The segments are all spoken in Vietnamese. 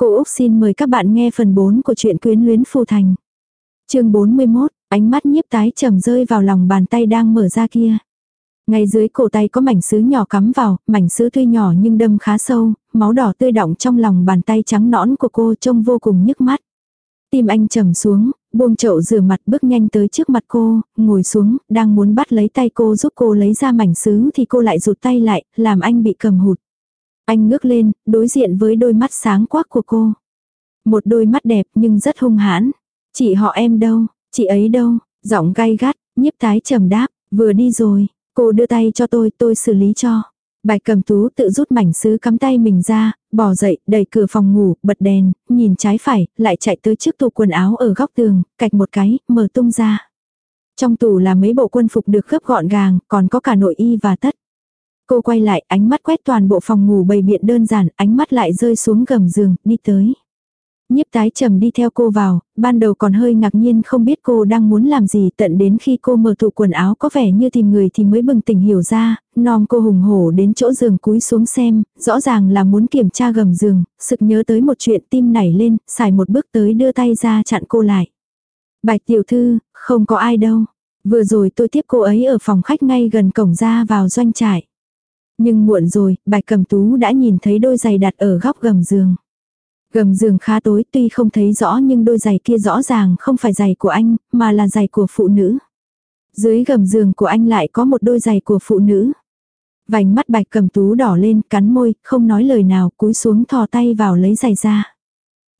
Cô Úc xin mời các bạn nghe phần 4 của truyện quyến luyến phù thành. chương 41, ánh mắt nhiếp tái trầm rơi vào lòng bàn tay đang mở ra kia. Ngay dưới cổ tay có mảnh sứ nhỏ cắm vào, mảnh sứ tuy nhỏ nhưng đâm khá sâu, máu đỏ tươi đọng trong lòng bàn tay trắng nõn của cô trông vô cùng nhức mắt. Tim anh trầm xuống, buông chậu rửa mặt bước nhanh tới trước mặt cô, ngồi xuống, đang muốn bắt lấy tay cô giúp cô lấy ra mảnh sứ thì cô lại rụt tay lại, làm anh bị cầm hụt. Anh ngước lên, đối diện với đôi mắt sáng quắc của cô. Một đôi mắt đẹp nhưng rất hung hãn. Chị họ em đâu, chị ấy đâu, giọng gay gắt, nhiếp tái trầm đáp, vừa đi rồi, cô đưa tay cho tôi, tôi xử lý cho. Bạch cầm tú tự rút mảnh sứ cắm tay mình ra, bỏ dậy, đẩy cửa phòng ngủ, bật đèn, nhìn trái phải, lại chạy tới trước tủ quần áo ở góc tường, cạch một cái, mở tung ra. Trong tủ là mấy bộ quân phục được gấp gọn gàng, còn có cả nội y và tất. Cô quay lại, ánh mắt quét toàn bộ phòng ngủ bày biện đơn giản, ánh mắt lại rơi xuống gầm giường, đi tới. Nhiếp tái trầm đi theo cô vào, ban đầu còn hơi ngạc nhiên không biết cô đang muốn làm gì tận đến khi cô mở tủ quần áo có vẻ như tìm người thì mới bừng tỉnh hiểu ra, non cô hùng hổ đến chỗ giường cúi xuống xem, rõ ràng là muốn kiểm tra gầm giường, sực nhớ tới một chuyện tim nảy lên, xài một bước tới đưa tay ra chặn cô lại. Bạch tiểu thư, không có ai đâu. Vừa rồi tôi tiếp cô ấy ở phòng khách ngay gần cổng ra vào doanh trại. Nhưng muộn rồi, bạch cầm tú đã nhìn thấy đôi giày đặt ở góc gầm giường. Gầm giường khá tối tuy không thấy rõ nhưng đôi giày kia rõ ràng không phải giày của anh, mà là giày của phụ nữ. Dưới gầm giường của anh lại có một đôi giày của phụ nữ. Vành mắt bạch cầm tú đỏ lên, cắn môi, không nói lời nào, cúi xuống thò tay vào lấy giày ra.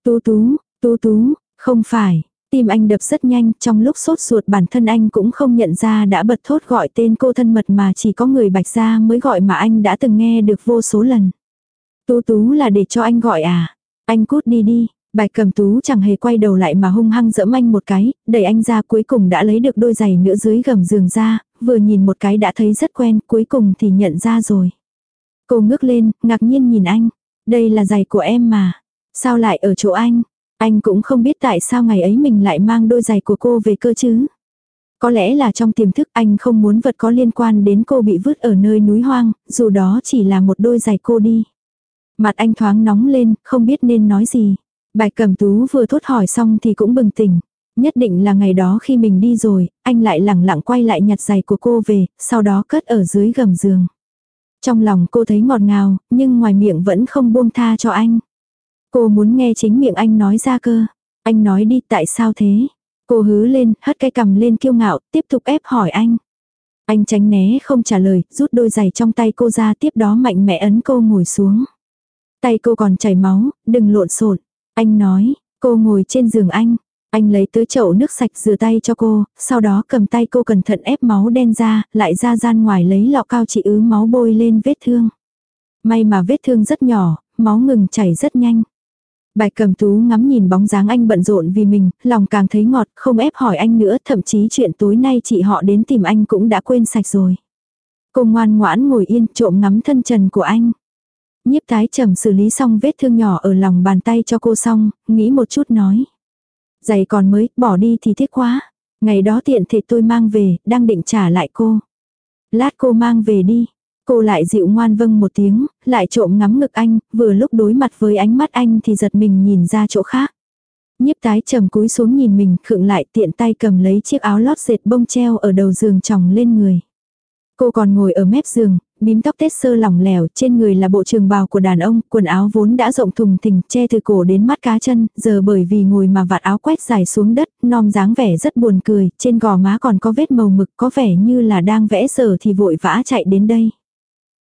Tú tú, tú tú, không phải, Tim anh đập rất nhanh, trong lúc sốt ruột bản thân anh cũng không nhận ra đã bật thốt gọi tên cô thân mật mà chỉ có người bạch gia mới gọi mà anh đã từng nghe được vô số lần. Tú tú là để cho anh gọi à? Anh cút đi đi. Bạch cầm tú chẳng hề quay đầu lại mà hung hăng dẫm anh một cái, đẩy anh ra cuối cùng đã lấy được đôi giày nữa dưới gầm giường ra, vừa nhìn một cái đã thấy rất quen, cuối cùng thì nhận ra rồi. Cô ngước lên, ngạc nhiên nhìn anh. Đây là giày của em mà. Sao lại ở chỗ anh? Anh cũng không biết tại sao ngày ấy mình lại mang đôi giày của cô về cơ chứ. Có lẽ là trong tiềm thức anh không muốn vật có liên quan đến cô bị vứt ở nơi núi hoang, dù đó chỉ là một đôi giày cô đi. Mặt anh thoáng nóng lên, không biết nên nói gì. Bạch cẩm tú vừa thốt hỏi xong thì cũng bừng tỉnh. Nhất định là ngày đó khi mình đi rồi, anh lại lẳng lặng quay lại nhặt giày của cô về, sau đó cất ở dưới gầm giường. Trong lòng cô thấy ngọt ngào, nhưng ngoài miệng vẫn không buông tha cho anh. Cô muốn nghe chính miệng anh nói ra cơ. Anh nói đi tại sao thế? Cô hứ lên, hất cái cầm lên kiêu ngạo, tiếp tục ép hỏi anh. Anh tránh né không trả lời, rút đôi giày trong tay cô ra tiếp đó mạnh mẽ ấn cô ngồi xuống. Tay cô còn chảy máu, đừng lộn xộn. Anh nói, cô ngồi trên giường anh. Anh lấy tứ chậu nước sạch rửa tay cho cô, sau đó cầm tay cô cẩn thận ép máu đen ra, lại ra gian ngoài lấy lọ cao trị ứ máu bôi lên vết thương. May mà vết thương rất nhỏ, máu ngừng chảy rất nhanh. Bạch cầm tú ngắm nhìn bóng dáng anh bận rộn vì mình, lòng càng thấy ngọt, không ép hỏi anh nữa, thậm chí chuyện tối nay chị họ đến tìm anh cũng đã quên sạch rồi. Cô ngoan ngoãn ngồi yên trộm ngắm thân trần của anh. Nhiếp tái trầm xử lý xong vết thương nhỏ ở lòng bàn tay cho cô xong, nghĩ một chút nói. Giày còn mới, bỏ đi thì tiếc quá. Ngày đó tiện thể tôi mang về, đang định trả lại cô. Lát cô mang về đi. Cô lại dịu ngoan vâng một tiếng, lại trộm ngắm ngực anh, vừa lúc đối mặt với ánh mắt anh thì giật mình nhìn ra chỗ khác. Nhiếp tái trầm cúi xuống nhìn mình, khựng lại tiện tay cầm lấy chiếc áo lót dệt bông treo ở đầu giường tròng lên người. Cô còn ngồi ở mép giường, bím tóc tết sơ lỏng lẻo, trên người là bộ trường bào của đàn ông, quần áo vốn đã rộng thùng thình, che từ cổ đến mắt cá chân, giờ bởi vì ngồi mà vạt áo quét dài xuống đất, non dáng vẻ rất buồn cười, trên gò má còn có vết màu mực có vẻ như là đang vẽ giờ thì vội vã chạy đến đây.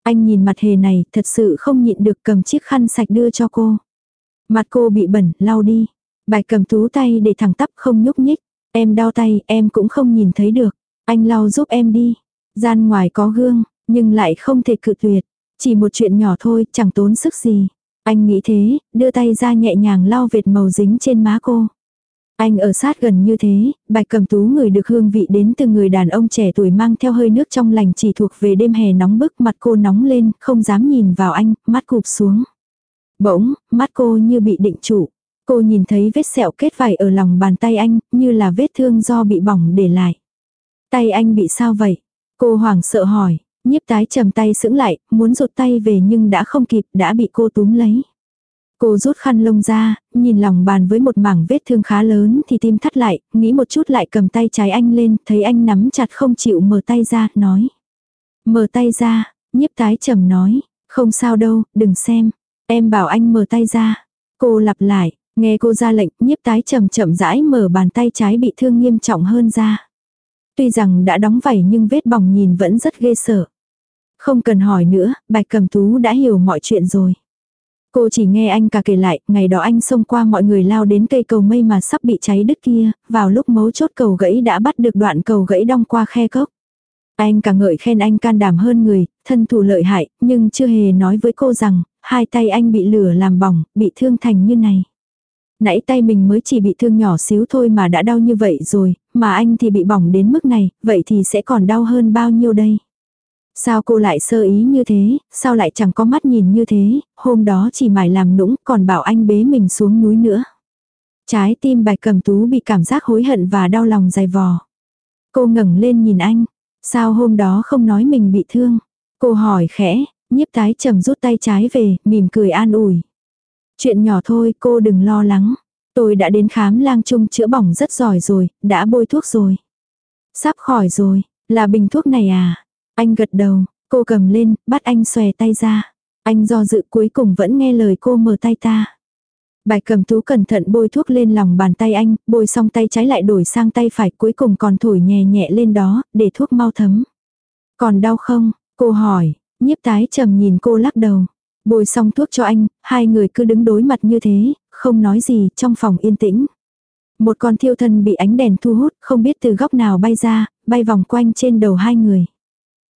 Anh nhìn mặt hề này, thật sự không nhịn được cầm chiếc khăn sạch đưa cho cô. Mặt cô bị bẩn, lau đi. Bạch cầm tú tay để thẳng tắp không nhúc nhích. Em đau tay, em cũng không nhìn thấy được. Anh lau giúp em đi. Gian ngoài có gương, nhưng lại không thể cự tuyệt. Chỉ một chuyện nhỏ thôi, chẳng tốn sức gì. Anh nghĩ thế, đưa tay ra nhẹ nhàng lau vệt màu dính trên má cô. Anh ở sát gần như thế, bạch cầm tú người được hương vị đến từ người đàn ông trẻ tuổi mang theo hơi nước trong lành chỉ thuộc về đêm hè nóng bức mặt cô nóng lên, không dám nhìn vào anh, mắt cụp xuống. Bỗng, mắt cô như bị định trụ. Cô nhìn thấy vết sẹo kết vải ở lòng bàn tay anh, như là vết thương do bị bỏng để lại. Tay anh bị sao vậy? Cô hoảng sợ hỏi, nhiếp tái trầm tay sững lại, muốn rụt tay về nhưng đã không kịp, đã bị cô túm lấy. Cô rút khăn lông ra, nhìn lòng bàn với một mảng vết thương khá lớn thì tim thắt lại, nghĩ một chút lại cầm tay trái anh lên, thấy anh nắm chặt không chịu mở tay ra, nói. Mở tay ra, nhiếp tái trầm nói, không sao đâu, đừng xem. Em bảo anh mở tay ra. Cô lặp lại, nghe cô ra lệnh, nhiếp tái trầm chậm rãi mở bàn tay trái bị thương nghiêm trọng hơn ra. Tuy rằng đã đóng vảy nhưng vết bỏng nhìn vẫn rất ghê sợ. Không cần hỏi nữa, bạch cầm tú đã hiểu mọi chuyện rồi. Cô chỉ nghe anh cả kể lại, ngày đó anh xông qua mọi người lao đến cây cầu mây mà sắp bị cháy đứt kia, vào lúc mấu chốt cầu gãy đã bắt được đoạn cầu gãy đong qua khe cốc. Anh cả ngợi khen anh can đảm hơn người, thân thủ lợi hại, nhưng chưa hề nói với cô rằng, hai tay anh bị lửa làm bỏng, bị thương thành như này. Nãy tay mình mới chỉ bị thương nhỏ xíu thôi mà đã đau như vậy rồi, mà anh thì bị bỏng đến mức này, vậy thì sẽ còn đau hơn bao nhiêu đây. Sao cô lại sơ ý như thế, sao lại chẳng có mắt nhìn như thế, hôm đó chỉ mải làm nũng còn bảo anh bế mình xuống núi nữa. Trái tim bạch cầm tú bị cảm giác hối hận và đau lòng dày vò. Cô ngẩng lên nhìn anh, sao hôm đó không nói mình bị thương. Cô hỏi khẽ, nhiếp tái trầm rút tay trái về, mỉm cười an ủi. Chuyện nhỏ thôi cô đừng lo lắng. Tôi đã đến khám lang trung chữa bỏng rất giỏi rồi, đã bôi thuốc rồi. Sắp khỏi rồi, là bình thuốc này à? Anh gật đầu, cô cầm lên, bắt anh xòe tay ra. Anh do dự cuối cùng vẫn nghe lời cô mở tay ta. bài cầm tú cẩn thận bôi thuốc lên lòng bàn tay anh, bôi xong tay trái lại đổi sang tay phải cuối cùng còn thổi nhẹ nhẹ lên đó, để thuốc mau thấm. Còn đau không? Cô hỏi, nhiếp tái trầm nhìn cô lắc đầu. Bôi xong thuốc cho anh, hai người cứ đứng đối mặt như thế, không nói gì, trong phòng yên tĩnh. Một con thiêu thân bị ánh đèn thu hút, không biết từ góc nào bay ra, bay vòng quanh trên đầu hai người.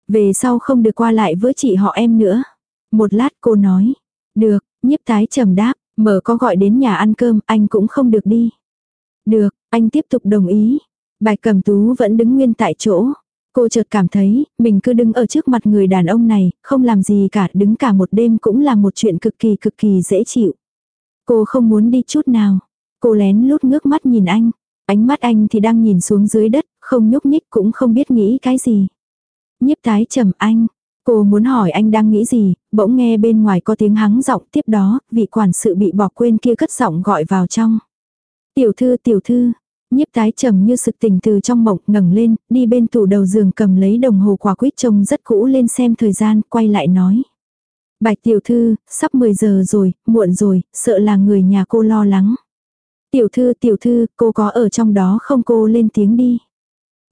Về sau không được qua lại với chị họ em nữa. Một lát cô nói. Được, nhiếp tái trầm đáp, mở có gọi đến nhà ăn cơm, anh cũng không được đi. Được, anh tiếp tục đồng ý. Bạch cầm tú vẫn đứng nguyên tại chỗ. Cô chợt cảm thấy, mình cứ đứng ở trước mặt người đàn ông này, không làm gì cả, đứng cả một đêm cũng là một chuyện cực kỳ cực kỳ dễ chịu. Cô không muốn đi chút nào. Cô lén lút ngước mắt nhìn anh. Ánh mắt anh thì đang nhìn xuống dưới đất, không nhúc nhích cũng không biết nghĩ cái gì. Nhiếp tái trầm anh. Cô muốn hỏi anh đang nghĩ gì, bỗng nghe bên ngoài có tiếng hắng giọng tiếp đó, vị quản sự bị bỏ quên kia cất giọng gọi vào trong. Tiểu thư tiểu thư, nhiếp tái trầm như sực tỉnh từ trong mộng ngẩng lên, đi bên tủ đầu giường cầm lấy đồng hồ quả quýt trông rất cũ lên xem thời gian, quay lại nói. Bạch tiểu thư, sắp 10 giờ rồi, muộn rồi, sợ là người nhà cô lo lắng. Tiểu thư tiểu thư, cô có ở trong đó không cô lên tiếng đi.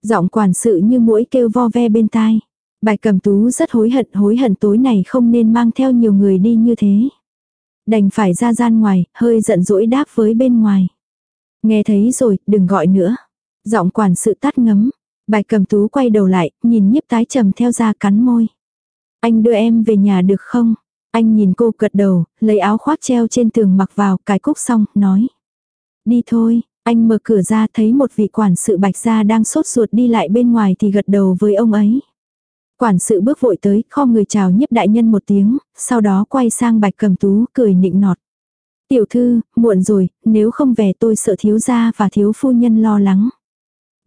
Giọng quản sự như mũi kêu vo ve bên tai. Bài cầm tú rất hối hận hối hận tối này không nên mang theo nhiều người đi như thế. Đành phải ra gian ngoài, hơi giận dỗi đáp với bên ngoài. Nghe thấy rồi, đừng gọi nữa. Giọng quản sự tắt ngấm. Bài cầm tú quay đầu lại, nhìn nhiếp tái trầm theo ra cắn môi. Anh đưa em về nhà được không? Anh nhìn cô gật đầu, lấy áo khoác treo trên tường mặc vào, cài cúc xong, nói. Đi thôi, anh mở cửa ra thấy một vị quản sự bạch gia đang sốt ruột đi lại bên ngoài thì gật đầu với ông ấy. Quản sự bước vội tới, kho người chào nhiếp đại nhân một tiếng, sau đó quay sang bạch cầm tú, cười nịnh nọt. Tiểu thư, muộn rồi, nếu không về tôi sợ thiếu gia và thiếu phu nhân lo lắng.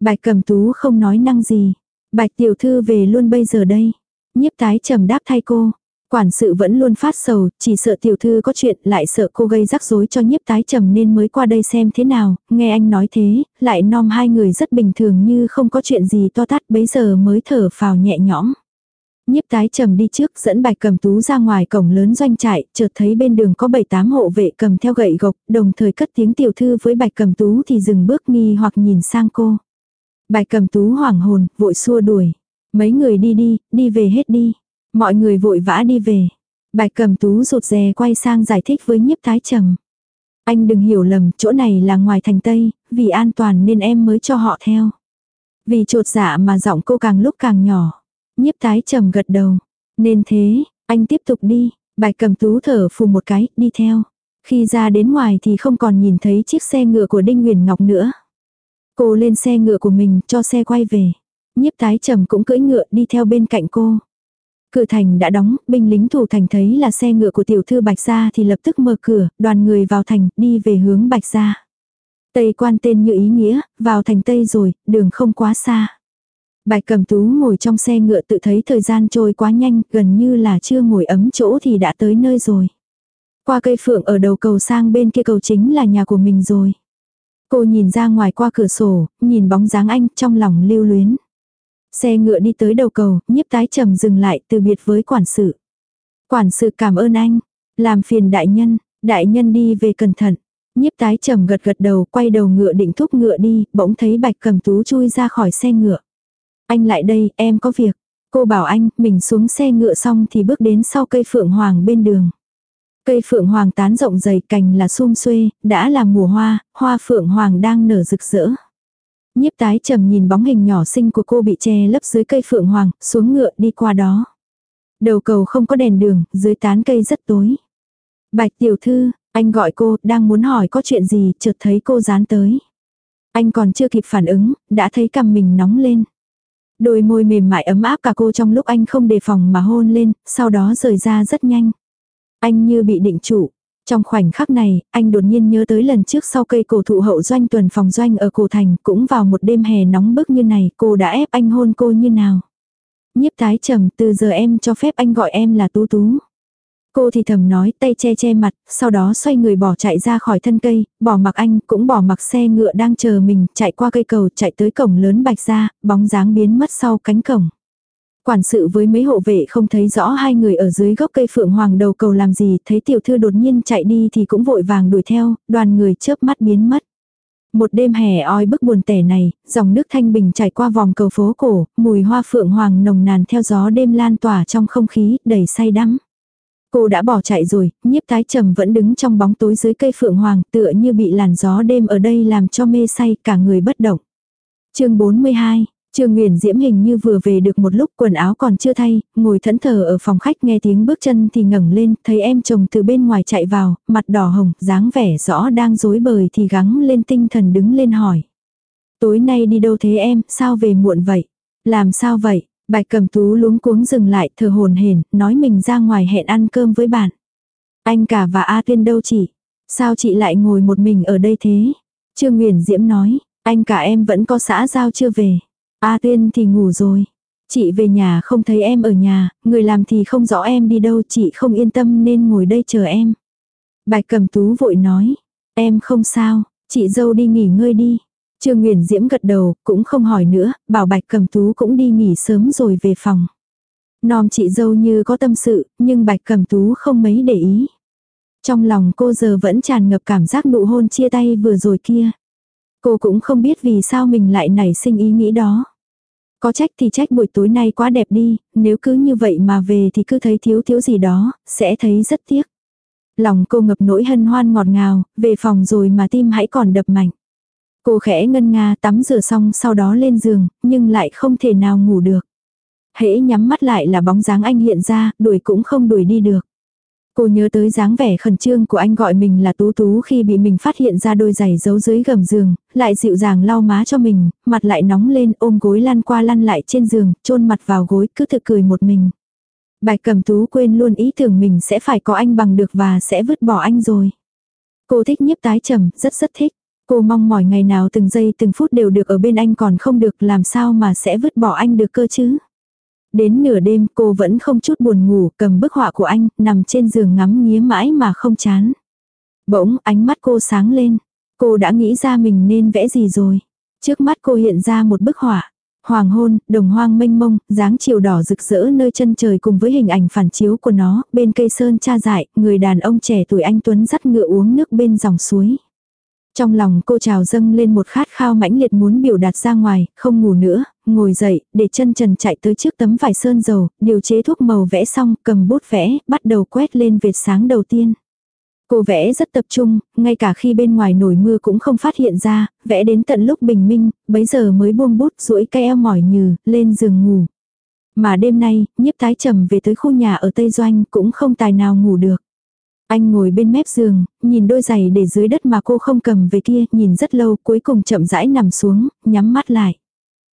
Bạch cầm tú không nói năng gì. Bạch tiểu thư về luôn bây giờ đây. Nhiếp tái trầm đáp thay cô. Quản sự vẫn luôn phát sầu, chỉ sợ tiểu thư có chuyện, lại sợ cô gây rắc rối cho nhiếp tái trầm nên mới qua đây xem thế nào, nghe anh nói thế, lại nom hai người rất bình thường như không có chuyện gì to tát bấy giờ mới thở phào nhẹ nhõm. Nhiếp tái trầm đi trước dẫn bạch cầm tú ra ngoài cổng lớn doanh trại, chợt thấy bên đường có bảy tám hộ vệ cầm theo gậy gộc, đồng thời cất tiếng tiểu thư với bạch cầm tú thì dừng bước nghi hoặc nhìn sang cô. Bạch cầm tú hoảng hồn, vội xua đuổi. Mấy người đi đi, đi về hết đi. Mọi người vội vã đi về. Bạch cầm tú rụt rè quay sang giải thích với nhiếp Thái trầm. Anh đừng hiểu lầm, chỗ này là ngoài thành Tây, vì an toàn nên em mới cho họ theo. Vì trột dạ mà giọng cô càng lúc càng nhỏ. Nhiếp Thái trầm gật đầu. Nên thế, anh tiếp tục đi. Bạch cầm tú thở phù một cái, đi theo. Khi ra đến ngoài thì không còn nhìn thấy chiếc xe ngựa của Đinh Nguyền Ngọc nữa. Cô lên xe ngựa của mình cho xe quay về. Nhiếp tái trầm cũng cưỡi ngựa đi theo bên cạnh cô. Cửa thành đã đóng, binh lính thủ thành thấy là xe ngựa của tiểu thư Bạch Gia thì lập tức mở cửa, đoàn người vào thành, đi về hướng Bạch Gia. Tây quan tên như ý nghĩa, vào thành Tây rồi, đường không quá xa. Bạch cầm tú ngồi trong xe ngựa tự thấy thời gian trôi quá nhanh, gần như là chưa ngồi ấm chỗ thì đã tới nơi rồi. Qua cây phượng ở đầu cầu sang bên kia cầu chính là nhà của mình rồi. Cô nhìn ra ngoài qua cửa sổ, nhìn bóng dáng anh trong lòng lưu luyến. Xe ngựa đi tới đầu cầu, nhiếp tái trầm dừng lại từ biệt với quản sự. Quản sự cảm ơn anh. Làm phiền đại nhân, đại nhân đi về cẩn thận. Nhiếp tái trầm gật gật đầu quay đầu ngựa định thúc ngựa đi, bỗng thấy bạch cầm tú chui ra khỏi xe ngựa. Anh lại đây, em có việc. Cô bảo anh, mình xuống xe ngựa xong thì bước đến sau cây phượng hoàng bên đường. Cây phượng hoàng tán rộng dày cành là sum xuê, đã là mùa hoa, hoa phượng hoàng đang nở rực rỡ. Nhiếp tái trầm nhìn bóng hình nhỏ xinh của cô bị che lấp dưới cây phượng hoàng, xuống ngựa đi qua đó. Đầu cầu không có đèn đường, dưới tán cây rất tối. Bạch tiểu thư, anh gọi cô, đang muốn hỏi có chuyện gì, chợt thấy cô dán tới. Anh còn chưa kịp phản ứng, đã thấy cằm mình nóng lên. Đôi môi mềm mại ấm áp cả cô trong lúc anh không đề phòng mà hôn lên, sau đó rời ra rất nhanh. Anh như bị định trụ. Trong khoảnh khắc này, anh đột nhiên nhớ tới lần trước sau cây cổ thụ hậu doanh tuần phòng doanh ở cổ thành, cũng vào một đêm hè nóng bức như này, cô đã ép anh hôn cô như nào. Nhiếp tái trầm, từ giờ em cho phép anh gọi em là tú tú. Cô thì thầm nói tay che che mặt, sau đó xoay người bỏ chạy ra khỏi thân cây, bỏ mặc anh, cũng bỏ mặc xe ngựa đang chờ mình, chạy qua cây cầu, chạy tới cổng lớn bạch ra, bóng dáng biến mất sau cánh cổng. Quản sự với mấy hộ vệ không thấy rõ hai người ở dưới gốc cây phượng hoàng đầu cầu làm gì, thấy tiểu thư đột nhiên chạy đi thì cũng vội vàng đuổi theo, đoàn người chớp mắt biến mất. Một đêm hè oi bức buồn tẻ này, dòng nước thanh bình chảy qua vòng cầu phố cổ, mùi hoa phượng hoàng nồng nàn theo gió đêm lan tỏa trong không khí, đầy say đắm. Cô đã bỏ chạy rồi, nhiếp tái trầm vẫn đứng trong bóng tối dưới cây phượng hoàng tựa như bị làn gió đêm ở đây làm cho mê say cả người bất động. chương 42, Trương Nguyễn Diễm hình như vừa về được một lúc quần áo còn chưa thay, ngồi thẫn thờ ở phòng khách nghe tiếng bước chân thì ngẩng lên, thấy em chồng từ bên ngoài chạy vào, mặt đỏ hồng, dáng vẻ rõ đang dối bời thì gắng lên tinh thần đứng lên hỏi. Tối nay đi đâu thế em, sao về muộn vậy? Làm sao vậy? Bạch cầm tú luống cuống dừng lại thờ hồn hển, nói mình ra ngoài hẹn ăn cơm với bạn. Anh cả và A Tiên đâu chị? Sao chị lại ngồi một mình ở đây thế? Trương Nguyễn Diễm nói, anh cả em vẫn có xã giao chưa về. A Tiên thì ngủ rồi. Chị về nhà không thấy em ở nhà, người làm thì không rõ em đi đâu chị không yên tâm nên ngồi đây chờ em. Bạch cầm tú vội nói, em không sao, chị dâu đi nghỉ ngơi đi. Trương Nguyễn Diễm gật đầu, cũng không hỏi nữa, bảo Bạch Cầm Tú cũng đi nghỉ sớm rồi về phòng. Nom chị dâu như có tâm sự, nhưng Bạch Cầm Tú không mấy để ý. Trong lòng cô giờ vẫn tràn ngập cảm giác nụ hôn chia tay vừa rồi kia. Cô cũng không biết vì sao mình lại nảy sinh ý nghĩ đó. Có trách thì trách buổi tối nay quá đẹp đi, nếu cứ như vậy mà về thì cứ thấy thiếu thiếu gì đó, sẽ thấy rất tiếc. Lòng cô ngập nỗi hân hoan ngọt ngào, về phòng rồi mà tim hãy còn đập mạnh. Cô khẽ ngân nga tắm rửa xong sau đó lên giường, nhưng lại không thể nào ngủ được. Hễ nhắm mắt lại là bóng dáng anh hiện ra, đuổi cũng không đuổi đi được. Cô nhớ tới dáng vẻ khẩn trương của anh gọi mình là tú tú khi bị mình phát hiện ra đôi giày giấu dưới gầm giường, lại dịu dàng lau má cho mình, mặt lại nóng lên ôm gối lăn qua lăn lại trên giường, chôn mặt vào gối cứ thực cười một mình. Bạch cầm tú quên luôn ý tưởng mình sẽ phải có anh bằng được và sẽ vứt bỏ anh rồi. Cô thích nhiếp tái trầm, rất rất thích. Cô mong mỏi ngày nào từng giây từng phút đều được ở bên anh còn không được làm sao mà sẽ vứt bỏ anh được cơ chứ. Đến nửa đêm cô vẫn không chút buồn ngủ cầm bức họa của anh nằm trên giường ngắm nghía mãi mà không chán. Bỗng ánh mắt cô sáng lên. Cô đã nghĩ ra mình nên vẽ gì rồi. Trước mắt cô hiện ra một bức họa. Hoàng hôn, đồng hoang mênh mông, dáng chiều đỏ rực rỡ nơi chân trời cùng với hình ảnh phản chiếu của nó, bên cây sơn cha dại, người đàn ông trẻ tuổi anh Tuấn dắt ngựa uống nước bên dòng suối. Trong lòng cô trào dâng lên một khát khao mãnh liệt muốn biểu đạt ra ngoài, không ngủ nữa, ngồi dậy, để chân trần chạy tới trước tấm vải sơn dầu, điều chế thuốc màu vẽ xong, cầm bút vẽ, bắt đầu quét lên vệt sáng đầu tiên. Cô vẽ rất tập trung, ngay cả khi bên ngoài nổi mưa cũng không phát hiện ra, vẽ đến tận lúc bình minh, bấy giờ mới buông bút duỗi cây eo mỏi nhừ, lên giường ngủ. Mà đêm nay, nhiếp tái trầm về tới khu nhà ở Tây Doanh cũng không tài nào ngủ được. Anh ngồi bên mép giường, nhìn đôi giày để dưới đất mà cô không cầm về kia, nhìn rất lâu, cuối cùng chậm rãi nằm xuống, nhắm mắt lại.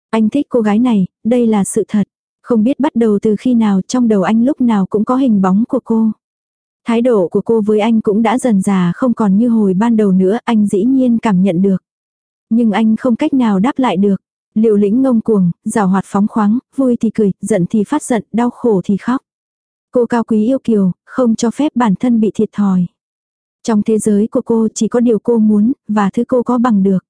Anh thích cô gái này, đây là sự thật. Không biết bắt đầu từ khi nào trong đầu anh lúc nào cũng có hình bóng của cô. Thái độ của cô với anh cũng đã dần già không còn như hồi ban đầu nữa, anh dĩ nhiên cảm nhận được. Nhưng anh không cách nào đáp lại được. Liệu lĩnh ngông cuồng, rào hoạt phóng khoáng, vui thì cười, giận thì phát giận, đau khổ thì khóc. Cô cao quý yêu kiều, không cho phép bản thân bị thiệt thòi. Trong thế giới của cô chỉ có điều cô muốn, và thứ cô có bằng được.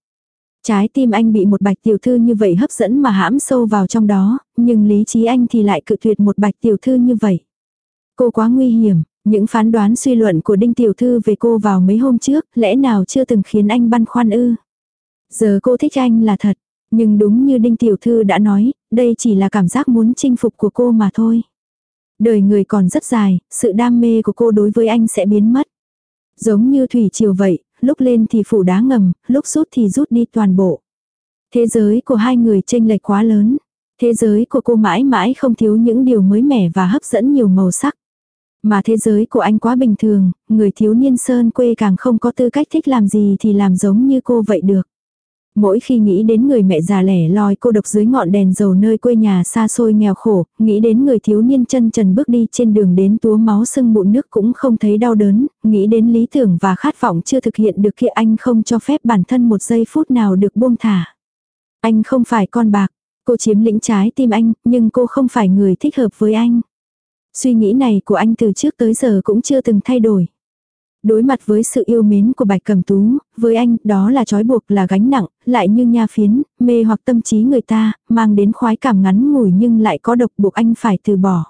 Trái tim anh bị một bạch tiểu thư như vậy hấp dẫn mà hãm sâu vào trong đó, nhưng lý trí anh thì lại cự tuyệt một bạch tiểu thư như vậy. Cô quá nguy hiểm, những phán đoán suy luận của Đinh Tiểu Thư về cô vào mấy hôm trước, lẽ nào chưa từng khiến anh băn khoăn ư? Giờ cô thích anh là thật, nhưng đúng như Đinh Tiểu Thư đã nói, đây chỉ là cảm giác muốn chinh phục của cô mà thôi. Đời người còn rất dài, sự đam mê của cô đối với anh sẽ biến mất. Giống như thủy triều vậy, lúc lên thì phủ đá ngầm, lúc rút thì rút đi toàn bộ. Thế giới của hai người chênh lệch quá lớn. Thế giới của cô mãi mãi không thiếu những điều mới mẻ và hấp dẫn nhiều màu sắc. Mà thế giới của anh quá bình thường, người thiếu niên sơn quê càng không có tư cách thích làm gì thì làm giống như cô vậy được. Mỗi khi nghĩ đến người mẹ già lẻ loi cô độc dưới ngọn đèn dầu nơi quê nhà xa xôi nghèo khổ, nghĩ đến người thiếu niên chân trần bước đi trên đường đến túa máu sưng mụn nước cũng không thấy đau đớn, nghĩ đến lý tưởng và khát vọng chưa thực hiện được khi anh không cho phép bản thân một giây phút nào được buông thả. Anh không phải con bạc, cô chiếm lĩnh trái tim anh, nhưng cô không phải người thích hợp với anh. Suy nghĩ này của anh từ trước tới giờ cũng chưa từng thay đổi. Đối mặt với sự yêu mến của bạch cẩm tú, với anh đó là trói buộc là gánh nặng, lại như nha phiến, mê hoặc tâm trí người ta, mang đến khoái cảm ngắn ngủi nhưng lại có độc buộc anh phải từ bỏ.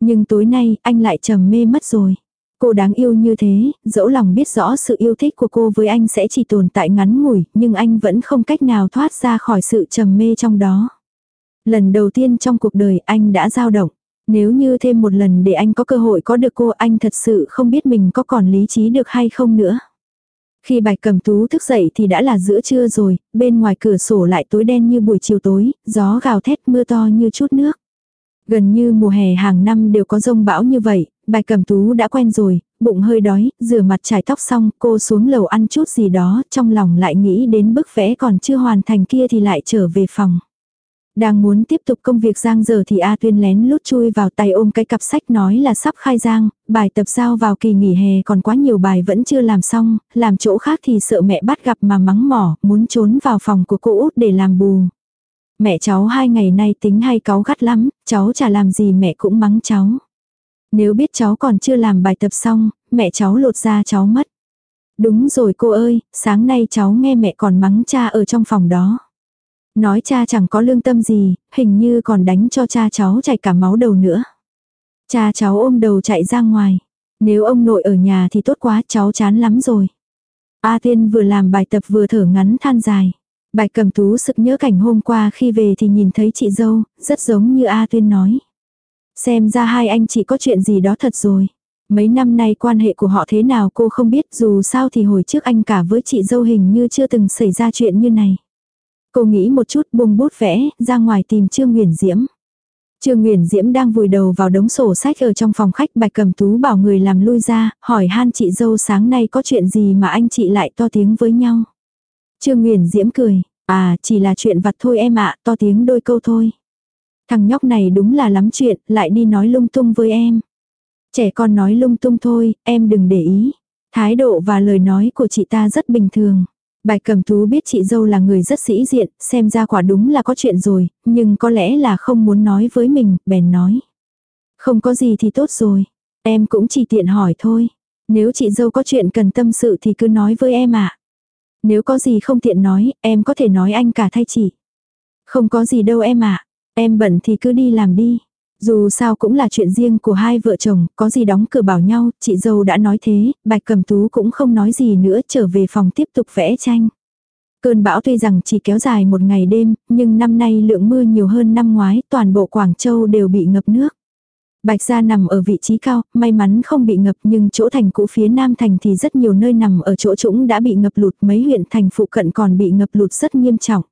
Nhưng tối nay anh lại trầm mê mất rồi. Cô đáng yêu như thế, dẫu lòng biết rõ sự yêu thích của cô với anh sẽ chỉ tồn tại ngắn ngủi, nhưng anh vẫn không cách nào thoát ra khỏi sự trầm mê trong đó. Lần đầu tiên trong cuộc đời anh đã dao động. Nếu như thêm một lần để anh có cơ hội có được cô anh thật sự không biết mình có còn lý trí được hay không nữa. Khi bạch cầm tú thức dậy thì đã là giữa trưa rồi, bên ngoài cửa sổ lại tối đen như buổi chiều tối, gió gào thét mưa to như chút nước. Gần như mùa hè hàng năm đều có rông bão như vậy, bạch cầm tú đã quen rồi, bụng hơi đói, rửa mặt trải tóc xong cô xuống lầu ăn chút gì đó, trong lòng lại nghĩ đến bức vẽ còn chưa hoàn thành kia thì lại trở về phòng. Đang muốn tiếp tục công việc giang giờ thì A Tuyên lén lút chui vào tay ôm cái cặp sách nói là sắp khai giang, bài tập giao vào kỳ nghỉ hè còn quá nhiều bài vẫn chưa làm xong, làm chỗ khác thì sợ mẹ bắt gặp mà mắng mỏ, muốn trốn vào phòng của cô út để làm bù. Mẹ cháu hai ngày nay tính hay cáu gắt lắm, cháu chả làm gì mẹ cũng mắng cháu. Nếu biết cháu còn chưa làm bài tập xong, mẹ cháu lột ra cháu mất. Đúng rồi cô ơi, sáng nay cháu nghe mẹ còn mắng cha ở trong phòng đó. Nói cha chẳng có lương tâm gì, hình như còn đánh cho cha cháu chảy cả máu đầu nữa. Cha cháu ôm đầu chạy ra ngoài. Nếu ông nội ở nhà thì tốt quá cháu chán lắm rồi. A Tiên vừa làm bài tập vừa thở ngắn than dài. Bạch cầm tú sực nhớ cảnh hôm qua khi về thì nhìn thấy chị dâu, rất giống như A Tuyên nói. Xem ra hai anh chị có chuyện gì đó thật rồi. Mấy năm nay quan hệ của họ thế nào cô không biết dù sao thì hồi trước anh cả với chị dâu hình như chưa từng xảy ra chuyện như này. Cô nghĩ một chút buông bút vẽ, ra ngoài tìm Trương Nguyễn Diễm. Trương Nguyễn Diễm đang vùi đầu vào đống sổ sách ở trong phòng khách bạch cầm tú bảo người làm lui ra, hỏi han chị dâu sáng nay có chuyện gì mà anh chị lại to tiếng với nhau. Trương Nguyễn Diễm cười, à chỉ là chuyện vặt thôi em ạ, to tiếng đôi câu thôi. Thằng nhóc này đúng là lắm chuyện, lại đi nói lung tung với em. Trẻ con nói lung tung thôi, em đừng để ý. Thái độ và lời nói của chị ta rất bình thường. Bạch cầm tú biết chị dâu là người rất sĩ diện, xem ra quả đúng là có chuyện rồi, nhưng có lẽ là không muốn nói với mình, bèn nói. Không có gì thì tốt rồi, em cũng chỉ tiện hỏi thôi. Nếu chị dâu có chuyện cần tâm sự thì cứ nói với em ạ. Nếu có gì không tiện nói, em có thể nói anh cả thay chị. Không có gì đâu em ạ, em bận thì cứ đi làm đi. Dù sao cũng là chuyện riêng của hai vợ chồng, có gì đóng cửa bảo nhau, chị dâu đã nói thế, bạch cầm tú cũng không nói gì nữa trở về phòng tiếp tục vẽ tranh. Cơn bão tuy rằng chỉ kéo dài một ngày đêm, nhưng năm nay lượng mưa nhiều hơn năm ngoái, toàn bộ Quảng Châu đều bị ngập nước. Bạch gia nằm ở vị trí cao, may mắn không bị ngập nhưng chỗ thành cũ phía nam thành thì rất nhiều nơi nằm ở chỗ trũng đã bị ngập lụt mấy huyện thành phụ cận còn bị ngập lụt rất nghiêm trọng.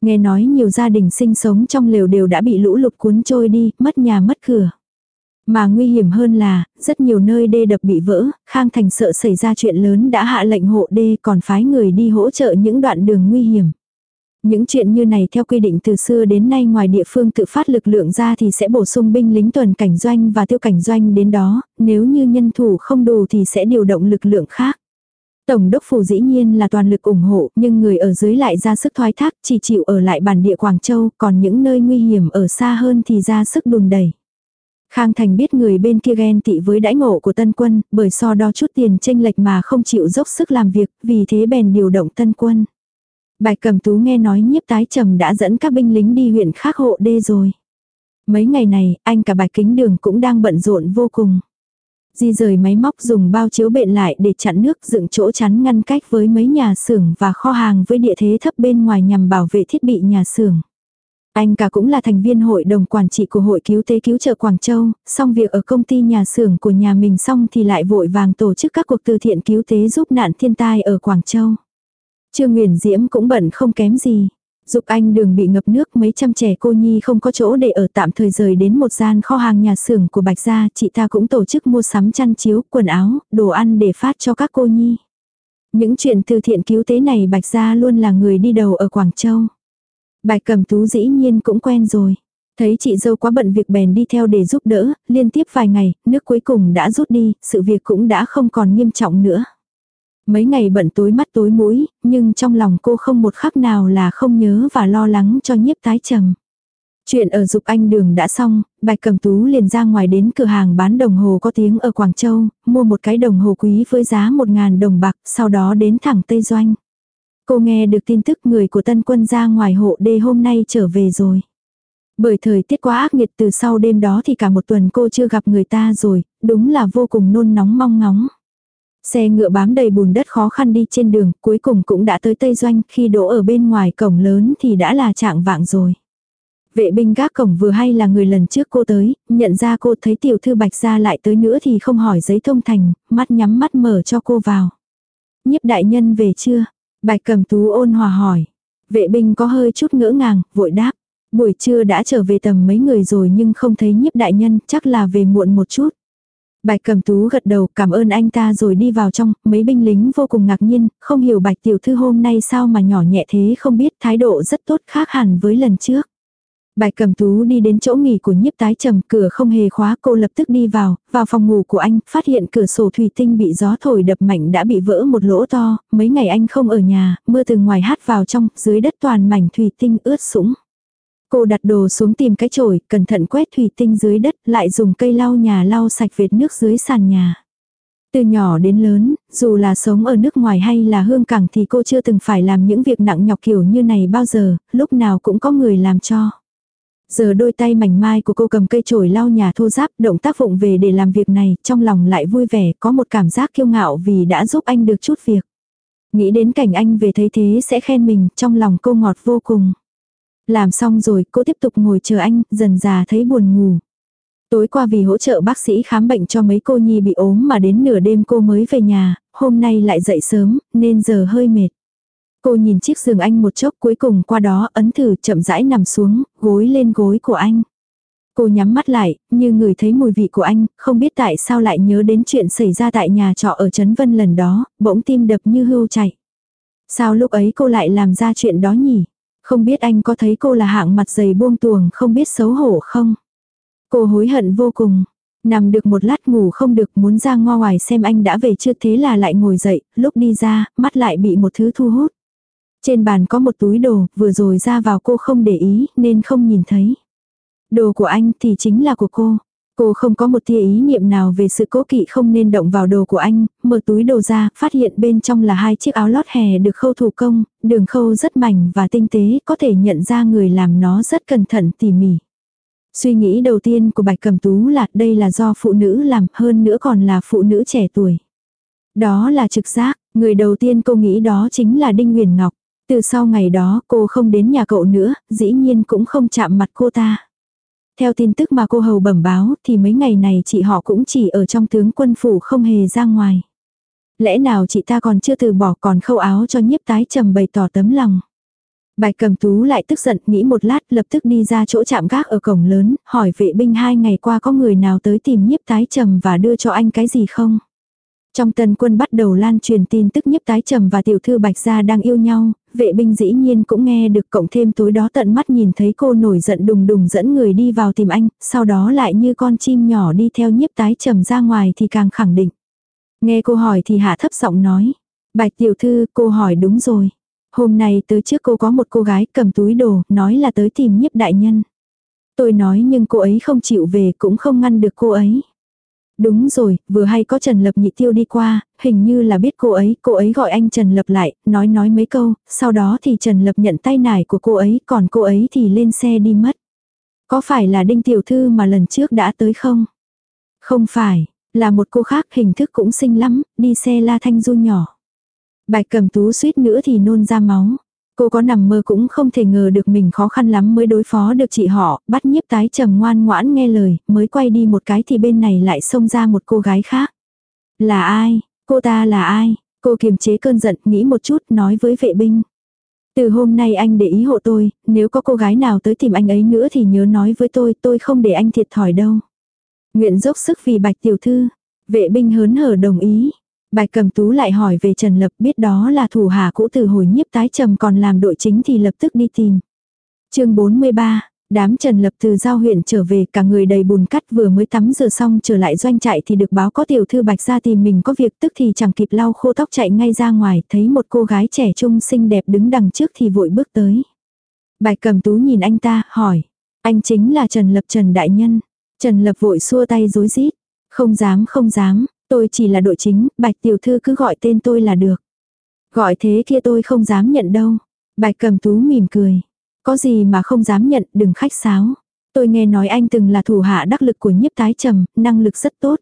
Nghe nói nhiều gia đình sinh sống trong lều đều đã bị lũ lụt cuốn trôi đi, mất nhà mất cửa. Mà nguy hiểm hơn là, rất nhiều nơi đê đập bị vỡ, Khang Thành sợ xảy ra chuyện lớn đã hạ lệnh hộ đê còn phái người đi hỗ trợ những đoạn đường nguy hiểm. Những chuyện như này theo quy định từ xưa đến nay ngoài địa phương tự phát lực lượng ra thì sẽ bổ sung binh lính tuần cảnh doanh và tiêu cảnh doanh đến đó, nếu như nhân thủ không đủ thì sẽ điều động lực lượng khác. Tổng đốc phủ dĩ nhiên là toàn lực ủng hộ, nhưng người ở dưới lại ra sức thoái thác, chỉ chịu ở lại bản địa Quảng Châu, còn những nơi nguy hiểm ở xa hơn thì ra sức đùn đẩy. Khang Thành biết người bên kia ghen tị với đãi ngộ của tân quân, bởi so đo chút tiền tranh lệch mà không chịu dốc sức làm việc, vì thế bèn điều động tân quân. Bạch Cẩm Tú nghe nói nhiếp tái trầm đã dẫn các binh lính đi huyện khác hộ đê rồi. Mấy ngày này, anh cả Bạch Kính Đường cũng đang bận rộn vô cùng. Di rời máy móc dùng bao chiếu bện lại để chặn nước dựng chỗ chắn ngăn cách với mấy nhà xưởng và kho hàng với địa thế thấp bên ngoài nhằm bảo vệ thiết bị nhà xưởng. Anh cả cũng là thành viên hội đồng quản trị của hội cứu tế cứu trợ Quảng Châu, xong việc ở công ty nhà xưởng của nhà mình xong thì lại vội vàng tổ chức các cuộc từ thiện cứu tế giúp nạn thiên tai ở Quảng Châu. Trương Nguyễn Diễm cũng bận không kém gì. Dục anh đường bị ngập nước mấy trăm trẻ cô nhi không có chỗ để ở tạm thời rời đến một gian kho hàng nhà xưởng của Bạch Gia, chị ta cũng tổ chức mua sắm chăn chiếu, quần áo, đồ ăn để phát cho các cô nhi. Những chuyện từ thiện cứu tế này Bạch Gia luôn là người đi đầu ở Quảng Châu. Bạch Cẩm Tú dĩ nhiên cũng quen rồi. Thấy chị dâu quá bận việc bèn đi theo để giúp đỡ, liên tiếp vài ngày, nước cuối cùng đã rút đi, sự việc cũng đã không còn nghiêm trọng nữa. Mấy ngày bận tối mắt tối mũi, nhưng trong lòng cô không một khắc nào là không nhớ và lo lắng cho nhiếp tái trầm. Chuyện ở Dục Anh đường đã xong, Bạch Cẩm Tú liền ra ngoài đến cửa hàng bán đồng hồ có tiếng ở Quảng Châu, mua một cái đồng hồ quý với giá 1.000 đồng bạc, sau đó đến thẳng Tây Doanh. Cô nghe được tin tức người của tân quân ra ngoài hộ đê hôm nay trở về rồi. Bởi thời tiết quá ác nghiệt từ sau đêm đó thì cả một tuần cô chưa gặp người ta rồi, đúng là vô cùng nôn nóng mong ngóng. Xe ngựa bám đầy bùn đất khó khăn đi trên đường, cuối cùng cũng đã tới Tây Doanh, khi đỗ ở bên ngoài cổng lớn thì đã là trạng vạng rồi. Vệ binh gác cổng vừa hay là người lần trước cô tới, nhận ra cô thấy tiểu thư bạch ra lại tới nữa thì không hỏi giấy thông thành, mắt nhắm mắt mở cho cô vào. Nhiếp đại nhân về chưa? Bạch cầm tú ôn hòa hỏi. Vệ binh có hơi chút ngỡ ngàng, vội đáp. Buổi trưa đã trở về tầm mấy người rồi nhưng không thấy nhiếp đại nhân, chắc là về muộn một chút. Bạch cầm tú gật đầu cảm ơn anh ta rồi đi vào trong, mấy binh lính vô cùng ngạc nhiên, không hiểu bạch tiểu thư hôm nay sao mà nhỏ nhẹ thế không biết thái độ rất tốt khác hẳn với lần trước. Bạch cầm tú đi đến chỗ nghỉ của nhiếp tái trầm, cửa không hề khóa, cô lập tức đi vào, vào phòng ngủ của anh, phát hiện cửa sổ thủy tinh bị gió thổi đập mạnh đã bị vỡ một lỗ to, mấy ngày anh không ở nhà, mưa từ ngoài hát vào trong, dưới đất toàn mảnh thủy tinh ướt sũng. Cô đặt đồ xuống tìm cái chổi, cẩn thận quét thủy tinh dưới đất, lại dùng cây lau nhà lau sạch vệt nước dưới sàn nhà. Từ nhỏ đến lớn, dù là sống ở nước ngoài hay là hương cảng thì cô chưa từng phải làm những việc nặng nhọc kiểu như này bao giờ, lúc nào cũng có người làm cho. Giờ đôi tay mảnh mai của cô cầm cây chổi lau nhà thô giáp, động tác vụng về để làm việc này, trong lòng lại vui vẻ, có một cảm giác kiêu ngạo vì đã giúp anh được chút việc. Nghĩ đến cảnh anh về thấy thế sẽ khen mình, trong lòng cô ngọt vô cùng. Làm xong rồi, cô tiếp tục ngồi chờ anh, dần già thấy buồn ngủ. Tối qua vì hỗ trợ bác sĩ khám bệnh cho mấy cô nhi bị ốm mà đến nửa đêm cô mới về nhà, hôm nay lại dậy sớm, nên giờ hơi mệt. Cô nhìn chiếc giường anh một chốc cuối cùng qua đó ấn thử chậm rãi nằm xuống, gối lên gối của anh. Cô nhắm mắt lại, như người thấy mùi vị của anh, không biết tại sao lại nhớ đến chuyện xảy ra tại nhà trọ ở Trấn Vân lần đó, bỗng tim đập như hưu chạy. Sao lúc ấy cô lại làm ra chuyện đó nhỉ? Không biết anh có thấy cô là hạng mặt dày buông tuồng không biết xấu hổ không? Cô hối hận vô cùng. Nằm được một lát ngủ không được muốn ra ngo ngoài xem anh đã về chưa thế là lại ngồi dậy, lúc đi ra, mắt lại bị một thứ thu hút. Trên bàn có một túi đồ, vừa rồi ra vào cô không để ý nên không nhìn thấy. Đồ của anh thì chính là của cô. Cô không có một tia ý niệm nào về sự cố kỵ không nên động vào đồ của anh, mở túi đồ ra, phát hiện bên trong là hai chiếc áo lót hè được khâu thủ công, đường khâu rất mảnh và tinh tế, có thể nhận ra người làm nó rất cẩn thận tỉ mỉ. Suy nghĩ đầu tiên của Bạch cẩm Tú là đây là do phụ nữ làm hơn nữa còn là phụ nữ trẻ tuổi. Đó là trực giác, người đầu tiên cô nghĩ đó chính là Đinh Nguyền Ngọc. Từ sau ngày đó cô không đến nhà cậu nữa, dĩ nhiên cũng không chạm mặt cô ta. Theo tin tức mà cô hầu bẩm báo thì mấy ngày này chị họ cũng chỉ ở trong tướng quân phủ không hề ra ngoài. Lẽ nào chị ta còn chưa từ bỏ còn khâu áo cho nhiếp tái trầm bày tỏ tấm lòng. Bạch cầm tú lại tức giận nghĩ một lát lập tức đi ra chỗ chạm gác ở cổng lớn, hỏi vệ binh hai ngày qua có người nào tới tìm nhiếp tái trầm và đưa cho anh cái gì không. Trong tần quân bắt đầu lan truyền tin tức nhiếp tái trầm và tiểu thư bạch gia đang yêu nhau, vệ binh dĩ nhiên cũng nghe được cộng thêm tối đó tận mắt nhìn thấy cô nổi giận đùng đùng dẫn người đi vào tìm anh, sau đó lại như con chim nhỏ đi theo nhiếp tái trầm ra ngoài thì càng khẳng định. Nghe cô hỏi thì hạ thấp giọng nói. Bạch tiểu thư cô hỏi đúng rồi. Hôm nay tới trước cô có một cô gái cầm túi đồ, nói là tới tìm nhiếp đại nhân. Tôi nói nhưng cô ấy không chịu về cũng không ngăn được cô ấy. Đúng rồi, vừa hay có Trần Lập nhị tiêu đi qua, hình như là biết cô ấy, cô ấy gọi anh Trần Lập lại, nói nói mấy câu, sau đó thì Trần Lập nhận tay nải của cô ấy, còn cô ấy thì lên xe đi mất. Có phải là Đinh Tiểu Thư mà lần trước đã tới không? Không phải, là một cô khác hình thức cũng xinh lắm, đi xe la thanh du nhỏ. Bạch cầm tú suýt nữa thì nôn ra máu. Cô có nằm mơ cũng không thể ngờ được mình khó khăn lắm mới đối phó được chị họ, bắt nhiếp tái trầm ngoan ngoãn nghe lời, mới quay đi một cái thì bên này lại xông ra một cô gái khác. Là ai? Cô ta là ai? Cô kiềm chế cơn giận nghĩ một chút nói với vệ binh. Từ hôm nay anh để ý hộ tôi, nếu có cô gái nào tới tìm anh ấy nữa thì nhớ nói với tôi, tôi không để anh thiệt thòi đâu. Nguyện dốc sức vì bạch tiểu thư. Vệ binh hớn hở đồng ý. Bạch cầm tú lại hỏi về Trần Lập biết đó là thủ hạ cũ từ hồi nhiếp tái trầm còn làm đội chính thì lập tức đi tìm. chương 43, đám Trần Lập từ giao huyện trở về cả người đầy bùn cắt vừa mới tắm rửa xong trở lại doanh trại thì được báo có tiểu thư Bạch ra tìm mình có việc tức thì chẳng kịp lau khô tóc chạy ngay ra ngoài thấy một cô gái trẻ trung xinh đẹp đứng đằng trước thì vội bước tới. Bạch cầm tú nhìn anh ta hỏi, anh chính là Trần Lập Trần Đại Nhân. Trần Lập vội xua tay dối rít không dám không dám, Tôi chỉ là đội chính, bạch tiểu thư cứ gọi tên tôi là được. Gọi thế kia tôi không dám nhận đâu. Bạch cầm tú mỉm cười. Có gì mà không dám nhận, đừng khách sáo. Tôi nghe nói anh từng là thủ hạ đắc lực của nhiếp tái trầm, năng lực rất tốt.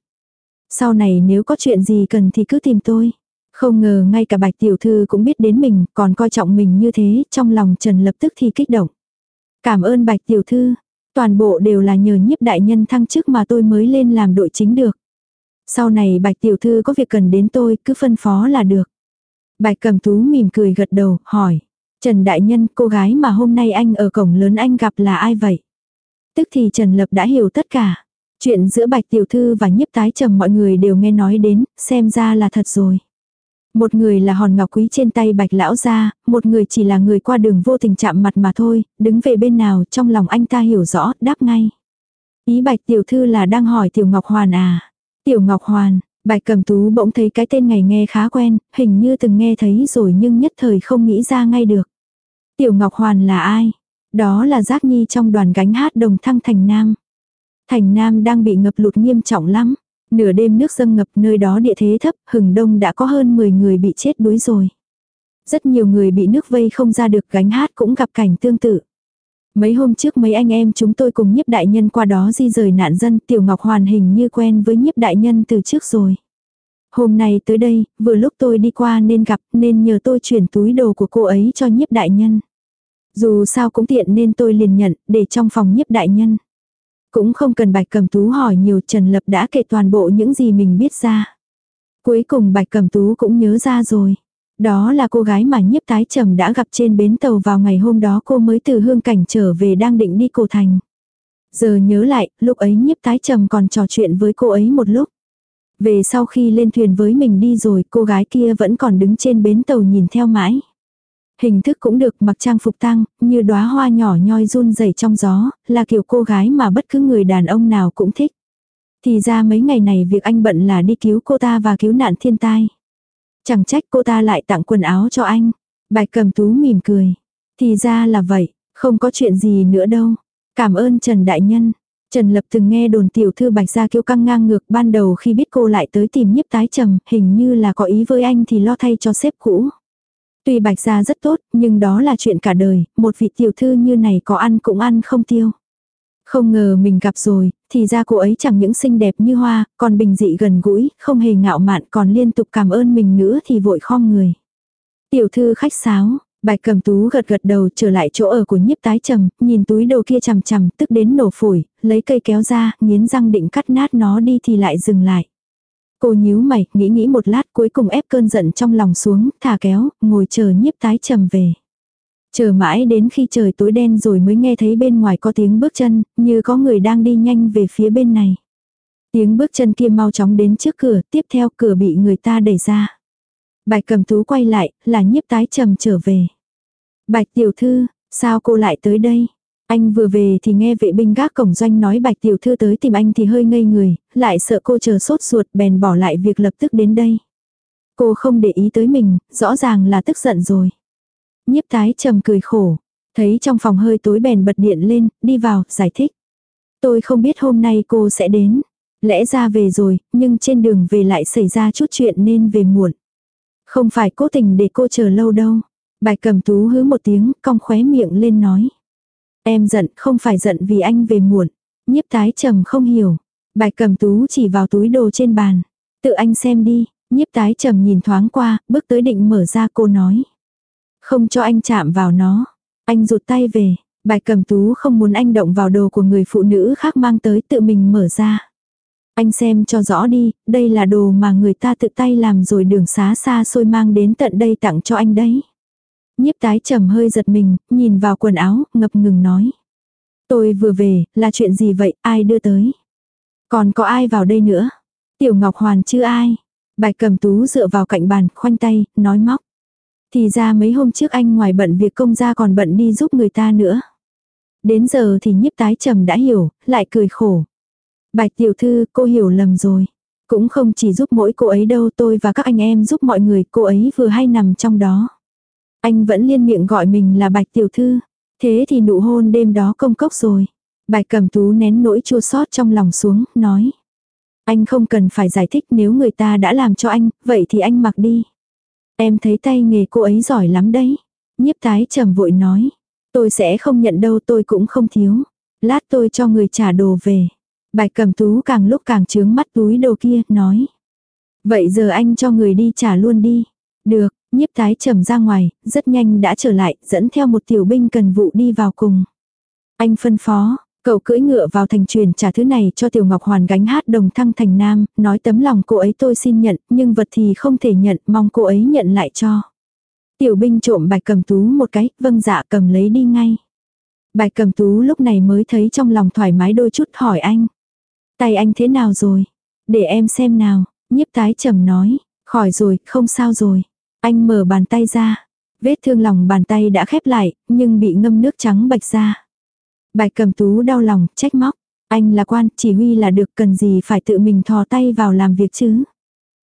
Sau này nếu có chuyện gì cần thì cứ tìm tôi. Không ngờ ngay cả bạch tiểu thư cũng biết đến mình, còn coi trọng mình như thế, trong lòng Trần lập tức thì kích động. Cảm ơn bạch tiểu thư, toàn bộ đều là nhờ nhiếp đại nhân thăng chức mà tôi mới lên làm đội chính được. Sau này bạch tiểu thư có việc cần đến tôi cứ phân phó là được. Bạch cầm tú mỉm cười gật đầu, hỏi. Trần Đại Nhân, cô gái mà hôm nay anh ở cổng lớn anh gặp là ai vậy? Tức thì Trần Lập đã hiểu tất cả. Chuyện giữa Bạch Tiểu Thư và nhiếp tái trầm mọi người đều nghe nói đến, xem ra là thật rồi. Một người là hòn ngọc quý trên tay Bạch Lão ra, một người chỉ là người qua đường vô tình chạm mặt mà thôi, đứng về bên nào trong lòng anh ta hiểu rõ, đáp ngay. Ý Bạch Tiểu Thư là đang hỏi Tiểu Ngọc Hoàn à. Tiểu Ngọc Hoàn, Bạch Cầm Tú bỗng thấy cái tên ngày nghe khá quen, hình như từng nghe thấy rồi nhưng nhất thời không nghĩ ra ngay được. Tiểu Ngọc Hoàn là ai? Đó là Giác Nhi trong đoàn gánh hát đồng thăng Thành Nam. Thành Nam đang bị ngập lụt nghiêm trọng lắm. Nửa đêm nước dâng ngập nơi đó địa thế thấp, hừng đông đã có hơn 10 người bị chết đuối rồi. Rất nhiều người bị nước vây không ra được gánh hát cũng gặp cảnh tương tự. Mấy hôm trước mấy anh em chúng tôi cùng nhiếp đại nhân qua đó di rời nạn dân Tiểu Ngọc Hoàn hình như quen với nhiếp đại nhân từ trước rồi. Hôm nay tới đây, vừa lúc tôi đi qua nên gặp nên nhờ tôi chuyển túi đồ của cô ấy cho nhiếp đại nhân. Dù sao cũng tiện nên tôi liền nhận để trong phòng nhiếp đại nhân. Cũng không cần bạch cầm tú hỏi nhiều Trần Lập đã kể toàn bộ những gì mình biết ra. Cuối cùng bạch cầm tú cũng nhớ ra rồi. Đó là cô gái mà nhiếp tái trầm đã gặp trên bến tàu vào ngày hôm đó cô mới từ hương cảnh trở về đang định đi cổ thành. Giờ nhớ lại, lúc ấy nhiếp tái trầm còn trò chuyện với cô ấy một lúc. Về sau khi lên thuyền với mình đi rồi, cô gái kia vẫn còn đứng trên bến tàu nhìn theo mãi. Hình thức cũng được mặc trang phục tăng, như đóa hoa nhỏ nhoi run rẩy trong gió, là kiểu cô gái mà bất cứ người đàn ông nào cũng thích. Thì ra mấy ngày này việc anh bận là đi cứu cô ta và cứu nạn thiên tai. Chẳng trách cô ta lại tặng quần áo cho anh. Bạch cầm tú mỉm cười. Thì ra là vậy, không có chuyện gì nữa đâu. Cảm ơn Trần Đại Nhân. Trần Lập từng nghe đồn tiểu thư Bạch Gia kiêu căng ngang ngược ban đầu khi biết cô lại tới tìm nhiếp tái trầm, hình như là có ý với anh thì lo thay cho sếp cũ. Tuy Bạch Gia rất tốt, nhưng đó là chuyện cả đời, một vị tiểu thư như này có ăn cũng ăn không tiêu. Không ngờ mình gặp rồi, thì ra cô ấy chẳng những xinh đẹp như hoa, còn bình dị gần gũi, không hề ngạo mạn còn liên tục cảm ơn mình nữa thì vội khom người. Tiểu thư khách sáo, bạch cầm tú gật gật đầu trở lại chỗ ở của nhiếp tái trầm, nhìn túi đồ kia chằm chằm tức đến nổ phổi, lấy cây kéo ra, nghiến răng định cắt nát nó đi thì lại dừng lại. Cô nhíu mày, nghĩ nghĩ một lát cuối cùng ép cơn giận trong lòng xuống, thả kéo, ngồi chờ nhiếp tái trầm về. Chờ mãi đến khi trời tối đen rồi mới nghe thấy bên ngoài có tiếng bước chân, như có người đang đi nhanh về phía bên này. Tiếng bước chân kia mau chóng đến trước cửa, tiếp theo cửa bị người ta đẩy ra. Bạch cầm tú quay lại, là nhiếp tái trầm trở về. Bạch tiểu thư, sao cô lại tới đây? Anh vừa về thì nghe vệ binh gác cổng doanh nói bạch tiểu thư tới tìm anh thì hơi ngây người, lại sợ cô chờ sốt ruột bèn bỏ lại việc lập tức đến đây. Cô không để ý tới mình, rõ ràng là tức giận rồi. Nhiếp tái trầm cười khổ. Thấy trong phòng hơi tối bèn bật điện lên, đi vào, giải thích. Tôi không biết hôm nay cô sẽ đến. Lẽ ra về rồi, nhưng trên đường về lại xảy ra chút chuyện nên về muộn. Không phải cố tình để cô chờ lâu đâu. Bài cầm tú hứ một tiếng, cong khóe miệng lên nói. Em giận, không phải giận vì anh về muộn. Nhiếp tái trầm không hiểu. Bài cầm tú chỉ vào túi đồ trên bàn. Tự anh xem đi. Nhiếp tái trầm nhìn thoáng qua, bước tới định mở ra cô nói. Không cho anh chạm vào nó. Anh rụt tay về. Bài cầm tú không muốn anh động vào đồ của người phụ nữ khác mang tới tự mình mở ra. Anh xem cho rõ đi, đây là đồ mà người ta tự tay làm rồi đường xá xa xôi mang đến tận đây tặng cho anh đấy. Nhiếp tái trầm hơi giật mình, nhìn vào quần áo, ngập ngừng nói. Tôi vừa về, là chuyện gì vậy, ai đưa tới? Còn có ai vào đây nữa? Tiểu Ngọc Hoàn chứ ai? Bạch cầm tú dựa vào cạnh bàn, khoanh tay, nói móc. Thì ra mấy hôm trước anh ngoài bận việc công gia còn bận đi giúp người ta nữa. Đến giờ thì nhiếp tái trầm đã hiểu, lại cười khổ. Bạch tiểu thư, cô hiểu lầm rồi. Cũng không chỉ giúp mỗi cô ấy đâu tôi và các anh em giúp mọi người, cô ấy vừa hay nằm trong đó. Anh vẫn liên miệng gọi mình là bạch tiểu thư. Thế thì nụ hôn đêm đó công cốc rồi. Bạch cầm tú nén nỗi chua sót trong lòng xuống, nói. Anh không cần phải giải thích nếu người ta đã làm cho anh, vậy thì anh mặc đi. Em thấy tay nghề cô ấy giỏi lắm đấy. Nhiếp tái trầm vội nói. Tôi sẽ không nhận đâu tôi cũng không thiếu. Lát tôi cho người trả đồ về. Bạch cầm tú càng lúc càng trướng mắt túi đồ kia, nói. Vậy giờ anh cho người đi trả luôn đi. Được, nhiếp tái trầm ra ngoài, rất nhanh đã trở lại, dẫn theo một tiểu binh cần vụ đi vào cùng. Anh phân phó, cậu cưỡi ngựa vào thành truyền trả thứ này cho tiểu ngọc hoàn gánh hát đồng thăng thành nam, nói tấm lòng cô ấy tôi xin nhận, nhưng vật thì không thể nhận, mong cô ấy nhận lại cho. Tiểu binh trộm bạch cầm tú một cái, vâng dạ cầm lấy đi ngay. Bạch cầm tú lúc này mới thấy trong lòng thoải mái đôi chút hỏi anh. Tay anh thế nào rồi? Để em xem nào, nhiếp tái trầm nói, khỏi rồi, không sao rồi. Anh mở bàn tay ra. Vết thương lòng bàn tay đã khép lại, nhưng bị ngâm nước trắng bạch ra. Bạch cầm tú đau lòng, trách móc. Anh là quan, chỉ huy là được cần gì phải tự mình thò tay vào làm việc chứ.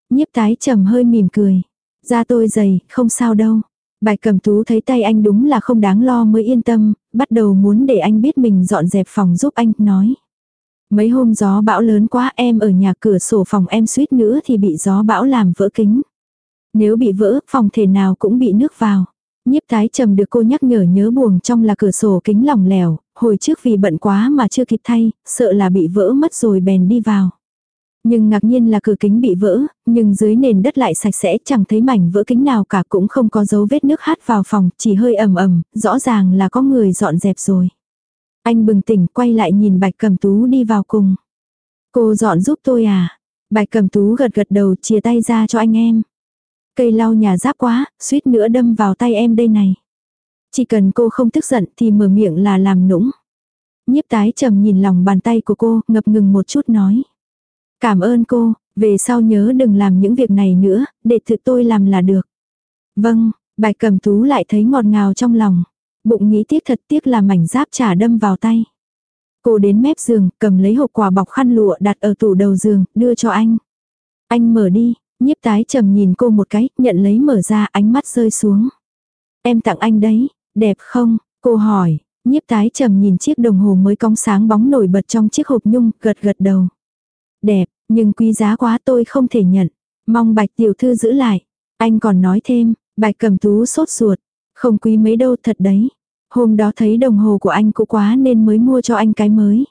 Nhiếp tái trầm hơi mỉm cười. Da tôi dày, không sao đâu. Bạch cầm tú thấy tay anh đúng là không đáng lo mới yên tâm, bắt đầu muốn để anh biết mình dọn dẹp phòng giúp anh, nói. Mấy hôm gió bão lớn quá em ở nhà cửa sổ phòng em suýt nữa thì bị gió bão làm vỡ kính. Nếu bị vỡ, phòng thể nào cũng bị nước vào. Nhiếp tái trầm được cô nhắc nhở nhớ buồng trong là cửa sổ kính lỏng lẻo, hồi trước vì bận quá mà chưa kịp thay, sợ là bị vỡ mất rồi bèn đi vào. Nhưng ngạc nhiên là cửa kính bị vỡ, nhưng dưới nền đất lại sạch sẽ chẳng thấy mảnh vỡ kính nào cả cũng không có dấu vết nước hát vào phòng, chỉ hơi ẩm ẩm, rõ ràng là có người dọn dẹp rồi. Anh bừng tỉnh quay lại nhìn bạch cầm tú đi vào cùng. Cô dọn giúp tôi à? Bạch cầm tú gật gật đầu chia tay ra cho anh em. Cây lau nhà giáp quá, suýt nữa đâm vào tay em đây này. Chỉ cần cô không tức giận thì mở miệng là làm nũng. Nhiếp tái trầm nhìn lòng bàn tay của cô, ngập ngừng một chút nói. Cảm ơn cô, về sau nhớ đừng làm những việc này nữa, để tự tôi làm là được. Vâng, bạch cầm tú lại thấy ngọt ngào trong lòng. Bụng nghĩ tiếc thật tiếc là mảnh giáp trả đâm vào tay. Cô đến mép giường, cầm lấy hộp quà bọc khăn lụa đặt ở tủ đầu giường, đưa cho anh. Anh mở đi, nhiếp tái trầm nhìn cô một cái, nhận lấy mở ra ánh mắt rơi xuống. Em tặng anh đấy, đẹp không? Cô hỏi, nhiếp tái trầm nhìn chiếc đồng hồ mới cong sáng bóng nổi bật trong chiếc hộp nhung, gật gật đầu. Đẹp, nhưng quý giá quá tôi không thể nhận. Mong bạch tiểu thư giữ lại. Anh còn nói thêm, bạch cầm tú sốt ruột. Không quý mấy đâu thật đấy. Hôm đó thấy đồng hồ của anh cũ quá nên mới mua cho anh cái mới.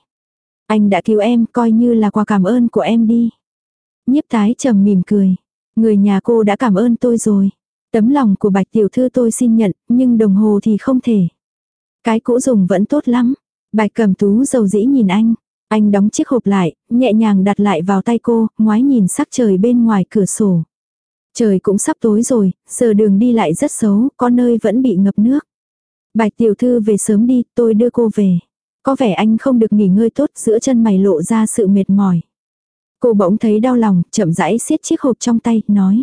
Anh đã cứu em coi như là quà cảm ơn của em đi. Nhiếp tái trầm mỉm cười. Người nhà cô đã cảm ơn tôi rồi. Tấm lòng của bạch tiểu thư tôi xin nhận, nhưng đồng hồ thì không thể. Cái cũ dùng vẫn tốt lắm. Bạch cầm tú dầu dĩ nhìn anh. Anh đóng chiếc hộp lại, nhẹ nhàng đặt lại vào tay cô, ngoái nhìn sắc trời bên ngoài cửa sổ. Trời cũng sắp tối rồi, giờ đường đi lại rất xấu, có nơi vẫn bị ngập nước. Bạch tiểu thư về sớm đi, tôi đưa cô về. Có vẻ anh không được nghỉ ngơi tốt, giữa chân mày lộ ra sự mệt mỏi. Cô bỗng thấy đau lòng, chậm rãi siết chiếc hộp trong tay, nói.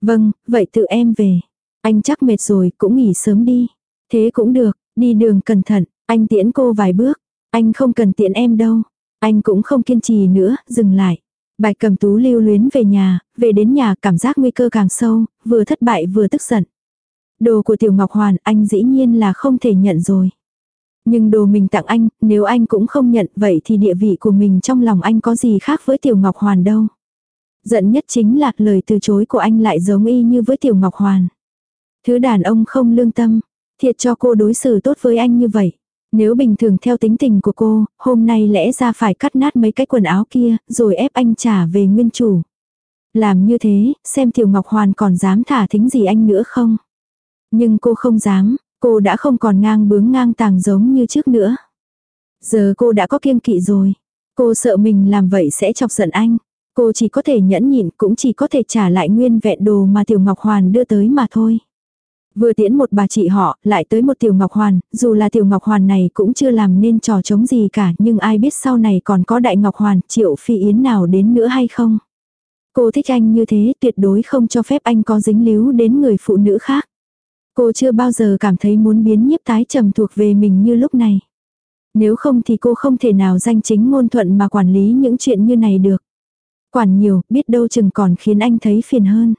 Vâng, vậy tự em về. Anh chắc mệt rồi, cũng nghỉ sớm đi. Thế cũng được, đi đường cẩn thận, anh tiễn cô vài bước. Anh không cần tiễn em đâu. Anh cũng không kiên trì nữa, dừng lại. Bạch cầm tú lưu luyến về nhà, về đến nhà cảm giác nguy cơ càng sâu, vừa thất bại vừa tức giận. Đồ của Tiểu Ngọc Hoàn anh dĩ nhiên là không thể nhận rồi. Nhưng đồ mình tặng anh, nếu anh cũng không nhận vậy thì địa vị của mình trong lòng anh có gì khác với Tiểu Ngọc Hoàn đâu. Giận nhất chính là lời từ chối của anh lại giống y như với Tiểu Ngọc Hoàn. Thứ đàn ông không lương tâm, thiệt cho cô đối xử tốt với anh như vậy. Nếu bình thường theo tính tình của cô, hôm nay lẽ ra phải cắt nát mấy cái quần áo kia, rồi ép anh trả về nguyên chủ. Làm như thế, xem Tiểu Ngọc Hoàn còn dám thả thính gì anh nữa không? Nhưng cô không dám, cô đã không còn ngang bướng ngang tàng giống như trước nữa. Giờ cô đã có kiêng kỵ rồi. Cô sợ mình làm vậy sẽ chọc giận anh. Cô chỉ có thể nhẫn nhịn cũng chỉ có thể trả lại nguyên vẹn đồ mà Tiểu Ngọc Hoàn đưa tới mà thôi. Vừa tiễn một bà chị họ, lại tới một Tiểu Ngọc Hoàn, dù là Tiểu Ngọc Hoàn này cũng chưa làm nên trò chống gì cả, nhưng ai biết sau này còn có Đại Ngọc Hoàn, Triệu Phi Yến nào đến nữa hay không. Cô thích anh như thế, tuyệt đối không cho phép anh có dính líu đến người phụ nữ khác. Cô chưa bao giờ cảm thấy muốn biến nhiếp tái trầm thuộc về mình như lúc này. Nếu không thì cô không thể nào danh chính ngôn thuận mà quản lý những chuyện như này được. Quản nhiều, biết đâu chừng còn khiến anh thấy phiền hơn.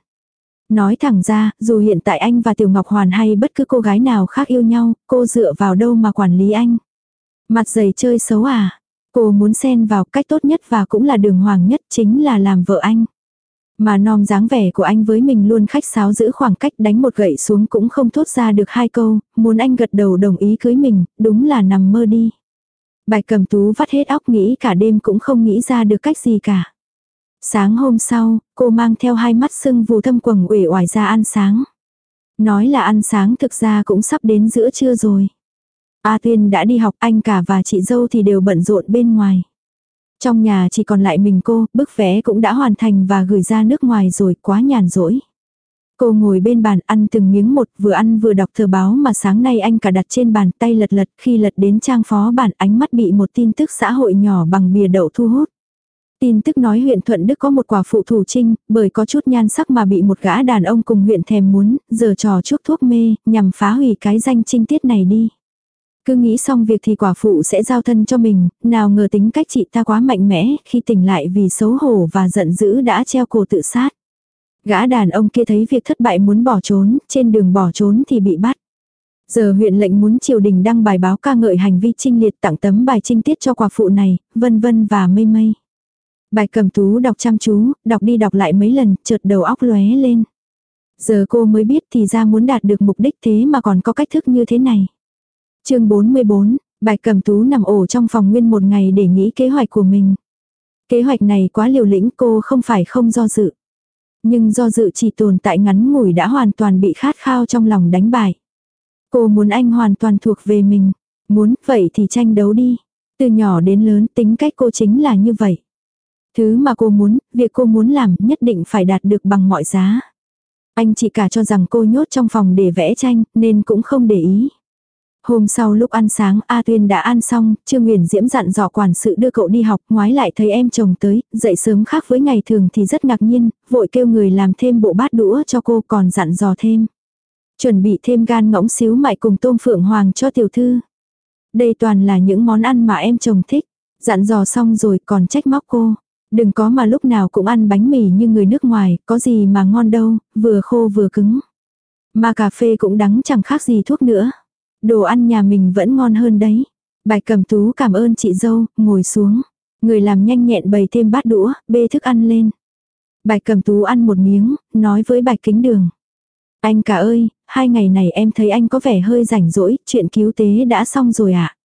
Nói thẳng ra, dù hiện tại anh và Tiểu Ngọc Hoàn hay bất cứ cô gái nào khác yêu nhau, cô dựa vào đâu mà quản lý anh. Mặt dày chơi xấu à. Cô muốn xen vào cách tốt nhất và cũng là đường hoàng nhất chính là làm vợ anh. Mà nom dáng vẻ của anh với mình luôn khách sáo giữ khoảng cách đánh một gậy xuống cũng không thốt ra được hai câu, muốn anh gật đầu đồng ý cưới mình, đúng là nằm mơ đi. Bạch cầm tú vắt hết óc nghĩ cả đêm cũng không nghĩ ra được cách gì cả. Sáng hôm sau, cô mang theo hai mắt sưng vù thâm quầng uể oải ra ăn sáng. Nói là ăn sáng thực ra cũng sắp đến giữa trưa rồi. A Tuyên đã đi học anh cả và chị dâu thì đều bận rộn bên ngoài. Trong nhà chỉ còn lại mình cô, bức vẽ cũng đã hoàn thành và gửi ra nước ngoài rồi, quá nhàn rỗi. Cô ngồi bên bàn ăn từng miếng một, vừa ăn vừa đọc tờ báo mà sáng nay anh cả đặt trên bàn tay lật lật, khi lật đến trang phó bản ánh mắt bị một tin tức xã hội nhỏ bằng bìa đậu thu hút. Tin tức nói huyện Thuận Đức có một quả phụ thủ trinh, bởi có chút nhan sắc mà bị một gã đàn ông cùng huyện thèm muốn, giờ trò chuốc thuốc mê, nhằm phá hủy cái danh trinh tiết này đi. Cứ nghĩ xong việc thì quả phụ sẽ giao thân cho mình, nào ngờ tính cách chị ta quá mạnh mẽ, khi tỉnh lại vì xấu hổ và giận dữ đã treo cổ tự sát. Gã đàn ông kia thấy việc thất bại muốn bỏ trốn, trên đường bỏ trốn thì bị bắt. Giờ huyện lệnh muốn triều đình đăng bài báo ca ngợi hành vi trinh liệt tặng tấm bài trinh tiết cho quả phụ này, vân vân và mây mây. Bài cầm tú đọc chăm chú, đọc đi đọc lại mấy lần, chợt đầu óc lóe lên. Giờ cô mới biết thì ra muốn đạt được mục đích thế mà còn có cách thức như thế này chương 44, bạch cầm tú nằm ổ trong phòng nguyên một ngày để nghĩ kế hoạch của mình. Kế hoạch này quá liều lĩnh cô không phải không do dự. Nhưng do dự chỉ tồn tại ngắn ngủi đã hoàn toàn bị khát khao trong lòng đánh bại. Cô muốn anh hoàn toàn thuộc về mình. Muốn, vậy thì tranh đấu đi. Từ nhỏ đến lớn tính cách cô chính là như vậy. Thứ mà cô muốn, việc cô muốn làm nhất định phải đạt được bằng mọi giá. Anh chỉ cả cho rằng cô nhốt trong phòng để vẽ tranh, nên cũng không để ý. Hôm sau lúc ăn sáng A Tuyên đã ăn xong, Trương Nguyễn Diễm dặn dò quản sự đưa cậu đi học, ngoái lại thấy em chồng tới, dậy sớm khác với ngày thường thì rất ngạc nhiên, vội kêu người làm thêm bộ bát đũa cho cô còn dặn dò thêm. Chuẩn bị thêm gan ngỗng xíu mại cùng tôm phượng hoàng cho tiểu thư. Đây toàn là những món ăn mà em chồng thích. Dặn dò xong rồi còn trách móc cô. Đừng có mà lúc nào cũng ăn bánh mì như người nước ngoài, có gì mà ngon đâu, vừa khô vừa cứng. Mà cà phê cũng đắng chẳng khác gì thuốc nữa. Đồ ăn nhà mình vẫn ngon hơn đấy. Bài cầm tú cảm ơn chị dâu, ngồi xuống. Người làm nhanh nhẹn bày thêm bát đũa, bê thức ăn lên. Bạch cầm tú ăn một miếng, nói với bạch kính đường. Anh cả ơi, hai ngày này em thấy anh có vẻ hơi rảnh rỗi, chuyện cứu tế đã xong rồi ạ. À?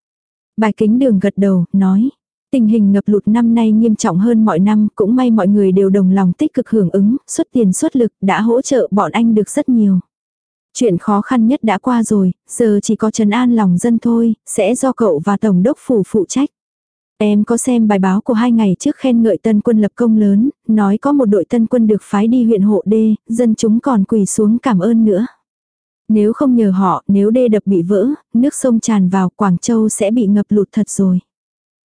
Bạch kính đường gật đầu, nói. Tình hình ngập lụt năm nay nghiêm trọng hơn mọi năm, cũng may mọi người đều đồng lòng tích cực hưởng ứng, xuất tiền xuất lực, đã hỗ trợ bọn anh được rất nhiều. Chuyện khó khăn nhất đã qua rồi, giờ chỉ có trấn an lòng dân thôi, sẽ do cậu và Tổng đốc phủ phụ trách. Em có xem bài báo của hai ngày trước khen ngợi tân quân lập công lớn, nói có một đội tân quân được phái đi huyện hộ đê, dân chúng còn quỳ xuống cảm ơn nữa. Nếu không nhờ họ, nếu đê đập bị vỡ, nước sông tràn vào Quảng Châu sẽ bị ngập lụt thật rồi.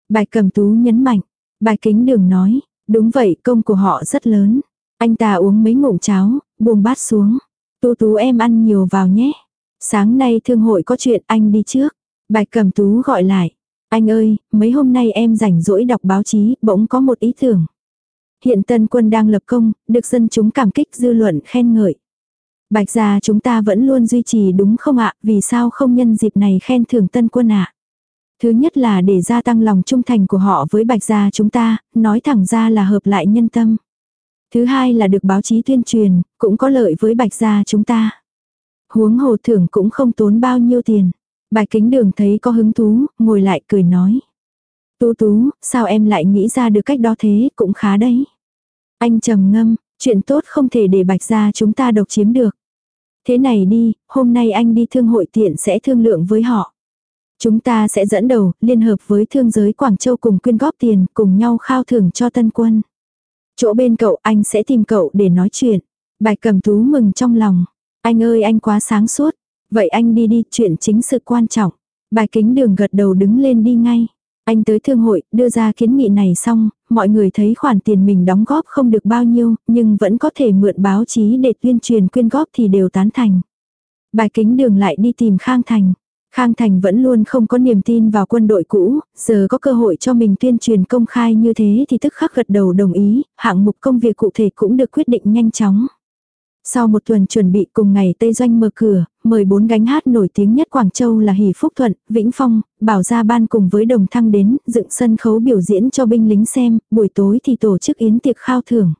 Bài cầm tú nhấn mạnh, bài kính đường nói, đúng vậy công của họ rất lớn. Anh ta uống mấy ngụm cháo, buông bát xuống. Tú tú em ăn nhiều vào nhé. Sáng nay thương hội có chuyện anh đi trước. Bạch cầm tú gọi lại. Anh ơi, mấy hôm nay em rảnh rỗi đọc báo chí, bỗng có một ý tưởng. Hiện tân quân đang lập công, được dân chúng cảm kích dư luận khen ngợi. Bạch gia chúng ta vẫn luôn duy trì đúng không ạ, vì sao không nhân dịp này khen thưởng tân quân ạ? Thứ nhất là để gia tăng lòng trung thành của họ với bạch gia chúng ta, nói thẳng ra là hợp lại nhân tâm. Thứ hai là được báo chí tuyên truyền, cũng có lợi với bạch gia chúng ta. Huống hồ thưởng cũng không tốn bao nhiêu tiền. Bạch kính đường thấy có hứng thú, ngồi lại cười nói. Tú tú, sao em lại nghĩ ra được cách đó thế, cũng khá đấy. Anh trầm ngâm, chuyện tốt không thể để bạch gia chúng ta độc chiếm được. Thế này đi, hôm nay anh đi thương hội tiện sẽ thương lượng với họ. Chúng ta sẽ dẫn đầu, liên hợp với thương giới Quảng Châu cùng quyên góp tiền, cùng nhau khao thưởng cho tân quân. Chỗ bên cậu anh sẽ tìm cậu để nói chuyện. Bạch cầm tú mừng trong lòng. Anh ơi anh quá sáng suốt. Vậy anh đi đi, chuyện chính sự quan trọng. Bài kính đường gật đầu đứng lên đi ngay. Anh tới thương hội, đưa ra kiến nghị này xong, mọi người thấy khoản tiền mình đóng góp không được bao nhiêu, nhưng vẫn có thể mượn báo chí để tuyên truyền quyên góp thì đều tán thành. Bài kính đường lại đi tìm Khang Thành. Khang Thành vẫn luôn không có niềm tin vào quân đội cũ, giờ có cơ hội cho mình tuyên truyền công khai như thế thì tức khắc gật đầu đồng ý, hạng mục công việc cụ thể cũng được quyết định nhanh chóng. Sau một tuần chuẩn bị cùng ngày Tây Doanh mở cửa, mời bốn gánh hát nổi tiếng nhất Quảng Châu là Hỷ Phúc Thuận, Vĩnh Phong, Bảo Gia Ban cùng với Đồng Thăng đến, dựng sân khấu biểu diễn cho binh lính xem, buổi tối thì tổ chức yến tiệc khao thưởng.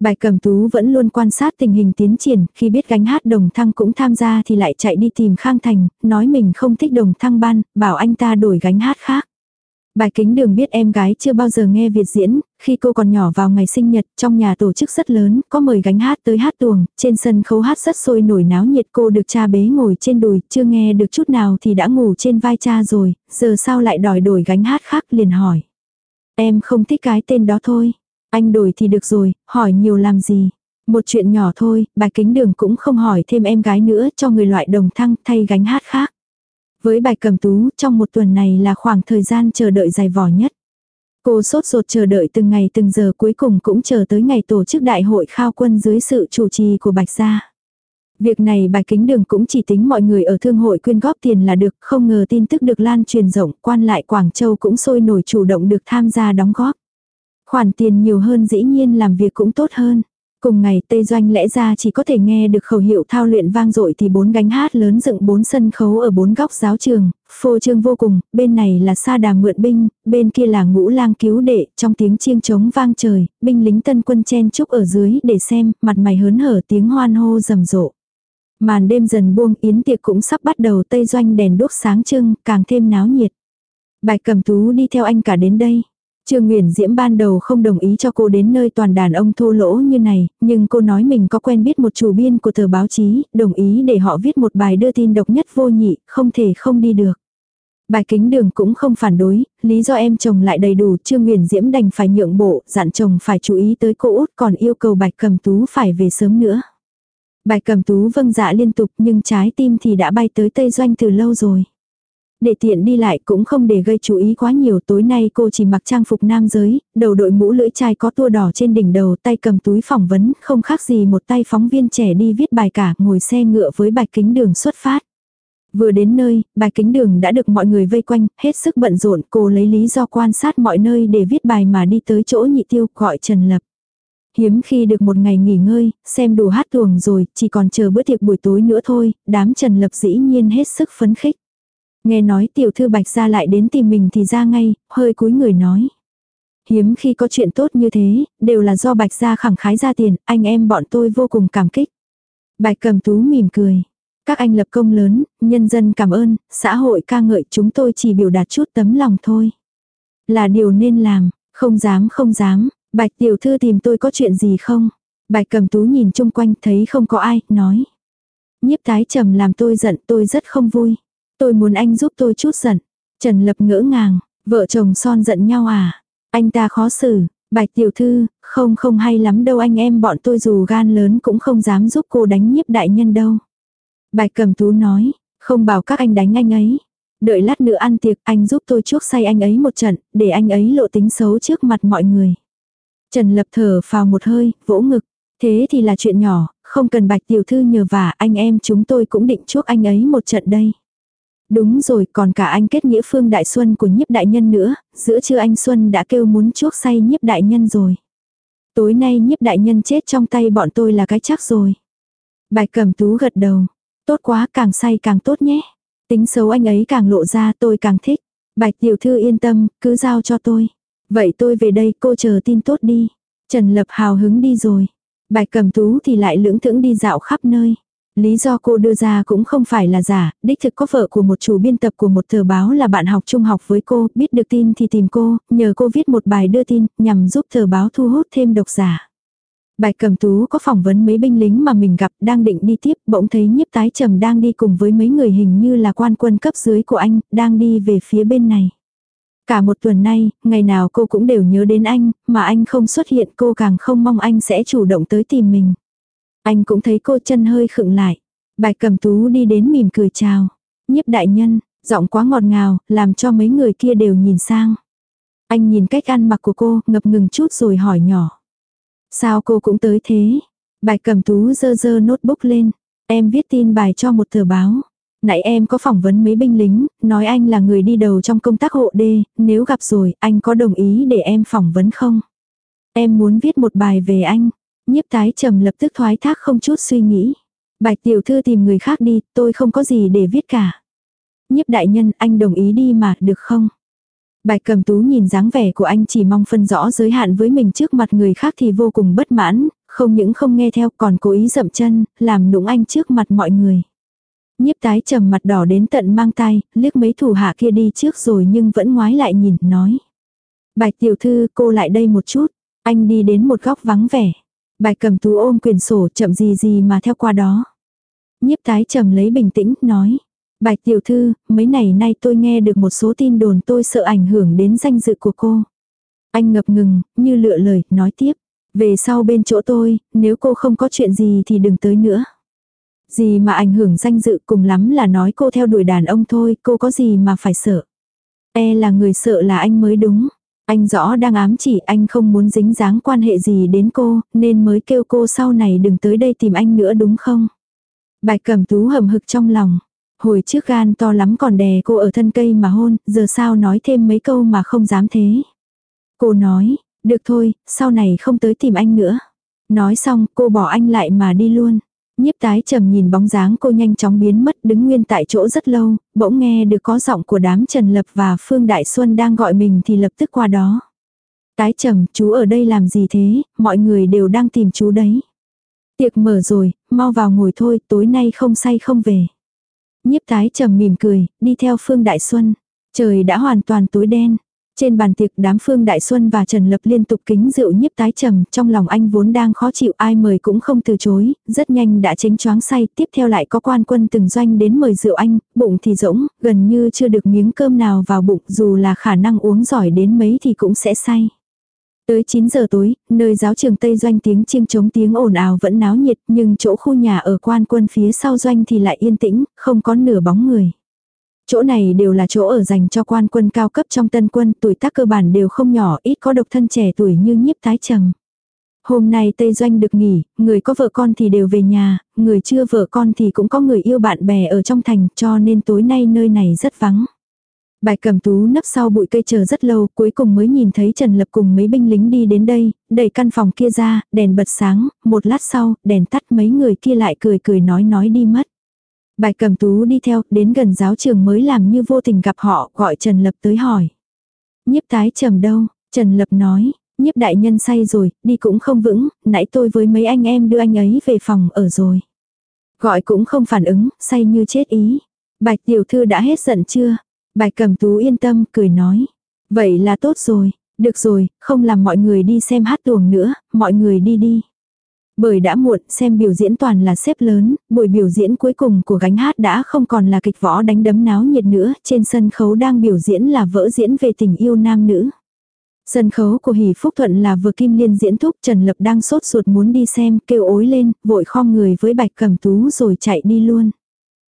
Bài cầm tú vẫn luôn quan sát tình hình tiến triển, khi biết gánh hát đồng thăng cũng tham gia thì lại chạy đi tìm Khang Thành, nói mình không thích đồng thăng ban, bảo anh ta đổi gánh hát khác. Bài kính đường biết em gái chưa bao giờ nghe Việt diễn, khi cô còn nhỏ vào ngày sinh nhật, trong nhà tổ chức rất lớn, có mời gánh hát tới hát tuồng, trên sân khấu hát rất sôi nổi náo nhiệt cô được cha bế ngồi trên đùi, chưa nghe được chút nào thì đã ngủ trên vai cha rồi, giờ sao lại đòi đổi gánh hát khác liền hỏi. Em không thích cái tên đó thôi. Anh đổi thì được rồi, hỏi nhiều làm gì. Một chuyện nhỏ thôi, bài kính đường cũng không hỏi thêm em gái nữa cho người loại đồng thăng thay gánh hát khác. Với bài cầm tú, trong một tuần này là khoảng thời gian chờ đợi dài vỏ nhất. Cô sốt ruột chờ đợi từng ngày từng giờ cuối cùng cũng chờ tới ngày tổ chức đại hội khao quân dưới sự chủ trì của Bạch Gia. Việc này bài kính đường cũng chỉ tính mọi người ở thương hội quyên góp tiền là được, không ngờ tin tức được lan truyền rộng, quan lại Quảng Châu cũng sôi nổi chủ động được tham gia đóng góp. Khoản tiền nhiều hơn dĩ nhiên làm việc cũng tốt hơn. Cùng ngày Tây Doanh lẽ ra chỉ có thể nghe được khẩu hiệu thao luyện vang dội thì bốn gánh hát lớn dựng bốn sân khấu ở bốn góc giáo trường, phô trương vô cùng, bên này là sa đà mượn binh, bên kia là ngũ lang cứu đệ, trong tiếng chiêng trống vang trời, binh lính tân quân chen chúc ở dưới để xem, mặt mày hớn hở tiếng hoan hô rầm rộ. Màn đêm dần buông yến tiệc cũng sắp bắt đầu Tây Doanh đèn đốt sáng trưng, càng thêm náo nhiệt. Bạch cầm tú đi theo anh cả đến đây. Trương Nguyễn Diễm ban đầu không đồng ý cho cô đến nơi toàn đàn ông thô lỗ như này, nhưng cô nói mình có quen biết một chủ biên của tờ báo chí, đồng ý để họ viết một bài đưa tin độc nhất vô nhị, không thể không đi được. Bài kính đường cũng không phản đối, lý do em chồng lại đầy đủ, Trương Nguyễn Diễm đành phải nhượng bộ, dặn chồng phải chú ý tới cô út còn yêu cầu bạch cầm tú phải về sớm nữa. Bạch cầm tú vâng dạ liên tục nhưng trái tim thì đã bay tới Tây Doanh từ lâu rồi. Để tiện đi lại cũng không để gây chú ý quá nhiều tối nay cô chỉ mặc trang phục nam giới, đầu đội mũ lưỡi chai có tua đỏ trên đỉnh đầu tay cầm túi phỏng vấn không khác gì một tay phóng viên trẻ đi viết bài cả ngồi xe ngựa với bạch kính đường xuất phát. Vừa đến nơi, bài kính đường đã được mọi người vây quanh, hết sức bận rộn cô lấy lý do quan sát mọi nơi để viết bài mà đi tới chỗ nhị tiêu gọi Trần Lập. Hiếm khi được một ngày nghỉ ngơi, xem đủ hát tuồng rồi, chỉ còn chờ bữa tiệc buổi tối nữa thôi, đám Trần Lập dĩ nhiên hết sức phấn khích. Nghe nói tiểu thư bạch ra lại đến tìm mình thì ra ngay, hơi cúi người nói. Hiếm khi có chuyện tốt như thế, đều là do bạch gia khẳng khái ra tiền, anh em bọn tôi vô cùng cảm kích. Bạch cầm tú mỉm cười. Các anh lập công lớn, nhân dân cảm ơn, xã hội ca ngợi chúng tôi chỉ biểu đạt chút tấm lòng thôi. Là điều nên làm, không dám không dám, bạch tiểu thư tìm tôi có chuyện gì không? Bạch cầm tú nhìn chung quanh thấy không có ai, nói. Nhiếp tái trầm làm tôi giận tôi rất không vui. Tôi muốn anh giúp tôi chút giận. Trần Lập ngỡ ngàng, vợ chồng son giận nhau à? Anh ta khó xử, bạch tiểu thư, không không hay lắm đâu anh em bọn tôi dù gan lớn cũng không dám giúp cô đánh nhiếp đại nhân đâu. Bạch cầm tú nói, không bảo các anh đánh anh ấy. Đợi lát nữa ăn tiệc anh giúp tôi chuốc say anh ấy một trận, để anh ấy lộ tính xấu trước mặt mọi người. Trần Lập thở vào một hơi, vỗ ngực. Thế thì là chuyện nhỏ, không cần bạch tiểu thư nhờ vả anh em chúng tôi cũng định chuốc anh ấy một trận đây. Đúng rồi, còn cả anh kết nghĩa phương đại xuân của nhiếp đại nhân nữa, giữa trưa anh Xuân đã kêu muốn chuốc say nhiếp đại nhân rồi. Tối nay nhiếp đại nhân chết trong tay bọn tôi là cái chắc rồi. Bạch cầm tú gật đầu. Tốt quá, càng say càng tốt nhé. Tính xấu anh ấy càng lộ ra tôi càng thích. Bạch tiểu thư yên tâm, cứ giao cho tôi. Vậy tôi về đây cô chờ tin tốt đi. Trần Lập hào hứng đi rồi. Bạch cầm tú thì lại lưỡng thững đi dạo khắp nơi. Lý do cô đưa ra cũng không phải là giả, đích thực có vợ của một chủ biên tập của một tờ báo là bạn học trung học với cô, biết được tin thì tìm cô, nhờ cô viết một bài đưa tin, nhằm giúp tờ báo thu hút thêm độc giả. Bạch cầm tú có phỏng vấn mấy binh lính mà mình gặp đang định đi tiếp, bỗng thấy nhiếp tái trầm đang đi cùng với mấy người hình như là quan quân cấp dưới của anh, đang đi về phía bên này. Cả một tuần nay, ngày nào cô cũng đều nhớ đến anh, mà anh không xuất hiện cô càng không mong anh sẽ chủ động tới tìm mình. Anh cũng thấy cô chân hơi khựng lại. Bạch cầm tú đi đến mỉm cười chào. Nhiếp đại nhân, giọng quá ngọt ngào, làm cho mấy người kia đều nhìn sang. Anh nhìn cách ăn mặc của cô, ngập ngừng chút rồi hỏi nhỏ. Sao cô cũng tới thế? bài cầm tú dơ dơ notebook lên. Em viết tin bài cho một tờ báo. Nãy em có phỏng vấn mấy binh lính, nói anh là người đi đầu trong công tác hộ đê, nếu gặp rồi, anh có đồng ý để em phỏng vấn không? Em muốn viết một bài về anh. Nhiếp tái trầm lập tức thoái thác không chút suy nghĩ. Bạch tiểu thư tìm người khác đi, tôi không có gì để viết cả. Nhiếp đại nhân, anh đồng ý đi mà, được không? Bạch cầm tú nhìn dáng vẻ của anh chỉ mong phân rõ giới hạn với mình trước mặt người khác thì vô cùng bất mãn, không những không nghe theo còn cố ý dậm chân, làm nũng anh trước mặt mọi người. Nhiếp tái trầm mặt đỏ đến tận mang tay, liếc mấy thủ hạ kia đi trước rồi nhưng vẫn ngoái lại nhìn, nói. Bạch tiểu thư cô lại đây một chút, anh đi đến một góc vắng vẻ. Bạch cầm tú ôm quyền sổ chậm gì gì mà theo qua đó. Nhiếp tái trầm lấy bình tĩnh, nói. Bạch tiểu thư, mấy ngày nay tôi nghe được một số tin đồn tôi sợ ảnh hưởng đến danh dự của cô. Anh ngập ngừng, như lựa lời, nói tiếp. Về sau bên chỗ tôi, nếu cô không có chuyện gì thì đừng tới nữa. Gì mà ảnh hưởng danh dự cùng lắm là nói cô theo đuổi đàn ông thôi, cô có gì mà phải sợ. E là người sợ là anh mới đúng. Anh rõ đang ám chỉ anh không muốn dính dáng quan hệ gì đến cô, nên mới kêu cô sau này đừng tới đây tìm anh nữa đúng không? Bạch cẩm tú hầm hực trong lòng. Hồi trước gan to lắm còn đè cô ở thân cây mà hôn, giờ sao nói thêm mấy câu mà không dám thế. Cô nói, được thôi, sau này không tới tìm anh nữa. Nói xong cô bỏ anh lại mà đi luôn. Nhiếp tái trầm nhìn bóng dáng cô nhanh chóng biến mất đứng nguyên tại chỗ rất lâu, bỗng nghe được có giọng của đám Trần Lập và Phương Đại Xuân đang gọi mình thì lập tức qua đó. Tái trầm, chú ở đây làm gì thế, mọi người đều đang tìm chú đấy. Tiệc mở rồi, mau vào ngồi thôi, tối nay không say không về. Nhiếp tái trầm mỉm cười, đi theo Phương Đại Xuân. Trời đã hoàn toàn tối đen. Trên bàn tiệc đám Phương Đại Xuân và Trần Lập liên tục kính rượu nhiếp tái trầm, trong lòng anh vốn đang khó chịu ai mời cũng không từ chối, rất nhanh đã chính choáng say, tiếp theo lại có quan quân từng doanh đến mời rượu anh, bụng thì rỗng, gần như chưa được miếng cơm nào vào bụng, dù là khả năng uống giỏi đến mấy thì cũng sẽ say. Tới 9 giờ tối, nơi giáo trường Tây Doanh tiếng chiêng trống tiếng ồn ào vẫn náo nhiệt nhưng chỗ khu nhà ở quan quân phía sau Doanh thì lại yên tĩnh, không có nửa bóng người. Chỗ này đều là chỗ ở dành cho quan quân cao cấp trong tân quân, tuổi tác cơ bản đều không nhỏ, ít có độc thân trẻ tuổi như nhiếp tái trầm. Hôm nay Tây Doanh được nghỉ, người có vợ con thì đều về nhà, người chưa vợ con thì cũng có người yêu bạn bè ở trong thành cho nên tối nay nơi này rất vắng. Bạch cầm tú nấp sau bụi cây chờ rất lâu, cuối cùng mới nhìn thấy Trần Lập cùng mấy binh lính đi đến đây, đẩy căn phòng kia ra, đèn bật sáng, một lát sau, đèn tắt mấy người kia lại cười cười nói nói đi mất. Bạch cầm tú đi theo, đến gần giáo trường mới làm như vô tình gặp họ, gọi Trần Lập tới hỏi. Nhiếp tái trầm đâu, Trần Lập nói, nhiếp đại nhân say rồi, đi cũng không vững, nãy tôi với mấy anh em đưa anh ấy về phòng ở rồi. Gọi cũng không phản ứng, say như chết ý. Bạch tiểu thư đã hết giận chưa? Bạch cầm tú yên tâm, cười nói. Vậy là tốt rồi, được rồi, không làm mọi người đi xem hát tuồng nữa, mọi người đi đi. Bởi đã muộn, xem biểu diễn toàn là xếp lớn, buổi biểu diễn cuối cùng của gánh hát đã không còn là kịch võ đánh đấm náo nhiệt nữa, trên sân khấu đang biểu diễn là vỡ diễn về tình yêu nam nữ. Sân khấu của Hỷ Phúc Thuận là vừa Kim Liên diễn thúc Trần Lập đang sốt ruột muốn đi xem, kêu ối lên, vội khom người với Bạch Cẩm Tú rồi chạy đi luôn.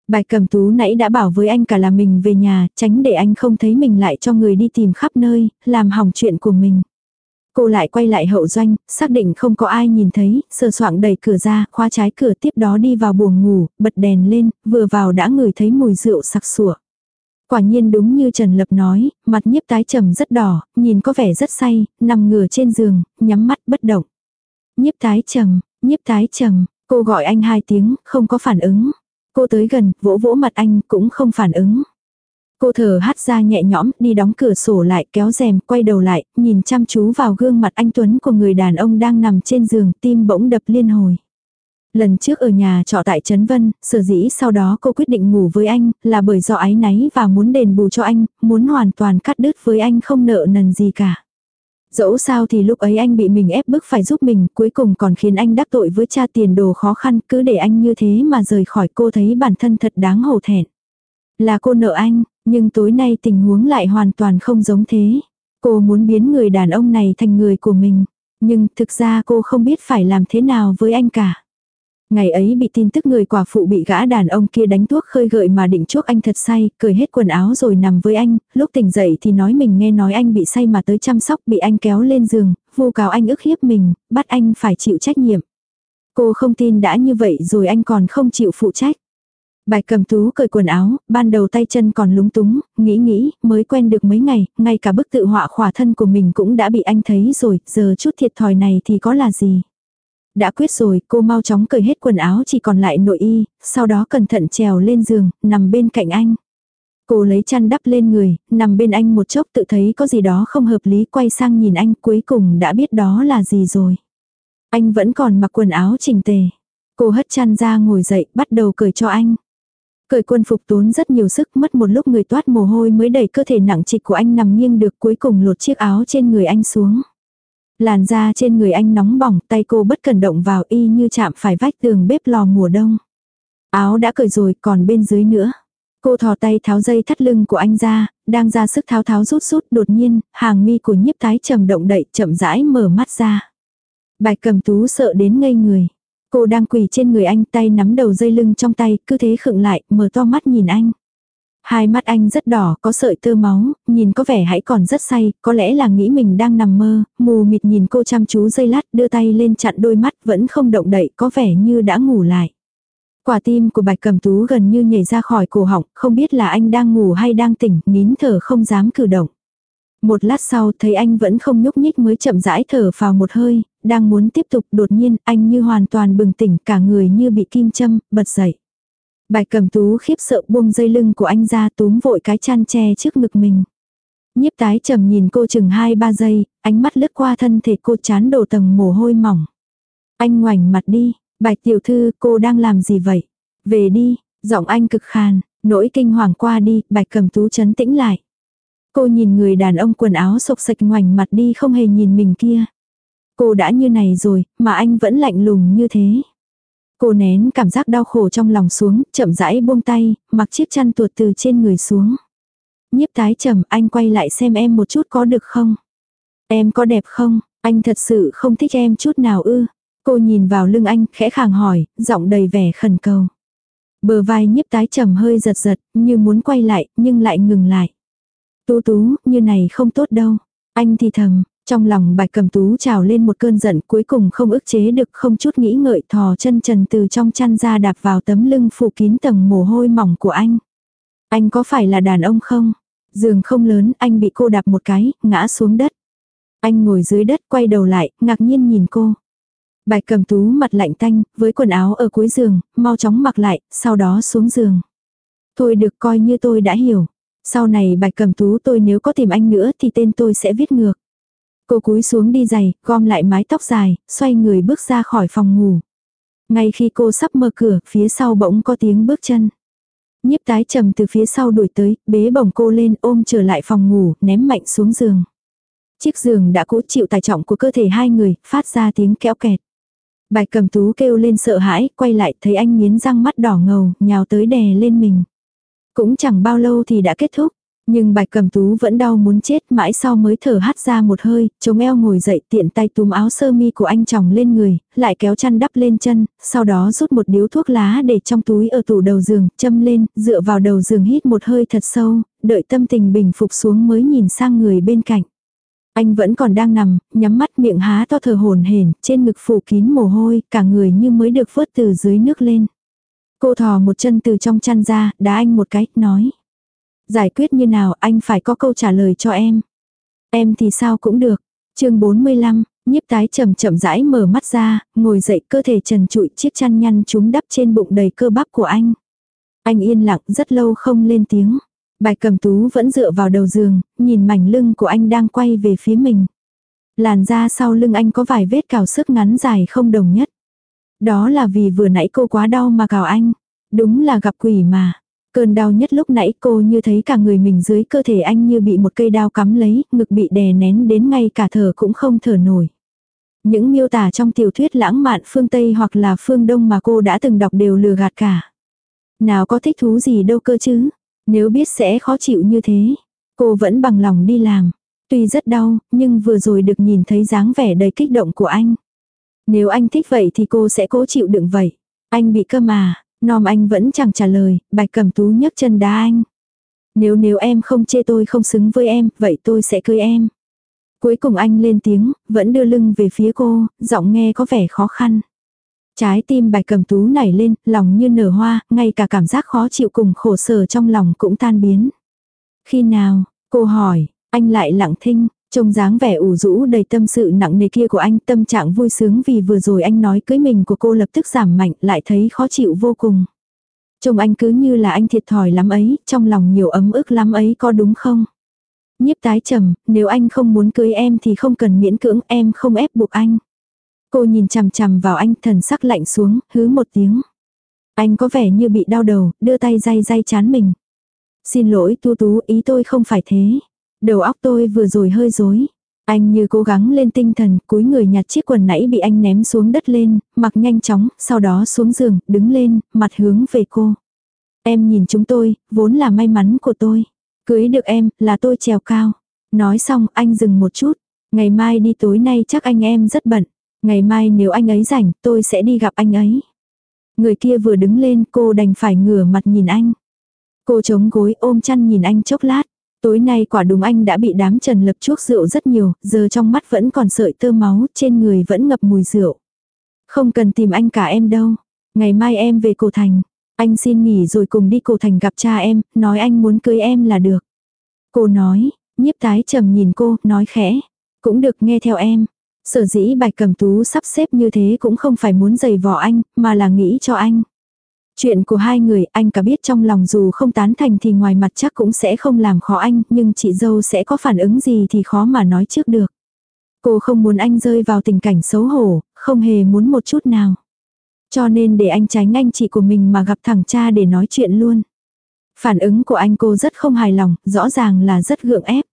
Bạch Cẩm Tú nãy đã bảo với anh cả là mình về nhà, tránh để anh không thấy mình lại cho người đi tìm khắp nơi, làm hỏng chuyện của mình. Cô lại quay lại hậu doanh, xác định không có ai nhìn thấy, sờ soạng đẩy cửa ra, khóa trái cửa tiếp đó đi vào buồng ngủ, bật đèn lên, vừa vào đã ngửi thấy mùi rượu sặc sủa. Quả nhiên đúng như Trần Lập nói, mặt nhiếp tái trầm rất đỏ, nhìn có vẻ rất say, nằm ngửa trên giường, nhắm mắt bất động. Nhiếp tái trầm, nhiếp tái trầm, cô gọi anh hai tiếng, không có phản ứng. Cô tới gần, vỗ vỗ mặt anh, cũng không phản ứng. Cô thở hắt ra nhẹ nhõm, đi đóng cửa sổ lại, kéo rèm, quay đầu lại, nhìn chăm chú vào gương mặt anh Tuấn của người đàn ông đang nằm trên giường, tim bỗng đập liên hồi. Lần trước ở nhà trọ tại Trấn Vân, sở dĩ sau đó cô quyết định ngủ với anh, là bởi do ái náy và muốn đền bù cho anh, muốn hoàn toàn cắt đứt với anh không nợ nần gì cả. Dẫu sao thì lúc ấy anh bị mình ép bức phải giúp mình, cuối cùng còn khiến anh đắc tội với cha tiền đồ khó khăn, cứ để anh như thế mà rời khỏi cô thấy bản thân thật đáng hổ thẹn. Là cô nợ anh, nhưng tối nay tình huống lại hoàn toàn không giống thế. Cô muốn biến người đàn ông này thành người của mình, nhưng thực ra cô không biết phải làm thế nào với anh cả. Ngày ấy bị tin tức người quả phụ bị gã đàn ông kia đánh thuốc khơi gợi mà định chuốc anh thật say, cởi hết quần áo rồi nằm với anh, lúc tỉnh dậy thì nói mình nghe nói anh bị say mà tới chăm sóc bị anh kéo lên giường, vu cáo anh ức hiếp mình, bắt anh phải chịu trách nhiệm. Cô không tin đã như vậy rồi anh còn không chịu phụ trách. Bài cầm tú cởi quần áo, ban đầu tay chân còn lúng túng, nghĩ nghĩ, mới quen được mấy ngày, ngay cả bức tự họa khỏa thân của mình cũng đã bị anh thấy rồi, giờ chút thiệt thòi này thì có là gì. Đã quyết rồi, cô mau chóng cởi hết quần áo chỉ còn lại nội y, sau đó cẩn thận trèo lên giường, nằm bên cạnh anh. Cô lấy chăn đắp lên người, nằm bên anh một chốc tự thấy có gì đó không hợp lý quay sang nhìn anh cuối cùng đã biết đó là gì rồi. Anh vẫn còn mặc quần áo chỉnh tề. Cô hất chăn ra ngồi dậy bắt đầu cởi cho anh. Cởi quân phục tốn rất nhiều sức mất một lúc người toát mồ hôi mới đẩy cơ thể nặng trịch của anh nằm nghiêng được cuối cùng lột chiếc áo trên người anh xuống. Làn da trên người anh nóng bỏng, tay cô bất cần động vào y như chạm phải vách tường bếp lò mùa đông. Áo đã cởi rồi, còn bên dưới nữa. Cô thò tay tháo dây thắt lưng của anh ra, đang ra sức tháo tháo rút rút, đột nhiên, hàng mi của nhiếp tái trầm động đậy, chậm rãi mở mắt ra. Bạch cầm tú sợ đến ngây người. Cô đang quỳ trên người anh tay nắm đầu dây lưng trong tay, cứ thế khựng lại, mở to mắt nhìn anh. Hai mắt anh rất đỏ, có sợi tơ máu, nhìn có vẻ hãy còn rất say, có lẽ là nghĩ mình đang nằm mơ, mù mịt nhìn cô chăm chú dây lát, đưa tay lên chặn đôi mắt vẫn không động đậy, có vẻ như đã ngủ lại. Quả tim của bạch cầm tú gần như nhảy ra khỏi cổ họng, không biết là anh đang ngủ hay đang tỉnh, nín thở không dám cử động. Một lát sau thấy anh vẫn không nhúc nhích mới chậm rãi thở vào một hơi, đang muốn tiếp tục đột nhiên anh như hoàn toàn bừng tỉnh cả người như bị kim châm, bật dậy. Bạch cầm tú khiếp sợ buông dây lưng của anh ra túm vội cái chăn che trước ngực mình. Nhiếp tái trầm nhìn cô chừng 2-3 giây, ánh mắt lướt qua thân thể cô chán đổ tầng mồ hôi mỏng. Anh ngoảnh mặt đi, bạch tiểu thư cô đang làm gì vậy? Về đi, giọng anh cực khàn, nỗi kinh hoàng qua đi, bạch cầm tú chấn tĩnh lại. Cô nhìn người đàn ông quần áo sộc sạch ngoảnh mặt đi không hề nhìn mình kia. Cô đã như này rồi, mà anh vẫn lạnh lùng như thế. Cô nén cảm giác đau khổ trong lòng xuống, chậm rãi buông tay, mặc chiếc chăn tuột từ trên người xuống. Nhiếp tái trầm, anh quay lại xem em một chút có được không? Em có đẹp không? Anh thật sự không thích em chút nào ư? Cô nhìn vào lưng anh, khẽ khàng hỏi, giọng đầy vẻ khẩn cầu. Bờ vai nhiếp tái trầm hơi giật giật, như muốn quay lại, nhưng lại ngừng lại. Tú tú, như này không tốt đâu. Anh thì thầm, trong lòng bạch cầm tú trào lên một cơn giận cuối cùng không ức chế được không chút nghĩ ngợi thò chân trần từ trong chăn ra đạp vào tấm lưng phủ kín tầng mồ hôi mỏng của anh. Anh có phải là đàn ông không? Giường không lớn, anh bị cô đạp một cái, ngã xuống đất. Anh ngồi dưới đất quay đầu lại, ngạc nhiên nhìn cô. Bạch cầm tú mặt lạnh tanh, với quần áo ở cuối giường, mau chóng mặc lại, sau đó xuống giường. Thôi được coi như tôi đã hiểu. Sau này bạch cầm tú tôi nếu có tìm anh nữa thì tên tôi sẽ viết ngược. Cô cúi xuống đi giày, gom lại mái tóc dài, xoay người bước ra khỏi phòng ngủ. Ngay khi cô sắp mở cửa, phía sau bỗng có tiếng bước chân. Nhiếp tái trầm từ phía sau đuổi tới, bế bổng cô lên ôm trở lại phòng ngủ, ném mạnh xuống giường. Chiếc giường đã cũ chịu tài trọng của cơ thể hai người, phát ra tiếng kéo kẹt. Bạch cầm tú kêu lên sợ hãi, quay lại thấy anh nghiến răng mắt đỏ ngầu, nhào tới đè lên mình. Cũng chẳng bao lâu thì đã kết thúc. Nhưng bạch cầm tú vẫn đau muốn chết mãi sau mới thở hắt ra một hơi, chống eo ngồi dậy tiện tay túm áo sơ mi của anh chồng lên người, lại kéo chăn đắp lên chân, sau đó rút một điếu thuốc lá để trong túi ở tủ đầu giường, châm lên, dựa vào đầu giường hít một hơi thật sâu, đợi tâm tình bình phục xuống mới nhìn sang người bên cạnh. Anh vẫn còn đang nằm, nhắm mắt miệng há to thở hồn hển, trên ngực phủ kín mồ hôi, cả người như mới được vớt từ dưới nước lên. Cô thò một chân từ trong chăn ra, đá anh một cái, nói. Giải quyết như nào anh phải có câu trả lời cho em. Em thì sao cũng được. chương 45, nhiếp tái chậm chậm rãi mở mắt ra, ngồi dậy cơ thể trần trụi chiếc chăn nhăn chúng đắp trên bụng đầy cơ bắp của anh. Anh yên lặng rất lâu không lên tiếng. bài cầm tú vẫn dựa vào đầu giường, nhìn mảnh lưng của anh đang quay về phía mình. Làn da sau lưng anh có vài vết cào sức ngắn dài không đồng nhất. Đó là vì vừa nãy cô quá đau mà cào anh. Đúng là gặp quỷ mà. Cơn đau nhất lúc nãy cô như thấy cả người mình dưới cơ thể anh như bị một cây đao cắm lấy, ngực bị đè nén đến ngay cả thở cũng không thở nổi. Những miêu tả trong tiểu thuyết lãng mạn phương Tây hoặc là phương Đông mà cô đã từng đọc đều lừa gạt cả. Nào có thích thú gì đâu cơ chứ. Nếu biết sẽ khó chịu như thế. Cô vẫn bằng lòng đi làm. Tuy rất đau, nhưng vừa rồi được nhìn thấy dáng vẻ đầy kích động của anh. Nếu anh thích vậy thì cô sẽ cố chịu đựng vậy. Anh bị cơ mà, Nom anh vẫn chẳng trả lời, bạch cẩm tú nhấc chân đá anh. Nếu nếu em không chê tôi không xứng với em, vậy tôi sẽ cưới em. Cuối cùng anh lên tiếng, vẫn đưa lưng về phía cô, giọng nghe có vẻ khó khăn. Trái tim bạch cầm tú nảy lên, lòng như nở hoa, ngay cả cảm giác khó chịu cùng khổ sở trong lòng cũng tan biến. Khi nào, cô hỏi, anh lại lặng thinh, Trông dáng vẻ ủ rũ đầy tâm sự nặng nề kia của anh tâm trạng vui sướng vì vừa rồi anh nói cưới mình của cô lập tức giảm mạnh lại thấy khó chịu vô cùng. Trông anh cứ như là anh thiệt thòi lắm ấy, trong lòng nhiều ấm ức lắm ấy có đúng không? Nhiếp tái trầm, nếu anh không muốn cưới em thì không cần miễn cưỡng em không ép buộc anh. Cô nhìn chằm chằm vào anh thần sắc lạnh xuống, hứ một tiếng. Anh có vẻ như bị đau đầu, đưa tay day day chán mình. Xin lỗi tu tú, ý tôi không phải thế. Đầu óc tôi vừa rồi hơi rối. Anh như cố gắng lên tinh thần, cúi người nhặt chiếc quần nãy bị anh ném xuống đất lên, mặc nhanh chóng, sau đó xuống giường, đứng lên, mặt hướng về cô. Em nhìn chúng tôi, vốn là may mắn của tôi. Cưới được em, là tôi trèo cao. Nói xong, anh dừng một chút. Ngày mai đi tối nay chắc anh em rất bận. Ngày mai nếu anh ấy rảnh, tôi sẽ đi gặp anh ấy. Người kia vừa đứng lên, cô đành phải ngửa mặt nhìn anh. Cô chống gối ôm chăn nhìn anh chốc lát. Tối nay quả đúng anh đã bị đám trần lập chuốc rượu rất nhiều, giờ trong mắt vẫn còn sợi tơ máu, trên người vẫn ngập mùi rượu. Không cần tìm anh cả em đâu. Ngày mai em về cổ thành. Anh xin nghỉ rồi cùng đi cổ thành gặp cha em, nói anh muốn cưới em là được. Cô nói, nhiếp tái trầm nhìn cô, nói khẽ. Cũng được nghe theo em. Sở dĩ bạch cầm tú sắp xếp như thế cũng không phải muốn giày vò anh, mà là nghĩ cho anh. Chuyện của hai người anh cả biết trong lòng dù không tán thành thì ngoài mặt chắc cũng sẽ không làm khó anh, nhưng chị dâu sẽ có phản ứng gì thì khó mà nói trước được. Cô không muốn anh rơi vào tình cảnh xấu hổ, không hề muốn một chút nào. Cho nên để anh tránh anh chị của mình mà gặp thằng cha để nói chuyện luôn. Phản ứng của anh cô rất không hài lòng, rõ ràng là rất gượng ép.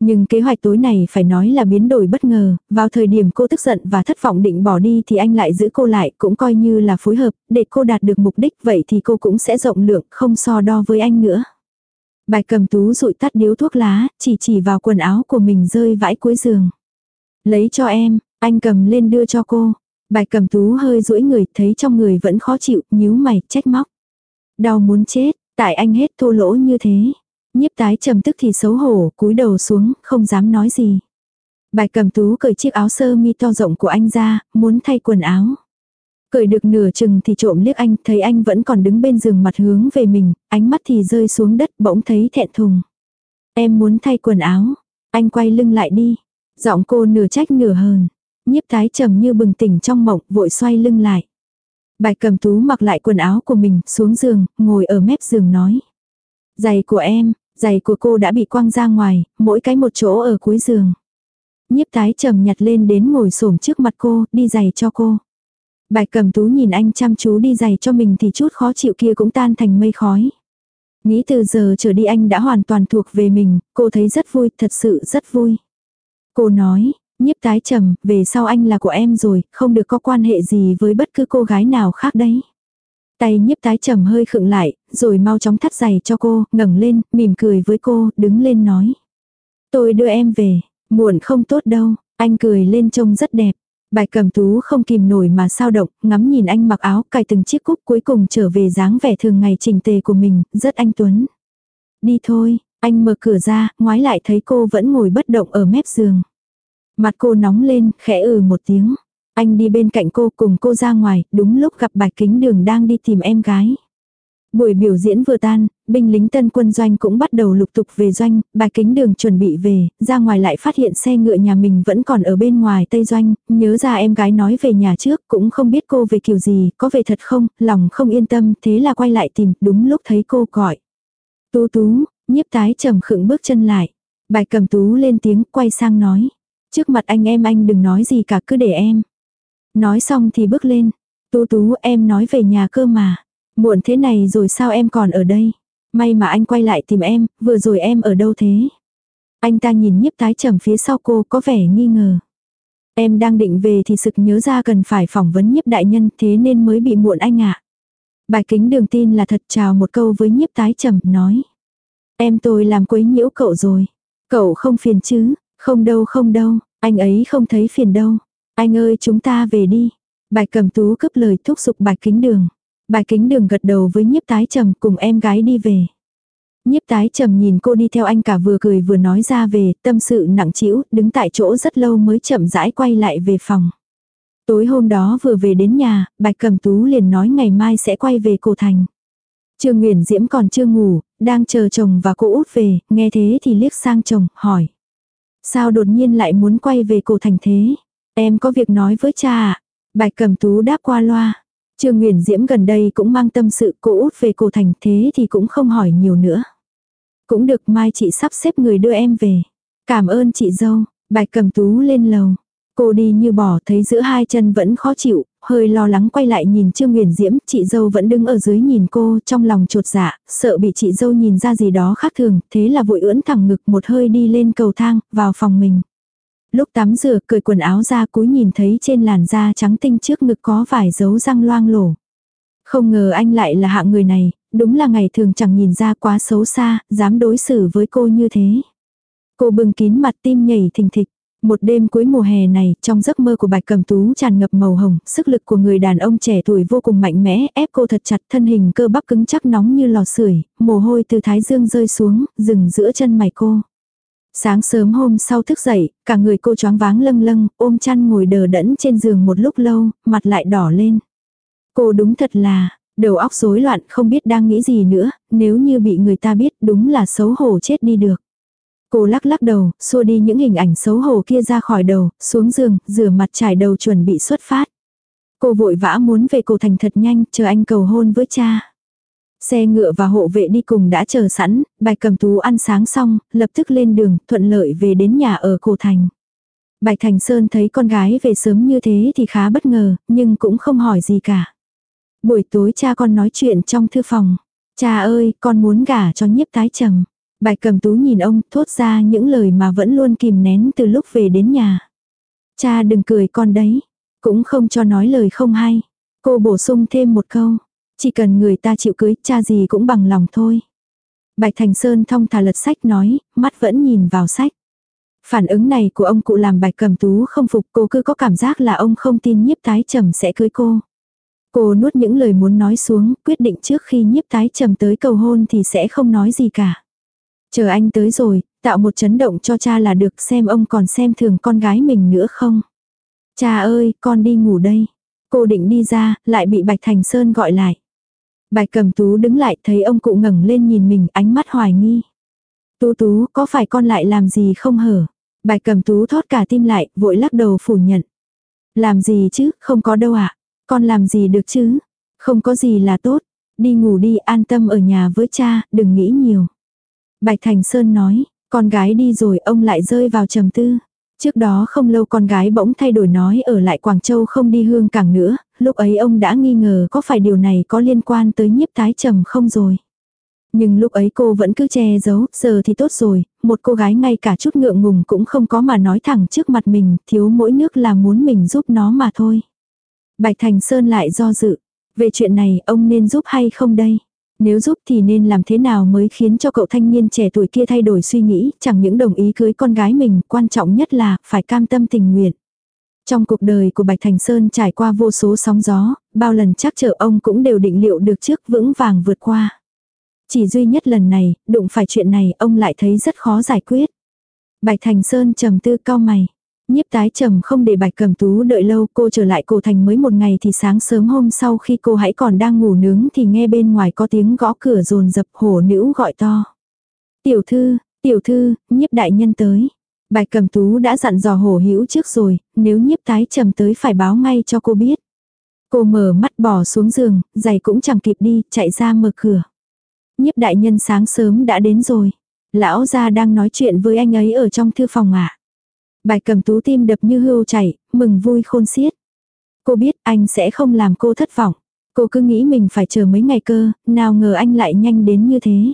Nhưng kế hoạch tối này phải nói là biến đổi bất ngờ, vào thời điểm cô tức giận và thất vọng định bỏ đi thì anh lại giữ cô lại cũng coi như là phối hợp, để cô đạt được mục đích vậy thì cô cũng sẽ rộng lượng, không so đo với anh nữa. Bài cầm tú rụi tắt điếu thuốc lá, chỉ chỉ vào quần áo của mình rơi vãi cuối giường. Lấy cho em, anh cầm lên đưa cho cô. Bài cầm tú hơi duỗi người, thấy trong người vẫn khó chịu, nhíu mày, trách móc. Đau muốn chết, tại anh hết thô lỗ như thế. Nhiếp tái trầm tức thì xấu hổ, cúi đầu xuống, không dám nói gì. Bài cầm tú cởi chiếc áo sơ mi to rộng của anh ra, muốn thay quần áo. Cởi được nửa chừng thì trộm liếc anh, thấy anh vẫn còn đứng bên giường mặt hướng về mình, ánh mắt thì rơi xuống đất bỗng thấy thẹn thùng. Em muốn thay quần áo. Anh quay lưng lại đi. Giọng cô nửa trách nửa hờn. Nhiếp tái trầm như bừng tỉnh trong mộng, vội xoay lưng lại. Bài cầm tú mặc lại quần áo của mình, xuống giường, ngồi ở mép giường nói. Giày của em, Giày của cô đã bị quăng ra ngoài, mỗi cái một chỗ ở cuối giường. Nhiếp tái trầm nhặt lên đến ngồi xổm trước mặt cô, đi giày cho cô. Bạch cầm tú nhìn anh chăm chú đi giày cho mình thì chút khó chịu kia cũng tan thành mây khói. Nghĩ từ giờ trở đi anh đã hoàn toàn thuộc về mình, cô thấy rất vui, thật sự rất vui. Cô nói, nhiếp tái trầm, về sau anh là của em rồi, không được có quan hệ gì với bất cứ cô gái nào khác đấy. Tay nhiếp tái trầm hơi khựng lại, rồi mau chóng thắt giày cho cô, ngẩng lên, mỉm cười với cô, đứng lên nói. Tôi đưa em về, muộn không tốt đâu, anh cười lên trông rất đẹp. Bài cầm tú không kìm nổi mà sao động, ngắm nhìn anh mặc áo cài từng chiếc cúc cuối cùng trở về dáng vẻ thường ngày trình tề của mình, rất anh Tuấn. Đi thôi, anh mở cửa ra, ngoái lại thấy cô vẫn ngồi bất động ở mép giường. Mặt cô nóng lên, khẽ ừ một tiếng. Anh đi bên cạnh cô cùng cô ra ngoài, đúng lúc gặp bạch kính đường đang đi tìm em gái. Buổi biểu diễn vừa tan, binh lính tân quân doanh cũng bắt đầu lục tục về doanh, bạch kính đường chuẩn bị về, ra ngoài lại phát hiện xe ngựa nhà mình vẫn còn ở bên ngoài tây doanh, nhớ ra em gái nói về nhà trước, cũng không biết cô về kiểu gì, có về thật không, lòng không yên tâm, thế là quay lại tìm, đúng lúc thấy cô gọi. Tú tú, Nhiếp tái trầm khựng bước chân lại. Bài cầm tú lên tiếng quay sang nói. Trước mặt anh em anh đừng nói gì cả cứ để em. Nói xong thì bước lên. Tú tú em nói về nhà cơ mà. Muộn thế này rồi sao em còn ở đây? May mà anh quay lại tìm em, vừa rồi em ở đâu thế? Anh ta nhìn nhiếp tái trầm phía sau cô có vẻ nghi ngờ. Em đang định về thì sực nhớ ra cần phải phỏng vấn nhiếp đại nhân thế nên mới bị muộn anh ạ. Bài kính đường tin là thật chào một câu với nhiếp tái trầm nói. Em tôi làm quấy nhiễu cậu rồi. Cậu không phiền chứ, không đâu không đâu, anh ấy không thấy phiền đâu. Anh ơi chúng ta về đi. Bài cầm tú cướp lời thúc giục bài kính đường. Bài kính đường gật đầu với nhiếp tái trầm cùng em gái đi về. Nhiếp tái trầm nhìn cô đi theo anh cả vừa cười vừa nói ra về, tâm sự nặng trĩu, đứng tại chỗ rất lâu mới chậm rãi quay lại về phòng. Tối hôm đó vừa về đến nhà, bạch cầm tú liền nói ngày mai sẽ quay về cổ thành. Trương Nguyễn Diễm còn chưa ngủ, đang chờ chồng và cô út về, nghe thế thì liếc sang chồng, hỏi. Sao đột nhiên lại muốn quay về cổ thành thế? Em có việc nói với cha ạ. Bạch cầm tú đáp qua loa. Trương Nguyễn Diễm gần đây cũng mang tâm sự cô út về cổ thành thế thì cũng không hỏi nhiều nữa. Cũng được mai chị sắp xếp người đưa em về. Cảm ơn chị dâu, bạch cầm tú lên lầu. Cô đi như bỏ thấy giữa hai chân vẫn khó chịu, hơi lo lắng quay lại nhìn Trương Nguyễn Diễm, chị dâu vẫn đứng ở dưới nhìn cô, trong lòng trột dạ, sợ bị chị dâu nhìn ra gì đó khác thường, thế là vội ưỡn thẳng ngực một hơi đi lên cầu thang, vào phòng mình. Lúc tắm rửa, cởi quần áo ra cúi nhìn thấy trên làn da trắng tinh trước ngực có vài dấu răng loang lổ. Không ngờ anh lại là hạng người này, đúng là ngày thường chẳng nhìn ra quá xấu xa, dám đối xử với cô như thế. Cô bừng kín mặt tim nhảy thình thịch. Một đêm cuối mùa hè này, trong giấc mơ của bạch cầm tú tràn ngập màu hồng, sức lực của người đàn ông trẻ tuổi vô cùng mạnh mẽ, ép cô thật chặt thân hình cơ bắp cứng chắc nóng như lò sưởi, mồ hôi từ thái dương rơi xuống, dừng giữa chân mày cô. Sáng sớm hôm sau thức dậy, cả người cô choáng váng lâng lâng, ôm chăn ngồi đờ đẫn trên giường một lúc lâu, mặt lại đỏ lên. Cô đúng thật là, đầu óc rối loạn không biết đang nghĩ gì nữa, nếu như bị người ta biết đúng là xấu hổ chết đi được. Cô lắc lắc đầu, xua đi những hình ảnh xấu hổ kia ra khỏi đầu, xuống giường, rửa mặt trải đầu chuẩn bị xuất phát. Cô vội vã muốn về cổ thành thật nhanh, chờ anh cầu hôn với cha. Xe ngựa và hộ vệ đi cùng đã chờ sẵn, bạch cầm tú ăn sáng xong, lập tức lên đường, thuận lợi về đến nhà ở cổ thành. Bạch Thành Sơn thấy con gái về sớm như thế thì khá bất ngờ, nhưng cũng không hỏi gì cả. Buổi tối cha con nói chuyện trong thư phòng. Cha ơi, con muốn gả cho nhiếp tái trầm. Bạch cầm tú nhìn ông thốt ra những lời mà vẫn luôn kìm nén từ lúc về đến nhà. Cha đừng cười con đấy. Cũng không cho nói lời không hay. Cô bổ sung thêm một câu. Chỉ cần người ta chịu cưới cha gì cũng bằng lòng thôi. Bạch Thành Sơn thong thả lật sách nói, mắt vẫn nhìn vào sách. Phản ứng này của ông cụ làm bạch cầm tú không phục cô cứ có cảm giác là ông không tin nhiếp tái trầm sẽ cưới cô. Cô nuốt những lời muốn nói xuống, quyết định trước khi nhiếp tái trầm tới cầu hôn thì sẽ không nói gì cả. Chờ anh tới rồi, tạo một chấn động cho cha là được xem ông còn xem thường con gái mình nữa không. Cha ơi, con đi ngủ đây. Cô định đi ra, lại bị Bạch Thành Sơn gọi lại bài cầm tú đứng lại thấy ông cụ ngẩng lên nhìn mình ánh mắt hoài nghi. Tú tú, có phải con lại làm gì không hở? bài cầm tú thót cả tim lại, vội lắc đầu phủ nhận. Làm gì chứ, không có đâu ạ. À? Con làm gì được chứ? Không có gì là tốt. Đi ngủ đi, an tâm ở nhà với cha, đừng nghĩ nhiều. Bạch Thành Sơn nói, con gái đi rồi ông lại rơi vào trầm tư. Trước đó không lâu con gái bỗng thay đổi nói ở lại Quảng Châu không đi hương cảng nữa, lúc ấy ông đã nghi ngờ có phải điều này có liên quan tới nhiếp tái trầm không rồi. Nhưng lúc ấy cô vẫn cứ che giấu, giờ thì tốt rồi, một cô gái ngay cả chút ngượng ngùng cũng không có mà nói thẳng trước mặt mình, thiếu mỗi nước là muốn mình giúp nó mà thôi. Bạch Thành Sơn lại do dự, về chuyện này ông nên giúp hay không đây? Nếu giúp thì nên làm thế nào mới khiến cho cậu thanh niên trẻ tuổi kia thay đổi suy nghĩ, chẳng những đồng ý cưới con gái mình, quan trọng nhất là phải cam tâm tình nguyện. Trong cuộc đời của Bạch Thành Sơn trải qua vô số sóng gió, bao lần chắc chờ ông cũng đều định liệu được trước vững vàng vượt qua. Chỉ duy nhất lần này, đụng phải chuyện này ông lại thấy rất khó giải quyết. Bạch Thành Sơn trầm tư cao mày. Nhiếp tái trầm không để bạch cầm tú đợi lâu cô trở lại cổ thành mới một ngày thì sáng sớm hôm sau khi cô hãy còn đang ngủ nướng thì nghe bên ngoài có tiếng gõ cửa rồn dập hổ nữ gọi to. Tiểu thư, tiểu thư, nhiếp đại nhân tới. Bạch cầm tú đã dặn dò hổ hữu trước rồi, nếu nhiếp tái trầm tới phải báo ngay cho cô biết. Cô mở mắt bỏ xuống giường, giày cũng chẳng kịp đi, chạy ra mở cửa. nhiếp đại nhân sáng sớm đã đến rồi. Lão gia đang nói chuyện với anh ấy ở trong thư phòng ạ bài cầm tú tim đập như hưu chảy, mừng vui khôn xiết. Cô biết anh sẽ không làm cô thất vọng. Cô cứ nghĩ mình phải chờ mấy ngày cơ, nào ngờ anh lại nhanh đến như thế.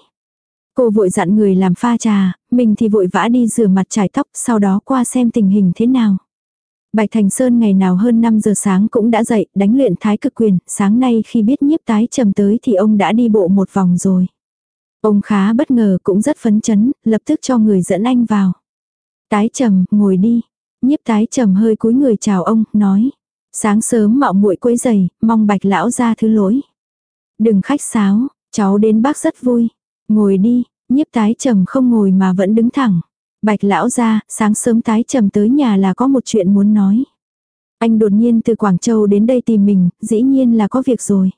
Cô vội dặn người làm pha trà, mình thì vội vã đi rửa mặt trải tóc, sau đó qua xem tình hình thế nào. Bạch Thành Sơn ngày nào hơn 5 giờ sáng cũng đã dậy, đánh luyện thái cực quyền, sáng nay khi biết nhiếp tái trầm tới thì ông đã đi bộ một vòng rồi. Ông khá bất ngờ cũng rất phấn chấn, lập tức cho người dẫn anh vào. Tái trầm, ngồi đi. Nhiếp tái trầm hơi cúi người chào ông, nói. Sáng sớm mạo muội quấy giày, mong bạch lão ra thứ lỗi. Đừng khách sáo, cháu đến bác rất vui. Ngồi đi, nhiếp tái trầm không ngồi mà vẫn đứng thẳng. Bạch lão ra, sáng sớm tái trầm tới nhà là có một chuyện muốn nói. Anh đột nhiên từ Quảng Châu đến đây tìm mình, dĩ nhiên là có việc rồi.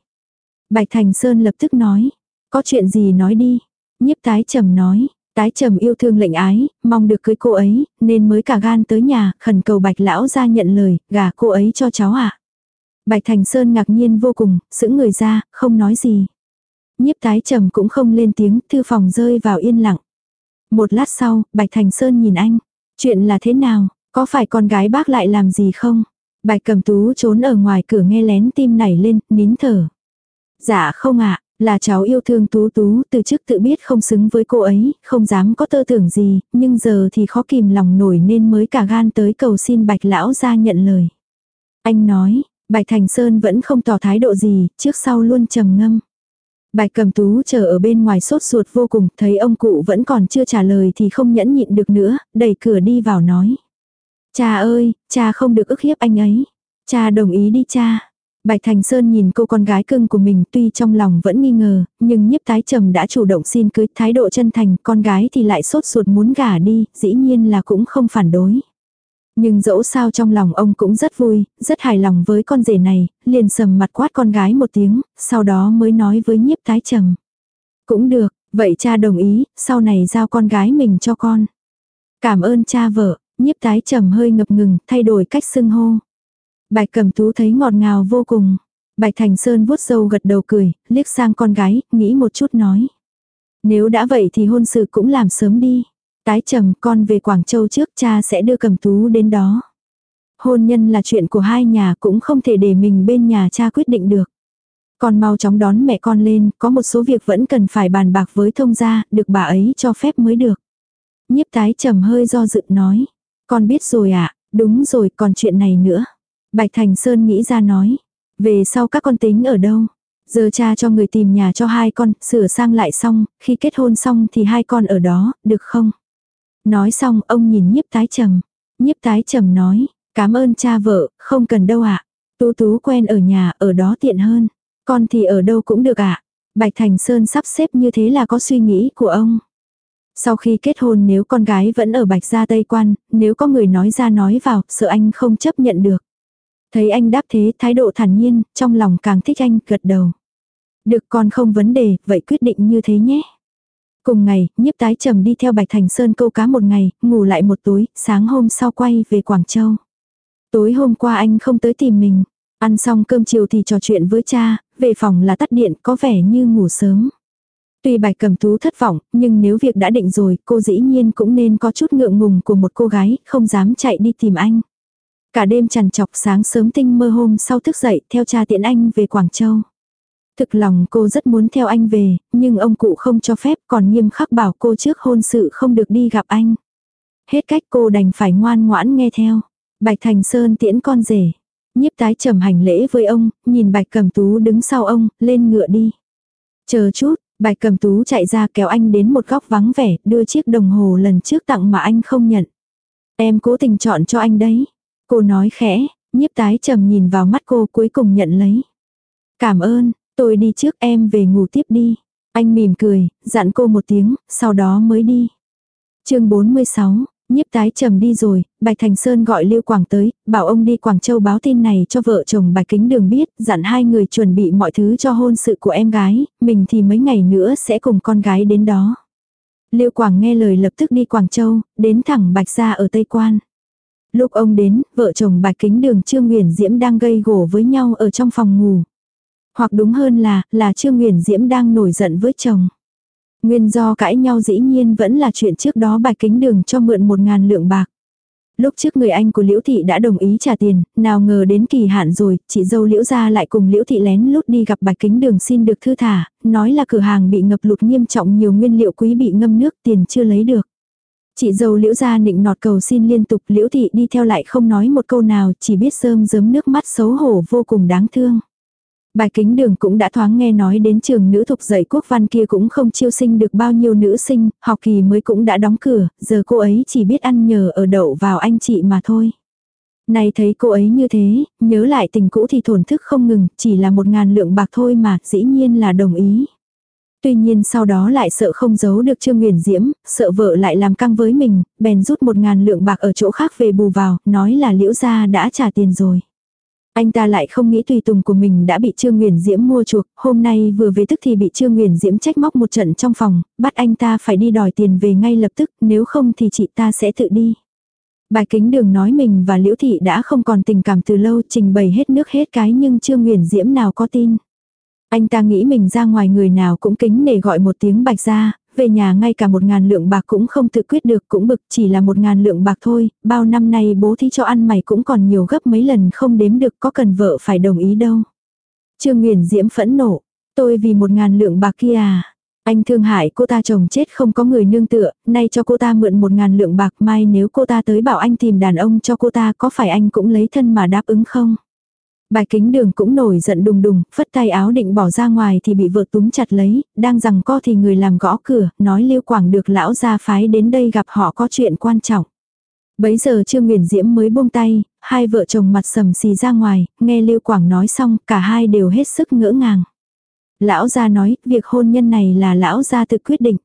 Bạch Thành Sơn lập tức nói. Có chuyện gì nói đi. Nhiếp tái trầm nói. Tái trầm yêu thương lệnh ái, mong được cưới cô ấy, nên mới cả gan tới nhà, khẩn cầu bạch lão ra nhận lời, gả cô ấy cho cháu ạ. À. Bạch Thành Sơn ngạc nhiên vô cùng, sững người ra, không nói gì. Nhiếp tái trầm cũng không lên tiếng, thư phòng rơi vào yên lặng. Một lát sau, Bạch Thành Sơn nhìn anh. Chuyện là thế nào, có phải con gái bác lại làm gì không? Bạch cầm tú trốn ở ngoài cửa nghe lén tim nảy lên, nín thở. Dạ không ạ, là cháu yêu thương tú tú, từ trước tự biết không xứng với cô ấy, không dám có tư tưởng gì, nhưng giờ thì khó kìm lòng nổi nên mới cả gan tới cầu xin bạch lão ra nhận lời. Anh nói, bạch thành sơn vẫn không tỏ thái độ gì, trước sau luôn trầm ngâm. Bạch cầm tú chờ ở bên ngoài sốt ruột vô cùng, thấy ông cụ vẫn còn chưa trả lời thì không nhẫn nhịn được nữa, đẩy cửa đi vào nói. Cha ơi, cha không được ức hiếp anh ấy. Cha đồng ý đi cha. Bạch Thành Sơn nhìn cô con gái cưng của mình tuy trong lòng vẫn nghi ngờ, nhưng nhiếp tái trầm đã chủ động xin cưới thái độ chân thành, con gái thì lại sốt ruột muốn gả đi, dĩ nhiên là cũng không phản đối. Nhưng dẫu sao trong lòng ông cũng rất vui, rất hài lòng với con rể này, liền sầm mặt quát con gái một tiếng, sau đó mới nói với nhiếp tái trầm. Cũng được, vậy cha đồng ý, sau này giao con gái mình cho con. Cảm ơn cha vợ, nhiếp tái trầm hơi ngập ngừng, thay đổi cách xưng hô. Bạch Cẩm Tú thấy ngọt ngào vô cùng. Bạch Thành Sơn vuốt râu gật đầu cười, liếc sang con gái, nghĩ một chút nói. Nếu đã vậy thì hôn sự cũng làm sớm đi. Tái trầm con về Quảng Châu trước cha sẽ đưa Cẩm Tú đến đó. Hôn nhân là chuyện của hai nhà cũng không thể để mình bên nhà cha quyết định được. Con mau chóng đón mẹ con lên, có một số việc vẫn cần phải bàn bạc với thông gia, được bà ấy cho phép mới được. Nhiếp tái trầm hơi do dự nói. Con biết rồi ạ, à, đúng rồi còn chuyện này nữa. Bạch Thành Sơn nghĩ ra nói. Về sau các con tính ở đâu? Giờ cha cho người tìm nhà cho hai con, sửa sang lại xong, khi kết hôn xong thì hai con ở đó, được không? Nói xong ông nhìn nhiếp tái trầm. Nhiếp tái trầm nói, cảm ơn cha vợ, không cần đâu ạ. À. Tú tú quen ở nhà, ở đó tiện hơn. Con thì ở đâu cũng được ạ. À. Bạch Thành Sơn sắp xếp như thế là có suy nghĩ của ông. Sau khi kết hôn nếu con gái vẫn ở Bạch Gia Tây Quan, nếu có người nói ra nói vào, sợ anh không chấp nhận được. Thấy anh đáp thế thái độ thản nhiên, trong lòng càng thích anh, gật đầu. Được con không vấn đề, vậy quyết định như thế nhé. Cùng ngày, nhiếp tái trầm đi theo Bạch Thành Sơn câu cá một ngày, ngủ lại một tối, sáng hôm sau quay về Quảng Châu. Tối hôm qua anh không tới tìm mình. Ăn xong cơm chiều thì trò chuyện với cha, về phòng là tắt điện có vẻ như ngủ sớm. Tuy bạch cầm tú thất vọng, nhưng nếu việc đã định rồi, cô dĩ nhiên cũng nên có chút ngượng ngùng của một cô gái, không dám chạy đi tìm anh. Cả đêm trằn chọc sáng sớm tinh mơ hôm sau thức dậy theo cha tiện anh về Quảng Châu. Thực lòng cô rất muốn theo anh về, nhưng ông cụ không cho phép còn nghiêm khắc bảo cô trước hôn sự không được đi gặp anh. Hết cách cô đành phải ngoan ngoãn nghe theo. Bạch Thành Sơn tiễn con rể. Nhiếp tái trầm hành lễ với ông, nhìn Bạch Cầm Tú đứng sau ông, lên ngựa đi. Chờ chút, Bạch Cầm Tú chạy ra kéo anh đến một góc vắng vẻ, đưa chiếc đồng hồ lần trước tặng mà anh không nhận. Em cố tình chọn cho anh đấy. Cô nói khẽ, nhiếp tái trầm nhìn vào mắt cô cuối cùng nhận lấy. Cảm ơn, tôi đi trước em về ngủ tiếp đi. Anh mỉm cười, dặn cô một tiếng, sau đó mới đi. chương 46, nhiếp tái trầm đi rồi, Bạch Thành Sơn gọi Lưu Quảng tới, bảo ông đi Quảng Châu báo tin này cho vợ chồng Bạch Kính Đường biết, dặn hai người chuẩn bị mọi thứ cho hôn sự của em gái, mình thì mấy ngày nữa sẽ cùng con gái đến đó. Lưu Quảng nghe lời lập tức đi Quảng Châu, đến thẳng Bạch gia ở Tây Quan. Lúc ông đến, vợ chồng bạch kính đường Trương Nguyễn Diễm đang gây gổ với nhau ở trong phòng ngủ. Hoặc đúng hơn là, là Trương Nguyễn Diễm đang nổi giận với chồng. Nguyên do cãi nhau dĩ nhiên vẫn là chuyện trước đó bạch kính đường cho mượn một ngàn lượng bạc. Lúc trước người anh của Liễu Thị đã đồng ý trả tiền, nào ngờ đến kỳ hạn rồi, chị dâu Liễu ra lại cùng Liễu Thị lén lút đi gặp bạch kính đường xin được thư thả, nói là cửa hàng bị ngập lụt nghiêm trọng nhiều nguyên liệu quý bị ngâm nước tiền chưa lấy được. Chị dâu liễu gia nịnh nọt cầu xin liên tục liễu thị đi theo lại không nói một câu nào chỉ biết sơm giấm nước mắt xấu hổ vô cùng đáng thương. Bài kính đường cũng đã thoáng nghe nói đến trường nữ thục dạy quốc văn kia cũng không chiêu sinh được bao nhiêu nữ sinh, học kỳ mới cũng đã đóng cửa, giờ cô ấy chỉ biết ăn nhờ ở đậu vào anh chị mà thôi. Này thấy cô ấy như thế, nhớ lại tình cũ thì thổn thức không ngừng, chỉ là một ngàn lượng bạc thôi mà, dĩ nhiên là đồng ý. Tuy nhiên sau đó lại sợ không giấu được Trương Nguyền Diễm, sợ vợ lại làm căng với mình, bèn rút một ngàn lượng bạc ở chỗ khác về bù vào, nói là liễu gia đã trả tiền rồi. Anh ta lại không nghĩ tùy tùng của mình đã bị Trương Nguyền Diễm mua chuộc, hôm nay vừa về tức thì bị Trương Nguyền Diễm trách móc một trận trong phòng, bắt anh ta phải đi đòi tiền về ngay lập tức, nếu không thì chị ta sẽ tự đi. Bài kính đường nói mình và Liễu Thị đã không còn tình cảm từ lâu trình bày hết nước hết cái nhưng Trương Nguyền Diễm nào có tin. Anh ta nghĩ mình ra ngoài người nào cũng kính nể gọi một tiếng bạch ra, về nhà ngay cả một ngàn lượng bạc cũng không tự quyết được cũng bực chỉ là một ngàn lượng bạc thôi, bao năm nay bố thí cho ăn mày cũng còn nhiều gấp mấy lần không đếm được có cần vợ phải đồng ý đâu. Trương Nguyền Diễm phẫn nộ, tôi vì một ngàn lượng bạc kia à. Anh thương hại cô ta chồng chết không có người nương tựa, nay cho cô ta mượn một ngàn lượng bạc mai nếu cô ta tới bảo anh tìm đàn ông cho cô ta có phải anh cũng lấy thân mà đáp ứng không? Bài kính đường cũng nổi giận đùng đùng, phất tay áo định bỏ ra ngoài thì bị vợ túm chặt lấy, đang rằng co thì người làm gõ cửa, nói Lưu Quảng được lão gia phái đến đây gặp họ có chuyện quan trọng. Bấy giờ Trương Nguyền Diễm mới buông tay, hai vợ chồng mặt sầm xì ra ngoài, nghe Lưu Quảng nói xong, cả hai đều hết sức ngỡ ngàng. Lão gia nói, việc hôn nhân này là lão gia tự quyết định.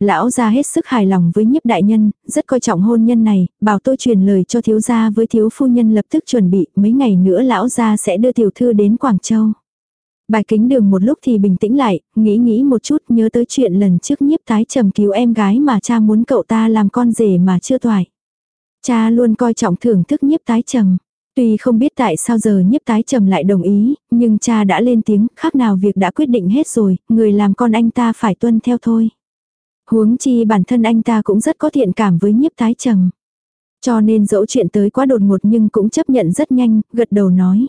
Lão gia hết sức hài lòng với nhiếp đại nhân, rất coi trọng hôn nhân này, bảo tôi truyền lời cho thiếu gia với thiếu phu nhân lập tức chuẩn bị, mấy ngày nữa lão gia sẽ đưa tiểu thư đến Quảng Châu. Bài kính đường một lúc thì bình tĩnh lại, nghĩ nghĩ một chút nhớ tới chuyện lần trước nhiếp tái trầm cứu em gái mà cha muốn cậu ta làm con rể mà chưa toại. Cha luôn coi trọng thưởng thức nhiếp tái trầm. Tuy không biết tại sao giờ nhiếp tái trầm lại đồng ý, nhưng cha đã lên tiếng, khác nào việc đã quyết định hết rồi, người làm con anh ta phải tuân theo thôi. Huống chi bản thân anh ta cũng rất có thiện cảm với nhiếp tái trầm. Cho nên dẫu chuyện tới quá đột ngột nhưng cũng chấp nhận rất nhanh, gật đầu nói.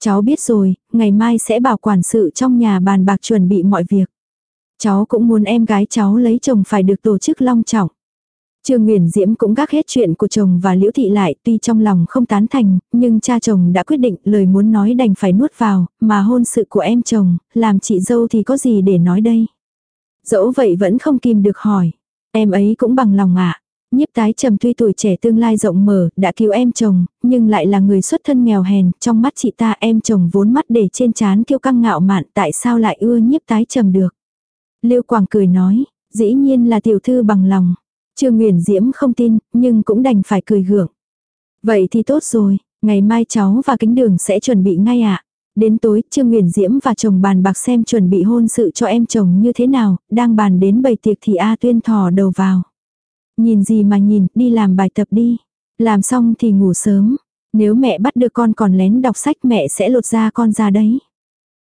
Cháu biết rồi, ngày mai sẽ bảo quản sự trong nhà bàn bạc chuẩn bị mọi việc. Cháu cũng muốn em gái cháu lấy chồng phải được tổ chức long trọng. Trương Nguyễn Diễm cũng gác hết chuyện của chồng và Liễu Thị lại, tuy trong lòng không tán thành, nhưng cha chồng đã quyết định, lời muốn nói đành phải nuốt vào, mà hôn sự của em chồng, làm chị dâu thì có gì để nói đây. Dẫu vậy vẫn không kìm được hỏi. Em ấy cũng bằng lòng ạ. À. Nhiếp tái trầm tuy tuổi trẻ tương lai rộng mở, đã cứu em chồng, nhưng lại là người xuất thân nghèo hèn, trong mắt chị ta em chồng vốn mắt để trên chán kiêu căng ngạo mạn tại sao lại ưa nhiếp tái trầm được. Liêu Quảng cười nói, dĩ nhiên là tiểu thư bằng lòng. Trương nguyễn Diễm không tin, nhưng cũng đành phải cười gượng. Vậy thì tốt rồi, ngày mai cháu và kính đường sẽ chuẩn bị ngay ạ. Đến tối, Trương Nguyễn Diễm và chồng bàn bạc xem chuẩn bị hôn sự cho em chồng như thế nào, đang bàn đến bầy tiệc thì A Tuyên thò đầu vào. Nhìn gì mà nhìn, đi làm bài tập đi. Làm xong thì ngủ sớm. Nếu mẹ bắt được con còn lén đọc sách mẹ sẽ lột ra con ra đấy.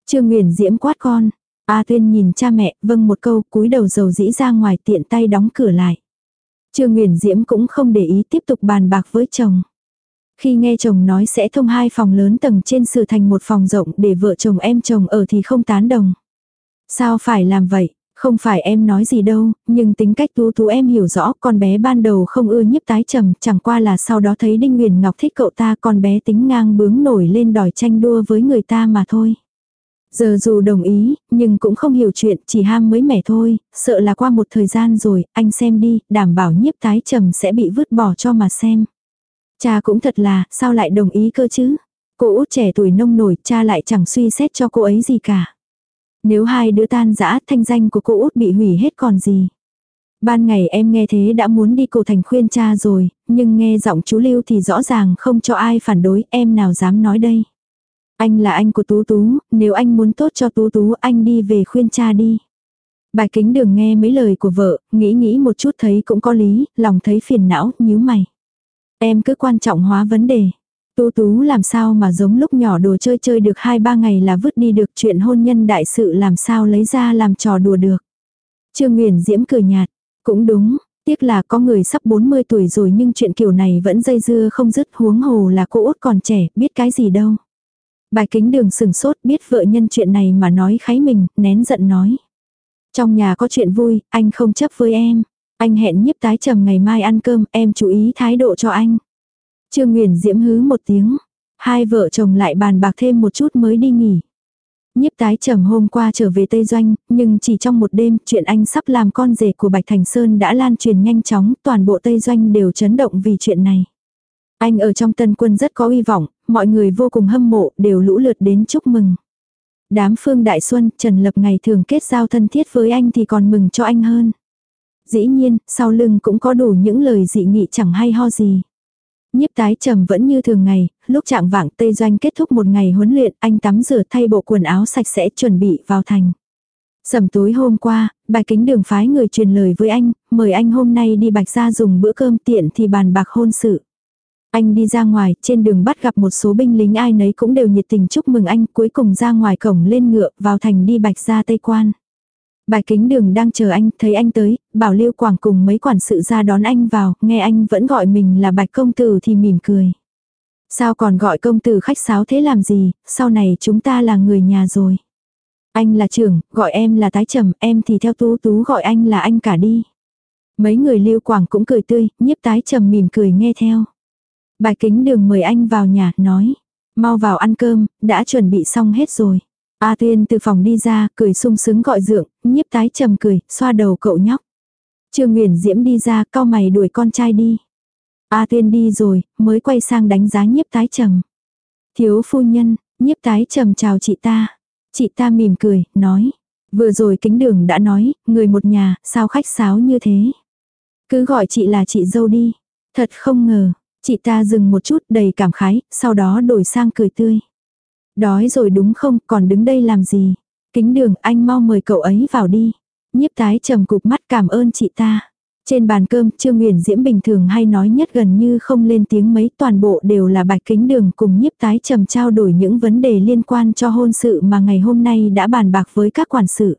Trương Nguyễn Diễm quát con. A Tuyên nhìn cha mẹ, vâng một câu, cúi đầu dầu dĩ ra ngoài tiện tay đóng cửa lại. Trương Nguyễn Diễm cũng không để ý tiếp tục bàn bạc với chồng. Khi nghe chồng nói sẽ thông hai phòng lớn tầng trên sửa thành một phòng rộng để vợ chồng em chồng ở thì không tán đồng. Sao phải làm vậy? Không phải em nói gì đâu, nhưng tính cách tú tú em hiểu rõ con bé ban đầu không ưa nhiếp tái trầm, chẳng qua là sau đó thấy Đinh Nguyền Ngọc thích cậu ta con bé tính ngang bướng nổi lên đòi tranh đua với người ta mà thôi. Giờ dù đồng ý, nhưng cũng không hiểu chuyện, chỉ ham mới mẻ thôi, sợ là qua một thời gian rồi, anh xem đi, đảm bảo nhiếp tái trầm sẽ bị vứt bỏ cho mà xem. Cha cũng thật là, sao lại đồng ý cơ chứ? Cô út trẻ tuổi nông nổi, cha lại chẳng suy xét cho cô ấy gì cả. Nếu hai đứa tan giã, thanh danh của cô út bị hủy hết còn gì. Ban ngày em nghe thế đã muốn đi cổ thành khuyên cha rồi, nhưng nghe giọng chú Lưu thì rõ ràng không cho ai phản đối, em nào dám nói đây. Anh là anh của Tú Tú, nếu anh muốn tốt cho Tú Tú anh đi về khuyên cha đi. Bài kính đường nghe mấy lời của vợ, nghĩ nghĩ một chút thấy cũng có lý, lòng thấy phiền não, nhíu mày. Em cứ quan trọng hóa vấn đề. Tú tú làm sao mà giống lúc nhỏ đồ chơi chơi được 2-3 ngày là vứt đi được chuyện hôn nhân đại sự làm sao lấy ra làm trò đùa được. Trương Nguyễn Diễm cười nhạt. Cũng đúng, tiếc là có người sắp 40 tuổi rồi nhưng chuyện kiểu này vẫn dây dưa không dứt huống hồ là cô út còn trẻ, biết cái gì đâu. Bài kính đường sừng sốt biết vợ nhân chuyện này mà nói kháy mình, nén giận nói. Trong nhà có chuyện vui, anh không chấp với em. Anh hẹn nhiếp tái trầm ngày mai ăn cơm, em chú ý thái độ cho anh. Trương Nguyễn Diễm hứ một tiếng. Hai vợ chồng lại bàn bạc thêm một chút mới đi nghỉ. Nhiếp tái trầm hôm qua trở về Tây Doanh, nhưng chỉ trong một đêm chuyện anh sắp làm con rể của Bạch Thành Sơn đã lan truyền nhanh chóng, toàn bộ Tây Doanh đều chấn động vì chuyện này. Anh ở trong tân quân rất có uy vọng, mọi người vô cùng hâm mộ, đều lũ lượt đến chúc mừng. Đám phương Đại Xuân, Trần Lập ngày thường kết giao thân thiết với anh thì còn mừng cho anh hơn. Dĩ nhiên, sau lưng cũng có đủ những lời dị nghị chẳng hay ho gì. Nhiếp tái trầm vẫn như thường ngày, lúc trạng vạng Tây Doanh kết thúc một ngày huấn luyện, anh tắm rửa thay bộ quần áo sạch sẽ chuẩn bị vào thành. Sầm tối hôm qua, bài kính đường phái người truyền lời với anh, mời anh hôm nay đi bạch ra dùng bữa cơm tiện thì bàn bạc hôn sự. Anh đi ra ngoài, trên đường bắt gặp một số binh lính ai nấy cũng đều nhiệt tình chúc mừng anh, cuối cùng ra ngoài cổng lên ngựa, vào thành đi bạch ra Tây Quan. Bài kính đường đang chờ anh, thấy anh tới, bảo Lưu Quảng cùng mấy quản sự ra đón anh vào, nghe anh vẫn gọi mình là bạch công tử thì mỉm cười. Sao còn gọi công tử khách sáo thế làm gì, sau này chúng ta là người nhà rồi. Anh là trưởng, gọi em là tái trầm, em thì theo tú tú gọi anh là anh cả đi. Mấy người Lưu Quảng cũng cười tươi, nhiếp tái trầm mỉm cười nghe theo. Bài kính đường mời anh vào nhà, nói. Mau vào ăn cơm, đã chuẩn bị xong hết rồi. A Tuyên từ phòng đi ra, cười sung sướng gọi dượng, nhiếp tái trầm cười, xoa đầu cậu nhóc. Trương Nguyễn Diễm đi ra, cao mày đuổi con trai đi. A Tuyên đi rồi, mới quay sang đánh giá nhiếp tái trầm. Thiếu phu nhân, nhiếp tái trầm chào chị ta. Chị ta mỉm cười, nói. Vừa rồi kính đường đã nói, người một nhà, sao khách sáo như thế. Cứ gọi chị là chị dâu đi. Thật không ngờ, chị ta dừng một chút đầy cảm khái, sau đó đổi sang cười tươi. Đói rồi đúng không, còn đứng đây làm gì? Kính đường, anh mau mời cậu ấy vào đi. Nhiếp tái trầm cục mắt cảm ơn chị ta. Trên bàn cơm, Trương Nguyền Diễm bình thường hay nói nhất gần như không lên tiếng mấy toàn bộ đều là bạch kính đường cùng nhiếp tái trầm trao đổi những vấn đề liên quan cho hôn sự mà ngày hôm nay đã bàn bạc với các quản sự.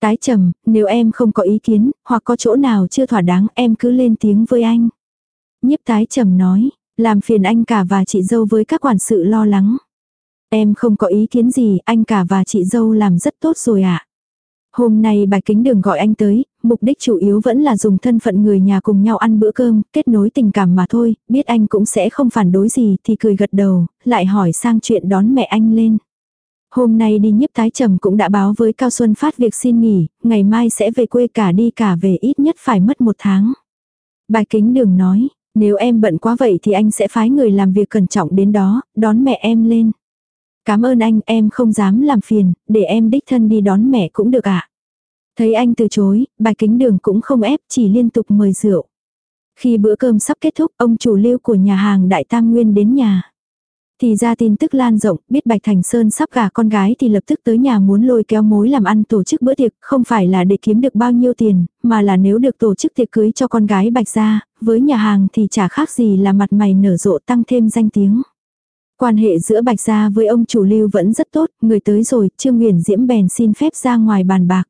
Tái trầm, nếu em không có ý kiến, hoặc có chỗ nào chưa thỏa đáng em cứ lên tiếng với anh. Nhiếp tái trầm nói, làm phiền anh cả và chị dâu với các quản sự lo lắng. Em không có ý kiến gì, anh cả và chị dâu làm rất tốt rồi ạ. À. Hôm nay bà kính đường gọi anh tới, mục đích chủ yếu vẫn là dùng thân phận người nhà cùng nhau ăn bữa cơm, kết nối tình cảm mà thôi, biết anh cũng sẽ không phản đối gì thì cười gật đầu, lại hỏi sang chuyện đón mẹ anh lên. Hôm nay đi nhiếp tái trầm cũng đã báo với Cao Xuân Phát việc xin nghỉ, ngày mai sẽ về quê cả đi cả về ít nhất phải mất một tháng. bà kính đường nói, nếu em bận quá vậy thì anh sẽ phái người làm việc cẩn trọng đến đó, đón mẹ em lên. Cảm ơn anh, em không dám làm phiền, để em đích thân đi đón mẹ cũng được ạ. À? Thấy anh từ chối, bài kính đường cũng không ép, chỉ liên tục mời rượu. Khi bữa cơm sắp kết thúc, ông chủ lưu của nhà hàng Đại Tam Nguyên đến nhà. Thì ra tin tức lan rộng, biết Bạch Thành Sơn sắp gả con gái thì lập tức tới nhà muốn lôi kéo mối làm ăn tổ chức bữa tiệc, không phải là để kiếm được bao nhiêu tiền, mà là nếu được tổ chức tiệc cưới cho con gái Bạch ra, với nhà hàng thì chả khác gì là mặt mày nở rộ tăng thêm danh tiếng. Quan hệ giữa Bạch Gia với ông chủ lưu vẫn rất tốt, người tới rồi, Trương Nguyễn Diễm bèn xin phép ra ngoài bàn bạc.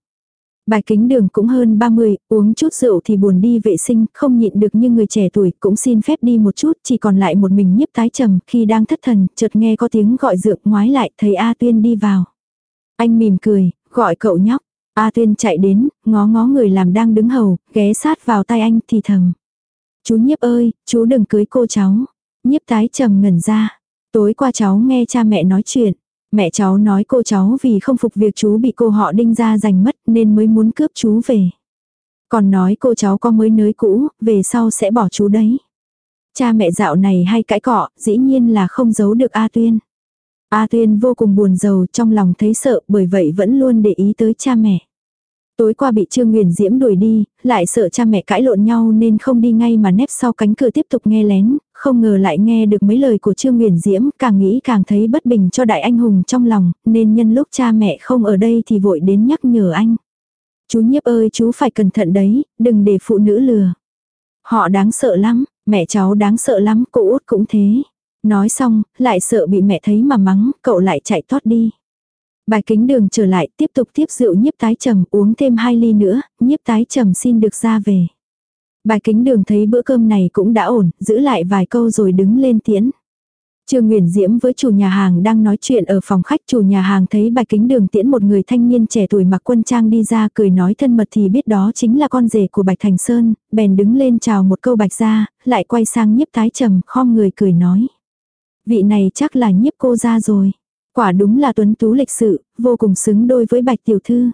Bài kính đường cũng hơn 30, uống chút rượu thì buồn đi vệ sinh, không nhịn được như người trẻ tuổi, cũng xin phép đi một chút, chỉ còn lại một mình nhiếp tái trầm, khi đang thất thần, chợt nghe có tiếng gọi rượu ngoái lại, thấy A Tuyên đi vào. Anh mỉm cười, gọi cậu nhóc. A Tuyên chạy đến, ngó ngó người làm đang đứng hầu, ghé sát vào tay anh thì thầm. Chú nhiếp ơi, chú đừng cưới cô cháu. Nhiếp tái trầm ngẩn ra. Tối qua cháu nghe cha mẹ nói chuyện. Mẹ cháu nói cô cháu vì không phục việc chú bị cô họ đinh ra giành mất nên mới muốn cướp chú về. Còn nói cô cháu có mới nới cũ, về sau sẽ bỏ chú đấy. Cha mẹ dạo này hay cãi cọ, dĩ nhiên là không giấu được A Tuyên. A Tuyên vô cùng buồn giàu trong lòng thấy sợ bởi vậy vẫn luôn để ý tới cha mẹ. Tối qua bị Trương Nguyền Diễm đuổi đi, lại sợ cha mẹ cãi lộn nhau nên không đi ngay mà nép sau cánh cửa tiếp tục nghe lén, không ngờ lại nghe được mấy lời của Trương nguyễn Diễm, càng nghĩ càng thấy bất bình cho đại anh hùng trong lòng, nên nhân lúc cha mẹ không ở đây thì vội đến nhắc nhở anh. Chú nhiếp ơi chú phải cẩn thận đấy, đừng để phụ nữ lừa. Họ đáng sợ lắm, mẹ cháu đáng sợ lắm, cô út cũng thế. Nói xong, lại sợ bị mẹ thấy mà mắng, cậu lại chạy thoát đi. Bài kính đường trở lại tiếp tục tiếp rượu nhiếp tái trầm uống thêm hai ly nữa, nhiếp tái trầm xin được ra về. Bài kính đường thấy bữa cơm này cũng đã ổn, giữ lại vài câu rồi đứng lên tiễn. Trương Nguyễn Diễm với chủ nhà hàng đang nói chuyện ở phòng khách chủ nhà hàng thấy bài kính đường tiễn một người thanh niên trẻ tuổi mặc quân trang đi ra cười nói thân mật thì biết đó chính là con rể của Bạch Thành Sơn, bèn đứng lên chào một câu bạch ra, lại quay sang nhiếp tái trầm khom người cười nói. Vị này chắc là nhiếp cô ra rồi. Quả đúng là tuấn tú lịch sự, vô cùng xứng đôi với bạch tiểu thư.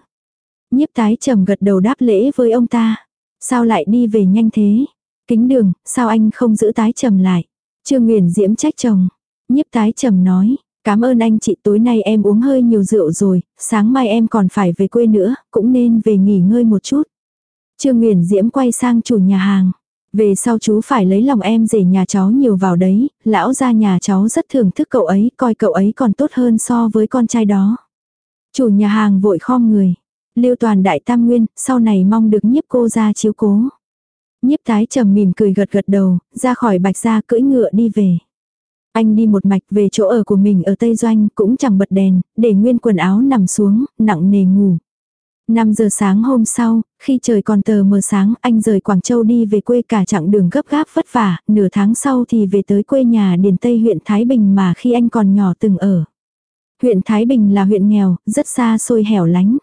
Nhiếp tái trầm gật đầu đáp lễ với ông ta. Sao lại đi về nhanh thế? Kính đường, sao anh không giữ tái trầm lại? Trương Nguyễn Diễm trách chồng. Nhiếp tái trầm nói, cảm ơn anh chị tối nay em uống hơi nhiều rượu rồi, sáng mai em còn phải về quê nữa, cũng nên về nghỉ ngơi một chút. Trương Nguyễn Diễm quay sang chủ nhà hàng. Về sau chú phải lấy lòng em rể nhà cháu nhiều vào đấy, lão gia nhà cháu rất thưởng thức cậu ấy, coi cậu ấy còn tốt hơn so với con trai đó. Chủ nhà hàng vội khom người. Lưu toàn đại tam nguyên, sau này mong được nhiếp cô ra chiếu cố. Nhiếp tái trầm mỉm cười gật gật đầu, ra khỏi bạch gia cưỡi ngựa đi về. Anh đi một mạch về chỗ ở của mình ở Tây Doanh cũng chẳng bật đèn, để nguyên quần áo nằm xuống, nặng nề ngủ. 5 giờ sáng hôm sau, khi trời còn tờ mờ sáng, anh rời Quảng Châu đi về quê cả chặng đường gấp gáp vất vả, nửa tháng sau thì về tới quê nhà Điền Tây huyện Thái Bình mà khi anh còn nhỏ từng ở. Huyện Thái Bình là huyện nghèo, rất xa xôi hẻo lánh.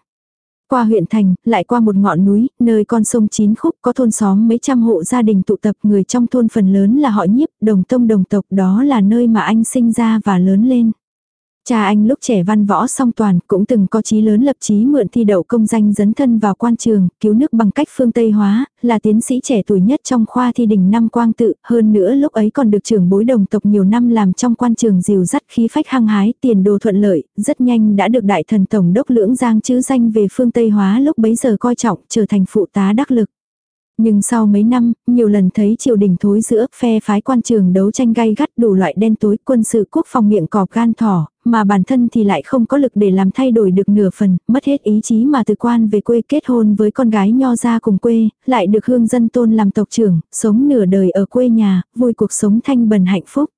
Qua huyện thành, lại qua một ngọn núi, nơi con sông chín khúc có thôn xóm mấy trăm hộ gia đình tụ tập người trong thôn phần lớn là họ nhiếp, đồng tông đồng tộc đó là nơi mà anh sinh ra và lớn lên. Cha anh lúc trẻ văn võ song toàn cũng từng có chí lớn lập chí mượn thi đậu công danh dấn thân vào quan trường, cứu nước bằng cách phương Tây hóa, là tiến sĩ trẻ tuổi nhất trong khoa thi đình năm quang tự, hơn nữa lúc ấy còn được trưởng bối đồng tộc nhiều năm làm trong quan trường dìu dắt khí phách hăng hái, tiền đồ thuận lợi, rất nhanh đã được đại thần tổng đốc lưỡng giang chữ danh về phương Tây hóa lúc bấy giờ coi trọng, trở thành phụ tá đắc lực. Nhưng sau mấy năm, nhiều lần thấy triều đình thối giữa, phe phái quan trường đấu tranh gay gắt đủ loại đen tối, quân sự quốc phòng miệng cọp gan thỏ, mà bản thân thì lại không có lực để làm thay đổi được nửa phần, mất hết ý chí mà từ quan về quê kết hôn với con gái nho ra cùng quê, lại được hương dân tôn làm tộc trưởng, sống nửa đời ở quê nhà, vui cuộc sống thanh bần hạnh phúc.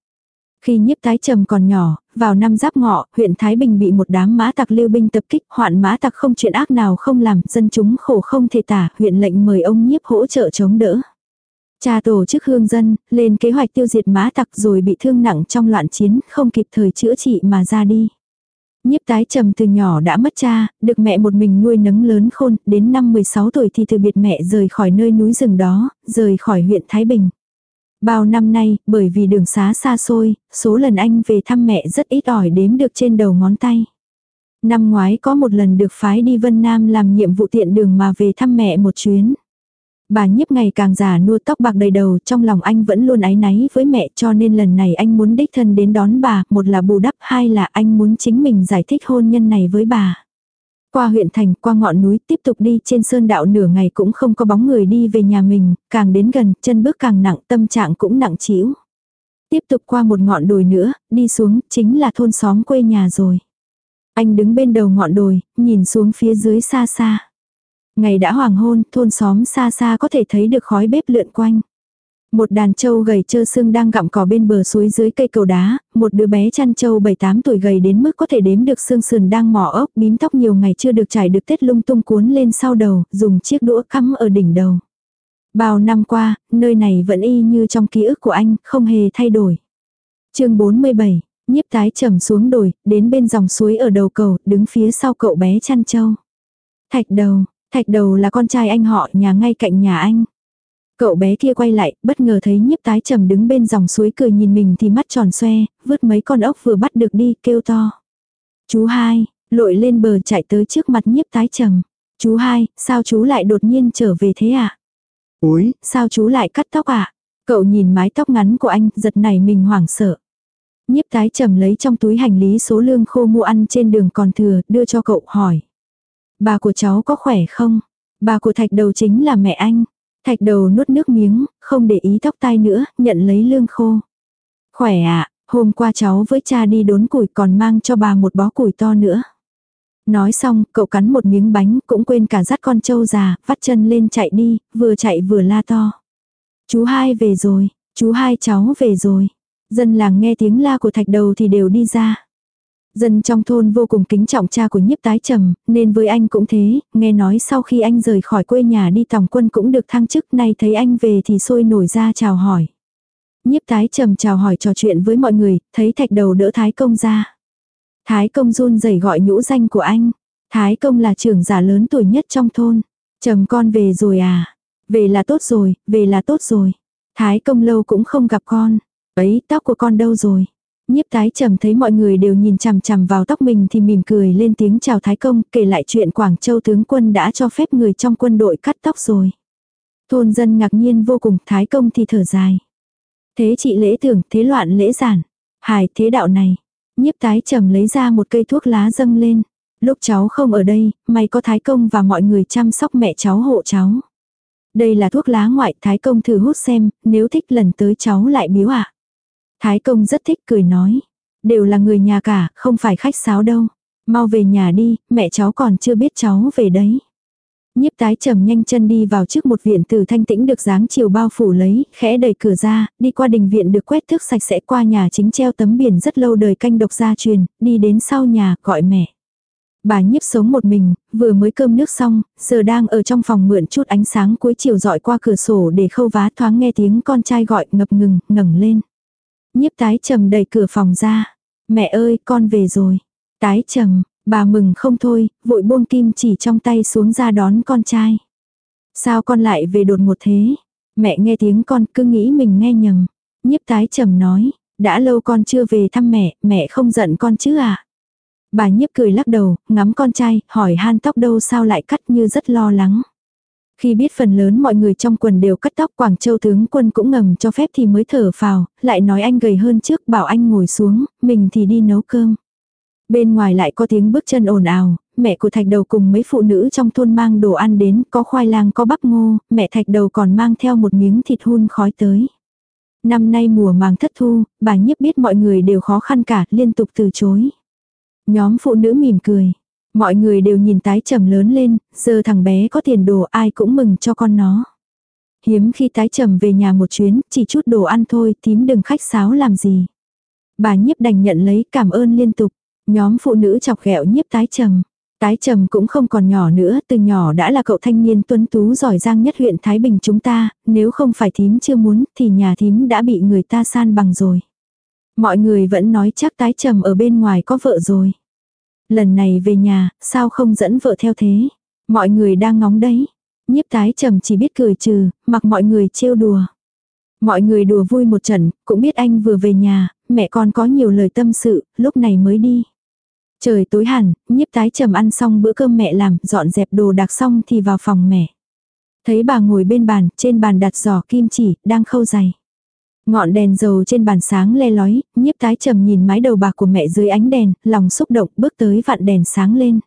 Khi nhiếp tái trầm còn nhỏ, vào năm giáp ngọ, huyện Thái Bình bị một đám mã tặc lưu binh tập kích, hoạn mã tặc không chuyện ác nào không làm, dân chúng khổ không thể tả, huyện lệnh mời ông nhiếp hỗ trợ chống đỡ. Cha tổ chức hương dân, lên kế hoạch tiêu diệt mã tặc rồi bị thương nặng trong loạn chiến, không kịp thời chữa trị mà ra đi. Nhiếp tái trầm từ nhỏ đã mất cha, được mẹ một mình nuôi nấng lớn khôn, đến năm 16 tuổi thì từ biệt mẹ rời khỏi nơi núi rừng đó, rời khỏi huyện Thái Bình. Bao năm nay, bởi vì đường xá xa xôi, số lần anh về thăm mẹ rất ít ỏi đếm được trên đầu ngón tay. Năm ngoái có một lần được phái đi Vân Nam làm nhiệm vụ tiện đường mà về thăm mẹ một chuyến. Bà nhiếp ngày càng già nua tóc bạc đầy đầu, trong lòng anh vẫn luôn áy náy với mẹ cho nên lần này anh muốn đích thân đến đón bà, một là bù đắp, hai là anh muốn chính mình giải thích hôn nhân này với bà. Qua huyện thành, qua ngọn núi, tiếp tục đi trên sơn đạo nửa ngày cũng không có bóng người đi về nhà mình, càng đến gần, chân bước càng nặng, tâm trạng cũng nặng trĩu. Tiếp tục qua một ngọn đồi nữa, đi xuống, chính là thôn xóm quê nhà rồi. Anh đứng bên đầu ngọn đồi, nhìn xuống phía dưới xa xa. Ngày đã hoàng hôn, thôn xóm xa xa có thể thấy được khói bếp lượn quanh. Một đàn trâu gầy trơ xương đang gặm cỏ bên bờ suối dưới cây cầu đá, một đứa bé chăn trâu 7-8 tuổi gầy đến mức có thể đếm được xương sườn đang mỏ ốc, bím tóc nhiều ngày chưa được trải được tết lung tung cuốn lên sau đầu, dùng chiếc đũa cắm ở đỉnh đầu. Bao năm qua, nơi này vẫn y như trong ký ức của anh, không hề thay đổi. chương 47, nhiếp tái trầm xuống đồi, đến bên dòng suối ở đầu cầu, đứng phía sau cậu bé chăn trâu. Thạch đầu, thạch đầu là con trai anh họ nhà ngay cạnh nhà anh. Cậu bé kia quay lại, bất ngờ thấy nhiếp tái trầm đứng bên dòng suối cười nhìn mình thì mắt tròn xoe, vứt mấy con ốc vừa bắt được đi, kêu to. Chú hai, lội lên bờ chạy tới trước mặt nhiếp tái trầm. Chú hai, sao chú lại đột nhiên trở về thế ạ? À? Úi, sao chú lại cắt tóc ạ? À? Cậu nhìn mái tóc ngắn của anh, giật này mình hoảng sợ. Nhiếp tái trầm lấy trong túi hành lý số lương khô mua ăn trên đường còn thừa, đưa cho cậu hỏi. Bà của cháu có khỏe không? Bà của thạch đầu chính là mẹ anh. Thạch đầu nuốt nước miếng, không để ý tóc tai nữa, nhận lấy lương khô. Khỏe ạ, à, hôm qua cháu với cha đi đốn củi còn mang cho bà một bó củi to nữa. Nói xong, cậu cắn một miếng bánh, cũng quên cả dắt con trâu già, vắt chân lên chạy đi, vừa chạy vừa la to. Chú hai về rồi, chú hai cháu về rồi. Dân làng nghe tiếng la của thạch đầu thì đều đi ra. Dân trong thôn vô cùng kính trọng cha của nhiếp tái trầm, nên với anh cũng thế, nghe nói sau khi anh rời khỏi quê nhà đi tòng quân cũng được thăng chức nay thấy anh về thì sôi nổi ra chào hỏi. Nhiếp tái trầm chào hỏi trò chuyện với mọi người, thấy thạch đầu đỡ thái công ra. Thái công run rẩy gọi nhũ danh của anh. Thái công là trưởng giả lớn tuổi nhất trong thôn. Trầm con về rồi à? Về là tốt rồi, về là tốt rồi. Thái công lâu cũng không gặp con. Ấy, tóc của con đâu rồi? Nhiếp tái trầm thấy mọi người đều nhìn chằm chằm vào tóc mình thì mỉm cười lên tiếng chào Thái công, kể lại chuyện Quảng Châu tướng quân đã cho phép người trong quân đội cắt tóc rồi. Thôn dân ngạc nhiên vô cùng, Thái công thì thở dài. Thế chị lễ tưởng, thế loạn lễ giản. Hài thế đạo này. Nhiếp tái trầm lấy ra một cây thuốc lá dâng lên. Lúc cháu không ở đây, may có Thái công và mọi người chăm sóc mẹ cháu hộ cháu. Đây là thuốc lá ngoại, Thái công thử hút xem, nếu thích lần tới cháu lại biếu ạ. À. Thái công rất thích cười nói. Đều là người nhà cả, không phải khách sáo đâu. Mau về nhà đi, mẹ cháu còn chưa biết cháu về đấy. Nhiếp tái trầm nhanh chân đi vào trước một viện từ thanh tĩnh được dáng chiều bao phủ lấy, khẽ đẩy cửa ra, đi qua đình viện được quét thước sạch sẽ qua nhà chính treo tấm biển rất lâu đời canh độc gia truyền, đi đến sau nhà, gọi mẹ. Bà nhiếp sống một mình, vừa mới cơm nước xong, giờ đang ở trong phòng mượn chút ánh sáng cuối chiều dọi qua cửa sổ để khâu vá thoáng nghe tiếng con trai gọi ngập ngừng, ngẩng lên. Nhiếp tái trầm đẩy cửa phòng ra. Mẹ ơi, con về rồi. Tái trầm, bà mừng không thôi, vội buông kim chỉ trong tay xuống ra đón con trai. Sao con lại về đột một thế? Mẹ nghe tiếng con cứ nghĩ mình nghe nhầm. Nhiếp tái trầm nói, đã lâu con chưa về thăm mẹ, mẹ không giận con chứ à? Bà nhiếp cười lắc đầu, ngắm con trai, hỏi han tóc đâu sao lại cắt như rất lo lắng. Khi biết phần lớn mọi người trong quần đều cắt tóc Quảng Châu tướng quân cũng ngầm cho phép thì mới thở phào, lại nói anh gầy hơn trước bảo anh ngồi xuống, mình thì đi nấu cơm. Bên ngoài lại có tiếng bước chân ồn ào, mẹ của thạch đầu cùng mấy phụ nữ trong thôn mang đồ ăn đến, có khoai lang có bắp ngô, mẹ thạch đầu còn mang theo một miếng thịt hun khói tới. Năm nay mùa màng thất thu, bà nhiếp biết mọi người đều khó khăn cả, liên tục từ chối. Nhóm phụ nữ mỉm cười, Mọi người đều nhìn tái trầm lớn lên, giờ thằng bé có tiền đồ ai cũng mừng cho con nó. Hiếm khi tái trầm về nhà một chuyến, chỉ chút đồ ăn thôi, tím đừng khách sáo làm gì. Bà nhiếp đành nhận lấy cảm ơn liên tục. Nhóm phụ nữ chọc ghẹo nhiếp tái trầm. Tái trầm cũng không còn nhỏ nữa, từ nhỏ đã là cậu thanh niên tuấn tú giỏi giang nhất huyện Thái Bình chúng ta, nếu không phải thím chưa muốn thì nhà thím đã bị người ta san bằng rồi. Mọi người vẫn nói chắc tái trầm ở bên ngoài có vợ rồi. Lần này về nhà, sao không dẫn vợ theo thế? Mọi người đang ngóng đấy. Nhiếp tái trầm chỉ biết cười trừ, mặc mọi người trêu đùa. Mọi người đùa vui một trận, cũng biết anh vừa về nhà, mẹ con có nhiều lời tâm sự, lúc này mới đi. Trời tối hẳn, nhiếp tái trầm ăn xong bữa cơm mẹ làm, dọn dẹp đồ đạc xong thì vào phòng mẹ. Thấy bà ngồi bên bàn, trên bàn đặt giỏ kim chỉ, đang khâu giày. Ngọn đèn dầu trên bàn sáng le lói, nhiếp tái trầm nhìn mái đầu bạc của mẹ dưới ánh đèn, lòng xúc động bước tới vặn đèn sáng lên.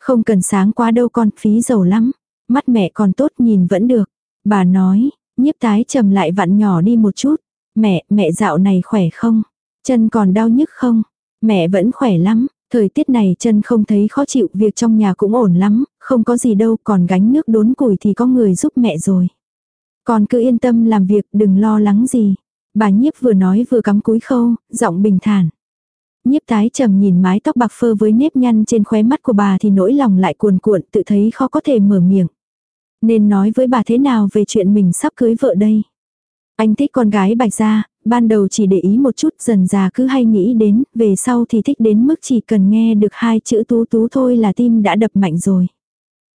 Không cần sáng quá đâu con, phí dầu lắm. Mắt mẹ còn tốt nhìn vẫn được. Bà nói, nhiếp tái trầm lại vặn nhỏ đi một chút. Mẹ, mẹ dạo này khỏe không? Chân còn đau nhức không? Mẹ vẫn khỏe lắm. Thời tiết này chân không thấy khó chịu, việc trong nhà cũng ổn lắm, không có gì đâu, còn gánh nước đốn củi thì có người giúp mẹ rồi. Con cứ yên tâm làm việc, đừng lo lắng gì. Bà nhiếp vừa nói vừa cắm cúi khâu, giọng bình thản. Nhiếp tái trầm nhìn mái tóc bạc phơ với nếp nhăn trên khóe mắt của bà thì nỗi lòng lại cuồn cuộn tự thấy khó có thể mở miệng. Nên nói với bà thế nào về chuyện mình sắp cưới vợ đây. Anh thích con gái bạch gia, ban đầu chỉ để ý một chút dần già cứ hay nghĩ đến, về sau thì thích đến mức chỉ cần nghe được hai chữ tú tú thôi là tim đã đập mạnh rồi.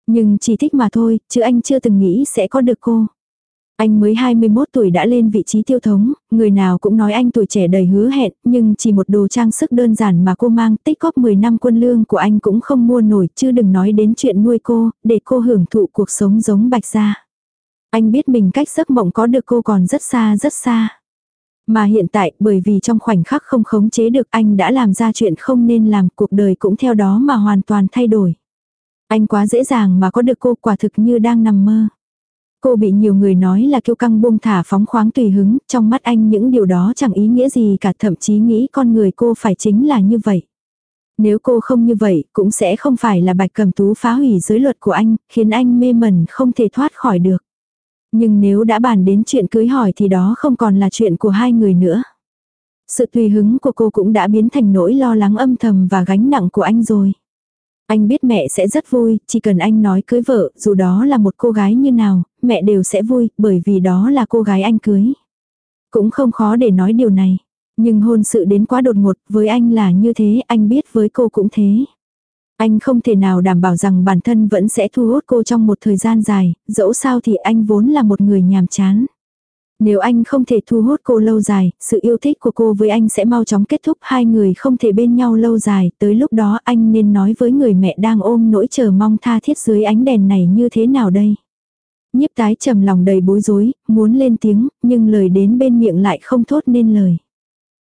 Nhưng chỉ thích mà thôi, chứ anh chưa từng nghĩ sẽ có được cô. Anh mới 21 tuổi đã lên vị trí tiêu thống, người nào cũng nói anh tuổi trẻ đầy hứa hẹn, nhưng chỉ một đồ trang sức đơn giản mà cô mang tích góp 10 năm quân lương của anh cũng không mua nổi, chứ đừng nói đến chuyện nuôi cô, để cô hưởng thụ cuộc sống giống bạch gia. Anh biết mình cách giấc mộng có được cô còn rất xa rất xa. Mà hiện tại bởi vì trong khoảnh khắc không khống chế được anh đã làm ra chuyện không nên làm cuộc đời cũng theo đó mà hoàn toàn thay đổi. Anh quá dễ dàng mà có được cô quả thực như đang nằm mơ. Cô bị nhiều người nói là kiêu căng buông thả phóng khoáng tùy hứng, trong mắt anh những điều đó chẳng ý nghĩa gì cả thậm chí nghĩ con người cô phải chính là như vậy. Nếu cô không như vậy, cũng sẽ không phải là bạch cầm tú phá hủy giới luật của anh, khiến anh mê mẩn không thể thoát khỏi được. Nhưng nếu đã bàn đến chuyện cưới hỏi thì đó không còn là chuyện của hai người nữa. Sự tùy hứng của cô cũng đã biến thành nỗi lo lắng âm thầm và gánh nặng của anh rồi. Anh biết mẹ sẽ rất vui, chỉ cần anh nói cưới vợ, dù đó là một cô gái như nào, mẹ đều sẽ vui, bởi vì đó là cô gái anh cưới. Cũng không khó để nói điều này. Nhưng hôn sự đến quá đột ngột, với anh là như thế, anh biết với cô cũng thế. Anh không thể nào đảm bảo rằng bản thân vẫn sẽ thu hút cô trong một thời gian dài, dẫu sao thì anh vốn là một người nhàm chán. Nếu anh không thể thu hút cô lâu dài, sự yêu thích của cô với anh sẽ mau chóng kết thúc hai người không thể bên nhau lâu dài, tới lúc đó anh nên nói với người mẹ đang ôm nỗi chờ mong tha thiết dưới ánh đèn này như thế nào đây. Nhiếp tái trầm lòng đầy bối rối, muốn lên tiếng, nhưng lời đến bên miệng lại không thốt nên lời.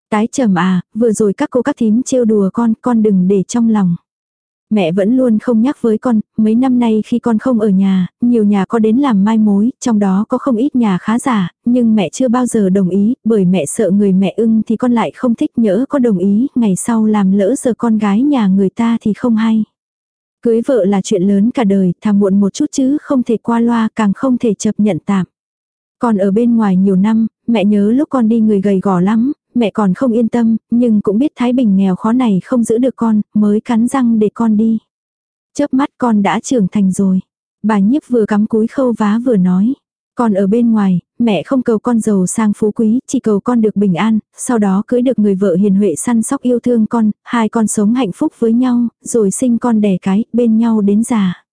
Tái trầm à, vừa rồi các cô các thím trêu đùa con, con đừng để trong lòng. Mẹ vẫn luôn không nhắc với con, mấy năm nay khi con không ở nhà, nhiều nhà có đến làm mai mối, trong đó có không ít nhà khá giả, nhưng mẹ chưa bao giờ đồng ý, bởi mẹ sợ người mẹ ưng thì con lại không thích nhỡ có đồng ý, ngày sau làm lỡ giờ con gái nhà người ta thì không hay. Cưới vợ là chuyện lớn cả đời, thà muộn một chút chứ không thể qua loa, càng không thể chấp nhận tạm. Còn ở bên ngoài nhiều năm, mẹ nhớ lúc con đi người gầy gò lắm, mẹ còn không yên tâm, nhưng cũng biết Thái Bình nghèo khó này không giữ được con, mới cắn răng để con đi. Chớp mắt con đã trưởng thành rồi. Bà nhiếp vừa cắm cúi khâu vá vừa nói. Con ở bên ngoài, mẹ không cầu con giàu sang phú quý, chỉ cầu con được bình an, sau đó cưới được người vợ hiền huệ săn sóc yêu thương con, hai con sống hạnh phúc với nhau, rồi sinh con đẻ cái, bên nhau đến già.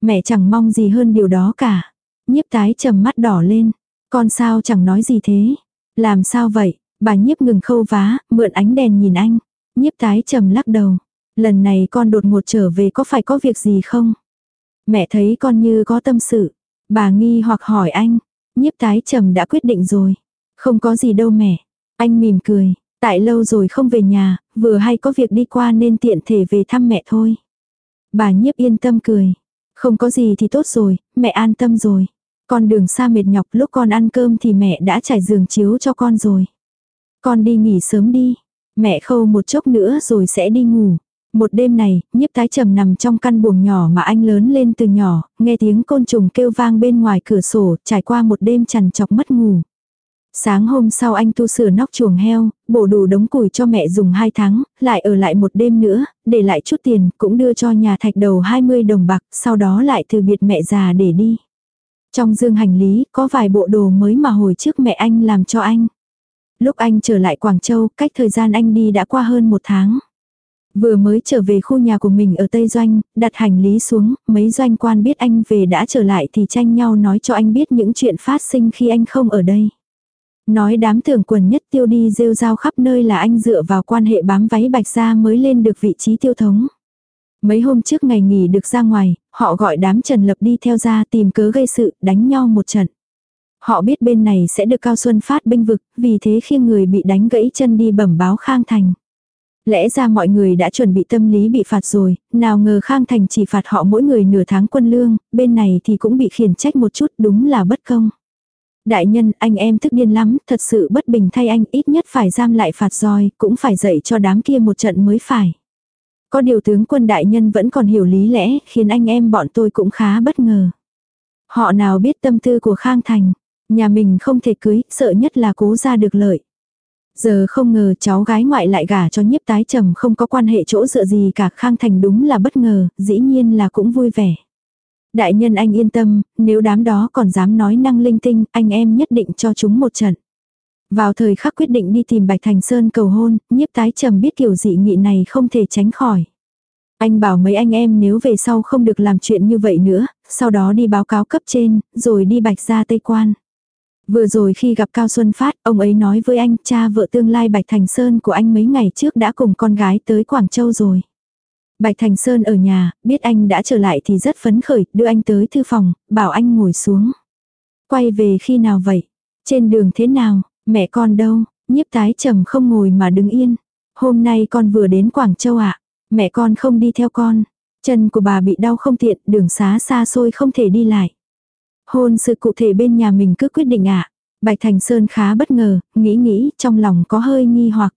Mẹ chẳng mong gì hơn điều đó cả. Nhiếp tái trầm mắt đỏ lên. Con sao chẳng nói gì thế? Làm sao vậy? Bà nhiếp ngừng khâu vá, mượn ánh đèn nhìn anh. Nhiếp tái trầm lắc đầu. Lần này con đột ngột trở về có phải có việc gì không? Mẹ thấy con như có tâm sự. Bà nghi hoặc hỏi anh. Nhiếp tái trầm đã quyết định rồi. Không có gì đâu mẹ. Anh mỉm cười. Tại lâu rồi không về nhà, vừa hay có việc đi qua nên tiện thể về thăm mẹ thôi. Bà nhiếp yên tâm cười. Không có gì thì tốt rồi, mẹ an tâm rồi. Con đường xa mệt nhọc lúc con ăn cơm thì mẹ đã trải giường chiếu cho con rồi. Con đi nghỉ sớm đi. Mẹ khâu một chốc nữa rồi sẽ đi ngủ. Một đêm này, nhiếp tái trầm nằm trong căn buồng nhỏ mà anh lớn lên từ nhỏ, nghe tiếng côn trùng kêu vang bên ngoài cửa sổ, trải qua một đêm chằn chọc mất ngủ. Sáng hôm sau anh tu sửa nóc chuồng heo, bổ đủ đống củi cho mẹ dùng 2 tháng, lại ở lại một đêm nữa, để lại chút tiền, cũng đưa cho nhà thạch đầu 20 đồng bạc, sau đó lại từ biệt mẹ già để đi. Trong dương hành lý, có vài bộ đồ mới mà hồi trước mẹ anh làm cho anh. Lúc anh trở lại Quảng Châu, cách thời gian anh đi đã qua hơn một tháng. Vừa mới trở về khu nhà của mình ở Tây Doanh, đặt hành lý xuống, mấy doanh quan biết anh về đã trở lại thì tranh nhau nói cho anh biết những chuyện phát sinh khi anh không ở đây. Nói đám tưởng quần nhất tiêu đi rêu rao khắp nơi là anh dựa vào quan hệ bám váy bạch ra mới lên được vị trí tiêu thống. Mấy hôm trước ngày nghỉ được ra ngoài, họ gọi đám Trần Lập đi theo ra tìm cớ gây sự, đánh nhau một trận. Họ biết bên này sẽ được Cao Xuân phát binh vực, vì thế khi người bị đánh gãy chân đi bẩm báo Khang Thành. Lẽ ra mọi người đã chuẩn bị tâm lý bị phạt rồi, nào ngờ Khang Thành chỉ phạt họ mỗi người nửa tháng quân lương, bên này thì cũng bị khiển trách một chút đúng là bất công. Đại nhân, anh em thức điên lắm, thật sự bất bình thay anh, ít nhất phải giam lại phạt roi, cũng phải dạy cho đám kia một trận mới phải. Có điều tướng quân đại nhân vẫn còn hiểu lý lẽ, khiến anh em bọn tôi cũng khá bất ngờ. Họ nào biết tâm tư của Khang Thành. Nhà mình không thể cưới, sợ nhất là cố ra được lợi. Giờ không ngờ cháu gái ngoại lại gả cho nhiếp tái trầm không có quan hệ chỗ dựa gì cả Khang Thành đúng là bất ngờ, dĩ nhiên là cũng vui vẻ. Đại nhân anh yên tâm, nếu đám đó còn dám nói năng linh tinh, anh em nhất định cho chúng một trận. Vào thời khắc quyết định đi tìm Bạch Thành Sơn cầu hôn, nhiếp tái trầm biết kiểu dị nghị này không thể tránh khỏi. Anh bảo mấy anh em nếu về sau không được làm chuyện như vậy nữa, sau đó đi báo cáo cấp trên, rồi đi Bạch ra Tây Quan. Vừa rồi khi gặp Cao Xuân Phát, ông ấy nói với anh cha vợ tương lai Bạch Thành Sơn của anh mấy ngày trước đã cùng con gái tới Quảng Châu rồi. Bạch Thành Sơn ở nhà, biết anh đã trở lại thì rất phấn khởi, đưa anh tới thư phòng, bảo anh ngồi xuống. Quay về khi nào vậy? Trên đường thế nào? Mẹ con đâu? Nhiếp tái trầm không ngồi mà đứng yên. Hôm nay con vừa đến Quảng Châu ạ. À? Mẹ con không đi theo con. Chân của bà bị đau không tiện, đường xá xa xôi không thể đi lại. Hôn sự cụ thể bên nhà mình cứ quyết định ạ. À? Bạch Thành Sơn khá bất ngờ, nghĩ nghĩ, trong lòng có hơi nghi hoặc.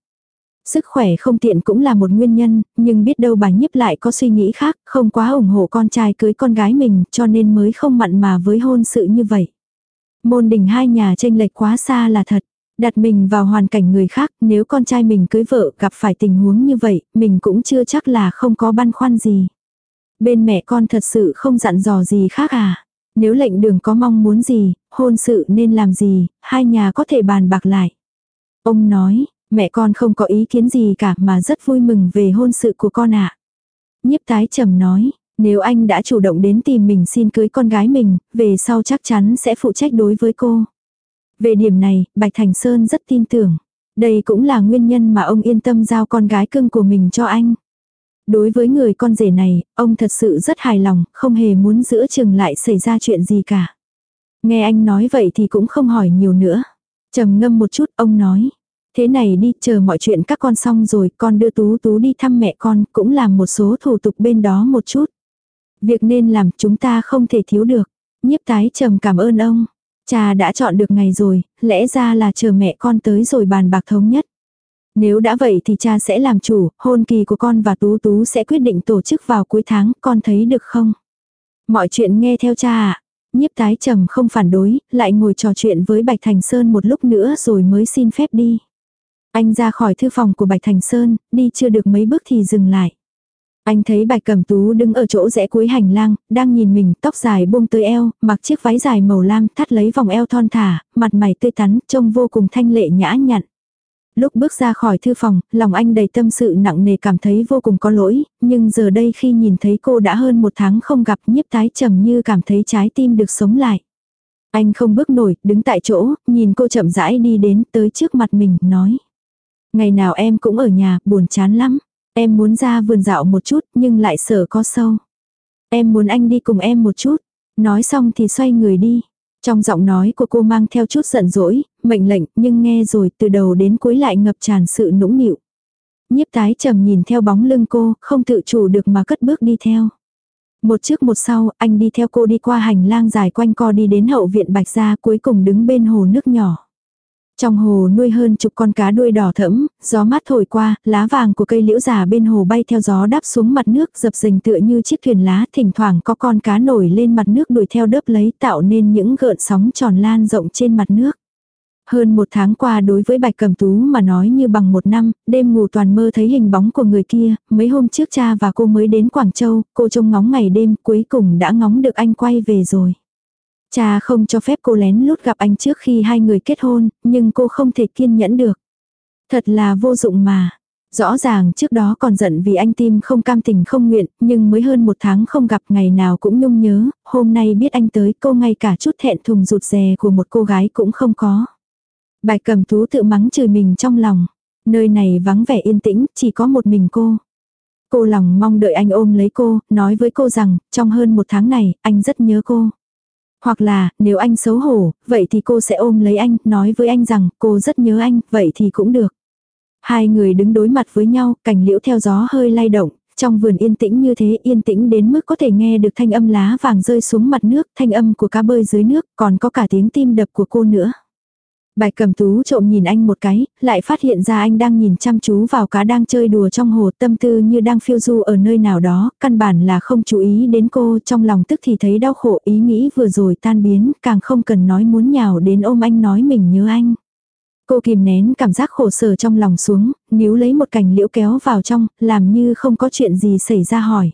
Sức khỏe không tiện cũng là một nguyên nhân, nhưng biết đâu bà nhiếp lại có suy nghĩ khác, không quá ủng hộ con trai cưới con gái mình, cho nên mới không mặn mà với hôn sự như vậy. Môn đình hai nhà tranh lệch quá xa là thật. Đặt mình vào hoàn cảnh người khác, nếu con trai mình cưới vợ gặp phải tình huống như vậy, mình cũng chưa chắc là không có băn khoăn gì. Bên mẹ con thật sự không dặn dò gì khác à? Nếu lệnh đường có mong muốn gì, hôn sự nên làm gì, hai nhà có thể bàn bạc lại. Ông nói, mẹ con không có ý kiến gì cả mà rất vui mừng về hôn sự của con ạ. À. Nhiếp tái trầm nói, nếu anh đã chủ động đến tìm mình xin cưới con gái mình, về sau chắc chắn sẽ phụ trách đối với cô. Về điểm này, Bạch Thành Sơn rất tin tưởng. Đây cũng là nguyên nhân mà ông yên tâm giao con gái cưng của mình cho anh. Đối với người con rể này, ông thật sự rất hài lòng, không hề muốn giữa chừng lại xảy ra chuyện gì cả. Nghe anh nói vậy thì cũng không hỏi nhiều nữa. trầm ngâm một chút, ông nói. Thế này đi, chờ mọi chuyện các con xong rồi, con đưa Tú Tú đi thăm mẹ con, cũng làm một số thủ tục bên đó một chút. Việc nên làm chúng ta không thể thiếu được. Nhiếp tái trầm cảm ơn ông. Cha đã chọn được ngày rồi, lẽ ra là chờ mẹ con tới rồi bàn bạc thống nhất. Nếu đã vậy thì cha sẽ làm chủ, hôn kỳ của con và Tú Tú sẽ quyết định tổ chức vào cuối tháng, con thấy được không? Mọi chuyện nghe theo cha ạ. À. Nhiếp tái trầm không phản đối, lại ngồi trò chuyện với Bạch Thành Sơn một lúc nữa rồi mới xin phép đi. Anh ra khỏi thư phòng của Bạch Thành Sơn, đi chưa được mấy bước thì dừng lại. Anh thấy bạch cẩm tú đứng ở chỗ rẽ cuối hành lang, đang nhìn mình, tóc dài buông tới eo, mặc chiếc váy dài màu lam, thắt lấy vòng eo thon thả, mặt mày tươi tắn, trông vô cùng thanh lệ nhã nhặn. Lúc bước ra khỏi thư phòng, lòng anh đầy tâm sự nặng nề cảm thấy vô cùng có lỗi, nhưng giờ đây khi nhìn thấy cô đã hơn một tháng không gặp nhiếp tái trầm như cảm thấy trái tim được sống lại. Anh không bước nổi, đứng tại chỗ, nhìn cô chậm rãi đi đến tới trước mặt mình, nói. Ngày nào em cũng ở nhà, buồn chán lắm. Em muốn ra vườn dạo một chút nhưng lại sợ có sâu. Em muốn anh đi cùng em một chút. Nói xong thì xoay người đi. Trong giọng nói của cô mang theo chút giận dỗi, mệnh lệnh nhưng nghe rồi từ đầu đến cuối lại ngập tràn sự nũng nịu. Nhiếp tái trầm nhìn theo bóng lưng cô, không tự chủ được mà cất bước đi theo. Một trước một sau, anh đi theo cô đi qua hành lang dài quanh co đi đến hậu viện bạch gia cuối cùng đứng bên hồ nước nhỏ. Trong hồ nuôi hơn chục con cá đuôi đỏ thẫm, gió mát thổi qua, lá vàng của cây liễu già bên hồ bay theo gió đáp xuống mặt nước dập dình tựa như chiếc thuyền lá, thỉnh thoảng có con cá nổi lên mặt nước đuổi theo đớp lấy tạo nên những gợn sóng tròn lan rộng trên mặt nước. Hơn một tháng qua đối với bạch cầm tú mà nói như bằng một năm, đêm ngủ toàn mơ thấy hình bóng của người kia, mấy hôm trước cha và cô mới đến Quảng Châu, cô trông ngóng ngày đêm cuối cùng đã ngóng được anh quay về rồi. Cha không cho phép cô lén lút gặp anh trước khi hai người kết hôn, nhưng cô không thể kiên nhẫn được. Thật là vô dụng mà. Rõ ràng trước đó còn giận vì anh tim không cam tình không nguyện, nhưng mới hơn một tháng không gặp ngày nào cũng nhung nhớ, hôm nay biết anh tới cô ngay cả chút thẹn thùng rụt rè của một cô gái cũng không có. Bài cầm tú tự mắng chửi mình trong lòng. Nơi này vắng vẻ yên tĩnh, chỉ có một mình cô. Cô lòng mong đợi anh ôm lấy cô, nói với cô rằng, trong hơn một tháng này, anh rất nhớ cô. Hoặc là, nếu anh xấu hổ, vậy thì cô sẽ ôm lấy anh, nói với anh rằng cô rất nhớ anh, vậy thì cũng được. Hai người đứng đối mặt với nhau, cảnh liễu theo gió hơi lay động, trong vườn yên tĩnh như thế yên tĩnh đến mức có thể nghe được thanh âm lá vàng rơi xuống mặt nước, thanh âm của cá bơi dưới nước, còn có cả tiếng tim đập của cô nữa. Bạch cầm tú trộm nhìn anh một cái, lại phát hiện ra anh đang nhìn chăm chú vào cá đang chơi đùa trong hồ tâm tư như đang phiêu du ở nơi nào đó, căn bản là không chú ý đến cô trong lòng tức thì thấy đau khổ ý nghĩ vừa rồi tan biến, càng không cần nói muốn nhào đến ôm anh nói mình nhớ anh. Cô kìm nén cảm giác khổ sở trong lòng xuống, níu lấy một cành liễu kéo vào trong, làm như không có chuyện gì xảy ra hỏi.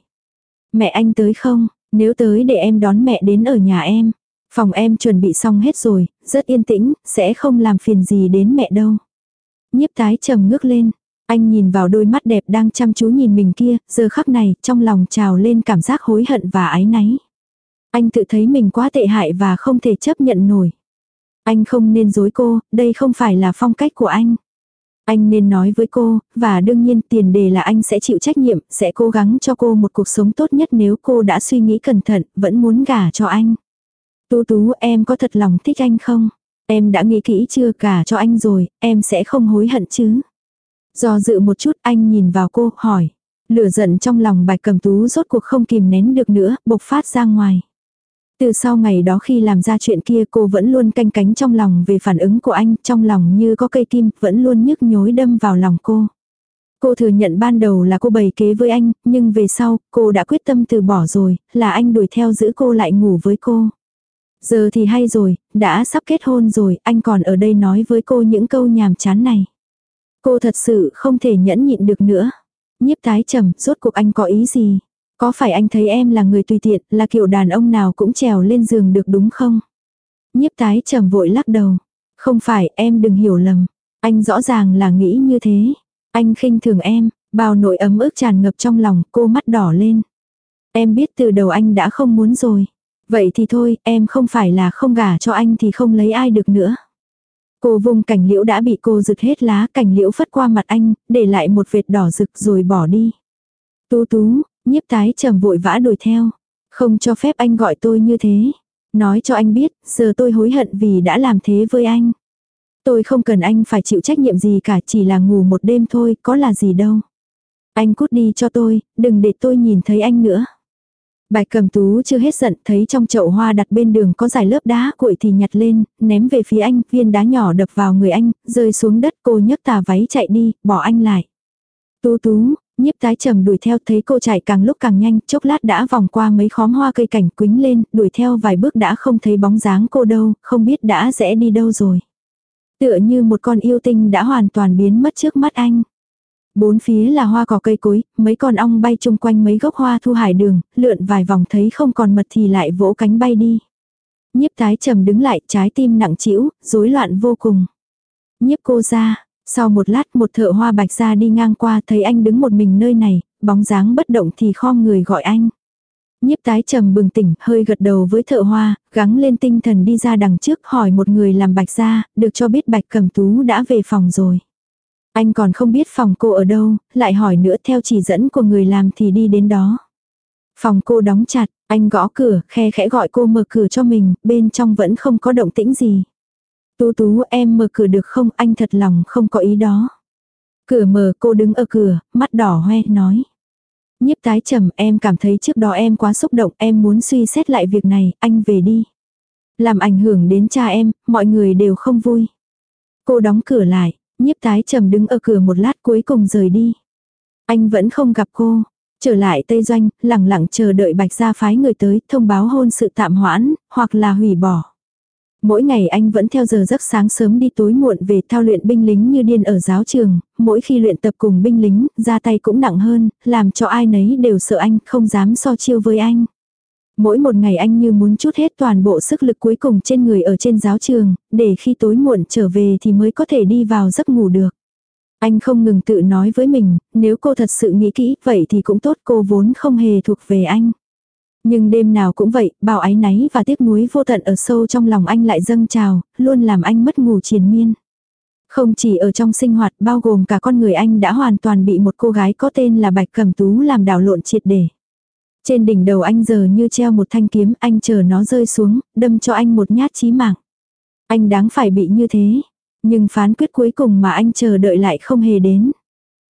Mẹ anh tới không? Nếu tới để em đón mẹ đến ở nhà em. Phòng em chuẩn bị xong hết rồi, rất yên tĩnh, sẽ không làm phiền gì đến mẹ đâu. Nhiếp tái trầm ngước lên, anh nhìn vào đôi mắt đẹp đang chăm chú nhìn mình kia, giờ khắc này, trong lòng trào lên cảm giác hối hận và ái náy. Anh tự thấy mình quá tệ hại và không thể chấp nhận nổi. Anh không nên dối cô, đây không phải là phong cách của anh. Anh nên nói với cô, và đương nhiên tiền đề là anh sẽ chịu trách nhiệm, sẽ cố gắng cho cô một cuộc sống tốt nhất nếu cô đã suy nghĩ cẩn thận, vẫn muốn gả cho anh. Tú tú em có thật lòng thích anh không? Em đã nghĩ kỹ chưa cả cho anh rồi, em sẽ không hối hận chứ? Do dự một chút anh nhìn vào cô, hỏi. Lửa giận trong lòng bạch cầm tú rốt cuộc không kìm nén được nữa, bộc phát ra ngoài. Từ sau ngày đó khi làm ra chuyện kia cô vẫn luôn canh cánh trong lòng về phản ứng của anh, trong lòng như có cây kim, vẫn luôn nhức nhối đâm vào lòng cô. Cô thừa nhận ban đầu là cô bày kế với anh, nhưng về sau, cô đã quyết tâm từ bỏ rồi, là anh đuổi theo giữ cô lại ngủ với cô. Giờ thì hay rồi, đã sắp kết hôn rồi, anh còn ở đây nói với cô những câu nhàm chán này. Cô thật sự không thể nhẫn nhịn được nữa. Nhiếp tái trầm, rốt cuộc anh có ý gì? Có phải anh thấy em là người tùy tiện, là kiểu đàn ông nào cũng trèo lên giường được đúng không? Nhiếp tái trầm vội lắc đầu. Không phải, em đừng hiểu lầm. Anh rõ ràng là nghĩ như thế. Anh khinh thường em, bao nỗi ấm ức tràn ngập trong lòng, cô mắt đỏ lên. Em biết từ đầu anh đã không muốn rồi. Vậy thì thôi, em không phải là không gả cho anh thì không lấy ai được nữa. Cô vùng cảnh liễu đã bị cô rực hết lá, cảnh liễu phất qua mặt anh, để lại một vệt đỏ rực rồi bỏ đi. Tú tú, nhiếp tái trầm vội vã đuổi theo. Không cho phép anh gọi tôi như thế. Nói cho anh biết, giờ tôi hối hận vì đã làm thế với anh. Tôi không cần anh phải chịu trách nhiệm gì cả, chỉ là ngủ một đêm thôi, có là gì đâu. Anh cút đi cho tôi, đừng để tôi nhìn thấy anh nữa. Bạch cầm tú chưa hết giận thấy trong chậu hoa đặt bên đường có dài lớp đá cuội thì nhặt lên, ném về phía anh, viên đá nhỏ đập vào người anh, rơi xuống đất cô nhấc tà váy chạy đi, bỏ anh lại. Tú tú, nhiếp tái trầm đuổi theo thấy cô chạy càng lúc càng nhanh, chốc lát đã vòng qua mấy khóm hoa cây cảnh quính lên, đuổi theo vài bước đã không thấy bóng dáng cô đâu, không biết đã rẽ đi đâu rồi. Tựa như một con yêu tinh đã hoàn toàn biến mất trước mắt anh. Bốn phía là hoa cỏ cây cối, mấy con ong bay chung quanh mấy gốc hoa thu hải đường, lượn vài vòng thấy không còn mật thì lại vỗ cánh bay đi. Nhiếp tái trầm đứng lại, trái tim nặng trĩu, rối loạn vô cùng. Nhiếp cô ra, sau một lát một thợ hoa bạch ra đi ngang qua thấy anh đứng một mình nơi này, bóng dáng bất động thì khom người gọi anh. Nhiếp tái trầm bừng tỉnh, hơi gật đầu với thợ hoa, gắng lên tinh thần đi ra đằng trước hỏi một người làm bạch ra, được cho biết bạch cẩm tú đã về phòng rồi. Anh còn không biết phòng cô ở đâu, lại hỏi nữa theo chỉ dẫn của người làm thì đi đến đó. Phòng cô đóng chặt, anh gõ cửa, khe khẽ gọi cô mở cửa cho mình, bên trong vẫn không có động tĩnh gì. Tú tú em mở cửa được không, anh thật lòng không có ý đó. Cửa mở cô đứng ở cửa, mắt đỏ hoe, nói. Nhiếp tái trầm em cảm thấy trước đó em quá xúc động, em muốn suy xét lại việc này, anh về đi. Làm ảnh hưởng đến cha em, mọi người đều không vui. Cô đóng cửa lại, Nhiếp tái trầm đứng ở cửa một lát cuối cùng rời đi. Anh vẫn không gặp cô. Trở lại Tây Doanh, lẳng lặng chờ đợi Bạch Gia phái người tới, thông báo hôn sự tạm hoãn, hoặc là hủy bỏ. Mỗi ngày anh vẫn theo giờ giấc sáng sớm đi tối muộn về thao luyện binh lính như điên ở giáo trường, mỗi khi luyện tập cùng binh lính, ra tay cũng nặng hơn, làm cho ai nấy đều sợ anh, không dám so chiêu với anh. Mỗi một ngày anh như muốn chút hết toàn bộ sức lực cuối cùng trên người ở trên giáo trường, để khi tối muộn trở về thì mới có thể đi vào giấc ngủ được. Anh không ngừng tự nói với mình, nếu cô thật sự nghĩ kỹ, vậy thì cũng tốt cô vốn không hề thuộc về anh. Nhưng đêm nào cũng vậy, bao ái náy và tiếc nuối vô tận ở sâu trong lòng anh lại dâng trào, luôn làm anh mất ngủ triền miên. Không chỉ ở trong sinh hoạt bao gồm cả con người anh đã hoàn toàn bị một cô gái có tên là Bạch Cẩm Tú làm đảo lộn triệt để. Trên đỉnh đầu anh giờ như treo một thanh kiếm, anh chờ nó rơi xuống, đâm cho anh một nhát chí mạng. Anh đáng phải bị như thế. Nhưng phán quyết cuối cùng mà anh chờ đợi lại không hề đến.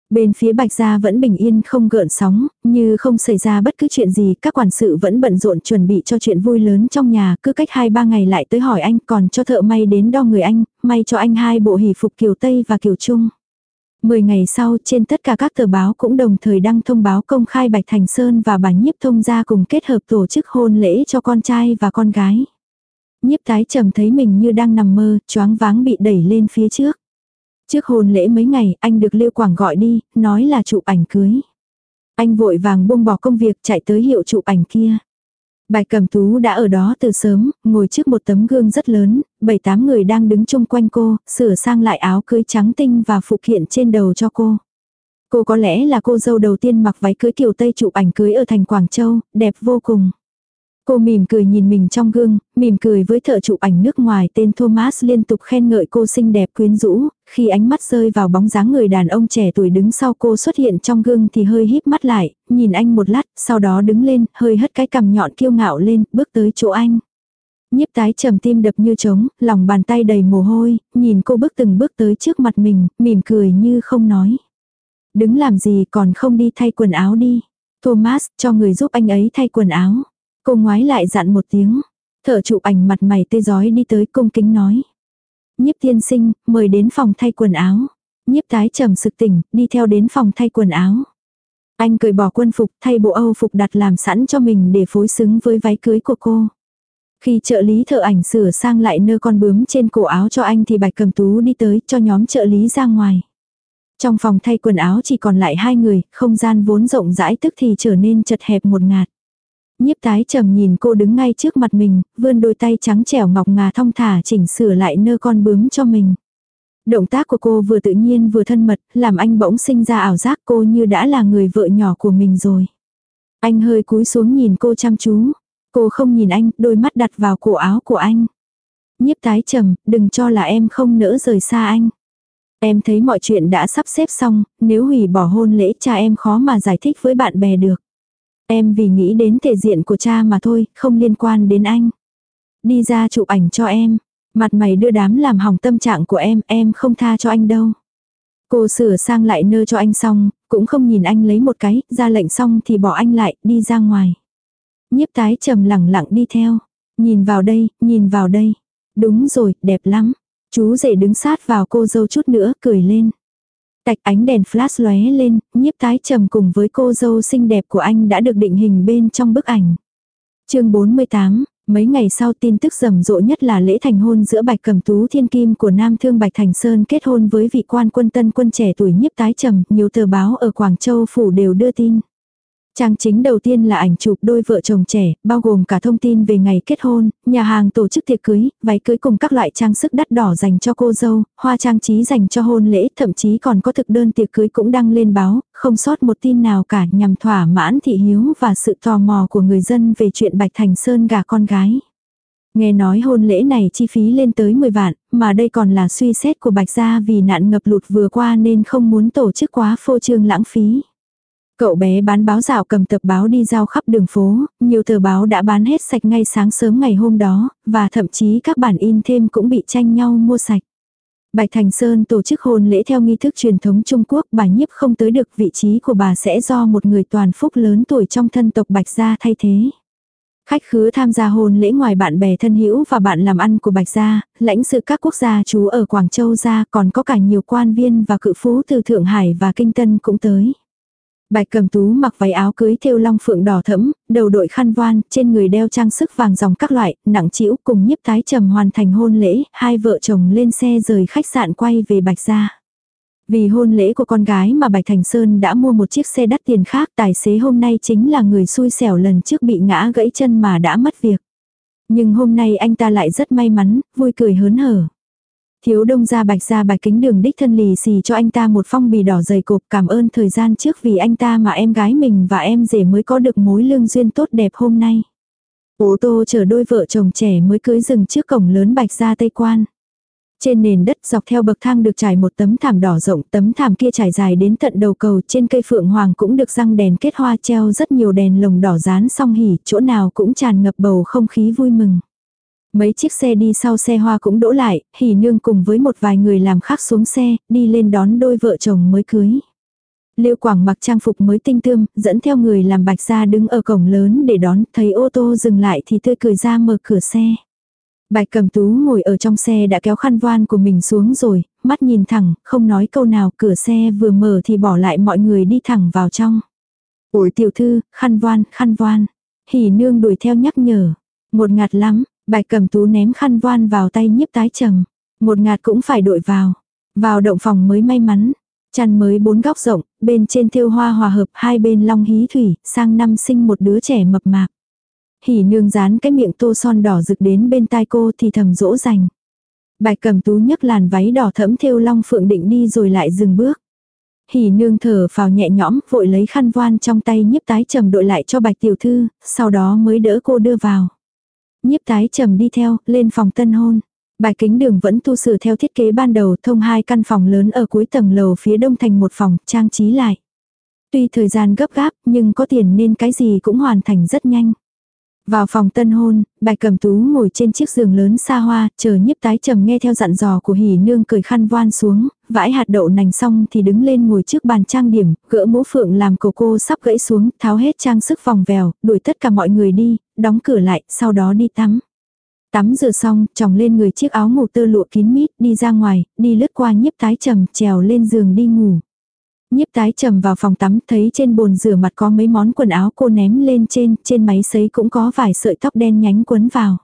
Bên phía Bạch Gia vẫn bình yên không gợn sóng, như không xảy ra bất cứ chuyện gì, các quản sự vẫn bận rộn chuẩn bị cho chuyện vui lớn trong nhà, cứ cách 2-3 ngày lại tới hỏi anh còn cho thợ may đến đo người anh, may cho anh hai bộ hỷ phục kiểu Tây và kiểu Trung. Mười ngày sau trên tất cả các tờ báo cũng đồng thời đăng thông báo công khai Bạch Thành Sơn và bà nhiếp thông gia cùng kết hợp tổ chức hôn lễ cho con trai và con gái. Nhiếp tái trầm thấy mình như đang nằm mơ, choáng váng bị đẩy lên phía trước. Trước hôn lễ mấy ngày, anh được Liêu Quảng gọi đi, nói là chụp ảnh cưới. Anh vội vàng buông bỏ công việc chạy tới hiệu chụp ảnh kia. Bạch Cẩm Tú đã ở đó từ sớm, ngồi trước một tấm gương rất lớn, bảy tám người đang đứng chung quanh cô, sửa sang lại áo cưới trắng tinh và phụ kiện trên đầu cho cô. Cô có lẽ là cô dâu đầu tiên mặc váy cưới kiểu Tây chụp ảnh cưới ở thành Quảng Châu, đẹp vô cùng. Cô mỉm cười nhìn mình trong gương, mỉm cười với thợ chụp ảnh nước ngoài tên Thomas liên tục khen ngợi cô xinh đẹp quyến rũ, khi ánh mắt rơi vào bóng dáng người đàn ông trẻ tuổi đứng sau cô xuất hiện trong gương thì hơi híp mắt lại, nhìn anh một lát, sau đó đứng lên, hơi hất cái cằm nhọn kiêu ngạo lên, bước tới chỗ anh. Nhiếp tái trầm tim đập như trống, lòng bàn tay đầy mồ hôi, nhìn cô bước từng bước tới trước mặt mình, mỉm cười như không nói. Đứng làm gì còn không đi thay quần áo đi. Thomas cho người giúp anh ấy thay quần áo. Cô ngoái lại dặn một tiếng. thở chụp ảnh mặt mày tê giói đi tới cung kính nói. Nhiếp tiên sinh, mời đến phòng thay quần áo. Nhiếp tái trầm sực tỉnh, đi theo đến phòng thay quần áo. Anh cởi bỏ quân phục thay bộ Âu phục đặt làm sẵn cho mình để phối xứng với váy cưới của cô. Khi trợ lý thợ ảnh sửa sang lại nơ con bướm trên cổ áo cho anh thì bạch cầm tú đi tới cho nhóm trợ lý ra ngoài. Trong phòng thay quần áo chỉ còn lại hai người, không gian vốn rộng rãi tức thì trở nên chật hẹp một ngạt. Nhiếp tái trầm nhìn cô đứng ngay trước mặt mình, vươn đôi tay trắng trẻo ngọc ngà thong thả chỉnh sửa lại nơ con bướm cho mình. Động tác của cô vừa tự nhiên vừa thân mật, làm anh bỗng sinh ra ảo giác cô như đã là người vợ nhỏ của mình rồi. Anh hơi cúi xuống nhìn cô chăm chú. Cô không nhìn anh, đôi mắt đặt vào cổ áo của anh. Nhiếp tái trầm, đừng cho là em không nỡ rời xa anh. Em thấy mọi chuyện đã sắp xếp xong, nếu hủy bỏ hôn lễ cha em khó mà giải thích với bạn bè được. Em vì nghĩ đến thể diện của cha mà thôi, không liên quan đến anh. Đi ra chụp ảnh cho em. Mặt mày đưa đám làm hỏng tâm trạng của em, em không tha cho anh đâu. Cô sửa sang lại nơ cho anh xong, cũng không nhìn anh lấy một cái, ra lệnh xong thì bỏ anh lại, đi ra ngoài. Nhiếp tái trầm lẳng lặng đi theo. Nhìn vào đây, nhìn vào đây. Đúng rồi, đẹp lắm. Chú rể đứng sát vào cô dâu chút nữa, cười lên. Tạch ánh đèn flash lóe lên, nhiếp tái trầm cùng với cô dâu xinh đẹp của anh đã được định hình bên trong bức ảnh. chương 48, Mấy ngày sau tin tức rầm rộ nhất là lễ thành hôn giữa Bạch Cẩm Tú Thiên Kim của Nam Thương Bạch Thành Sơn kết hôn với vị quan quân tân quân trẻ tuổi nhiếp tái trầm, nhiều tờ báo ở Quảng Châu phủ đều đưa tin. Trang chính đầu tiên là ảnh chụp đôi vợ chồng trẻ, bao gồm cả thông tin về ngày kết hôn, nhà hàng tổ chức tiệc cưới, váy cưới cùng các loại trang sức đắt đỏ dành cho cô dâu, hoa trang trí dành cho hôn lễ, thậm chí còn có thực đơn tiệc cưới cũng đăng lên báo, không sót một tin nào cả nhằm thỏa mãn thị hiếu và sự tò mò của người dân về chuyện Bạch Thành Sơn gả con gái. Nghe nói hôn lễ này chi phí lên tới 10 vạn, mà đây còn là suy xét của Bạch Gia vì nạn ngập lụt vừa qua nên không muốn tổ chức quá phô trương lãng phí. Cậu bé bán báo dạo cầm tập báo đi giao khắp đường phố, nhiều tờ báo đã bán hết sạch ngay sáng sớm ngày hôm đó, và thậm chí các bản in thêm cũng bị tranh nhau mua sạch. Bạch Thành Sơn tổ chức hôn lễ theo nghi thức truyền thống Trung Quốc, bà nhiếp không tới được vị trí của bà sẽ do một người toàn phúc lớn tuổi trong thân tộc Bạch gia thay thế. Khách khứa tham gia hôn lễ ngoài bạn bè thân hữu và bạn làm ăn của Bạch Gia, lãnh sự các quốc gia chú ở Quảng Châu ra còn có cả nhiều quan viên và cự phú từ Thượng Hải và Kinh Tân cũng tới. Bạch cầm tú mặc váy áo cưới thêu long phượng đỏ thẫm, đầu đội khăn voan, trên người đeo trang sức vàng dòng các loại, nặng chĩu cùng nhiếp thái trầm hoàn thành hôn lễ, hai vợ chồng lên xe rời khách sạn quay về Bạch Gia. Vì hôn lễ của con gái mà Bạch Thành Sơn đã mua một chiếc xe đắt tiền khác, tài xế hôm nay chính là người xui xẻo lần trước bị ngã gãy chân mà đã mất việc. Nhưng hôm nay anh ta lại rất may mắn, vui cười hớn hở. Thiếu đông ra bạch ra bạch kính đường đích thân lì xì cho anh ta một phong bì đỏ dày cộp cảm ơn thời gian trước vì anh ta mà em gái mình và em rể mới có được mối lương duyên tốt đẹp hôm nay. Ô tô chở đôi vợ chồng trẻ mới cưới dừng trước cổng lớn bạch ra tây quan. Trên nền đất dọc theo bậc thang được trải một tấm thảm đỏ rộng, tấm thảm kia trải dài đến tận đầu cầu, trên cây phượng hoàng cũng được răng đèn kết hoa treo rất nhiều đèn lồng đỏ dán song hỉ, chỗ nào cũng tràn ngập bầu không khí vui mừng. Mấy chiếc xe đi sau xe hoa cũng đỗ lại, hỉ nương cùng với một vài người làm khác xuống xe, đi lên đón đôi vợ chồng mới cưới. Liễu Quảng mặc trang phục mới tinh tươm, dẫn theo người làm bạch ra đứng ở cổng lớn để đón, thấy ô tô dừng lại thì tươi cười ra mở cửa xe. Bạch cầm tú ngồi ở trong xe đã kéo khăn voan của mình xuống rồi, mắt nhìn thẳng, không nói câu nào, cửa xe vừa mở thì bỏ lại mọi người đi thẳng vào trong. Ủi tiểu thư, khăn voan, khăn voan. Hỉ nương đuổi theo nhắc nhở. Một ngạt lắm, Bạch cầm tú ném khăn voan vào tay nhiếp tái trầm. Một ngạt cũng phải đội vào. Vào động phòng mới may mắn. Chăn mới bốn góc rộng, bên trên thêu hoa hòa hợp hai bên long hí thủy, sang năm sinh một đứa trẻ mập mạp. Hỉ nương dán cái miệng tô son đỏ rực đến bên tai cô thì thầm dỗ dành. Bạch cầm tú nhấc làn váy đỏ thẫm thêu long phượng định đi rồi lại dừng bước. Hỉ nương thở vào nhẹ nhõm, vội lấy khăn voan trong tay nhiếp tái trầm đội lại cho bạch tiểu thư, sau đó mới đỡ cô đưa vào. Nhiếp tái trầm đi theo, lên phòng tân hôn. Bài kính đường vẫn tu sửa theo thiết kế ban đầu thông hai căn phòng lớn ở cuối tầng lầu phía đông thành một phòng, trang trí lại. Tuy thời gian gấp gáp, nhưng có tiền nên cái gì cũng hoàn thành rất nhanh. Vào phòng tân hôn, bạch cầm tú ngồi trên chiếc giường lớn xa hoa, chờ nhiếp tái trầm nghe theo dặn dò của hỉ nương cởi khăn voan xuống, vãi hạt đậu nành xong thì đứng lên ngồi trước bàn trang điểm, gỡ mũ phượng làm cổ cô sắp gãy xuống, tháo hết trang sức vòng vèo, đuổi tất cả mọi người đi, đóng cửa lại, sau đó đi tắm. Tắm rửa xong, chồng lên người chiếc áo ngủ tơ lụa kín mít, đi ra ngoài, đi lướt qua nhiếp tái trầm, trèo lên giường đi ngủ. Nhiếp tái trầm vào phòng tắm, thấy trên bồn rửa mặt có mấy món quần áo cô ném lên trên, trên máy sấy cũng có vài sợi tóc đen nhánh quấn vào.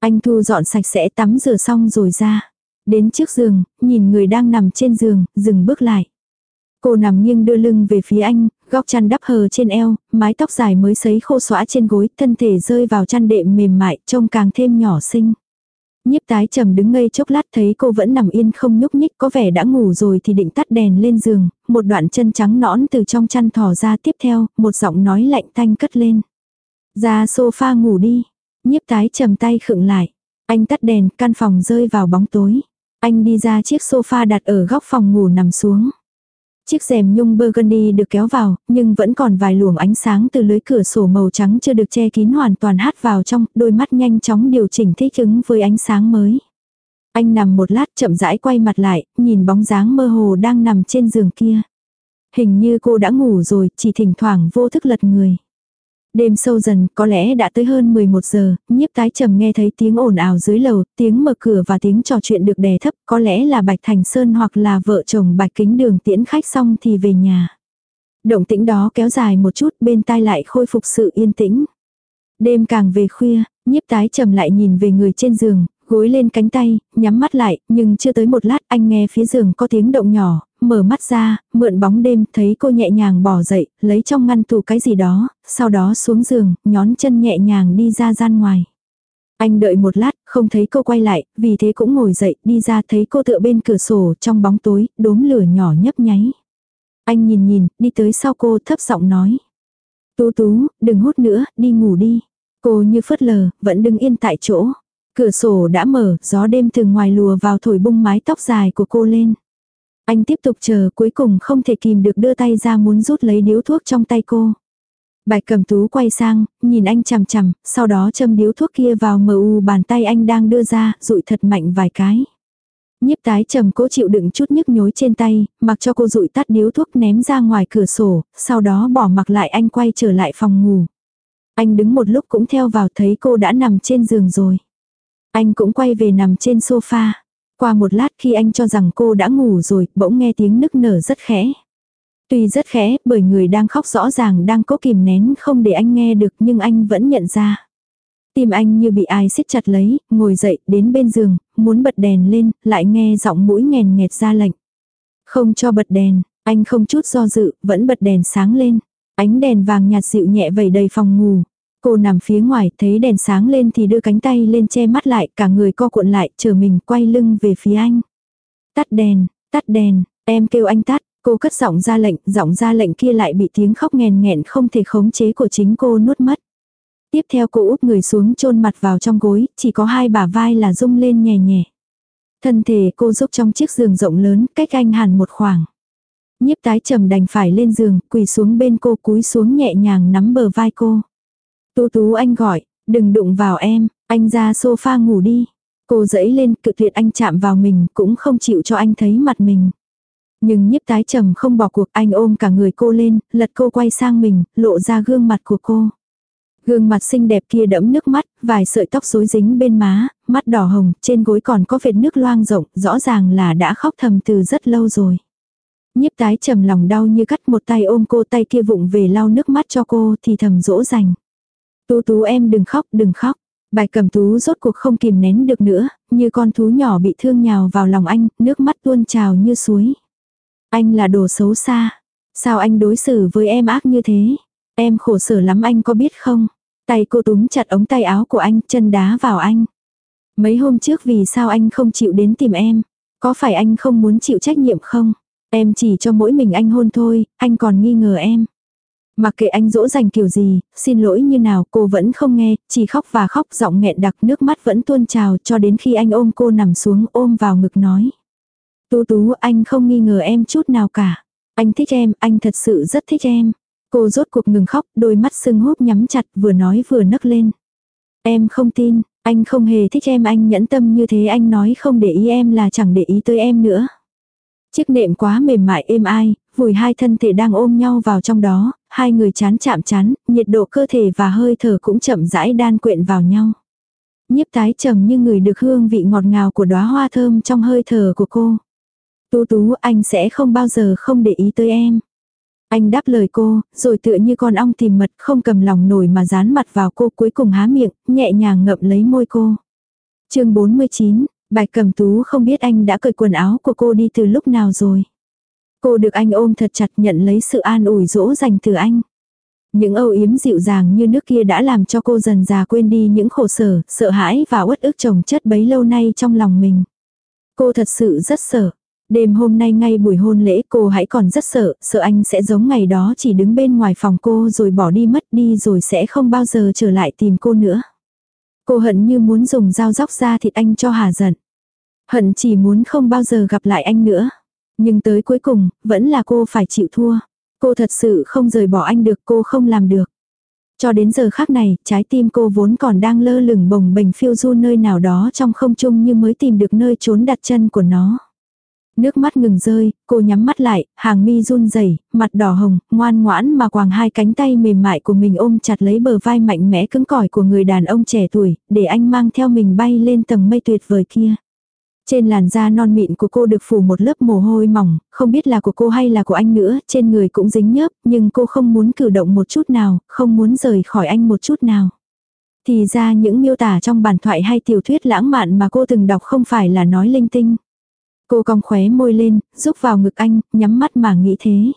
Anh thu dọn sạch sẽ tắm rửa xong rồi ra. Đến trước giường, nhìn người đang nằm trên giường, dừng bước lại. Cô nằm nghiêng đưa lưng về phía anh, góc chăn đắp hờ trên eo, mái tóc dài mới sấy khô xõa trên gối, thân thể rơi vào chăn đệm mềm mại, trông càng thêm nhỏ xinh. Nhiếp tái trầm đứng ngây chốc lát thấy cô vẫn nằm yên không nhúc nhích có vẻ đã ngủ rồi thì định tắt đèn lên giường, một đoạn chân trắng nõn từ trong chăn thò ra tiếp theo, một giọng nói lạnh tanh cất lên. Ra sofa ngủ đi. Nhiếp tái trầm tay khựng lại. Anh tắt đèn, căn phòng rơi vào bóng tối. Anh đi ra chiếc sofa đặt ở góc phòng ngủ nằm xuống. Chiếc rèm nhung burgundy được kéo vào, nhưng vẫn còn vài luồng ánh sáng từ lưới cửa sổ màu trắng chưa được che kín hoàn toàn hát vào trong, đôi mắt nhanh chóng điều chỉnh thích ứng với ánh sáng mới. Anh nằm một lát chậm rãi quay mặt lại, nhìn bóng dáng mơ hồ đang nằm trên giường kia. Hình như cô đã ngủ rồi, chỉ thỉnh thoảng vô thức lật người. Đêm sâu dần, có lẽ đã tới hơn 11 giờ, nhiếp tái trầm nghe thấy tiếng ồn ào dưới lầu, tiếng mở cửa và tiếng trò chuyện được đè thấp, có lẽ là Bạch Thành Sơn hoặc là vợ chồng Bạch Kính Đường tiễn khách xong thì về nhà. Động tĩnh đó kéo dài một chút, bên tai lại khôi phục sự yên tĩnh. Đêm càng về khuya, nhiếp tái trầm lại nhìn về người trên giường, gối lên cánh tay, nhắm mắt lại, nhưng chưa tới một lát anh nghe phía giường có tiếng động nhỏ, mở mắt ra, mượn bóng đêm, thấy cô nhẹ nhàng bỏ dậy, lấy trong ngăn tủ cái gì đó, sau đó xuống giường, nhón chân nhẹ nhàng đi ra gian ngoài. Anh đợi một lát, không thấy cô quay lại, vì thế cũng ngồi dậy, đi ra thấy cô tựa bên cửa sổ, trong bóng tối, đốm lửa nhỏ nhấp nháy. Anh nhìn nhìn, đi tới sau cô thấp giọng nói. Tú tú, đừng hút nữa, đi ngủ đi. Cô như phớt lờ, vẫn đứng yên tại chỗ. Cửa sổ đã mở, gió đêm từ ngoài lùa vào thổi bung mái tóc dài của cô lên. Anh tiếp tục chờ cuối cùng không thể kìm được đưa tay ra muốn rút lấy điếu thuốc trong tay cô. Bạch cầm tú quay sang, nhìn anh chằm chằm, sau đó châm điếu thuốc kia vào mờ u bàn tay anh đang đưa ra, rụi thật mạnh vài cái. Nhiếp tái trầm cố chịu đựng chút nhức nhối trên tay, mặc cho cô rụi tắt điếu thuốc ném ra ngoài cửa sổ, sau đó bỏ mặc lại anh quay trở lại phòng ngủ. Anh đứng một lúc cũng theo vào thấy cô đã nằm trên giường rồi. Anh cũng quay về nằm trên sofa. Qua một lát khi anh cho rằng cô đã ngủ rồi, bỗng nghe tiếng nức nở rất khẽ. Tuy rất khẽ, bởi người đang khóc rõ ràng đang cố kìm nén không để anh nghe được nhưng anh vẫn nhận ra. Tim anh như bị ai siết chặt lấy, ngồi dậy, đến bên giường, muốn bật đèn lên, lại nghe giọng mũi nghèn nghẹt ra lệnh. Không cho bật đèn, anh không chút do dự, vẫn bật đèn sáng lên. Ánh đèn vàng nhạt dịu nhẹ vẩy đầy phòng ngủ. Cô nằm phía ngoài, thấy đèn sáng lên thì đưa cánh tay lên che mắt lại, cả người co cuộn lại, chờ mình quay lưng về phía anh. Tắt đèn, tắt đèn, em kêu anh tắt, cô cất giọng ra lệnh, giọng ra lệnh kia lại bị tiếng khóc nghèn nghẹn không thể khống chế của chính cô nuốt mất. Tiếp theo cô úp người xuống chôn mặt vào trong gối, chỉ có hai bả vai là rung lên nhẹ nhẹ. Thân thể cô rúc trong chiếc giường rộng lớn, cách anh hẳn một khoảng. Nhiếp tái trầm đành phải lên giường, quỳ xuống bên cô cúi xuống nhẹ nhàng nắm bờ vai cô. Tú tú anh gọi, đừng đụng vào em, anh ra sofa ngủ đi. Cô dẫy lên cự tuyệt anh chạm vào mình cũng không chịu cho anh thấy mặt mình. Nhưng nhiếp tái trầm không bỏ cuộc anh ôm cả người cô lên, lật cô quay sang mình, lộ ra gương mặt của cô. Gương mặt xinh đẹp kia đẫm nước mắt, vài sợi tóc rối dính bên má, mắt đỏ hồng, trên gối còn có vệt nước loang rộng, rõ ràng là đã khóc thầm từ rất lâu rồi. Nhiếp tái trầm lòng đau như cắt một tay ôm cô tay kia vụng về lau nước mắt cho cô thì thầm dỗ dành. Tú tú em đừng khóc, đừng khóc. Bài cầm tú rốt cuộc không kìm nén được nữa, như con thú nhỏ bị thương nhào vào lòng anh, nước mắt tuôn trào như suối. Anh là đồ xấu xa. Sao anh đối xử với em ác như thế? Em khổ sở lắm anh có biết không? Tay cô túm chặt ống tay áo của anh, chân đá vào anh. Mấy hôm trước vì sao anh không chịu đến tìm em? Có phải anh không muốn chịu trách nhiệm không? Em chỉ cho mỗi mình anh hôn thôi, anh còn nghi ngờ em. Mặc kệ anh dỗ dành kiểu gì, xin lỗi như nào cô vẫn không nghe, chỉ khóc và khóc giọng nghẹn đặc nước mắt vẫn tuôn trào cho đến khi anh ôm cô nằm xuống ôm vào ngực nói. Tú tú anh không nghi ngờ em chút nào cả. Anh thích em, anh thật sự rất thích em. Cô rốt cuộc ngừng khóc, đôi mắt sưng húp nhắm chặt vừa nói vừa nấc lên. Em không tin, anh không hề thích em anh nhẫn tâm như thế anh nói không để ý em là chẳng để ý tới em nữa. Chiếc nệm quá mềm mại êm ai, vùi hai thân thể đang ôm nhau vào trong đó, hai người chán chạm chán, nhiệt độ cơ thể và hơi thở cũng chậm rãi đan quyện vào nhau. Nhiếp tái trầm như người được hương vị ngọt ngào của đóa hoa thơm trong hơi thở của cô. Tú tú anh sẽ không bao giờ không để ý tới em. Anh đáp lời cô, rồi tựa như con ong tìm mật không cầm lòng nổi mà dán mặt vào cô cuối cùng há miệng, nhẹ nhàng ngậm lấy môi cô. chương 49, Bạch Cẩm Tú không biết anh đã cởi quần áo của cô đi từ lúc nào rồi. Cô được anh ôm thật chặt nhận lấy sự an ủi dỗ dành từ anh. Những âu yếm dịu dàng như nước kia đã làm cho cô dần già quên đi những khổ sở, sợ hãi và uất ức chồng chất bấy lâu nay trong lòng mình. Cô thật sự rất sợ. Đêm hôm nay ngay buổi hôn lễ cô hãy còn rất sợ, sợ anh sẽ giống ngày đó chỉ đứng bên ngoài phòng cô rồi bỏ đi mất đi rồi sẽ không bao giờ trở lại tìm cô nữa. Cô hận như muốn dùng dao róc ra thịt anh cho hà giận. Hận chỉ muốn không bao giờ gặp lại anh nữa. Nhưng tới cuối cùng, vẫn là cô phải chịu thua. Cô thật sự không rời bỏ anh được, cô không làm được. Cho đến giờ khác này, trái tim cô vốn còn đang lơ lửng bồng bềnh phiêu du nơi nào đó trong không trung như mới tìm được nơi trốn đặt chân của nó. Nước mắt ngừng rơi, cô nhắm mắt lại, hàng mi run rẩy, mặt đỏ hồng, ngoan ngoãn mà quàng hai cánh tay mềm mại của mình ôm chặt lấy bờ vai mạnh mẽ cứng cỏi của người đàn ông trẻ tuổi, để anh mang theo mình bay lên tầng mây tuyệt vời kia. Trên làn da non mịn của cô được phủ một lớp mồ hôi mỏng, không biết là của cô hay là của anh nữa, trên người cũng dính nhớp, nhưng cô không muốn cử động một chút nào, không muốn rời khỏi anh một chút nào. Thì ra những miêu tả trong bản thoại hay tiểu thuyết lãng mạn mà cô từng đọc không phải là nói linh tinh. Cô cong khóe môi lên, rúc vào ngực anh, nhắm mắt mà nghĩ thế.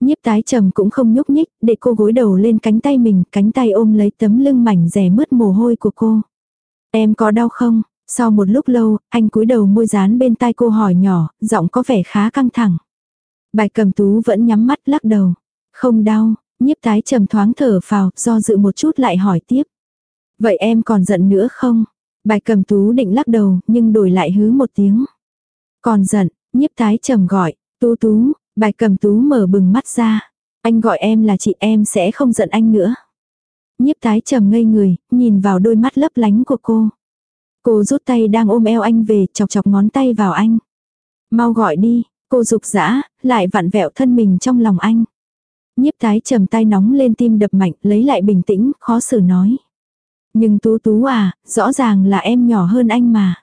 Nhiếp tái trầm cũng không nhúc nhích, để cô gối đầu lên cánh tay mình, cánh tay ôm lấy tấm lưng mảnh rẻ mướt mồ hôi của cô. Em có đau không? Sau một lúc lâu, anh cúi đầu môi dán bên tai cô hỏi nhỏ, giọng có vẻ khá căng thẳng. Bạch cầm tú vẫn nhắm mắt lắc đầu. Không đau, nhiếp tái trầm thoáng thở phào, do dự một chút lại hỏi tiếp. Vậy em còn giận nữa không? Bạch cầm tú định lắc đầu, nhưng đổi lại hứ một tiếng. Còn giận, nhiếp tái trầm gọi, tú tú, bạch cầm tú mở bừng mắt ra. Anh gọi em là chị em sẽ không giận anh nữa. Nhiếp tái trầm ngây người, nhìn vào đôi mắt lấp lánh của cô. Cô rút tay đang ôm eo anh về, chọc chọc ngón tay vào anh. Mau gọi đi, cô rục rã, lại vặn vẹo thân mình trong lòng anh. Nhiếp tái trầm tay nóng lên tim đập mạnh, lấy lại bình tĩnh, khó xử nói. Nhưng tú tú à, rõ ràng là em nhỏ hơn anh mà.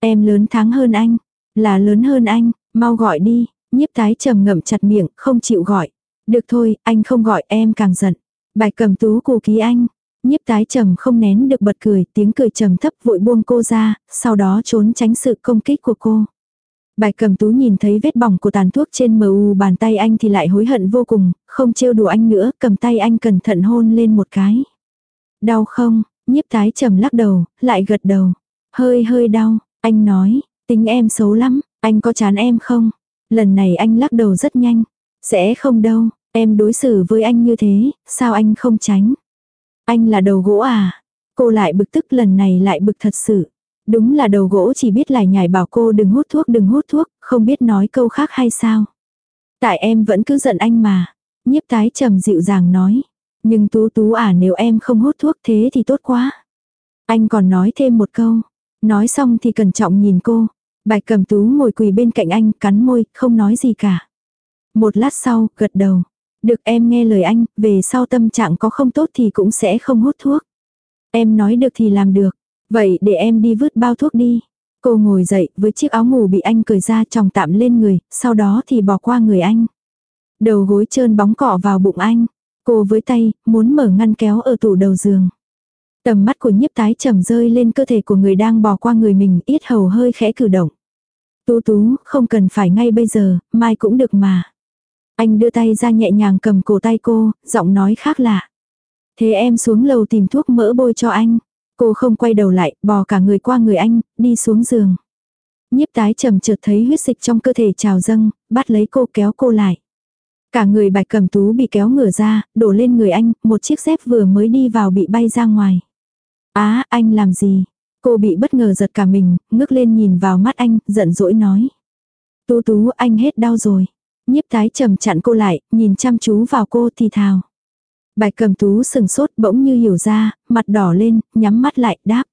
Em lớn tháng hơn anh, là lớn hơn anh, mau gọi đi, nhiếp tái trầm ngậm chặt miệng, không chịu gọi. Được thôi, anh không gọi em càng giận. Bài cầm tú cù ký anh, Nhiếp tái trầm không nén được bật cười, tiếng cười trầm thấp vội buông cô ra, sau đó trốn tránh sự công kích của cô. Bài cầm tú nhìn thấy vết bỏng của tàn thuốc trên mờ u bàn tay anh thì lại hối hận vô cùng, không trêu đùa anh nữa, cầm tay anh cẩn thận hôn lên một cái. Đau không? Nhiếp tái trầm lắc đầu, lại gật đầu. Hơi hơi đau, anh nói, tính em xấu lắm, anh có chán em không? Lần này anh lắc đầu rất nhanh. Sẽ không đâu, em đối xử với anh như thế, sao anh không tránh? Anh là đầu gỗ à? Cô lại bực tức lần này lại bực thật sự. Đúng là đầu gỗ chỉ biết lại nhảy bảo cô đừng hút thuốc đừng hút thuốc, không biết nói câu khác hay sao. Tại em vẫn cứ giận anh mà. Nhiếp tái trầm dịu dàng nói. Nhưng tú tú à nếu em không hút thuốc thế thì tốt quá. Anh còn nói thêm một câu. Nói xong thì cẩn trọng nhìn cô. Bạch cầm tú ngồi quỳ bên cạnh anh cắn môi, không nói gì cả. Một lát sau, gật đầu. Được em nghe lời anh, về sau tâm trạng có không tốt thì cũng sẽ không hút thuốc. Em nói được thì làm được. Vậy để em đi vứt bao thuốc đi. Cô ngồi dậy với chiếc áo ngủ bị anh cởi ra tròng tạm lên người, sau đó thì bỏ qua người anh. Đầu gối trơn bóng cọ vào bụng anh. Cô với tay, muốn mở ngăn kéo ở tủ đầu giường. Tầm mắt của nhiếp tái trầm rơi lên cơ thể của người đang bò qua người mình, ít hầu hơi khẽ cử động. Tú tú, không cần phải ngay bây giờ, mai cũng được mà. Anh đưa tay ra nhẹ nhàng cầm cổ tay cô, giọng nói khác lạ. Thế em xuống lầu tìm thuốc mỡ bôi cho anh. Cô không quay đầu lại, bò cả người qua người anh, đi xuống giường. Nhiếp tái trầm chợt thấy huyết dịch trong cơ thể trào dâng, bắt lấy cô kéo cô lại. Cả người bạch cầm tú bị kéo ngửa ra, đổ lên người anh, một chiếc dép vừa mới đi vào bị bay ra ngoài. Á, anh làm gì? Cô bị bất ngờ giật cả mình, ngước lên nhìn vào mắt anh, giận dỗi nói. Tú tú anh hết đau rồi. Nhiếp tái trầm chặn cô lại, nhìn chăm chú vào cô thì thào. Bạch cầm tú sừng sốt bỗng như hiểu ra, mặt đỏ lên, nhắm mắt lại, đáp.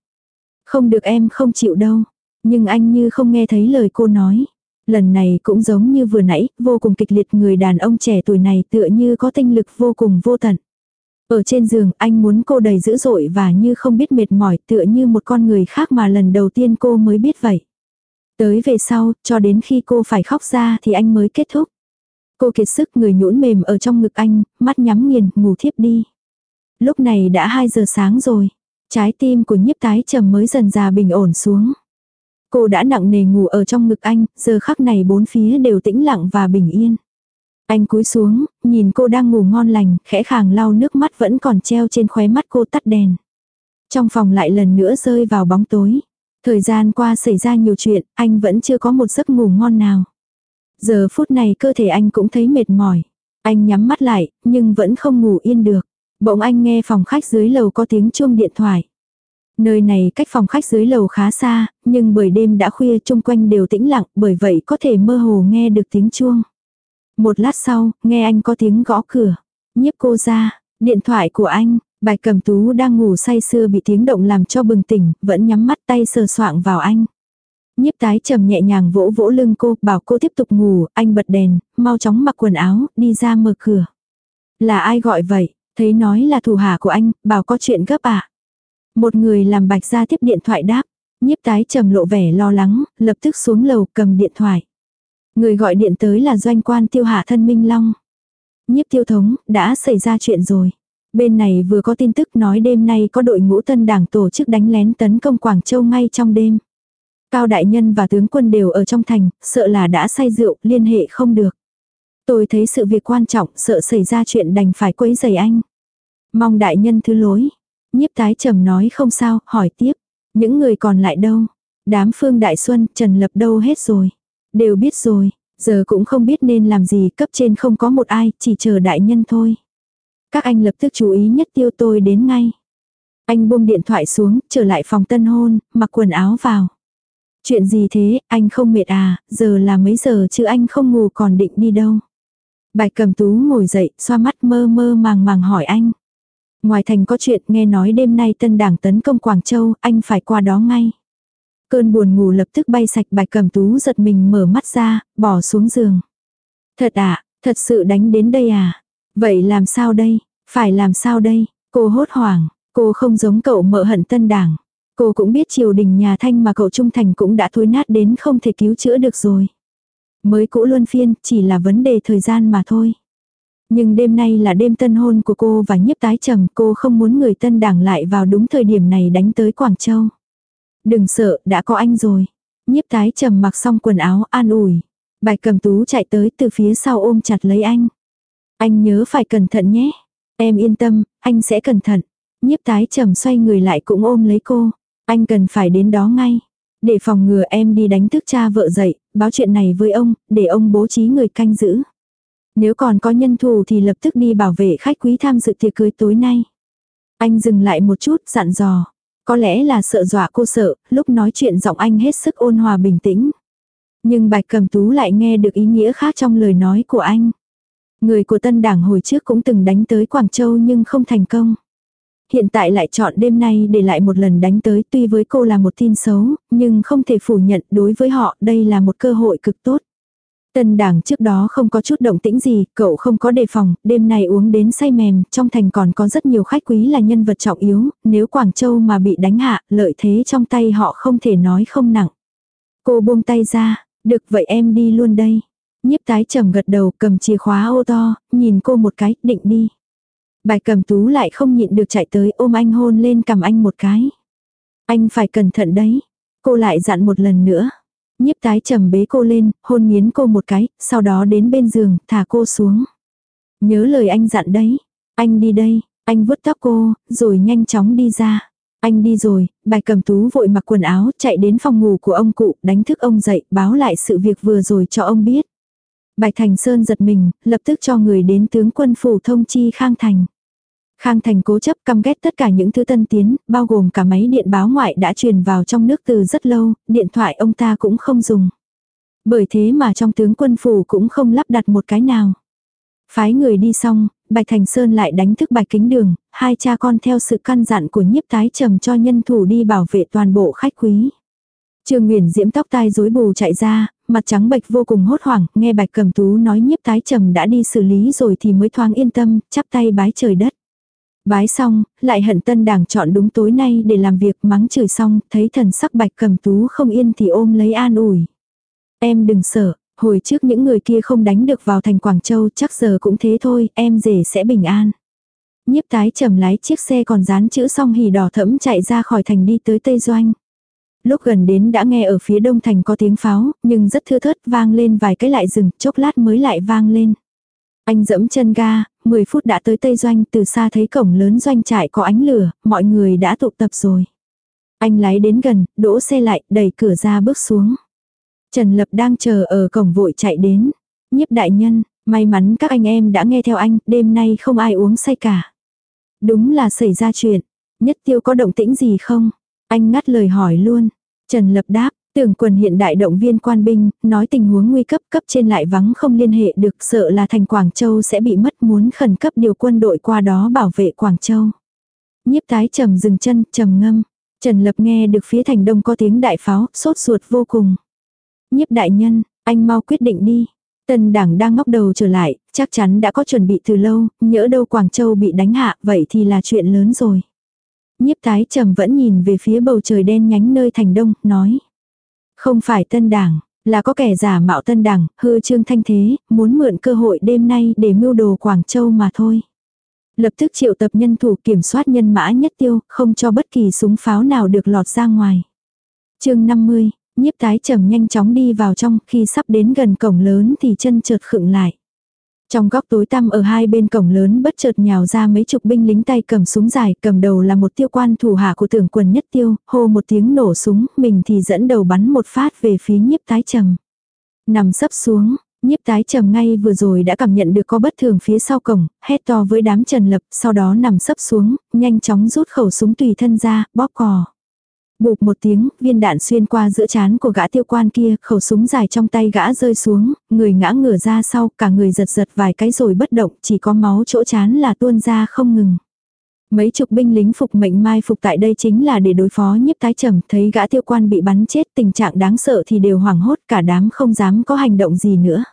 Không được em không chịu đâu. Nhưng anh như không nghe thấy lời cô nói. Lần này cũng giống như vừa nãy, vô cùng kịch liệt người đàn ông trẻ tuổi này tựa như có tinh lực vô cùng vô tận. Ở trên giường, anh muốn cô đầy dữ dội và như không biết mệt mỏi tựa như một con người khác mà lần đầu tiên cô mới biết vậy. Tới về sau, cho đến khi cô phải khóc ra thì anh mới kết thúc. Cô kiệt sức người nhũn mềm ở trong ngực anh, mắt nhắm nghiền, ngủ thiếp đi. Lúc này đã 2 giờ sáng rồi. Trái tim của nhiếp tái trầm mới dần già bình ổn xuống. Cô đã nặng nề ngủ ở trong ngực anh, giờ khắc này bốn phía đều tĩnh lặng và bình yên. Anh cúi xuống, nhìn cô đang ngủ ngon lành, khẽ khàng lau nước mắt vẫn còn treo trên khóe mắt cô tắt đèn. Trong phòng lại lần nữa rơi vào bóng tối. Thời gian qua xảy ra nhiều chuyện, anh vẫn chưa có một giấc ngủ ngon nào. Giờ phút này cơ thể anh cũng thấy mệt mỏi. Anh nhắm mắt lại, nhưng vẫn không ngủ yên được. Bỗng anh nghe phòng khách dưới lầu có tiếng chuông điện thoại. Nơi này cách phòng khách dưới lầu khá xa, nhưng bởi đêm đã khuya chung quanh đều tĩnh lặng, bởi vậy có thể mơ hồ nghe được tiếng chuông. Một lát sau, nghe anh có tiếng gõ cửa. Nhiếp cô ra, điện thoại của anh, Bạch cầm tú đang ngủ say sưa bị tiếng động làm cho bừng tỉnh, vẫn nhắm mắt tay sờ soạng vào anh. Nhiếp tái trầm nhẹ nhàng vỗ vỗ lưng cô, bảo cô tiếp tục ngủ, anh bật đèn, mau chóng mặc quần áo, đi ra mở cửa. Là ai gọi vậy? Thấy nói là thủ hạ của anh, bảo có chuyện gấp à? Một người làm bạch ra tiếp điện thoại đáp. Nhiếp tái trầm lộ vẻ lo lắng, lập tức xuống lầu cầm điện thoại. Người gọi điện tới là doanh quan tiêu hạ thân Minh Long. Nhiếp tiêu thống, đã xảy ra chuyện rồi. Bên này vừa có tin tức nói đêm nay có đội ngũ tân đảng tổ chức đánh lén tấn công Quảng Châu ngay trong đêm. Cao đại nhân và tướng quân đều ở trong thành, sợ là đã say rượu, liên hệ không được. Tôi thấy sự việc quan trọng, sợ xảy ra chuyện đành phải quấy rầy anh. Mong đại nhân thứ lỗi Nhiếp tái trầm nói không sao, hỏi tiếp. Những người còn lại đâu? Đám phương đại xuân, trần lập đâu hết rồi? Đều biết rồi, giờ cũng không biết nên làm gì, cấp trên không có một ai, chỉ chờ đại nhân thôi. Các anh lập tức chú ý nhất tiêu tôi đến ngay. Anh buông điện thoại xuống, trở lại phòng tân hôn, mặc quần áo vào. Chuyện gì thế, anh không mệt à, giờ là mấy giờ chứ anh không ngủ còn định đi đâu. Bạch cầm tú ngồi dậy, xoa mắt mơ mơ màng màng hỏi anh. Ngoài thành có chuyện nghe nói đêm nay tân đảng tấn công Quảng Châu, anh phải qua đó ngay. Cơn buồn ngủ lập tức bay sạch bạch cầm tú giật mình mở mắt ra, bỏ xuống giường. Thật à, thật sự đánh đến đây à? Vậy làm sao đây? Phải làm sao đây? Cô hốt hoảng, cô không giống cậu mợ hận tân đảng. Cô cũng biết triều đình nhà thanh mà cậu trung thành cũng đã thối nát đến không thể cứu chữa được rồi. Mới cũ luân phiên, chỉ là vấn đề thời gian mà thôi. Nhưng đêm nay là đêm tân hôn của cô và nhiếp tái trầm, cô không muốn người tân đảng lại vào đúng thời điểm này đánh tới Quảng Châu. Đừng sợ, đã có anh rồi. Nhiếp tái trầm mặc xong quần áo an ủi. Bạch cầm tú chạy tới từ phía sau ôm chặt lấy anh. Anh nhớ phải cẩn thận nhé. Em yên tâm, anh sẽ cẩn thận. Nhiếp tái trầm xoay người lại cũng ôm lấy cô. Anh cần phải đến đó ngay. Để phòng ngừa em đi đánh thức cha vợ dậy, báo chuyện này với ông, để ông bố trí người canh giữ. Nếu còn có nhân thù thì lập tức đi bảo vệ khách quý tham dự tiệc cưới tối nay. Anh dừng lại một chút, dặn dò. Có lẽ là sợ dọa cô sợ, lúc nói chuyện giọng anh hết sức ôn hòa bình tĩnh. Nhưng bạch cầm tú lại nghe được ý nghĩa khác trong lời nói của anh. Người của tân đảng hồi trước cũng từng đánh tới Quảng Châu nhưng không thành công. Hiện tại lại chọn đêm nay để lại một lần đánh tới tuy với cô là một tin xấu, nhưng không thể phủ nhận đối với họ đây là một cơ hội cực tốt. Tân đảng trước đó không có chút động tĩnh gì, cậu không có đề phòng, đêm nay uống đến say mềm, trong thành còn có rất nhiều khách quý là nhân vật trọng yếu, nếu Quảng Châu mà bị đánh hạ, lợi thế trong tay họ không thể nói không nặng. Cô buông tay ra, được vậy em đi luôn đây. Nhiếp tái trầm gật đầu cầm chìa khóa ô to, nhìn cô một cái, định đi. Bài cầm tú lại không nhịn được chạy tới ôm anh hôn lên cầm anh một cái. Anh phải cẩn thận đấy. Cô lại dặn một lần nữa. Nhiếp tái trầm bế cô lên, hôn nghiến cô một cái, sau đó đến bên giường, thả cô xuống. Nhớ lời anh dặn đấy. Anh đi đây, anh vuốt tóc cô, rồi nhanh chóng đi ra. Anh đi rồi, bài cầm tú vội mặc quần áo, chạy đến phòng ngủ của ông cụ, đánh thức ông dậy, báo lại sự việc vừa rồi cho ông biết. Bạch Thành Sơn giật mình, lập tức cho người đến tướng quân phủ thông chi Khang Thành. Khang Thành cố chấp căm ghét tất cả những thứ tân tiến, bao gồm cả máy điện báo ngoại đã truyền vào trong nước từ rất lâu, điện thoại ông ta cũng không dùng. Bởi thế mà trong tướng quân phủ cũng không lắp đặt một cái nào. Phái người đi xong, Bạch Thành Sơn lại đánh thức Bạch Kính Đường, hai cha con theo sự căn dặn của nhiếp tái trầm cho nhân thủ đi bảo vệ toàn bộ khách quý. Trương Nguyễn diễm tóc tai rối bù chạy ra, mặt trắng bệch vô cùng hốt hoảng, nghe Bạch Cầm Tú nói nhiếp tái trầm đã đi xử lý rồi thì mới thoáng yên tâm, chắp tay bái trời đất. Bái xong, lại hận tân đảng chọn đúng tối nay để làm việc mắng chửi xong, thấy thần sắc Bạch Cầm Tú không yên thì ôm lấy an ủi. Em đừng sợ, hồi trước những người kia không đánh được vào thành Quảng Châu chắc giờ cũng thế thôi, em rể sẽ bình an. Nhiếp tái trầm lái chiếc xe còn dán chữ xong hỉ đỏ thẫm chạy ra khỏi thành đi tới Tây Doanh. Lúc gần đến đã nghe ở phía đông thành có tiếng pháo, nhưng rất thưa thớt vang lên vài cái lại dừng, chốc lát mới lại vang lên. Anh dẫm chân ga, 10 phút đã tới Tây Doanh, từ xa thấy cổng lớn doanh trại có ánh lửa, mọi người đã tụ tập rồi. Anh lái đến gần, đỗ xe lại, đẩy cửa ra bước xuống. Trần Lập đang chờ ở cổng vội chạy đến. Nhiếp đại nhân, may mắn các anh em đã nghe theo anh, đêm nay không ai uống say cả. Đúng là xảy ra chuyện. Nhất tiêu có động tĩnh gì không? Anh ngắt lời hỏi luôn. Trần Lập đáp, tưởng quần hiện đại động viên quan binh, nói tình huống nguy cấp cấp trên lại vắng không liên hệ được sợ là thành Quảng Châu sẽ bị mất muốn khẩn cấp điều quân đội qua đó bảo vệ Quảng Châu. Nhiếp tái trầm dừng chân, trầm ngâm. Trần Lập nghe được phía thành đông có tiếng đại pháo, sốt ruột vô cùng. Nhiếp đại nhân, anh mau quyết định đi. tần đảng đang ngóc đầu trở lại, chắc chắn đã có chuẩn bị từ lâu, nhỡ đâu Quảng Châu bị đánh hạ, vậy thì là chuyện lớn rồi. Nhiếp tái trầm vẫn nhìn về phía bầu trời đen nhánh nơi thành đông, nói. Không phải tân đảng, là có kẻ giả mạo tân đảng, hư trương thanh thế, muốn mượn cơ hội đêm nay để mưu đồ Quảng Châu mà thôi. Lập tức triệu tập nhân thủ kiểm soát nhân mã nhất tiêu, không cho bất kỳ súng pháo nào được lọt ra ngoài. chương 50, nhiếp tái trầm nhanh chóng đi vào trong, khi sắp đến gần cổng lớn thì chân chợt khựng lại. Trong góc tối tăm ở hai bên cổng lớn bất chợt nhào ra mấy chục binh lính tay cầm súng dài, cầm đầu là một tiêu quan thủ hạ của tưởng quần nhất tiêu, hô một tiếng nổ súng, mình thì dẫn đầu bắn một phát về phía nhiếp tái trầm. Nằm sấp xuống, nhiếp tái trầm ngay vừa rồi đã cảm nhận được có bất thường phía sau cổng, hét to với đám trần lập, sau đó nằm sấp xuống, nhanh chóng rút khẩu súng tùy thân ra, bóp cò. Bụp một tiếng, viên đạn xuyên qua giữa chán của gã tiêu quan kia, khẩu súng dài trong tay gã rơi xuống, người ngã ngửa ra sau, cả người giật giật vài cái rồi bất động, chỉ có máu chỗ chán là tuôn ra không ngừng. Mấy chục binh lính phục mệnh mai phục tại đây chính là để đối phó nhiếp tái trầm, thấy gã tiêu quan bị bắn chết tình trạng đáng sợ thì đều hoảng hốt cả đám không dám có hành động gì nữa.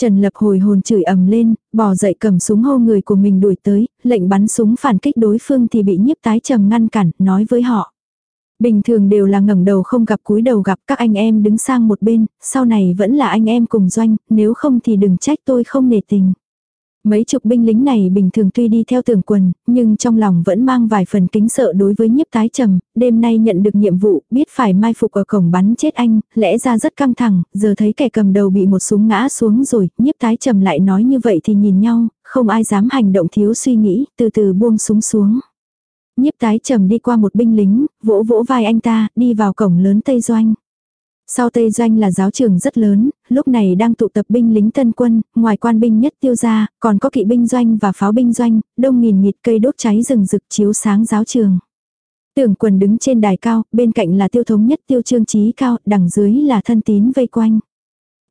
Trần Lập hồi hồn chửi ầm lên, bò dậy cầm súng hô người của mình đuổi tới, lệnh bắn súng phản kích đối phương thì bị nhiếp tái trầm ngăn cản, nói với họ. Bình thường đều là ngẩng đầu không gặp cúi đầu gặp các anh em đứng sang một bên, sau này vẫn là anh em cùng doanh, nếu không thì đừng trách tôi không nể tình. Mấy chục binh lính này bình thường tuy đi theo tường quần, nhưng trong lòng vẫn mang vài phần kính sợ đối với nhiếp tái trầm, đêm nay nhận được nhiệm vụ, biết phải mai phục ở cổng bắn chết anh, lẽ ra rất căng thẳng, giờ thấy kẻ cầm đầu bị một súng ngã xuống rồi, nhiếp tái trầm lại nói như vậy thì nhìn nhau, không ai dám hành động thiếu suy nghĩ, từ từ buông súng xuống. Nhiếp tái trầm đi qua một binh lính, vỗ vỗ vai anh ta, đi vào cổng lớn Tây Doanh. Sau Tây Doanh là giáo trường rất lớn, lúc này đang tụ tập binh lính tân quân, ngoài quan binh nhất tiêu gia còn có kỵ binh doanh và pháo binh doanh, đông nghìn nghịt cây đốt cháy rừng rực chiếu sáng giáo trường. Tưởng quần đứng trên đài cao, bên cạnh là tiêu thống nhất tiêu trương trí cao, đằng dưới là thân tín vây quanh.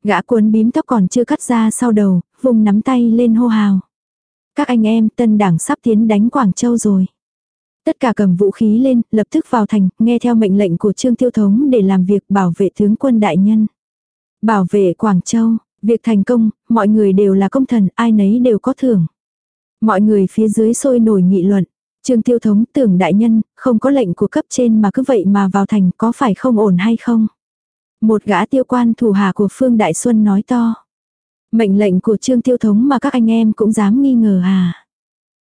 Gã cuốn bím tóc còn chưa cắt ra sau đầu, vùng nắm tay lên hô hào. Các anh em tân đảng sắp tiến đánh Quảng Châu rồi. Tất cả cầm vũ khí lên, lập tức vào thành, nghe theo mệnh lệnh của Trương Tiêu Thống để làm việc bảo vệ tướng quân đại nhân. Bảo vệ Quảng Châu, việc thành công, mọi người đều là công thần, ai nấy đều có thưởng. Mọi người phía dưới sôi nổi nghị luận. Trương Tiêu Thống tưởng đại nhân, không có lệnh của cấp trên mà cứ vậy mà vào thành có phải không ổn hay không? Một gã tiêu quan thủ hà của Phương Đại Xuân nói to. Mệnh lệnh của Trương Tiêu Thống mà các anh em cũng dám nghi ngờ à?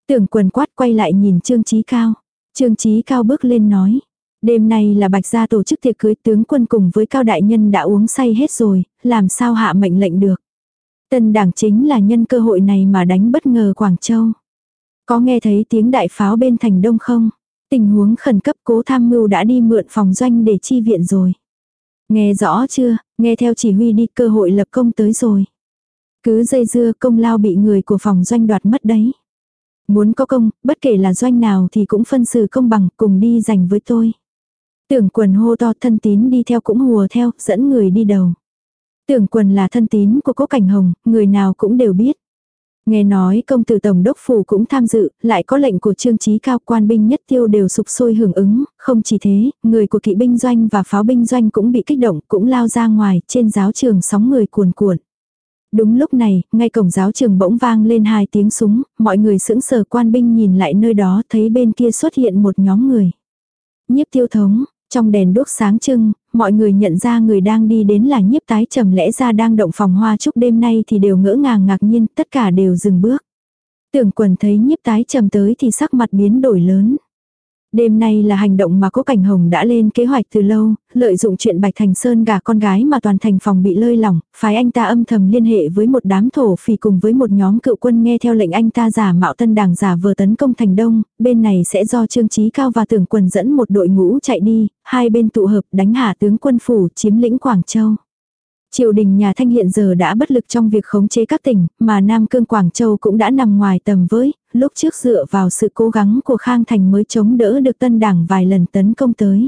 Tưởng quần quát quay lại nhìn Trương Chí Cao. Trương Chí Cao bước lên nói. Đêm nay là bạch gia tổ chức tiệc cưới tướng quân cùng với cao đại nhân đã uống say hết rồi, làm sao hạ mệnh lệnh được. Tân đảng chính là nhân cơ hội này mà đánh bất ngờ Quảng Châu. Có nghe thấy tiếng đại pháo bên thành đông không? Tình huống khẩn cấp cố tham mưu đã đi mượn phòng doanh để chi viện rồi. Nghe rõ chưa, nghe theo chỉ huy đi cơ hội lập công tới rồi. Cứ dây dưa công lao bị người của phòng doanh đoạt mất đấy. Muốn có công, bất kể là doanh nào thì cũng phân xử công bằng, cùng đi dành với tôi. Tưởng quần hô to thân tín đi theo cũng hùa theo, dẫn người đi đầu. Tưởng quần là thân tín của cố cảnh hồng, người nào cũng đều biết. Nghe nói công tử tổng đốc phủ cũng tham dự, lại có lệnh của trương trí cao quan binh nhất tiêu đều sục sôi hưởng ứng, không chỉ thế, người của kỵ binh doanh và pháo binh doanh cũng bị kích động, cũng lao ra ngoài, trên giáo trường sóng người cuồn cuộn. Đúng lúc này, ngay cổng giáo trường bỗng vang lên hai tiếng súng, mọi người sững sờ quan binh nhìn lại nơi đó thấy bên kia xuất hiện một nhóm người. Nhiếp tiêu thống, trong đèn đốt sáng trưng, mọi người nhận ra người đang đi đến là nhiếp tái trầm lẽ ra đang động phòng hoa chúc đêm nay thì đều ngỡ ngàng ngạc nhiên, tất cả đều dừng bước. Tưởng quần thấy nhiếp tái trầm tới thì sắc mặt biến đổi lớn. Đêm nay là hành động mà Cố Cảnh Hồng đã lên kế hoạch từ lâu, lợi dụng chuyện Bạch Thành Sơn gả con gái mà toàn thành phòng bị lơi lỏng, phái anh ta âm thầm liên hệ với một đám thổ phỉ cùng với một nhóm cựu quân nghe theo lệnh anh ta giả mạo tân đảng giả vừa tấn công thành đông, bên này sẽ do Trương Chí Cao và Tưởng Quần dẫn một đội ngũ chạy đi, hai bên tụ hợp đánh hạ tướng quân phủ chiếm lĩnh Quảng Châu. Triều đình nhà Thanh hiện giờ đã bất lực trong việc khống chế các tỉnh, mà Nam Cương Quảng Châu cũng đã nằm ngoài tầm với, lúc trước dựa vào sự cố gắng của Khang Thành mới chống đỡ được tân đảng vài lần tấn công tới.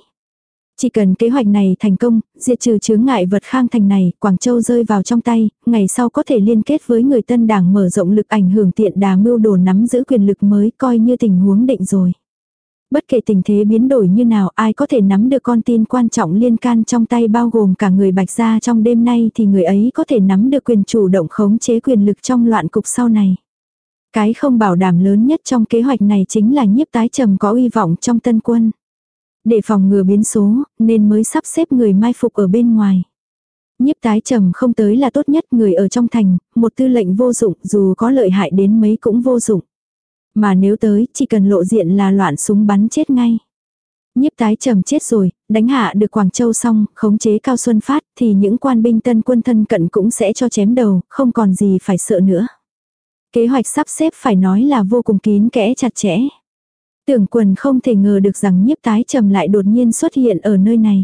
Chỉ cần kế hoạch này thành công, diệt trừ chướng ngại vật Khang Thành này, Quảng Châu rơi vào trong tay, ngày sau có thể liên kết với người tân đảng mở rộng lực ảnh hưởng tiện đà mưu đồ nắm giữ quyền lực mới coi như tình huống định rồi. Bất kể tình thế biến đổi như nào ai có thể nắm được con tin quan trọng liên can trong tay bao gồm cả người bạch gia trong đêm nay thì người ấy có thể nắm được quyền chủ động khống chế quyền lực trong loạn cục sau này. Cái không bảo đảm lớn nhất trong kế hoạch này chính là nhiếp tái trầm có uy vọng trong tân quân. Để phòng ngừa biến số, nên mới sắp xếp người mai phục ở bên ngoài. Nhiếp tái trầm không tới là tốt nhất người ở trong thành, một tư lệnh vô dụng dù có lợi hại đến mấy cũng vô dụng. Mà nếu tới, chỉ cần lộ diện là loạn súng bắn chết ngay. Nhiếp tái trầm chết rồi, đánh hạ được Quảng Châu xong, khống chế Cao Xuân Phát, thì những quan binh tân quân thân cận cũng sẽ cho chém đầu, không còn gì phải sợ nữa. Kế hoạch sắp xếp phải nói là vô cùng kín kẽ chặt chẽ. Tưởng quần không thể ngờ được rằng nhiếp tái trầm lại đột nhiên xuất hiện ở nơi này.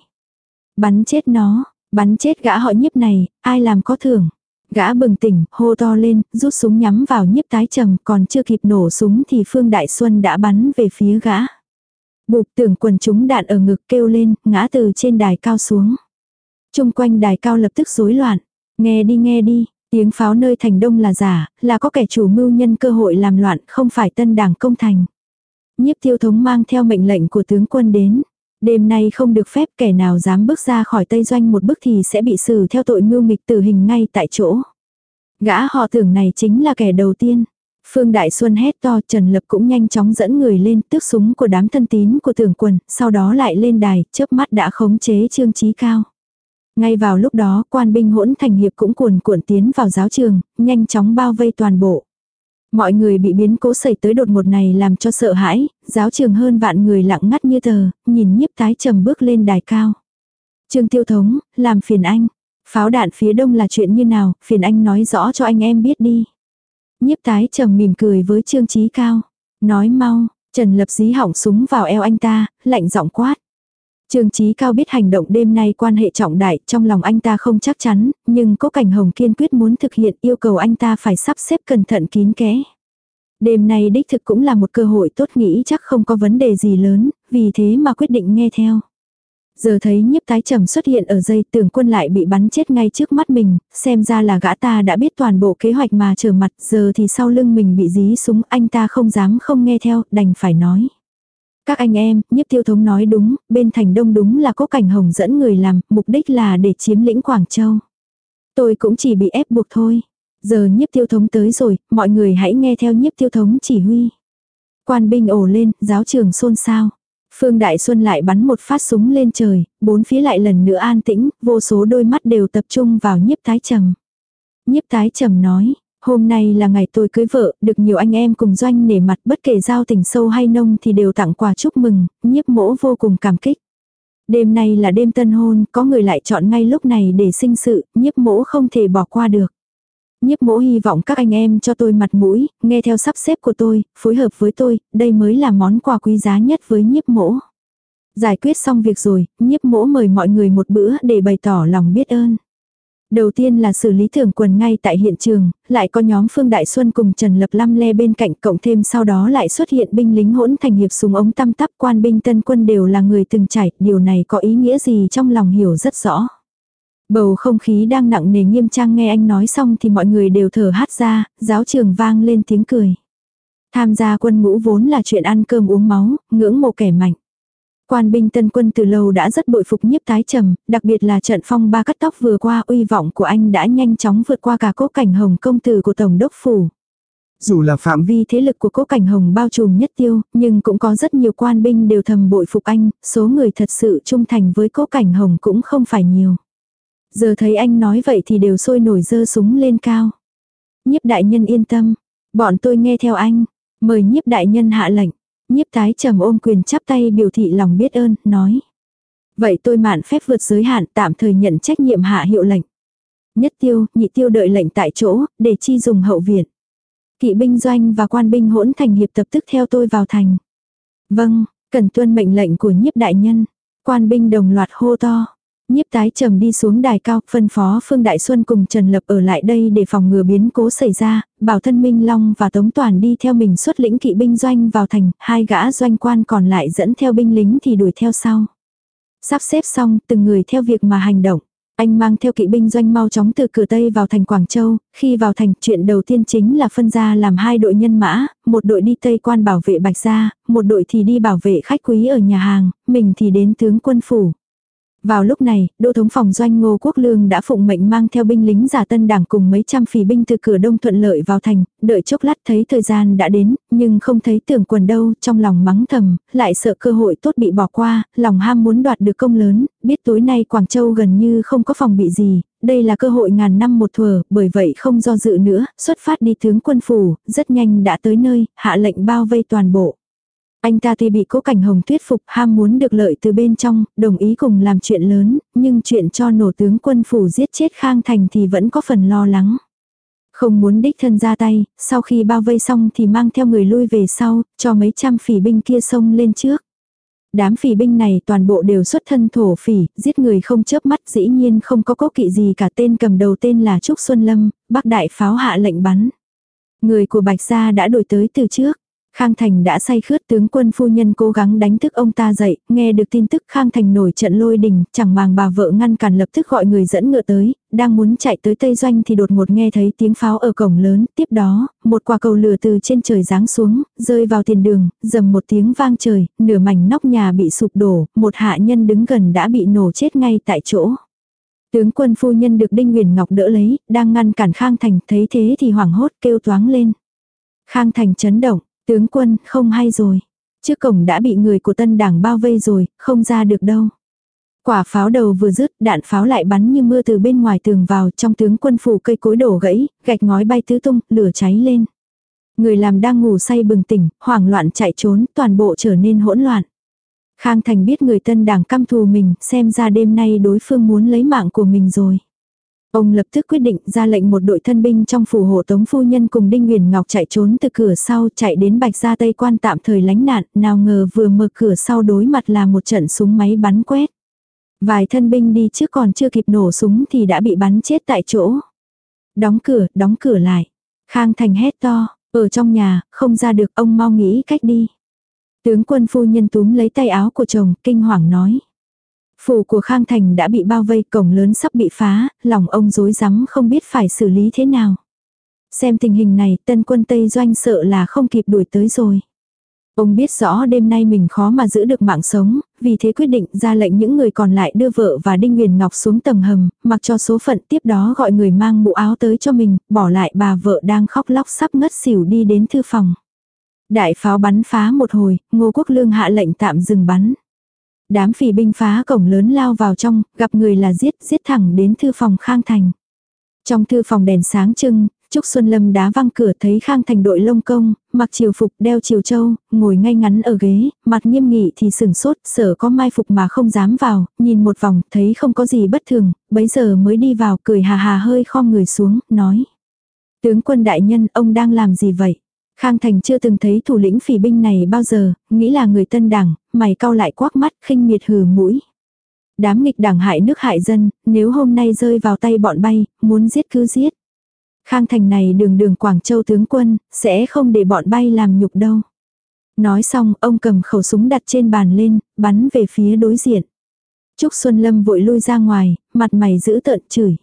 Bắn chết nó, bắn chết gã họ nhiếp này, ai làm có thưởng. Gã bừng tỉnh, hô to lên, rút súng nhắm vào nhiếp tái trầm, còn chưa kịp nổ súng thì Phương Đại Xuân đã bắn về phía gã. Bụp tưởng quần chúng đạn ở ngực kêu lên, ngã từ trên đài cao xuống. Trung quanh đài cao lập tức rối loạn. Nghe đi nghe đi, tiếng pháo nơi thành đông là giả, là có kẻ chủ mưu nhân cơ hội làm loạn, không phải tân đảng công thành. Nhiếp tiêu thống mang theo mệnh lệnh của tướng quân đến. Đêm nay không được phép kẻ nào dám bước ra khỏi Tây Doanh một bước thì sẽ bị xử theo tội mưu nghịch tử hình ngay tại chỗ. Gã họ tưởng này chính là kẻ đầu tiên. Phương Đại Xuân hét to Trần Lập cũng nhanh chóng dẫn người lên tước súng của đám thân tín của tưởng quần, sau đó lại lên đài, chớp mắt đã khống chế trương trí cao. Ngay vào lúc đó, quan binh hỗn thành hiệp cũng cuồn cuộn tiến vào giáo trường, nhanh chóng bao vây toàn bộ. Mọi người bị biến cố xảy tới đột ngột này làm cho sợ hãi, giáo trường hơn vạn người lặng ngắt như tờ, nhìn nhiếp tái trầm bước lên đài cao. Trương tiêu thống, làm phiền anh. Pháo đạn phía đông là chuyện như nào, phiền anh nói rõ cho anh em biết đi. Nhiếp tái trầm mỉm cười với trương trí cao. Nói mau, Trần lập dí hỏng súng vào eo anh ta, lạnh giọng quát. Trương Chí Cao biết hành động đêm nay quan hệ trọng đại, trong lòng anh ta không chắc chắn, nhưng Cố Cảnh Hồng kiên quyết muốn thực hiện yêu cầu anh ta phải sắp xếp cẩn thận kín kẽ. Đêm nay đích thực cũng là một cơ hội tốt nghĩ chắc không có vấn đề gì lớn, vì thế mà quyết định nghe theo. Giờ thấy nhiếp tái trầm xuất hiện ở dây tưởng quân lại bị bắn chết ngay trước mắt mình, xem ra là gã ta đã biết toàn bộ kế hoạch mà trở mặt giờ thì sau lưng mình bị dí súng anh ta không dám không nghe theo, đành phải nói. Các anh em, nhiếp tiêu thống nói đúng, bên thành đông đúng là có cảnh hồng dẫn người làm, mục đích là để chiếm lĩnh Quảng Châu. Tôi cũng chỉ bị ép buộc thôi. Giờ nhiếp tiêu thống tới rồi, mọi người hãy nghe theo nhiếp tiêu thống chỉ huy. Quan binh ổ lên, giáo trường xôn xao. Phương Đại Xuân lại bắn một phát súng lên trời, bốn phía lại lần nữa an tĩnh, vô số đôi mắt đều tập trung vào nhiếp tái trầm. Nhiếp tái trầm nói, Hôm nay là ngày tôi cưới vợ, được nhiều anh em cùng doanh nể mặt bất kể giao tình sâu hay nông thì đều tặng quà chúc mừng, nhiếp mỗ vô cùng cảm kích. Đêm nay là đêm tân hôn, có người lại chọn ngay lúc này để sinh sự, nhiếp mỗ không thể bỏ qua được. Nhiếp mỗ hy vọng các anh em cho tôi mặt mũi, nghe theo sắp xếp của tôi, phối hợp với tôi, đây mới là món quà quý giá nhất với nhiếp mỗ. Giải quyết xong việc rồi, nhiếp mỗ mời mọi người một bữa để bày tỏ lòng biết ơn. Đầu tiên là xử lý thưởng quần ngay tại hiện trường, lại có nhóm Phương Đại Xuân cùng Trần Lập Lam le bên cạnh cộng thêm sau đó lại xuất hiện binh lính hỗn thành hiệp súng ống tăm tắp quan binh tân quân đều là người từng trải, điều này có ý nghĩa gì trong lòng hiểu rất rõ. Bầu không khí đang nặng nề nghiêm trang nghe anh nói xong thì mọi người đều thở hát ra, giáo trường vang lên tiếng cười. Tham gia quân ngũ vốn là chuyện ăn cơm uống máu, ngưỡng mộ kẻ mạnh. Quan binh tân quân từ lâu đã rất bội phục nhiếp tái trầm, đặc biệt là trận phong ba cắt tóc vừa qua uy vọng của anh đã nhanh chóng vượt qua cả cố cảnh hồng công tử của Tổng đốc Phủ. Dù là phạm vi thế lực của cố cảnh hồng bao trùm nhất tiêu, nhưng cũng có rất nhiều quan binh đều thầm bội phục anh, số người thật sự trung thành với cố cảnh hồng cũng không phải nhiều. Giờ thấy anh nói vậy thì đều sôi nổi dơ súng lên cao. Nhiếp đại nhân yên tâm, Bọn tôi nghe theo anh. Mời nhiếp đại nhân hạ lệnh. Nhiếp tái trầm ôm quyền chắp tay biểu thị lòng biết ơn, nói. Vậy tôi mạn phép vượt giới hạn tạm thời nhận trách nhiệm hạ hiệu lệnh. Nhất tiêu, nhị tiêu đợi lệnh tại chỗ, để chi dùng hậu viện. Kỵ binh doanh và quan binh hỗn thành hiệp tập tức theo tôi vào thành. Vâng, cần tuân mệnh lệnh của nhiếp đại nhân. Quan binh đồng loạt hô to. Nhiếp tái trầm đi xuống đài cao, phân phó Phương Đại Xuân cùng Trần Lập ở lại đây để phòng ngừa biến cố xảy ra, bảo thân Minh Long và Tống Toàn đi theo mình xuất lĩnh kỵ binh doanh vào thành, hai gã doanh quan còn lại dẫn theo binh lính thì đuổi theo sau. Sắp xếp xong, từng người theo việc mà hành động. Anh mang theo kỵ binh doanh mau chóng từ cửa Tây vào thành Quảng Châu, khi vào thành chuyện đầu tiên chính là phân ra làm hai đội nhân mã, một đội đi Tây quan bảo vệ Bạch Gia, một đội thì đi bảo vệ khách quý ở nhà hàng, mình thì đến tướng quân phủ. Vào lúc này, đô thống phòng doanh Ngô Quốc Lương đã phụng mệnh mang theo binh lính giả tân đảng cùng mấy trăm phỉ binh từ cửa đông thuận lợi vào thành, đợi chốc lát thấy thời gian đã đến, nhưng không thấy tưởng quần đâu, trong lòng mắng thầm, lại sợ cơ hội tốt bị bỏ qua, lòng ham muốn đoạt được công lớn, biết tối nay Quảng Châu gần như không có phòng bị gì, đây là cơ hội ngàn năm một thừa, bởi vậy không do dự nữa, xuất phát đi tướng quân phủ, rất nhanh đã tới nơi, hạ lệnh bao vây toàn bộ. Anh ta tuy bị cố cảnh hồng thuyết phục ham muốn được lợi từ bên trong, đồng ý cùng làm chuyện lớn, nhưng chuyện cho nổ tướng quân phủ giết chết Khang Thành thì vẫn có phần lo lắng. Không muốn đích thân ra tay, sau khi bao vây xong thì mang theo người lui về sau, cho mấy trăm phỉ binh kia xông lên trước. Đám phỉ binh này toàn bộ đều xuất thân thổ phỉ, giết người không chớp mắt dĩ nhiên không có cố kỵ gì cả tên cầm đầu tên là Trúc Xuân Lâm, bác đại pháo hạ lệnh bắn. Người của Bạch Gia đã đổi tới từ trước. Khang Thành đã say khướt tướng quân phu nhân cố gắng đánh thức ông ta dậy, nghe được tin tức Khang Thành nổi trận lôi đình, chẳng màng bà vợ ngăn cản lập tức gọi người dẫn ngựa tới, đang muốn chạy tới Tây Doanh thì đột ngột nghe thấy tiếng pháo ở cổng lớn, tiếp đó, một quả cầu lửa từ trên trời giáng xuống, rơi vào tiền đường, dầm một tiếng vang trời, nửa mảnh nóc nhà bị sụp đổ, một hạ nhân đứng gần đã bị nổ chết ngay tại chỗ. Tướng quân phu nhân được Đinh Nguyền Ngọc đỡ lấy, đang ngăn cản Khang Thành, thấy thế thì hoảng hốt kêu toáng lên. Khang Thành chấn động, Tướng quân, không hay rồi. Trước cổng đã bị người của tân đảng bao vây rồi, không ra được đâu. Quả pháo đầu vừa dứt, đạn pháo lại bắn như mưa từ bên ngoài tường vào trong tướng quân phủ cây cối đổ gãy, gạch ngói bay tứ tung, lửa cháy lên. Người làm đang ngủ say bừng tỉnh, hoảng loạn chạy trốn, toàn bộ trở nên hỗn loạn. Khang Thành biết người tân đảng căm thù mình, xem ra đêm nay đối phương muốn lấy mạng của mình rồi. Ông lập tức quyết định ra lệnh một đội thân binh trong phủ hộ tống phu nhân cùng Đinh Huyền Ngọc chạy trốn từ cửa sau chạy đến Bạch Gia Tây quan tạm thời lánh nạn, nào ngờ vừa mở cửa sau đối mặt là một trận súng máy bắn quét. Vài thân binh đi trước còn chưa kịp nổ súng thì đã bị bắn chết tại chỗ. Đóng cửa, đóng cửa lại. Khang Thành hét to, ở trong nhà, không ra được ông mau nghĩ cách đi. Tướng quân phu nhân túm lấy tay áo của chồng, kinh hoàng nói. Phủ của Khang Thành đã bị bao vây, cổng lớn sắp bị phá, lòng ông rối rắm không biết phải xử lý thế nào. Xem tình hình này, tân quân Tây Doanh sợ là không kịp đuổi tới rồi. Ông biết rõ đêm nay mình khó mà giữ được mạng sống, vì thế quyết định ra lệnh những người còn lại đưa vợ và Đinh Nguyền Ngọc xuống tầng hầm, mặc cho số phận tiếp đó gọi người mang mũ áo tới cho mình, bỏ lại bà vợ đang khóc lóc sắp ngất xỉu đi đến thư phòng. Đại pháo bắn phá một hồi, Ngô Quốc Lương hạ lệnh tạm dừng bắn. Đám phỉ binh phá cổng lớn lao vào trong, gặp người là giết, giết thẳng đến thư phòng Khang Thành. Trong thư phòng đèn sáng trưng, Trúc Xuân Lâm đá văng cửa thấy Khang Thành đội lông công, mặc chiều phục đeo chiều châu, ngồi ngay ngắn ở ghế, mặt nghiêm nghị thì sừng sốt, sợ có mai phục mà không dám vào, nhìn một vòng, thấy không có gì bất thường, bấy giờ mới đi vào cười hà hà hơi khom người xuống, nói. Tướng quân đại nhân, ông đang làm gì vậy? Khang Thành chưa từng thấy thủ lĩnh phỉ binh này bao giờ, nghĩ là người tân đảng, mày cau lại quắc mắt khinh miệt hừ mũi. Đám nghịch đảng hại nước hại dân, nếu hôm nay rơi vào tay bọn bay, muốn giết cứ giết. Khang Thành này đường đường Quảng Châu tướng quân, sẽ không để bọn bay làm nhục đâu. Nói xong, ông cầm khẩu súng đặt trên bàn lên, bắn về phía đối diện. Trúc Xuân Lâm vội lui ra ngoài, mặt mày giữ tợn chửi.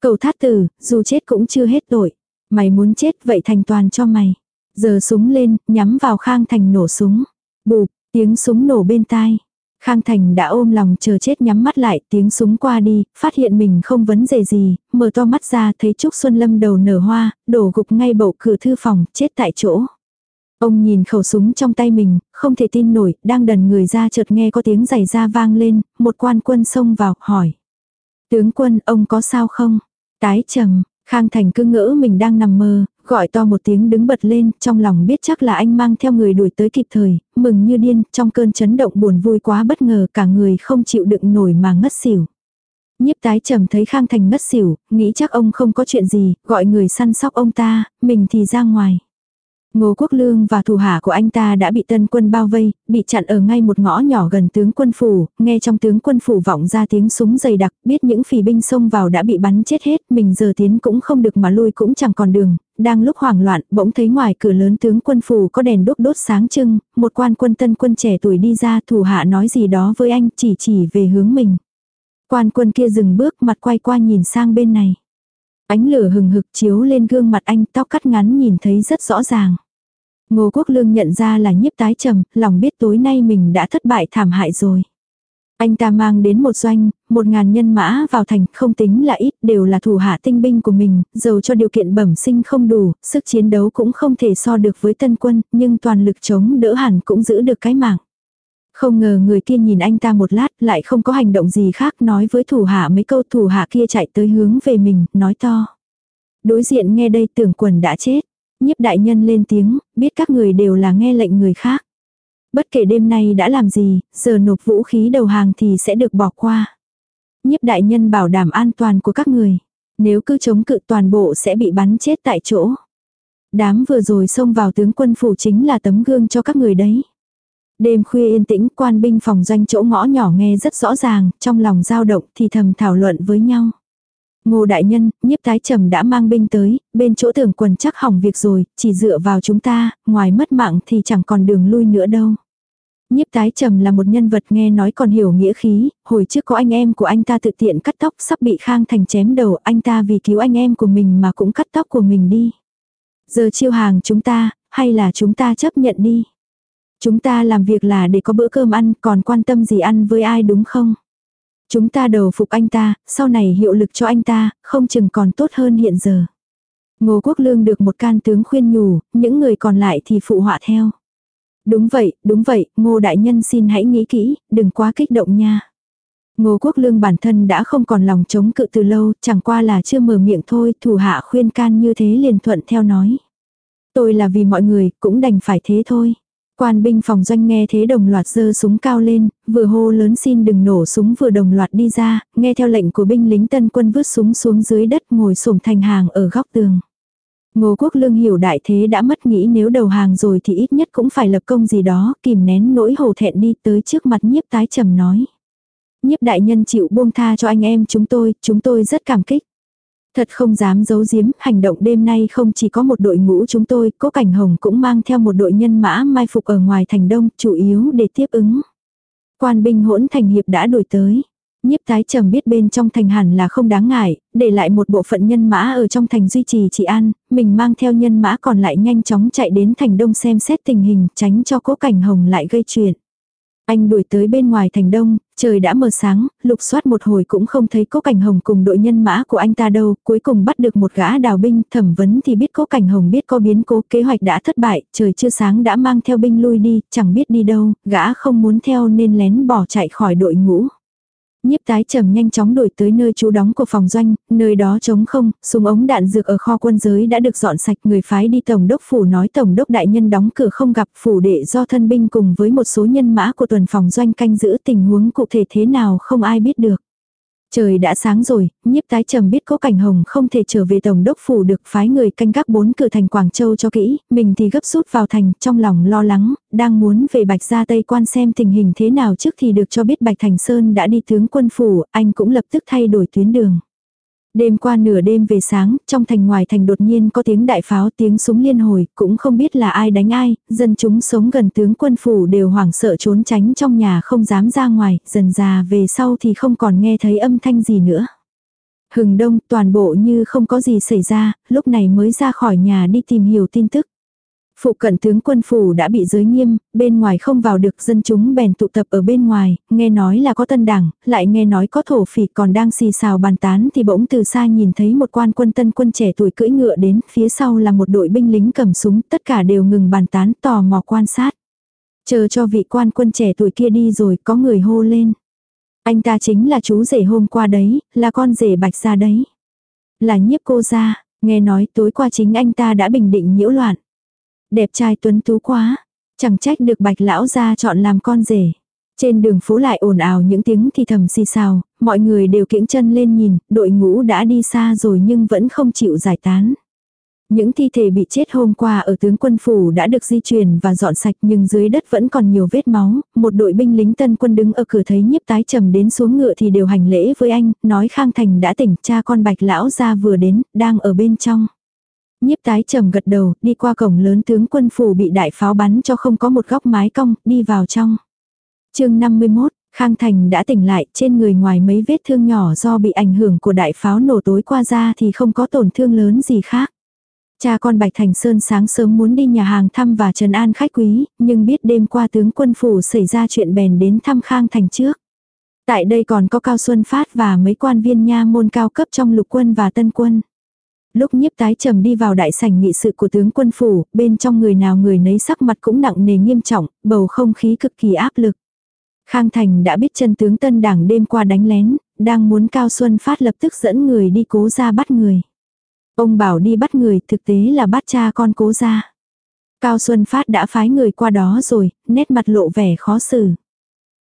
Cầu thát tử, dù chết cũng chưa hết tội. Mày muốn chết vậy thành toàn cho mày. Giờ súng lên, nhắm vào Khang Thành nổ súng. Bụp, tiếng súng nổ bên tai. Khang Thành đã ôm lòng chờ chết nhắm mắt lại, tiếng súng qua đi, phát hiện mình không vấn đề gì, mở to mắt ra thấy Trúc Xuân Lâm đầu nở hoa, đổ gục ngay bậu cửa thư phòng, chết tại chỗ. Ông nhìn khẩu súng trong tay mình, không thể tin nổi, đang đần người ra chợt nghe có tiếng giày da vang lên, một quan quân xông vào, hỏi. Tướng quân, ông có sao không? Tái trầm, Khang Thành cứ ngỡ mình đang nằm mơ, Gọi to một tiếng đứng bật lên, trong lòng biết chắc là anh mang theo người đuổi tới kịp thời, mừng như điên, trong cơn chấn động buồn vui quá bất ngờ cả người không chịu đựng nổi mà ngất xỉu. Nhiếp tái trầm thấy Khang Thành ngất xỉu, nghĩ chắc ông không có chuyện gì, gọi người săn sóc ông ta, mình thì ra ngoài. Ngô Quốc Lương và thủ hạ của anh ta đã bị tân quân bao vây, bị chặn ở ngay một ngõ nhỏ gần tướng quân phủ, nghe trong tướng quân phủ vọng ra tiếng súng dày đặc, biết những phỉ binh xông vào đã bị bắn chết hết, mình giờ tiến cũng không được mà lui cũng chẳng còn đường, đang lúc hoảng loạn, bỗng thấy ngoài cửa lớn tướng quân phủ có đèn đốt đốt sáng trưng, một quan quân tân quân trẻ tuổi đi ra, thủ hạ nói gì đó với anh, chỉ chỉ về hướng mình. Quan quân kia dừng bước, mặt quay qua nhìn sang bên này. Ánh lửa hừng hực chiếu lên gương mặt anh, tóc cắt ngắn nhìn thấy rất rõ ràng. Ngô Quốc Lương nhận ra là nhiếp tái trầm, lòng biết tối nay mình đã thất bại thảm hại rồi. Anh ta mang đến một doanh, một ngàn nhân mã vào thành, không tính là ít, đều là thủ hạ tinh binh của mình, dầu cho điều kiện bẩm sinh không đủ, sức chiến đấu cũng không thể so được với tân quân, nhưng toàn lực chống đỡ hẳn cũng giữ được cái mạng. Không ngờ người kia nhìn anh ta một lát, lại không có hành động gì khác, nói với thủ hạ mấy câu thủ hạ kia chạy tới hướng về mình, nói to. Đối diện nghe đây tưởng quần đã chết. Nhiếp đại nhân lên tiếng, biết các người đều là nghe lệnh người khác. Bất kể đêm nay đã làm gì, giờ nộp vũ khí đầu hàng thì sẽ được bỏ qua. Nhiếp đại nhân bảo đảm an toàn của các người. Nếu cứ chống cự toàn bộ sẽ bị bắn chết tại chỗ. Đám vừa rồi xông vào tướng quân phủ chính là tấm gương cho các người đấy. Đêm khuya yên tĩnh quan binh phòng doanh chỗ ngõ nhỏ nghe rất rõ ràng, trong lòng dao động thì thầm thảo luận với nhau. Ngô đại nhân, nhiếp thái trầm đã mang binh tới, bên chỗ tưởng quần chắc hỏng việc rồi, chỉ dựa vào chúng ta, ngoài mất mạng thì chẳng còn đường lui nữa đâu. Nhiếp tái trầm là một nhân vật nghe nói còn hiểu nghĩa khí, hồi trước có anh em của anh ta tự tiện cắt tóc sắp bị Khang Thành chém đầu, anh ta vì cứu anh em của mình mà cũng cắt tóc của mình đi. Giờ chiêu hàng chúng ta, hay là chúng ta chấp nhận đi. Chúng ta làm việc là để có bữa cơm ăn, còn quan tâm gì ăn với ai đúng không? Chúng ta đầu phục anh ta, sau này hiệu lực cho anh ta, không chừng còn tốt hơn hiện giờ. Ngô Quốc Lương được một can tướng khuyên nhủ, những người còn lại thì phụ họa theo. Đúng vậy, đúng vậy, Ngô Đại Nhân xin hãy nghĩ kỹ, đừng quá kích động nha. Ngô Quốc Lương bản thân đã không còn lòng chống cự từ lâu, chẳng qua là chưa mở miệng thôi, thủ hạ khuyên can như thế liền thuận theo nói. Tôi là vì mọi người, cũng đành phải thế thôi. Quan binh phòng doanh nghe thế đồng loạt giơ súng cao lên, vừa hô lớn xin đừng nổ súng vừa đồng loạt đi ra, nghe theo lệnh của binh lính tân quân vứt súng xuống dưới đất ngồi sổm thành hàng ở góc tường. Ngô Quốc Lương hiểu đại thế đã mất nghĩ nếu đầu hàng rồi thì ít nhất cũng phải lập công gì đó, kìm nén nỗi hổ thẹn đi tới trước mặt nhiếp tái trầm nói. Nhiếp đại nhân chịu buông tha cho anh em chúng tôi, chúng tôi rất cảm kích. Thật không dám giấu giếm, hành động đêm nay không chỉ có một đội ngũ chúng tôi, Cố Cảnh Hồng cũng mang theo một đội nhân mã mai phục ở ngoài thành đông, chủ yếu để tiếp ứng. Quan binh hỗn thành hiệp đã đổi tới. Nhiếp tái trầm biết bên trong thành hẳn là không đáng ngại, để lại một bộ phận nhân mã ở trong thành duy trì trị an, mình mang theo nhân mã còn lại nhanh chóng chạy đến thành đông xem xét tình hình, tránh cho cố cảnh hồng lại gây chuyện. Anh đuổi tới bên ngoài thành đông, trời đã mờ sáng, lục soát một hồi cũng không thấy cố cảnh hồng cùng đội nhân mã của anh ta đâu, cuối cùng bắt được một gã đào binh, thẩm vấn thì biết cố cảnh hồng biết có biến cố, kế hoạch đã thất bại, trời chưa sáng đã mang theo binh lui đi, chẳng biết đi đâu, gã không muốn theo nên lén bỏ chạy khỏi đội ngũ. Nhiếp tái trầm nhanh chóng đổi tới nơi trú đóng của phòng doanh, nơi đó trống không, súng ống đạn dược ở kho quân giới đã được dọn sạch. Người phái đi tổng đốc phủ nói tổng đốc đại nhân đóng cửa không gặp phủ đệ do thân binh cùng với một số nhân mã của tuần phòng doanh canh giữ tình huống cụ thể thế nào không ai biết được. Trời đã sáng rồi, nhiếp tái trầm biết có cảnh hồng không thể trở về tổng đốc phủ được phái người canh gác bốn cửa thành Quảng Châu cho kỹ, mình thì gấp rút vào thành, trong lòng lo lắng, đang muốn về Bạch Gia Tây quan xem tình hình thế nào trước thì được cho biết Bạch Thành Sơn đã đi tướng quân phủ, anh cũng lập tức thay đổi tuyến đường. Đêm qua nửa đêm về sáng, trong thành ngoài thành đột nhiên có tiếng đại pháo tiếng súng liên hồi, cũng không biết là ai đánh ai, dân chúng sống gần tướng quân phủ đều hoảng sợ trốn tránh trong nhà không dám ra ngoài, dần già về sau thì không còn nghe thấy âm thanh gì nữa. Hừng đông toàn bộ như không có gì xảy ra, lúc này mới ra khỏi nhà đi tìm hiểu tin tức. Phụ cận tướng quân phủ đã bị giới nghiêm, bên ngoài không vào được dân chúng bèn tụ tập ở bên ngoài, nghe nói là có tân đảng, lại nghe nói có thổ phỉ còn đang xì xào bàn tán thì bỗng từ xa nhìn thấy một quan quân tân quân trẻ tuổi cưỡi ngựa đến, phía sau là một đội binh lính cầm súng, tất cả đều ngừng bàn tán tò mò quan sát. Chờ cho vị quan quân trẻ tuổi kia đi rồi có người hô lên. Anh ta chính là chú rể hôm qua đấy, là con rể bạch ra đấy. Là nhiếp cô gia, Nghe nói tối qua chính anh ta đã bình định nhiễu loạn. Đẹp trai tuấn tú quá. Chẳng trách được bạch lão ra chọn làm con rể. Trên đường phố lại ồn ào những tiếng thì thầm xì xào, mọi người đều kiễng chân lên nhìn, đội ngũ đã đi xa rồi nhưng vẫn không chịu giải tán. Những thi thể bị chết hôm qua ở tướng quân phủ đã được di chuyển và dọn sạch nhưng dưới đất vẫn còn nhiều vết máu, một đội binh lính tân quân đứng ở cửa thấy nhiếp tái trầm đến xuống ngựa thì đều hành lễ với anh, nói Khang Thành đã tỉnh, cha con bạch lão ra vừa đến, đang ở bên trong. Nhiếp tái trầm gật đầu, đi qua cổng lớn tướng quân phủ bị đại pháo bắn cho không có một góc mái cong, đi vào trong. chương 51, Khang Thành đã tỉnh lại, trên người ngoài mấy vết thương nhỏ do bị ảnh hưởng của đại pháo nổ tối qua ra thì không có tổn thương lớn gì khác. Cha con Bạch Thành Sơn sáng sớm muốn đi nhà hàng thăm và trần an khách quý, nhưng biết đêm qua tướng quân phủ xảy ra chuyện bèn đến thăm Khang Thành trước. Tại đây còn có Cao Xuân Phát và mấy quan viên nha môn cao cấp trong lục quân và tân quân. Lúc nhiếp tái trầm đi vào đại sảnh nghị sự của tướng quân phủ, bên trong người nào người nấy sắc mặt cũng nặng nề nghiêm trọng, bầu không khí cực kỳ áp lực. Khang Thành đã biết chân tướng tân đảng đêm qua đánh lén, đang muốn Cao Xuân Phát lập tức dẫn người đi cố ra bắt người. Ông bảo đi bắt người, thực tế là bắt cha con cố ra. Cao Xuân Phát đã phái người qua đó rồi, nét mặt lộ vẻ khó xử.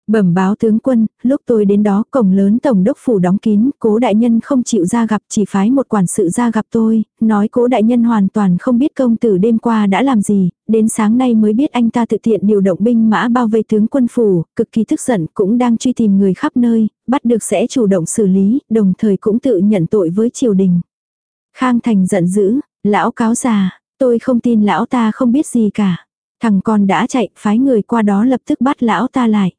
Bẩm báo tướng quân, lúc tôi đến đó cổng lớn tổng đốc phủ đóng kín, cố đại nhân không chịu ra gặp chỉ phái một quản sự ra gặp tôi, nói cố đại nhân hoàn toàn không biết công tử đêm qua đã làm gì, đến sáng nay mới biết anh ta tự tiện điều động binh mã bao vây tướng quân phủ, cực kỳ tức giận cũng đang truy tìm người khắp nơi, bắt được sẽ chủ động xử lý, đồng thời cũng tự nhận tội với triều đình. Khang Thành giận dữ, lão cáo già, tôi không tin lão ta không biết gì cả. Thằng con đã chạy, phái người qua đó lập tức bắt lão ta lại.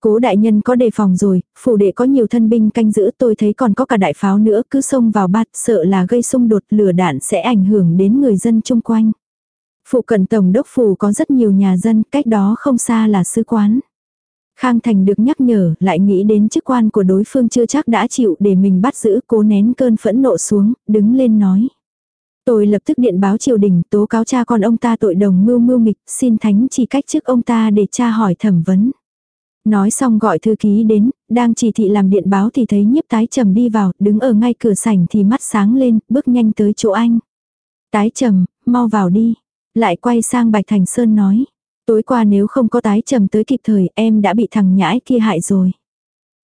Cố đại nhân có đề phòng rồi, phủ đệ có nhiều thân binh canh giữ tôi thấy còn có cả đại pháo nữa cứ xông vào bát sợ là gây xung đột lửa đạn sẽ ảnh hưởng đến người dân chung quanh. Phụ cận tổng đốc phủ có rất nhiều nhà dân, cách đó không xa là sứ quán. Khang Thành được nhắc nhở, lại nghĩ đến chức quan của đối phương chưa chắc đã chịu để mình bắt giữ, cố nén cơn phẫn nộ xuống, đứng lên nói. Tôi lập tức điện báo triều đình tố cáo cha con ông ta tội đồng mưu mưu nghịch, xin thánh chỉ cách chức ông ta để cha hỏi thẩm vấn. Nói xong gọi thư ký đến, đang chỉ thị làm điện báo thì thấy nhiếp tái trầm đi vào, đứng ở ngay cửa sảnh thì mắt sáng lên, bước nhanh tới chỗ anh. Tái trầm, mau vào đi. Lại quay sang Bạch Thành Sơn nói. Tối qua nếu không có tái trầm tới kịp thời em đã bị thằng nhãi kia hại rồi.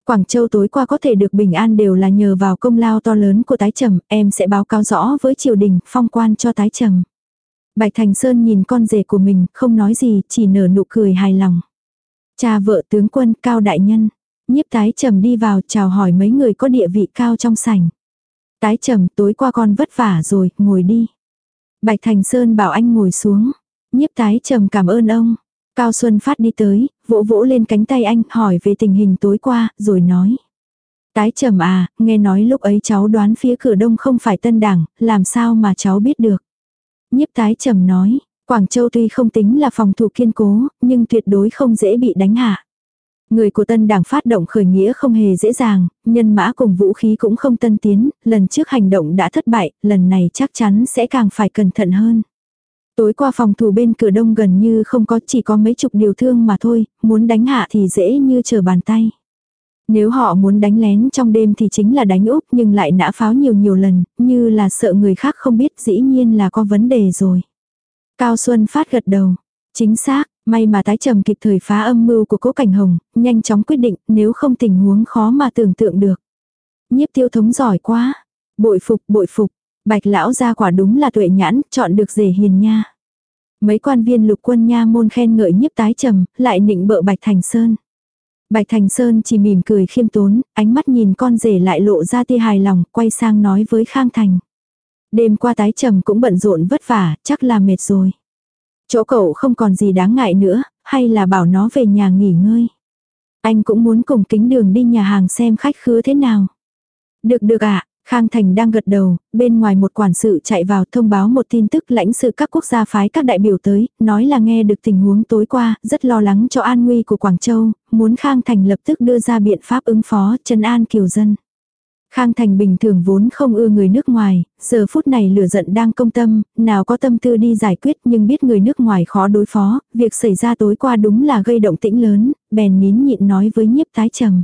Quảng Châu tối qua có thể được bình an đều là nhờ vào công lao to lớn của tái trầm, em sẽ báo cáo rõ với triều đình, phong quan cho tái trầm. Bạch Thành Sơn nhìn con rể của mình, không nói gì, chỉ nở nụ cười hài lòng. Cha vợ tướng quân cao đại nhân. Nhiếp tái trầm đi vào chào hỏi mấy người có địa vị cao trong sảnh. Tái trầm tối qua con vất vả rồi, ngồi đi. Bạch Thành Sơn bảo anh ngồi xuống. Nhiếp tái trầm cảm ơn ông. Cao Xuân Phát đi tới, vỗ vỗ lên cánh tay anh, hỏi về tình hình tối qua, rồi nói. Tái trầm à, nghe nói lúc ấy cháu đoán phía cửa đông không phải tân đảng, làm sao mà cháu biết được. Nhiếp tái trầm nói, Quảng Châu tuy không tính là phòng thủ kiên cố, nhưng tuyệt đối không dễ bị đánh hạ. Người của tân đảng phát động khởi nghĩa không hề dễ dàng, nhân mã cùng vũ khí cũng không tân tiến, lần trước hành động đã thất bại, lần này chắc chắn sẽ càng phải cẩn thận hơn. Tối qua phòng thủ bên cửa đông gần như không có chỉ có mấy chục điều thương mà thôi, muốn đánh hạ thì dễ như chờ bàn tay. Nếu họ muốn đánh lén trong đêm thì chính là đánh úp nhưng lại nã pháo nhiều nhiều lần, như là sợ người khác không biết dĩ nhiên là có vấn đề rồi. Cao Xuân phát gật đầu. Chính xác, may mà tái trầm kịp thời phá âm mưu của cố cảnh hồng, nhanh chóng quyết định nếu không tình huống khó mà tưởng tượng được. Nhiếp tiêu thống giỏi quá. Bội phục, bội phục. Bạch lão ra quả đúng là tuệ nhãn, chọn được rể hiền nha. Mấy quan viên lục quân nha môn khen ngợi nhiếp tái trầm, lại nịnh bợ Bạch Thành Sơn. Bạch Thành Sơn chỉ mỉm cười khiêm tốn, ánh mắt nhìn con rể lại lộ ra tia hài lòng, quay sang nói với Khang Thành. Đêm qua tái trầm cũng bận rộn vất vả, chắc là mệt rồi. Chỗ cậu không còn gì đáng ngại nữa, hay là bảo nó về nhà nghỉ ngơi. Anh cũng muốn cùng kính đường đi nhà hàng xem khách khứa thế nào. Được được ạ, Khang Thành đang gật đầu, bên ngoài một quản sự chạy vào thông báo một tin tức lãnh sự các quốc gia phái các đại biểu tới, nói là nghe được tình huống tối qua, rất lo lắng cho an nguy của Quảng Châu, muốn Khang Thành lập tức đưa ra biện pháp ứng phó, trấn an kiều dân. Khang Thành bình thường vốn không ưa người nước ngoài, giờ phút này lửa giận đang công tâm, nào có tâm tư đi giải quyết nhưng biết người nước ngoài khó đối phó, việc xảy ra tối qua đúng là gây động tĩnh lớn, bèn nín nhịn nói với nhiếp tái trầm.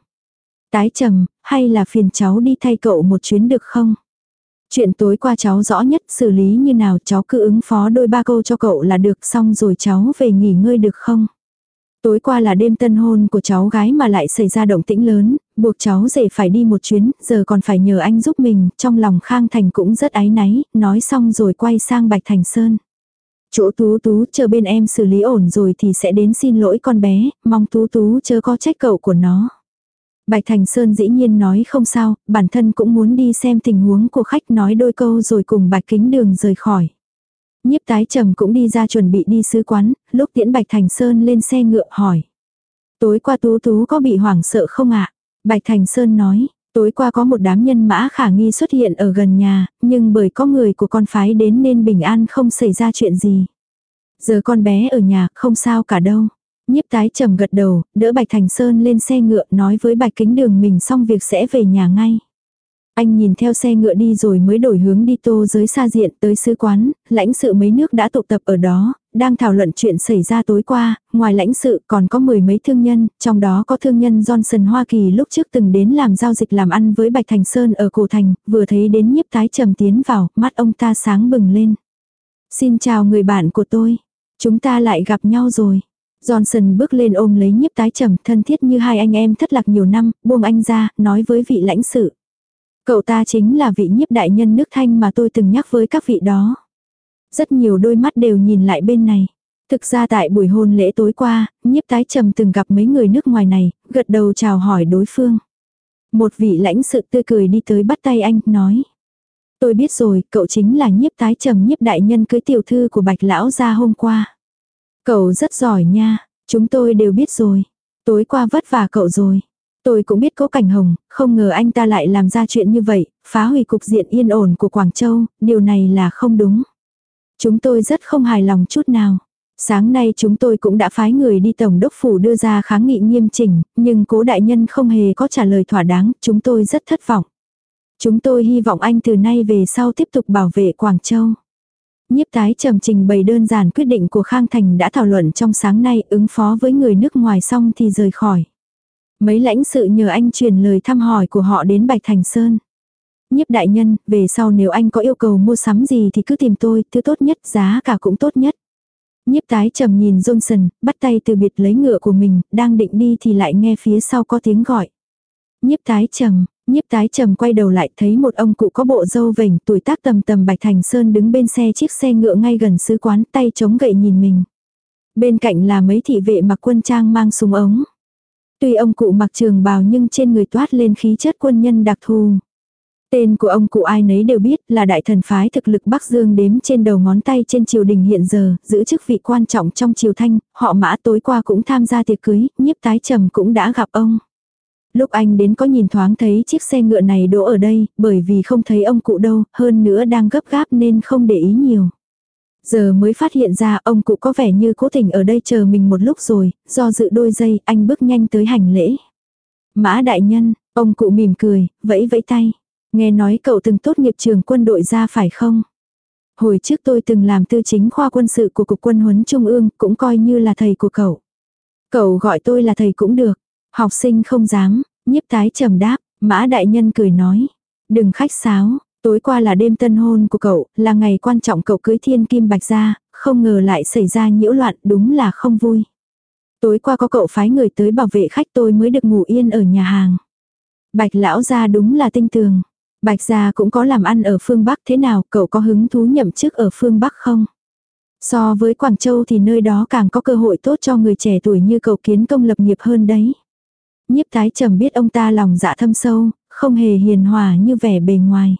Tái trầm, hay là phiền cháu đi thay cậu một chuyến được không? Chuyện tối qua cháu rõ nhất xử lý như nào cháu cứ ứng phó đôi ba câu cho cậu là được xong rồi cháu về nghỉ ngơi được không? Tối qua là đêm tân hôn của cháu gái mà lại xảy ra động tĩnh lớn, buộc cháu rể phải đi một chuyến, giờ còn phải nhờ anh giúp mình, trong lòng Khang Thành cũng rất áy náy, nói xong rồi quay sang Bạch Thành Sơn. Chỗ tú tú chờ bên em xử lý ổn rồi thì sẽ đến xin lỗi con bé, mong tú tú chớ có trách cậu của nó. Bạch Thành Sơn dĩ nhiên nói không sao, bản thân cũng muốn đi xem tình huống của khách nói đôi câu rồi cùng Bạch Kính Đường rời khỏi. Nhiếp tái trầm cũng đi ra chuẩn bị đi sứ quán, lúc tiễn Bạch Thành Sơn lên xe ngựa hỏi. Tối qua Tú Tú có bị hoảng sợ không ạ? Bạch Thành Sơn nói, tối qua có một đám nhân mã khả nghi xuất hiện ở gần nhà, nhưng bởi có người của con phái đến nên bình an không xảy ra chuyện gì. Giờ con bé ở nhà không sao cả đâu. Nhiếp tái trầm gật đầu, đỡ Bạch Thành Sơn lên xe ngựa nói với Bạch Kính Đường mình xong việc sẽ về nhà ngay. Anh nhìn theo xe ngựa đi rồi mới đổi hướng đi tô giới xa diện tới sứ quán, lãnh sự mấy nước đã tụ tập ở đó, đang thảo luận chuyện xảy ra tối qua, ngoài lãnh sự còn có mười mấy thương nhân, trong đó có thương nhân Johnson Hoa Kỳ lúc trước từng đến làm giao dịch làm ăn với Bạch Thành Sơn ở Cổ Thành, vừa thấy đến nhiếp tái trầm tiến vào, mắt ông ta sáng bừng lên. Xin chào người bạn của tôi, chúng ta lại gặp nhau rồi. Johnson bước lên ôm lấy nhiếp tái trầm thân thiết như hai anh em thất lạc nhiều năm, buông anh ra, nói với vị lãnh sự. Cậu ta chính là vị nhiếp đại nhân nước thanh mà tôi từng nhắc với các vị đó. Rất nhiều đôi mắt đều nhìn lại bên này. Thực ra tại buổi hôn lễ tối qua, nhiếp tái trầm từng gặp mấy người nước ngoài này, gật đầu chào hỏi đối phương. Một vị lãnh sự tươi cười đi tới bắt tay anh, nói. Tôi biết rồi, cậu chính là nhiếp tái trầm nhiếp đại nhân cưới tiểu thư của bạch lão ra hôm qua. Cậu rất giỏi nha, chúng tôi đều biết rồi. Tối qua vất vả cậu rồi. Tôi cũng biết cố cảnh hồng, không ngờ anh ta lại làm ra chuyện như vậy, phá hủy cục diện yên ổn của Quảng Châu, điều này là không đúng. Chúng tôi rất không hài lòng chút nào. Sáng nay chúng tôi cũng đã phái người đi Tổng đốc Phủ đưa ra kháng nghị nghiêm chỉnh, nhưng cố đại nhân không hề có trả lời thỏa đáng, chúng tôi rất thất vọng. Chúng tôi hy vọng anh từ nay về sau tiếp tục bảo vệ Quảng Châu. Nhiếp tái trầm trình bày đơn giản quyết định của Khang Thành đã thảo luận trong sáng nay ứng phó với người nước ngoài xong thì rời khỏi. Mấy lãnh sự nhờ anh truyền lời thăm hỏi của họ đến Bạch Thành Sơn. Nhiếp đại nhân, về sau nếu anh có yêu cầu mua sắm gì thì cứ tìm tôi, thứ tốt nhất, giá cả cũng tốt nhất. Nhiếp tái trầm nhìn Johnson, bắt tay từ biệt lấy ngựa của mình, đang định đi thì lại nghe phía sau có tiếng gọi. Nhiếp tái trầm, nhiếp tái trầm quay đầu lại thấy một ông cụ có bộ dâu vểnh tuổi tác tầm tầm Bạch Thành Sơn đứng bên xe chiếc xe ngựa ngay gần sứ quán tay chống gậy nhìn mình. Bên cạnh là mấy thị vệ mặc quân trang mang súng ống. Tuy ông cụ mặc trường bào nhưng trên người toát lên khí chất quân nhân đặc thù. Tên của ông cụ ai nấy đều biết là đại thần phái thực lực Bắc Dương đếm trên đầu ngón tay trên triều đình hiện giờ, giữ chức vị quan trọng trong triều thanh, họ mã tối qua cũng tham gia tiệc cưới, nhiếp tái trầm cũng đã gặp ông. Lúc anh đến có nhìn thoáng thấy chiếc xe ngựa này đỗ ở đây, bởi vì không thấy ông cụ đâu, hơn nữa đang gấp gáp nên không để ý nhiều. Giờ mới phát hiện ra ông cụ có vẻ như cố tình ở đây chờ mình một lúc rồi, do dự đôi giây anh bước nhanh tới hành lễ. Mã đại nhân, ông cụ mỉm cười, vẫy vẫy tay. Nghe nói cậu từng tốt nghiệp trường quân đội ra phải không? Hồi trước tôi từng làm tư chính khoa quân sự của Cục Quân huấn Trung ương, cũng coi như là thầy của cậu. Cậu gọi tôi là thầy cũng được. Học sinh không dám, nhiếp tái trầm đáp, mã đại nhân cười nói. Đừng khách sáo, tối qua là đêm tân hôn của cậu, là ngày quan trọng cậu cưới thiên kim bạch ra, không ngờ lại xảy ra nhiễu loạn, đúng là không vui. Tối qua có cậu phái người tới bảo vệ khách tôi mới được ngủ yên ở nhà hàng. Bạch lão ra đúng là tinh tường. Bạch gia cũng có làm ăn ở phương Bắc thế nào, cậu có hứng thú nhậm chức ở phương Bắc không? So với Quảng Châu thì nơi đó càng có cơ hội tốt cho người trẻ tuổi như cậu kiến công lập nghiệp hơn đấy. Nhiếp tái trầm biết ông ta lòng dạ thâm sâu, không hề hiền hòa như vẻ bề ngoài.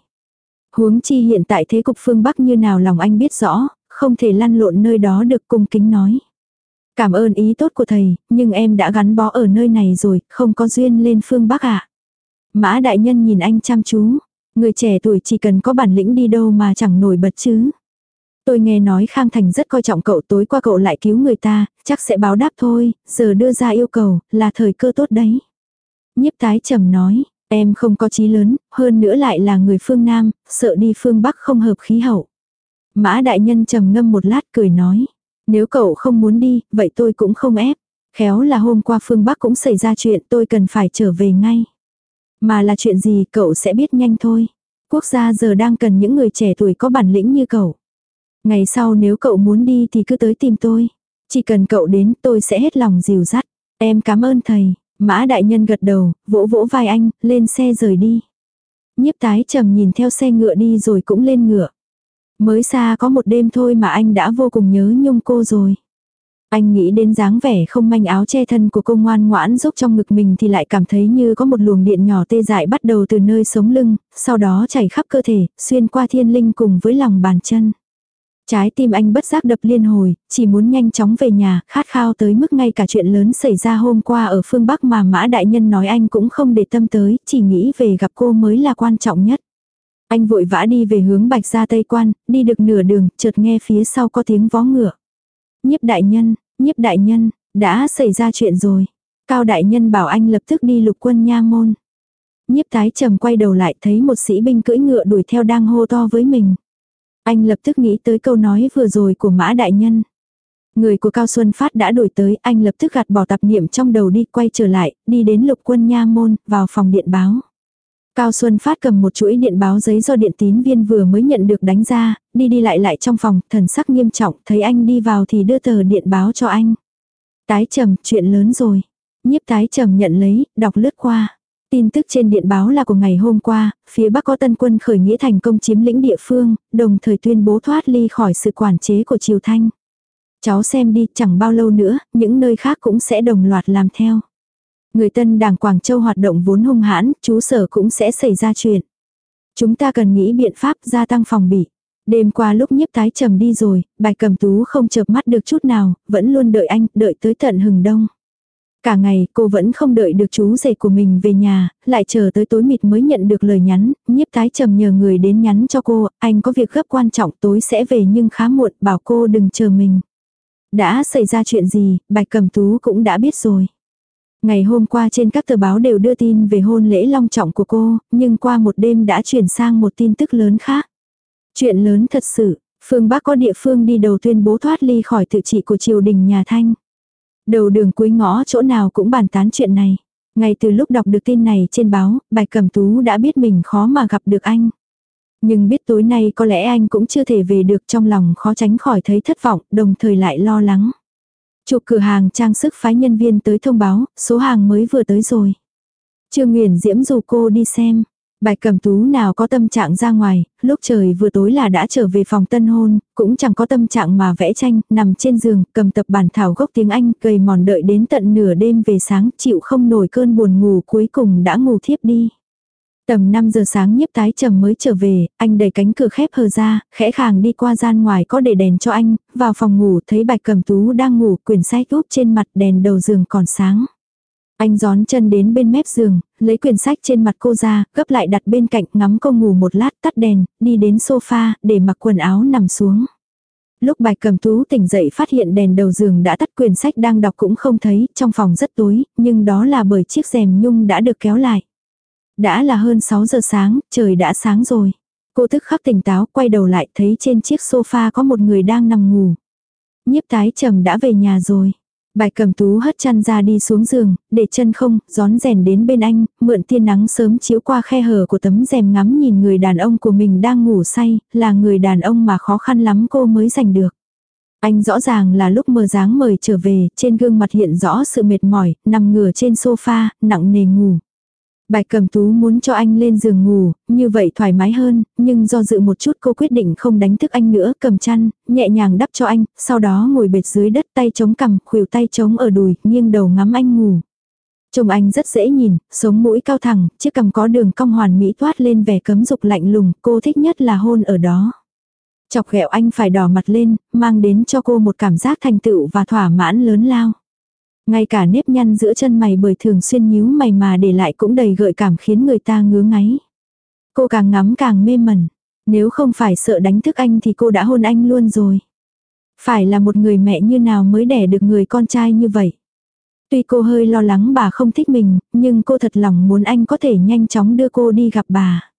Huống chi hiện tại thế cục phương Bắc như nào lòng anh biết rõ, không thể lăn lộn nơi đó được cung kính nói. Cảm ơn ý tốt của thầy, nhưng em đã gắn bó ở nơi này rồi, không có duyên lên phương Bắc ạ. À? Mã đại nhân nhìn anh chăm chú, Người trẻ tuổi chỉ cần có bản lĩnh đi đâu mà chẳng nổi bật chứ. Tôi nghe nói Khang Thành rất coi trọng cậu tối qua cậu lại cứu người ta, chắc sẽ báo đáp thôi, giờ đưa ra yêu cầu, là thời cơ tốt đấy. Nhiếp tái trầm nói, em không có chí lớn, hơn nữa lại là người phương Nam, sợ đi phương Bắc không hợp khí hậu. Mã đại nhân trầm ngâm một lát cười nói, nếu cậu không muốn đi, vậy tôi cũng không ép. Khéo là hôm qua phương Bắc cũng xảy ra chuyện tôi cần phải trở về ngay. Mà là chuyện gì cậu sẽ biết nhanh thôi. Quốc gia giờ đang cần những người trẻ tuổi có bản lĩnh như cậu. Ngày sau nếu cậu muốn đi thì cứ tới tìm tôi. Chỉ cần cậu đến tôi sẽ hết lòng dìu dắt. Em cảm ơn thầy. Mã đại nhân gật đầu, vỗ vỗ vai anh, lên xe rời đi. Nhiếp tái trầm nhìn theo xe ngựa đi rồi cũng lên ngựa. Mới xa có một đêm thôi mà anh đã vô cùng nhớ nhung cô rồi. Anh nghĩ đến dáng vẻ không manh áo che thân của cô ngoan ngoãn dốc trong ngực mình thì lại cảm thấy như có một luồng điện nhỏ tê dại bắt đầu từ nơi sống lưng, sau đó chảy khắp cơ thể, xuyên qua thiên linh cùng với lòng bàn chân. Trái tim anh bất giác đập liên hồi, chỉ muốn nhanh chóng về nhà, khát khao tới mức ngay cả chuyện lớn xảy ra hôm qua ở phương Bắc mà Mã Đại Nhân nói anh cũng không để tâm tới, chỉ nghĩ về gặp cô mới là quan trọng nhất. Anh vội vã đi về hướng Bạch Gia Tây Quan, đi được nửa đường, chợt nghe phía sau có tiếng vó ngựa. Nhiếp đại nhân, nhiếp đại nhân, đã xảy ra chuyện rồi. Cao đại nhân bảo anh lập tức đi lục quân nha môn. Nhiếp tái trầm quay đầu lại thấy một sĩ binh cưỡi ngựa đuổi theo đang hô to với mình. Anh lập tức nghĩ tới câu nói vừa rồi của mã đại nhân. Người của Cao Xuân Phát đã đuổi tới, anh lập tức gạt bỏ tạp niệm trong đầu đi, quay trở lại, đi đến lục quân nha môn, vào phòng điện báo. Cao Xuân Phát cầm một chuỗi điện báo giấy do điện tín viên vừa mới nhận được đánh ra, đi đi lại lại trong phòng, thần sắc nghiêm trọng, thấy anh đi vào thì đưa tờ điện báo cho anh. Tái trầm, chuyện lớn rồi. Nhiếp tái trầm nhận lấy, đọc lướt qua. Tin tức trên điện báo là của ngày hôm qua, phía Bắc có tân quân khởi nghĩa thành công chiếm lĩnh địa phương, đồng thời tuyên bố thoát ly khỏi sự quản chế của Triều Thanh. Cháu xem đi, chẳng bao lâu nữa, những nơi khác cũng sẽ đồng loạt làm theo. Người tân đảng Quảng Châu hoạt động vốn hung hãn, chú sở cũng sẽ xảy ra chuyện. Chúng ta cần nghĩ biện pháp gia tăng phòng bị. Đêm qua lúc nhiếp tái trầm đi rồi, bài cầm tú không chợp mắt được chút nào, vẫn luôn đợi anh, đợi tới tận hừng đông. Cả ngày cô vẫn không đợi được chú rể của mình về nhà, lại chờ tới tối mịt mới nhận được lời nhắn, nhiếp tái trầm nhờ người đến nhắn cho cô, anh có việc gấp quan trọng tối sẽ về nhưng khá muộn, bảo cô đừng chờ mình. Đã xảy ra chuyện gì, bạch cầm tú cũng đã biết rồi. Ngày hôm qua trên các tờ báo đều đưa tin về hôn lễ long trọng của cô, nhưng qua một đêm đã chuyển sang một tin tức lớn khác. Chuyện lớn thật sự, phương Bắc có địa phương đi đầu tuyên bố thoát ly khỏi tự trị của triều đình nhà Thanh. Đầu đường cuối ngõ chỗ nào cũng bàn tán chuyện này. Ngay từ lúc đọc được tin này trên báo, Bạch Cẩm Tú đã biết mình khó mà gặp được anh. Nhưng biết tối nay có lẽ anh cũng chưa thể về được trong lòng khó tránh khỏi thấy thất vọng, đồng thời lại lo lắng. Chụp cửa hàng trang sức phái nhân viên tới thông báo, số hàng mới vừa tới rồi. Trương nguyễn Diễm dù cô đi xem. Bạch cẩm tú nào có tâm trạng ra ngoài, lúc trời vừa tối là đã trở về phòng tân hôn, cũng chẳng có tâm trạng mà vẽ tranh, nằm trên giường, cầm tập bản thảo gốc tiếng Anh, gầy mòn đợi đến tận nửa đêm về sáng, chịu không nổi cơn buồn ngủ cuối cùng đã ngủ thiếp đi. Tầm 5 giờ sáng nhiếp tái trầm mới trở về, anh đẩy cánh cửa khép hờ ra, khẽ khàng đi qua gian ngoài có để đèn cho anh, vào phòng ngủ thấy bạch cầm tú đang ngủ, quyển sách úp trên mặt đèn đầu giường còn sáng. Anh gión chân đến bên mép giường, lấy quyển sách trên mặt cô ra, gấp lại đặt bên cạnh ngắm cô ngủ một lát tắt đèn, đi đến sofa, để mặc quần áo nằm xuống. Lúc bạch cầm tú tỉnh dậy phát hiện đèn đầu giường đã tắt quyển sách đang đọc cũng không thấy, trong phòng rất tối, nhưng đó là bởi chiếc rèm nhung đã được kéo lại. Đã là hơn 6 giờ sáng, trời đã sáng rồi. Cô tức khắc tỉnh táo, quay đầu lại thấy trên chiếc sofa có một người đang nằm ngủ. Nhiếp tái trầm đã về nhà rồi. Bài cầm tú hất chăn ra đi xuống giường, để chân không, gión rèn đến bên anh, mượn tia nắng sớm chiếu qua khe hở của tấm rèm ngắm nhìn người đàn ông của mình đang ngủ say, là người đàn ông mà khó khăn lắm cô mới giành được. Anh rõ ràng là lúc mờ dáng mời trở về, trên gương mặt hiện rõ sự mệt mỏi, nằm ngửa trên sofa, nặng nề ngủ. Bạch cầm tú muốn cho anh lên giường ngủ, như vậy thoải mái hơn, nhưng do dự một chút cô quyết định không đánh thức anh nữa, cầm chăn, nhẹ nhàng đắp cho anh, sau đó ngồi bệt dưới đất tay chống cằm, khuỷu tay chống ở đùi, nghiêng đầu ngắm anh ngủ. Trông anh rất dễ nhìn, sống mũi cao thẳng, chiếc cằm có đường cong hoàn mỹ toát lên vẻ cấm dục lạnh lùng, cô thích nhất là hôn ở đó. Chọc ghẹo anh phải đỏ mặt lên, mang đến cho cô một cảm giác thành tựu và thỏa mãn lớn lao. Ngay cả nếp nhăn giữa chân mày bởi thường xuyên nhíu mày mà để lại cũng đầy gợi cảm khiến người ta ngứa ngáy. Cô càng ngắm càng mê mẩn. Nếu không phải sợ đánh thức anh thì cô đã hôn anh luôn rồi. Phải là một người mẹ như nào mới đẻ được người con trai như vậy. Tuy cô hơi lo lắng bà không thích mình, nhưng cô thật lòng muốn anh có thể nhanh chóng đưa cô đi gặp bà.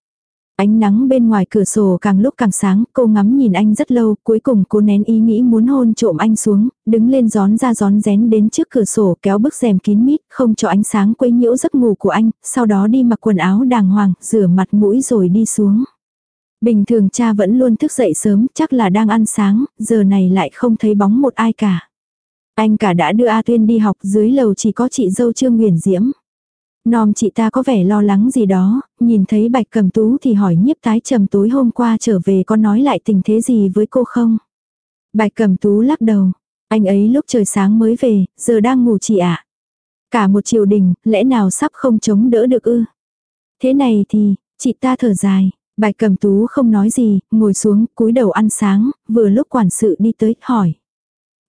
Ánh nắng bên ngoài cửa sổ càng lúc càng sáng, cô ngắm nhìn anh rất lâu, cuối cùng cô nén ý nghĩ muốn hôn trộm anh xuống, đứng lên gión ra gión rén đến trước cửa sổ kéo bức rèm kín mít, không cho ánh sáng quấy nhiễu giấc ngủ của anh, sau đó đi mặc quần áo đàng hoàng, rửa mặt mũi rồi đi xuống. Bình thường cha vẫn luôn thức dậy sớm, chắc là đang ăn sáng, giờ này lại không thấy bóng một ai cả. Anh cả đã đưa A Tuyên đi học dưới lầu chỉ có chị dâu Trương Nguyền Diễm. Nom chị ta có vẻ lo lắng gì đó, nhìn thấy bạch cầm tú thì hỏi nhiếp tái trầm tối hôm qua trở về có nói lại tình thế gì với cô không? Bạch cầm tú lắc đầu, anh ấy lúc trời sáng mới về, giờ đang ngủ chị ạ. Cả một triều đình, lẽ nào sắp không chống đỡ được ư? Thế này thì, chị ta thở dài, bạch cầm tú không nói gì, ngồi xuống, cúi đầu ăn sáng, vừa lúc quản sự đi tới, hỏi.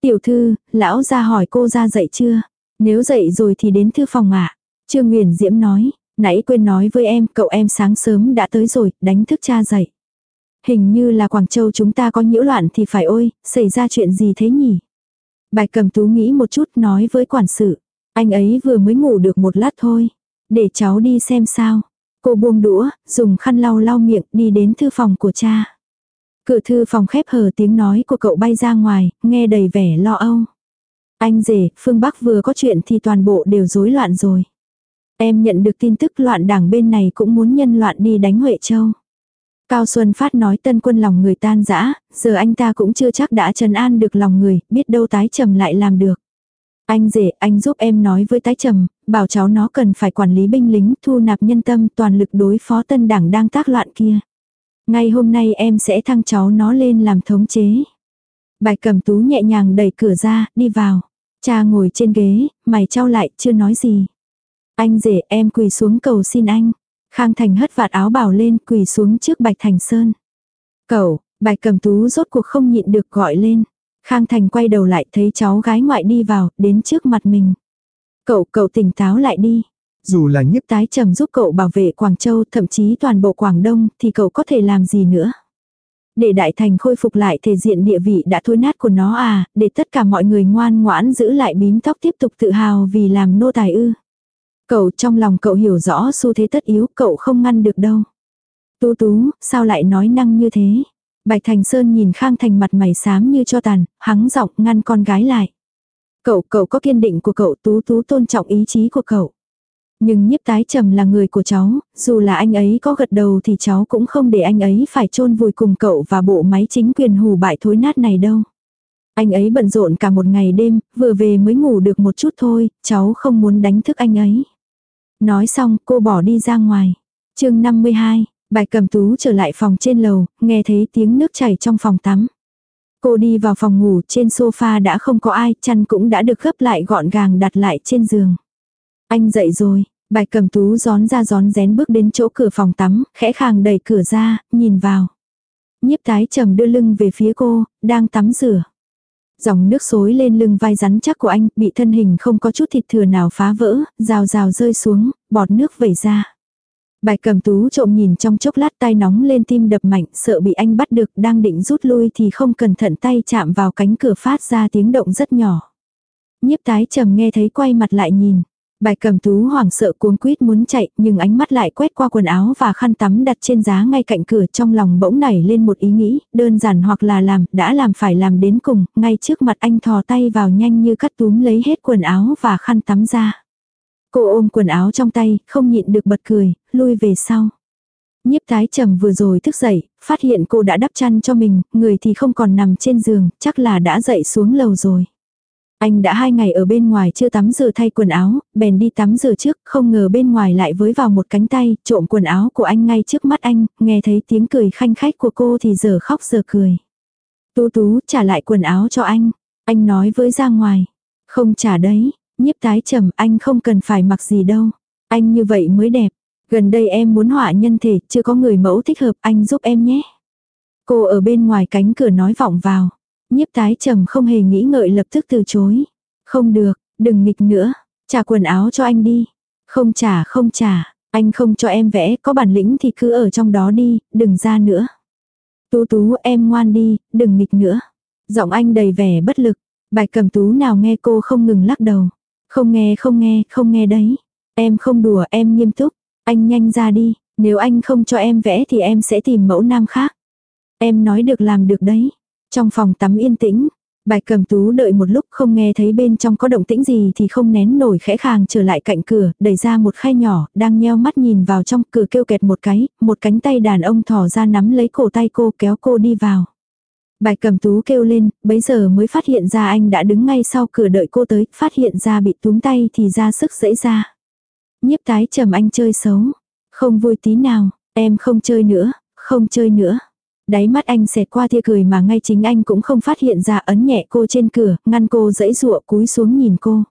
Tiểu thư, lão ra hỏi cô ra dậy chưa? Nếu dậy rồi thì đến thư phòng ạ. Trương Nguyền Diễm nói, nãy quên nói với em, cậu em sáng sớm đã tới rồi, đánh thức cha dậy. Hình như là Quảng Châu chúng ta có nhiễu loạn thì phải ôi, xảy ra chuyện gì thế nhỉ? Bạch cầm tú nghĩ một chút nói với quản sự. Anh ấy vừa mới ngủ được một lát thôi. Để cháu đi xem sao. Cô buông đũa, dùng khăn lau lau miệng đi đến thư phòng của cha. Cửa thư phòng khép hờ tiếng nói của cậu bay ra ngoài, nghe đầy vẻ lo âu. Anh rể, phương Bắc vừa có chuyện thì toàn bộ đều rối loạn rồi. Em nhận được tin tức loạn đảng bên này cũng muốn nhân loạn đi đánh Huệ Châu. Cao Xuân Phát nói tân quân lòng người tan dã giờ anh ta cũng chưa chắc đã trấn an được lòng người, biết đâu tái trầm lại làm được. Anh rể, anh giúp em nói với tái trầm, bảo cháu nó cần phải quản lý binh lính, thu nạp nhân tâm toàn lực đối phó tân đảng đang tác loạn kia. Ngay hôm nay em sẽ thăng cháu nó lên làm thống chế. Bài cầm tú nhẹ nhàng đẩy cửa ra, đi vào. Cha ngồi trên ghế, mày trao lại, chưa nói gì. Anh rể em quỳ xuống cầu xin anh. Khang Thành hất vạt áo bảo lên quỳ xuống trước Bạch Thành Sơn. Cậu, Bạch cầm tú rốt cuộc không nhịn được gọi lên. Khang Thành quay đầu lại thấy cháu gái ngoại đi vào, đến trước mặt mình. Cậu, cậu tỉnh táo lại đi. Dù là nhiếp tái trầm giúp cậu bảo vệ Quảng Châu, thậm chí toàn bộ Quảng Đông, thì cậu có thể làm gì nữa? Để đại thành khôi phục lại thể diện địa vị đã thối nát của nó à, để tất cả mọi người ngoan ngoãn giữ lại bím tóc tiếp tục tự hào vì làm nô tài ư. Cậu trong lòng cậu hiểu rõ xu thế tất yếu, cậu không ngăn được đâu. Tú tú, sao lại nói năng như thế? Bạch Thành Sơn nhìn Khang Thành mặt mày xám như cho tàn, hắng giọng ngăn con gái lại. Cậu, cậu có kiên định của cậu, tú tú tôn trọng ý chí của cậu. Nhưng nhiếp tái trầm là người của cháu, dù là anh ấy có gật đầu thì cháu cũng không để anh ấy phải chôn vùi cùng cậu và bộ máy chính quyền hù bại thối nát này đâu. Anh ấy bận rộn cả một ngày đêm, vừa về mới ngủ được một chút thôi, cháu không muốn đánh thức anh ấy. Nói xong cô bỏ đi ra ngoài. chương 52, bài cầm tú trở lại phòng trên lầu, nghe thấy tiếng nước chảy trong phòng tắm. Cô đi vào phòng ngủ trên sofa đã không có ai, chăn cũng đã được gấp lại gọn gàng đặt lại trên giường. Anh dậy rồi, bài cầm tú gión ra gión rén bước đến chỗ cửa phòng tắm, khẽ khàng đẩy cửa ra, nhìn vào. Nhiếp tái trầm đưa lưng về phía cô, đang tắm rửa. Dòng nước xối lên lưng vai rắn chắc của anh, bị thân hình không có chút thịt thừa nào phá vỡ, rào rào rơi xuống, bọt nước vẩy ra. Bài cầm tú trộm nhìn trong chốc lát tay nóng lên tim đập mạnh, sợ bị anh bắt được, đang định rút lui thì không cẩn thận tay chạm vào cánh cửa phát ra tiếng động rất nhỏ. Nhiếp tái trầm nghe thấy quay mặt lại nhìn. Bài cầm tú hoảng sợ cuống quýt muốn chạy, nhưng ánh mắt lại quét qua quần áo và khăn tắm đặt trên giá ngay cạnh cửa trong lòng bỗng nảy lên một ý nghĩ, đơn giản hoặc là làm, đã làm phải làm đến cùng, ngay trước mặt anh thò tay vào nhanh như cắt túm lấy hết quần áo và khăn tắm ra. Cô ôm quần áo trong tay, không nhịn được bật cười, lui về sau. Nhiếp tái trầm vừa rồi thức dậy, phát hiện cô đã đắp chăn cho mình, người thì không còn nằm trên giường, chắc là đã dậy xuống lầu rồi. Anh đã hai ngày ở bên ngoài chưa tắm rửa thay quần áo, bèn đi tắm rửa trước, không ngờ bên ngoài lại với vào một cánh tay, trộm quần áo của anh ngay trước mắt anh, nghe thấy tiếng cười khanh khách của cô thì giờ khóc giờ cười. Tú tú trả lại quần áo cho anh, anh nói với ra ngoài. Không trả đấy, nhiếp tái trầm anh không cần phải mặc gì đâu, anh như vậy mới đẹp. Gần đây em muốn họa nhân thể, chưa có người mẫu thích hợp anh giúp em nhé. Cô ở bên ngoài cánh cửa nói vọng vào. Nhiếp tái trầm không hề nghĩ ngợi lập tức từ chối. Không được, đừng nghịch nữa, trả quần áo cho anh đi. Không trả không trả, anh không cho em vẽ, có bản lĩnh thì cứ ở trong đó đi, đừng ra nữa. Tú tú em ngoan đi, đừng nghịch nữa. Giọng anh đầy vẻ bất lực, bài cầm tú nào nghe cô không ngừng lắc đầu. Không nghe không nghe, không nghe đấy. Em không đùa em nghiêm túc, anh nhanh ra đi, nếu anh không cho em vẽ thì em sẽ tìm mẫu nam khác. Em nói được làm được đấy. Trong phòng tắm yên tĩnh, Bạch cầm tú đợi một lúc không nghe thấy bên trong có động tĩnh gì thì không nén nổi khẽ khàng trở lại cạnh cửa, đẩy ra một khay nhỏ, đang nheo mắt nhìn vào trong cửa kêu kẹt một cái, một cánh tay đàn ông thò ra nắm lấy cổ tay cô kéo cô đi vào. Bạch cầm tú kêu lên, bấy giờ mới phát hiện ra anh đã đứng ngay sau cửa đợi cô tới, phát hiện ra bị túm tay thì ra sức dễ ra. Nhiếp tái trầm anh chơi xấu. Không vui tí nào, em không chơi nữa, không chơi nữa. Đáy mắt anh xẹt qua tia cười mà ngay chính anh cũng không phát hiện ra ấn nhẹ cô trên cửa, ngăn cô dẫy dụa cúi xuống nhìn cô.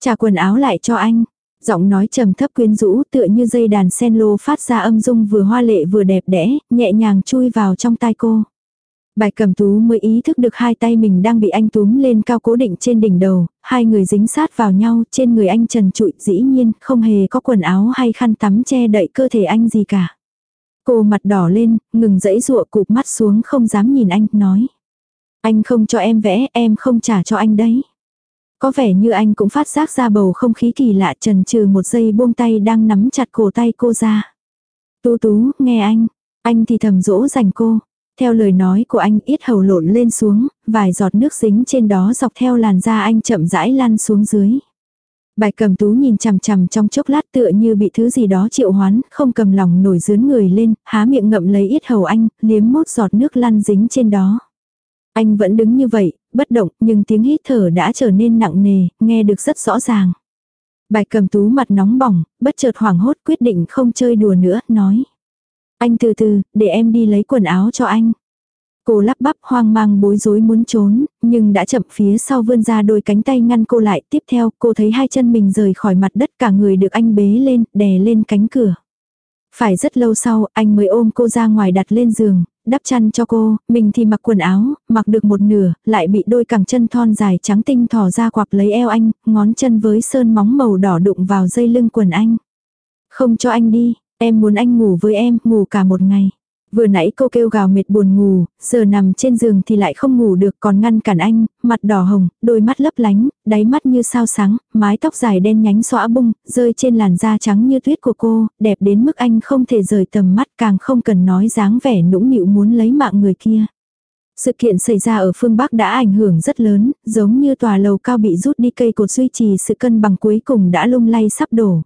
Trả quần áo lại cho anh. Giọng nói trầm thấp quyến rũ tựa như dây đàn sen lô phát ra âm dung vừa hoa lệ vừa đẹp đẽ, nhẹ nhàng chui vào trong tai cô. Bài cầm tú mới ý thức được hai tay mình đang bị anh túm lên cao cố định trên đỉnh đầu, hai người dính sát vào nhau trên người anh trần trụi dĩ nhiên không hề có quần áo hay khăn tắm che đậy cơ thể anh gì cả. Cô mặt đỏ lên, ngừng dãy rụa cụp mắt xuống không dám nhìn anh, nói. Anh không cho em vẽ, em không trả cho anh đấy. Có vẻ như anh cũng phát giác ra bầu không khí kỳ lạ trần trừ một giây buông tay đang nắm chặt cổ tay cô ra. Tú tú, nghe anh. Anh thì thầm dỗ dành cô. Theo lời nói của anh ít hầu lộn lên xuống, vài giọt nước dính trên đó dọc theo làn da anh chậm rãi lăn xuống dưới bài cầm tú nhìn chằm chằm trong chốc lát tựa như bị thứ gì đó triệu hoán, không cầm lòng nổi dướn người lên, há miệng ngậm lấy ít hầu anh, liếm mốt giọt nước lăn dính trên đó. Anh vẫn đứng như vậy, bất động, nhưng tiếng hít thở đã trở nên nặng nề, nghe được rất rõ ràng. bài cầm tú mặt nóng bỏng, bất chợt hoảng hốt quyết định không chơi đùa nữa, nói. Anh từ từ, để em đi lấy quần áo cho anh. Cô lắp bắp hoang mang bối rối muốn trốn, nhưng đã chậm phía sau vươn ra đôi cánh tay ngăn cô lại. Tiếp theo cô thấy hai chân mình rời khỏi mặt đất cả người được anh bế lên, đè lên cánh cửa. Phải rất lâu sau, anh mới ôm cô ra ngoài đặt lên giường, đắp chăn cho cô, mình thì mặc quần áo, mặc được một nửa, lại bị đôi cẳng chân thon dài trắng tinh thò ra quặp lấy eo anh, ngón chân với sơn móng màu đỏ đụng vào dây lưng quần anh. Không cho anh đi, em muốn anh ngủ với em, ngủ cả một ngày. Vừa nãy cô kêu gào mệt buồn ngủ, giờ nằm trên giường thì lại không ngủ được còn ngăn cản anh, mặt đỏ hồng, đôi mắt lấp lánh, đáy mắt như sao sáng, mái tóc dài đen nhánh xõa bung, rơi trên làn da trắng như tuyết của cô, đẹp đến mức anh không thể rời tầm mắt càng không cần nói dáng vẻ nũng nịu muốn lấy mạng người kia. Sự kiện xảy ra ở phương Bắc đã ảnh hưởng rất lớn, giống như tòa lầu cao bị rút đi cây cột duy trì sự cân bằng cuối cùng đã lung lay sắp đổ.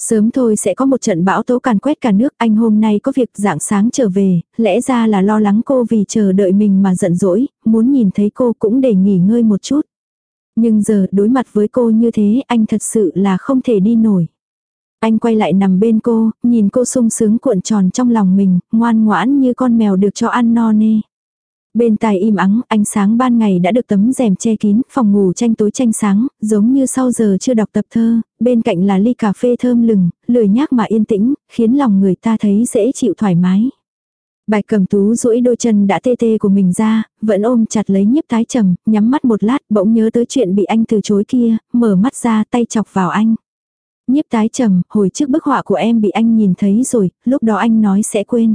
Sớm thôi sẽ có một trận bão tố càn quét cả nước, anh hôm nay có việc dạng sáng trở về, lẽ ra là lo lắng cô vì chờ đợi mình mà giận dỗi, muốn nhìn thấy cô cũng để nghỉ ngơi một chút. Nhưng giờ đối mặt với cô như thế anh thật sự là không thể đi nổi. Anh quay lại nằm bên cô, nhìn cô sung sướng cuộn tròn trong lòng mình, ngoan ngoãn như con mèo được cho ăn no nê. Bên tai im ắng, ánh sáng ban ngày đã được tấm rèm che kín, phòng ngủ tranh tối tranh sáng, giống như sau giờ chưa đọc tập thơ, bên cạnh là ly cà phê thơm lừng, lười nhác mà yên tĩnh, khiến lòng người ta thấy dễ chịu thoải mái. Bạch cầm tú duỗi đôi chân đã tê tê của mình ra, vẫn ôm chặt lấy nhiếp tái trầm, nhắm mắt một lát bỗng nhớ tới chuyện bị anh từ chối kia, mở mắt ra tay chọc vào anh. Nhiếp tái trầm, hồi trước bức họa của em bị anh nhìn thấy rồi, lúc đó anh nói sẽ quên.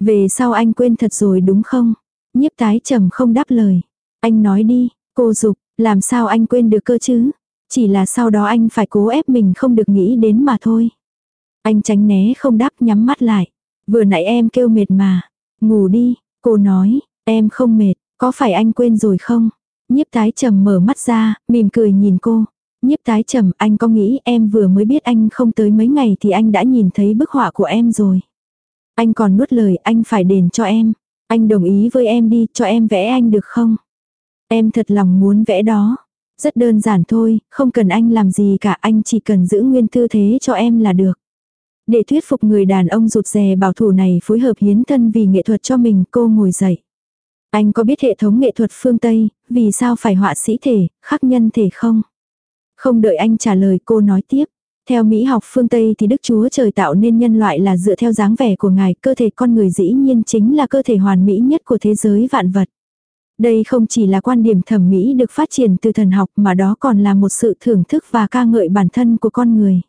Về sau anh quên thật rồi đúng không? Nhiếp tái trầm không đáp lời. Anh nói đi, cô dục làm sao anh quên được cơ chứ? Chỉ là sau đó anh phải cố ép mình không được nghĩ đến mà thôi. Anh tránh né không đáp nhắm mắt lại. Vừa nãy em kêu mệt mà. Ngủ đi, cô nói, em không mệt, có phải anh quên rồi không? Nhiếp tái trầm mở mắt ra, mỉm cười nhìn cô. Nhiếp tái trầm, anh có nghĩ em vừa mới biết anh không tới mấy ngày thì anh đã nhìn thấy bức họa của em rồi. Anh còn nuốt lời anh phải đền cho em. Anh đồng ý với em đi, cho em vẽ anh được không? Em thật lòng muốn vẽ đó. Rất đơn giản thôi, không cần anh làm gì cả, anh chỉ cần giữ nguyên tư thế cho em là được. Để thuyết phục người đàn ông rụt rè bảo thủ này phối hợp hiến thân vì nghệ thuật cho mình, cô ngồi dậy. Anh có biết hệ thống nghệ thuật phương Tây, vì sao phải họa sĩ thể, khắc nhân thể không? Không đợi anh trả lời cô nói tiếp. Theo Mỹ học phương Tây thì Đức Chúa Trời tạo nên nhân loại là dựa theo dáng vẻ của Ngài, cơ thể con người dĩ nhiên chính là cơ thể hoàn mỹ nhất của thế giới vạn vật. Đây không chỉ là quan điểm thẩm mỹ được phát triển từ thần học mà đó còn là một sự thưởng thức và ca ngợi bản thân của con người.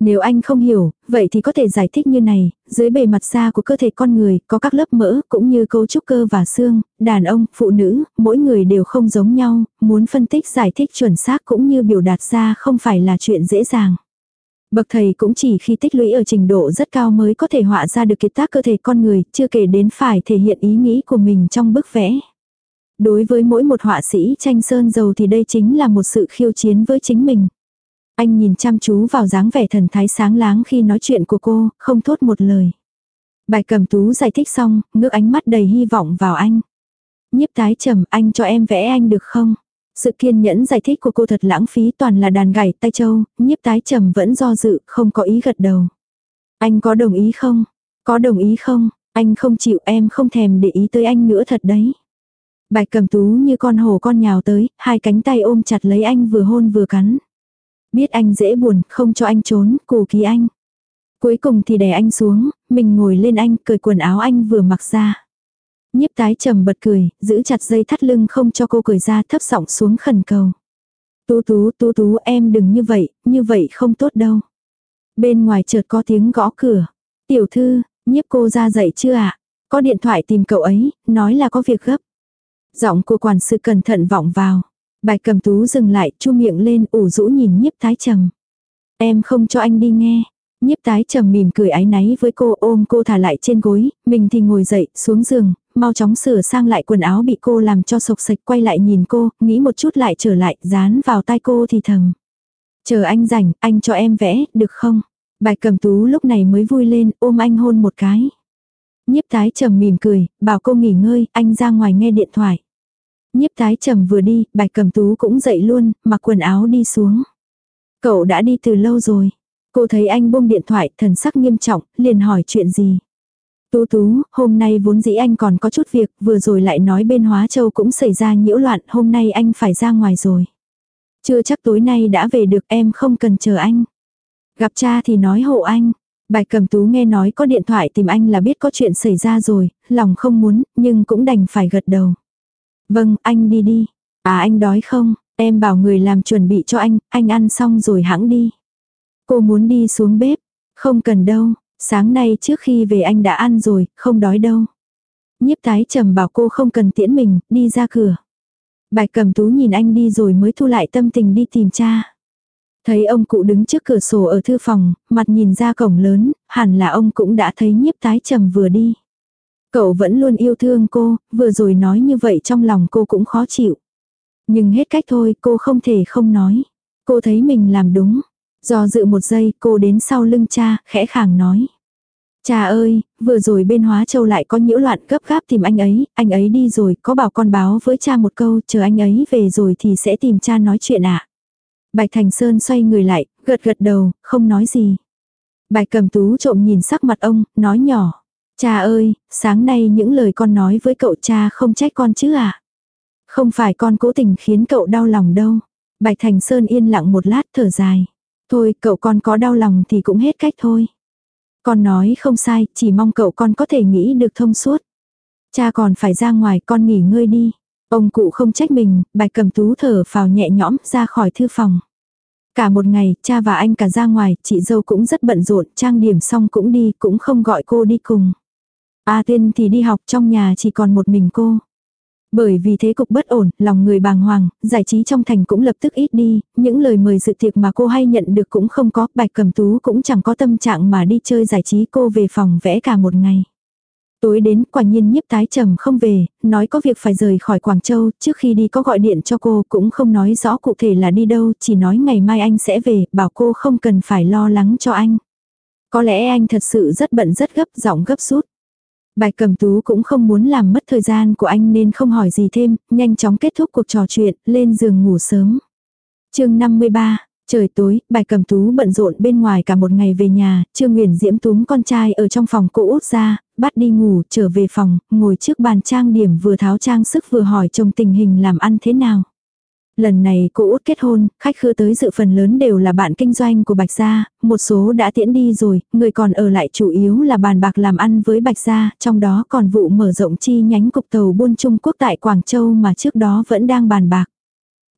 Nếu anh không hiểu, vậy thì có thể giải thích như này, dưới bề mặt da của cơ thể con người có các lớp mỡ cũng như cấu trúc cơ và xương, đàn ông, phụ nữ, mỗi người đều không giống nhau, muốn phân tích giải thích chuẩn xác cũng như biểu đạt ra không phải là chuyện dễ dàng. Bậc thầy cũng chỉ khi tích lũy ở trình độ rất cao mới có thể họa ra được kiệt tác cơ thể con người, chưa kể đến phải thể hiện ý nghĩ của mình trong bức vẽ. Đối với mỗi một họa sĩ tranh sơn dầu thì đây chính là một sự khiêu chiến với chính mình. Anh nhìn chăm chú vào dáng vẻ thần thái sáng láng khi nói chuyện của cô, không thốt một lời. Bài cầm tú giải thích xong, ngước ánh mắt đầy hy vọng vào anh. Nhiếp tái trầm anh cho em vẽ anh được không? Sự kiên nhẫn giải thích của cô thật lãng phí toàn là đàn gảy tay châu, nhiếp tái trầm vẫn do dự, không có ý gật đầu. Anh có đồng ý không? Có đồng ý không? Anh không chịu em không thèm để ý tới anh nữa thật đấy. Bạch cầm tú như con hổ con nhào tới, hai cánh tay ôm chặt lấy anh vừa hôn vừa cắn. Biết anh dễ buồn, không cho anh trốn, cù ký anh. Cuối cùng thì đè anh xuống, mình ngồi lên anh, cởi quần áo anh vừa mặc ra. Nhiếp tái trầm bật cười, giữ chặt dây thắt lưng không cho cô cười ra thấp giọng xuống khẩn cầu. Tú tú, tú tú em đừng như vậy, như vậy không tốt đâu. Bên ngoài chợt có tiếng gõ cửa. Tiểu thư, nhiếp cô ra dậy chưa ạ? À? Có điện thoại tìm cậu ấy, nói là có việc gấp. Giọng của quản sự cẩn thận vọng vào. Bài cầm tú dừng lại, chu miệng lên, ủ rũ nhìn nhiếp tái trầm. Em không cho anh đi nghe. Nhiếp tái trầm mỉm cười ái náy với cô ôm cô thả lại trên gối, mình thì ngồi dậy, xuống giường, mau chóng sửa sang lại quần áo bị cô làm cho sộc sạch quay lại nhìn cô, nghĩ một chút lại trở lại, dán vào tai cô thì thầm. Chờ anh rảnh, anh cho em vẽ, được không? Bài cầm tú lúc này mới vui lên, ôm anh hôn một cái. Nhiếp tái trầm mỉm cười, bảo cô nghỉ ngơi, anh ra ngoài nghe điện thoại. Nhiếp tái trầm vừa đi, bạch cầm tú cũng dậy luôn, mặc quần áo đi xuống. Cậu đã đi từ lâu rồi. Cô thấy anh buông điện thoại, thần sắc nghiêm trọng, liền hỏi chuyện gì. Tú tú, hôm nay vốn dĩ anh còn có chút việc, vừa rồi lại nói bên Hóa Châu cũng xảy ra nhiễu loạn, hôm nay anh phải ra ngoài rồi. Chưa chắc tối nay đã về được em không cần chờ anh. Gặp cha thì nói hộ anh. Bạch cầm tú nghe nói có điện thoại tìm anh là biết có chuyện xảy ra rồi, lòng không muốn, nhưng cũng đành phải gật đầu. Vâng, anh đi đi. À anh đói không? Em bảo người làm chuẩn bị cho anh, anh ăn xong rồi hãng đi. Cô muốn đi xuống bếp. Không cần đâu, sáng nay trước khi về anh đã ăn rồi, không đói đâu. Nhiếp tái trầm bảo cô không cần tiễn mình, đi ra cửa. Bạch cầm tú nhìn anh đi rồi mới thu lại tâm tình đi tìm cha. Thấy ông cụ đứng trước cửa sổ ở thư phòng, mặt nhìn ra cổng lớn, hẳn là ông cũng đã thấy nhiếp tái trầm vừa đi. Cậu vẫn luôn yêu thương cô, vừa rồi nói như vậy trong lòng cô cũng khó chịu. Nhưng hết cách thôi, cô không thể không nói. Cô thấy mình làm đúng. Do dự một giây, cô đến sau lưng cha, khẽ khàng nói. Cha ơi, vừa rồi bên Hóa Châu lại có nhiễu loạn gấp gáp tìm anh ấy, anh ấy đi rồi, có bảo con báo với cha một câu, chờ anh ấy về rồi thì sẽ tìm cha nói chuyện ạ. À. Bạch Thành Sơn xoay người lại, gật gật đầu, không nói gì. Bạch cầm tú trộm nhìn sắc mặt ông, nói nhỏ. Cha ơi, sáng nay những lời con nói với cậu cha không trách con chứ à? Không phải con cố tình khiến cậu đau lòng đâu. Bạch Thành Sơn yên lặng một lát thở dài. Thôi, cậu con có đau lòng thì cũng hết cách thôi. Con nói không sai, chỉ mong cậu con có thể nghĩ được thông suốt. Cha còn phải ra ngoài, con nghỉ ngơi đi. Ông cụ không trách mình, bạch cầm tú thở phào nhẹ nhõm ra khỏi thư phòng. Cả một ngày, cha và anh cả ra ngoài, chị dâu cũng rất bận rộn, trang điểm xong cũng đi, cũng không gọi cô đi cùng. A Tiên thì đi học trong nhà chỉ còn một mình cô. Bởi vì thế cục bất ổn, lòng người bàng hoàng, giải trí trong thành cũng lập tức ít đi, những lời mời dự tiệc mà cô hay nhận được cũng không có, bạch cầm tú cũng chẳng có tâm trạng mà đi chơi giải trí cô về phòng vẽ cả một ngày. Tối đến quả nhiên nhiếp tái trầm không về, nói có việc phải rời khỏi Quảng Châu, trước khi đi có gọi điện cho cô cũng không nói rõ cụ thể là đi đâu, chỉ nói ngày mai anh sẽ về, bảo cô không cần phải lo lắng cho anh. Có lẽ anh thật sự rất bận rất gấp, giọng gấp rút. Bài cầm tú cũng không muốn làm mất thời gian của anh nên không hỏi gì thêm, nhanh chóng kết thúc cuộc trò chuyện, lên giường ngủ sớm. chương 53, Trời tối, bài cầm tú bận rộn bên ngoài cả một ngày về nhà, Trương Nguyễn Diễm túm con trai ở trong phòng cô út ra, bắt đi ngủ, trở về phòng, ngồi trước bàn trang điểm vừa tháo trang sức vừa hỏi chồng tình hình làm ăn thế nào. Lần này cô út kết hôn, khách khứa tới dự phần lớn đều là bạn kinh doanh của Bạch Gia, một số đã tiễn đi rồi, người còn ở lại chủ yếu là bàn bạc làm ăn với Bạch Gia, trong đó còn vụ mở rộng chi nhánh cục tàu buôn Trung Quốc tại Quảng Châu mà trước đó vẫn đang bàn bạc.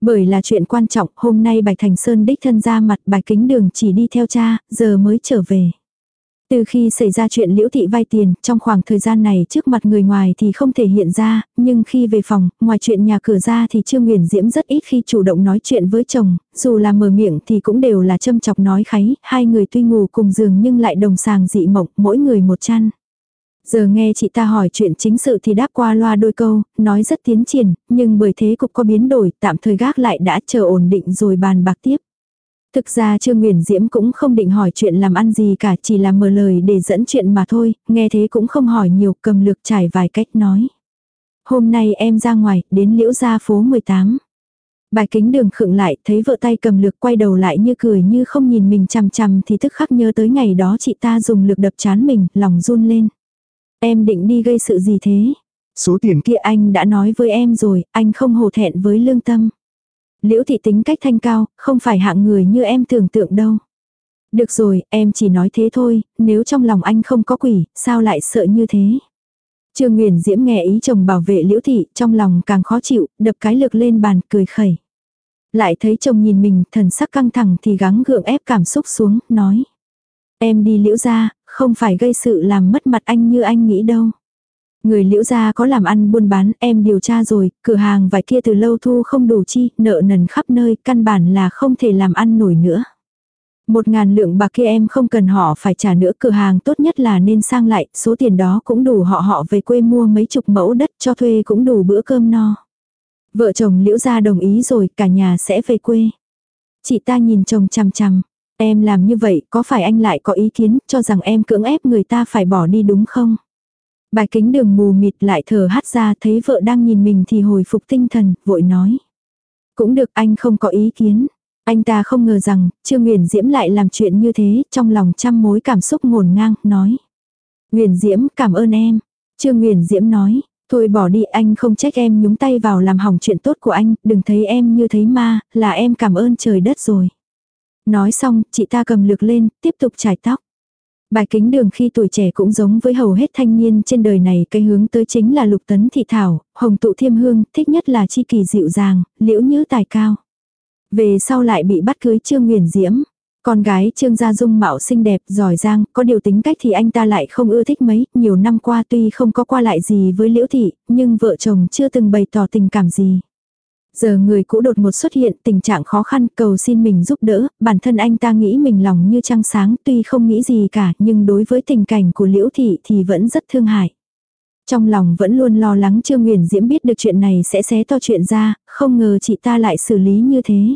Bởi là chuyện quan trọng, hôm nay Bạch Thành Sơn đích thân ra mặt Bạch Kính Đường chỉ đi theo cha, giờ mới trở về. Từ khi xảy ra chuyện liễu thị vay tiền, trong khoảng thời gian này trước mặt người ngoài thì không thể hiện ra, nhưng khi về phòng, ngoài chuyện nhà cửa ra thì Trương Nguyễn Diễm rất ít khi chủ động nói chuyện với chồng, dù là mở miệng thì cũng đều là châm chọc nói kháy, hai người tuy ngủ cùng giường nhưng lại đồng sàng dị mộng, mỗi người một chăn. Giờ nghe chị ta hỏi chuyện chính sự thì đáp qua loa đôi câu, nói rất tiến triển, nhưng bởi thế cục có biến đổi, tạm thời gác lại đã chờ ổn định rồi bàn bạc tiếp. Thực ra Trương Nguyễn Diễm cũng không định hỏi chuyện làm ăn gì cả, chỉ là mở lời để dẫn chuyện mà thôi, nghe thế cũng không hỏi nhiều, cầm lược trải vài cách nói. Hôm nay em ra ngoài, đến liễu gia phố 18. Bài kính đường khựng lại, thấy vợ tay cầm lược quay đầu lại như cười như không nhìn mình chằm chằm thì tức khắc nhớ tới ngày đó chị ta dùng lược đập chán mình, lòng run lên. Em định đi gây sự gì thế? Số tiền kia anh đã nói với em rồi, anh không hổ thẹn với lương tâm. Liễu thị tính cách thanh cao, không phải hạng người như em tưởng tượng đâu. Được rồi, em chỉ nói thế thôi, nếu trong lòng anh không có quỷ, sao lại sợ như thế? Trương Nguyễn Diễm nghe ý chồng bảo vệ Liễu thị, trong lòng càng khó chịu, đập cái lược lên bàn, cười khẩy. Lại thấy chồng nhìn mình, thần sắc căng thẳng thì gắng gượng ép cảm xúc xuống, nói: "Em đi Liễu gia, không phải gây sự làm mất mặt anh như anh nghĩ đâu." Người liễu gia có làm ăn buôn bán, em điều tra rồi, cửa hàng vải kia từ lâu thu không đủ chi, nợ nần khắp nơi, căn bản là không thể làm ăn nổi nữa. Một ngàn lượng bạc kia em không cần họ phải trả nữa, cửa hàng tốt nhất là nên sang lại, số tiền đó cũng đủ họ họ về quê mua mấy chục mẫu đất cho thuê cũng đủ bữa cơm no. Vợ chồng liễu gia đồng ý rồi, cả nhà sẽ về quê. Chị ta nhìn chồng chằm chằm, em làm như vậy có phải anh lại có ý kiến cho rằng em cưỡng ép người ta phải bỏ đi đúng không? Bài kính đường mù mịt lại thở hắt ra thấy vợ đang nhìn mình thì hồi phục tinh thần, vội nói. Cũng được anh không có ý kiến. Anh ta không ngờ rằng, Trương Nguyễn Diễm lại làm chuyện như thế, trong lòng trăm mối cảm xúc ngổn ngang, nói. Nguyễn Diễm, cảm ơn em. Trương Nguyễn Diễm nói, thôi bỏ đi anh không trách em nhúng tay vào làm hỏng chuyện tốt của anh, đừng thấy em như thấy ma, là em cảm ơn trời đất rồi. Nói xong, chị ta cầm lược lên, tiếp tục trải tóc. Bài kính đường khi tuổi trẻ cũng giống với hầu hết thanh niên trên đời này cái hướng tới chính là lục tấn thị thảo, hồng tụ thiêm hương, thích nhất là chi kỳ dịu dàng, liễu như tài cao. Về sau lại bị bắt cưới Trương Nguyền Diễm. Con gái Trương Gia Dung mạo xinh đẹp, giỏi giang, có điều tính cách thì anh ta lại không ưa thích mấy, nhiều năm qua tuy không có qua lại gì với Liễu Thị, nhưng vợ chồng chưa từng bày tỏ tình cảm gì. Giờ người cũ đột ngột xuất hiện tình trạng khó khăn cầu xin mình giúp đỡ, bản thân anh ta nghĩ mình lòng như trăng sáng tuy không nghĩ gì cả nhưng đối với tình cảnh của Liễu Thị thì vẫn rất thương hại. Trong lòng vẫn luôn lo lắng Trương Nguyền Diễm biết được chuyện này sẽ xé to chuyện ra, không ngờ chị ta lại xử lý như thế.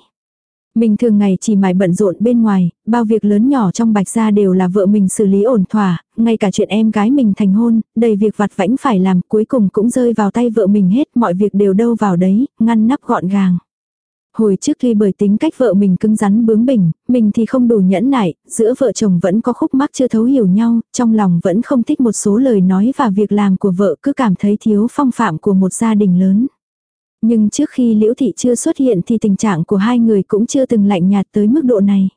Mình thường ngày chỉ mải bận rộn bên ngoài, bao việc lớn nhỏ trong bạch gia đều là vợ mình xử lý ổn thỏa, ngay cả chuyện em gái mình thành hôn, đầy việc vặt vãnh phải làm cuối cùng cũng rơi vào tay vợ mình hết, mọi việc đều đâu vào đấy, ngăn nắp gọn gàng. Hồi trước khi bởi tính cách vợ mình cứng rắn bướng bỉnh, mình thì không đủ nhẫn nại, giữa vợ chồng vẫn có khúc mắc chưa thấu hiểu nhau, trong lòng vẫn không thích một số lời nói và việc làm của vợ cứ cảm thấy thiếu phong phạm của một gia đình lớn. Nhưng trước khi Liễu Thị chưa xuất hiện thì tình trạng của hai người cũng chưa từng lạnh nhạt tới mức độ này.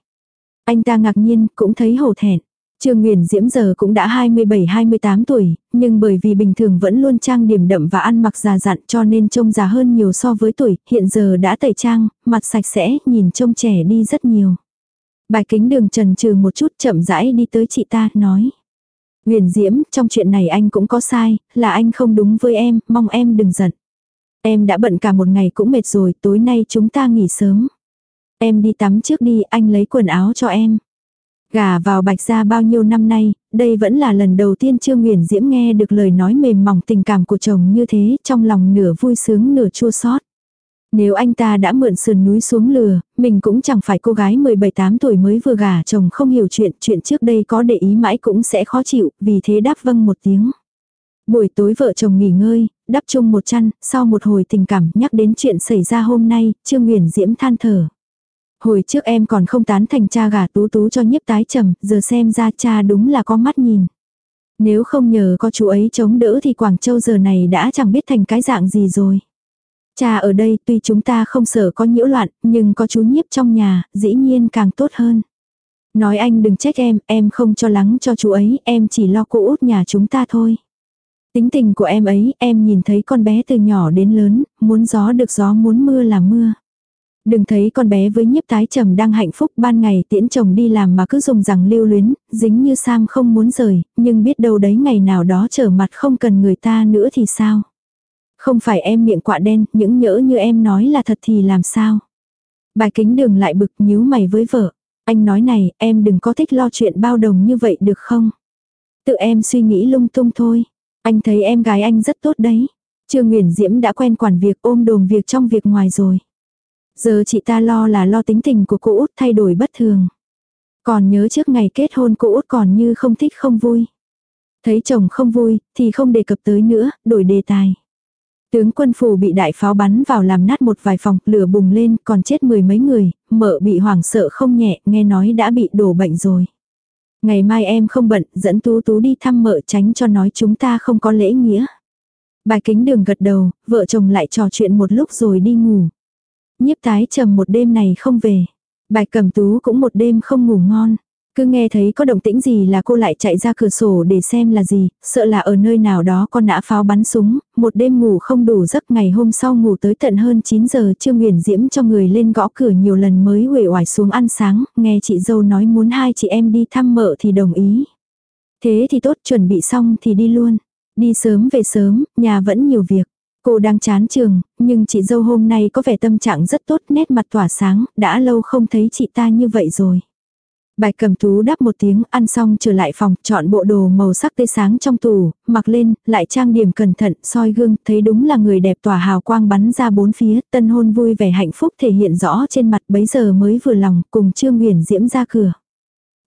Anh ta ngạc nhiên, cũng thấy hổ thẹn. Trương Nguyễn Diễm giờ cũng đã 27-28 tuổi, nhưng bởi vì bình thường vẫn luôn trang điểm đậm và ăn mặc già dặn cho nên trông già hơn nhiều so với tuổi, hiện giờ đã tẩy trang, mặt sạch sẽ, nhìn trông trẻ đi rất nhiều. Bài kính đường trần trừ một chút chậm rãi đi tới chị ta, nói. Nguyễn Diễm, trong chuyện này anh cũng có sai, là anh không đúng với em, mong em đừng giận. Em đã bận cả một ngày cũng mệt rồi, tối nay chúng ta nghỉ sớm. Em đi tắm trước đi, anh lấy quần áo cho em. Gà vào bạch gia bao nhiêu năm nay, đây vẫn là lần đầu tiên Trương Nguyễn Diễm nghe được lời nói mềm mỏng tình cảm của chồng như thế, trong lòng nửa vui sướng nửa chua xót. Nếu anh ta đã mượn sườn núi xuống lừa, mình cũng chẳng phải cô gái 17-8 tuổi mới vừa gả chồng không hiểu chuyện, chuyện trước đây có để ý mãi cũng sẽ khó chịu, vì thế đáp vâng một tiếng. Buổi tối vợ chồng nghỉ ngơi, đắp chung một chăn, sau một hồi tình cảm nhắc đến chuyện xảy ra hôm nay, Trương Nguyễn Diễm than thở. Hồi trước em còn không tán thành cha gà tú tú cho nhiếp tái trầm, giờ xem ra cha đúng là có mắt nhìn. Nếu không nhờ có chú ấy chống đỡ thì Quảng Châu giờ này đã chẳng biết thành cái dạng gì rồi. Cha ở đây tuy chúng ta không sợ có nhiễu loạn, nhưng có chú nhiếp trong nhà, dĩ nhiên càng tốt hơn. Nói anh đừng trách em, em không cho lắng cho chú ấy, em chỉ lo cô út nhà chúng ta thôi. Tính tình của em ấy, em nhìn thấy con bé từ nhỏ đến lớn, muốn gió được gió muốn mưa là mưa. Đừng thấy con bé với nhiếp tái trầm đang hạnh phúc ban ngày tiễn chồng đi làm mà cứ dùng rằng lưu luyến, dính như Sam không muốn rời, nhưng biết đâu đấy ngày nào đó trở mặt không cần người ta nữa thì sao. Không phải em miệng quạ đen, những nhỡ như em nói là thật thì làm sao. Bài kính đường lại bực nhíu mày với vợ. Anh nói này, em đừng có thích lo chuyện bao đồng như vậy được không? Tự em suy nghĩ lung tung thôi. Anh thấy em gái anh rất tốt đấy. Trương Nguyễn Diễm đã quen quản việc ôm đồm việc trong việc ngoài rồi. Giờ chị ta lo là lo tính tình của cô út thay đổi bất thường. Còn nhớ trước ngày kết hôn cô út còn như không thích không vui. Thấy chồng không vui, thì không đề cập tới nữa, đổi đề tài. Tướng quân phủ bị đại pháo bắn vào làm nát một vài phòng, lửa bùng lên, còn chết mười mấy người, mợ bị hoảng sợ không nhẹ, nghe nói đã bị đổ bệnh rồi. Ngày mai em không bận, dẫn tú tú đi thăm mợ tránh cho nói chúng ta không có lễ nghĩa. Bài kính đường gật đầu, vợ chồng lại trò chuyện một lúc rồi đi ngủ. Nhiếp tái trầm một đêm này không về. Bài cầm tú cũng một đêm không ngủ ngon. Cứ nghe thấy có động tĩnh gì là cô lại chạy ra cửa sổ để xem là gì, sợ là ở nơi nào đó con nã pháo bắn súng, một đêm ngủ không đủ giấc ngày hôm sau ngủ tới tận hơn 9 giờ Trương Nguyền Diễm cho người lên gõ cửa nhiều lần mới uể oải xuống ăn sáng, nghe chị dâu nói muốn hai chị em đi thăm mợ thì đồng ý. Thế thì tốt chuẩn bị xong thì đi luôn. Đi sớm về sớm, nhà vẫn nhiều việc. Cô đang chán trường, nhưng chị dâu hôm nay có vẻ tâm trạng rất tốt, nét mặt tỏa sáng, đã lâu không thấy chị ta như vậy rồi. Bạch cầm tú đáp một tiếng, ăn xong trở lại phòng, chọn bộ đồ màu sắc tươi sáng trong tủ, mặc lên, lại trang điểm cẩn thận, soi gương, thấy đúng là người đẹp tỏa hào quang bắn ra bốn phía, tân hôn vui vẻ hạnh phúc thể hiện rõ trên mặt bấy giờ mới vừa lòng, cùng Trương Nguyền Diễm ra cửa.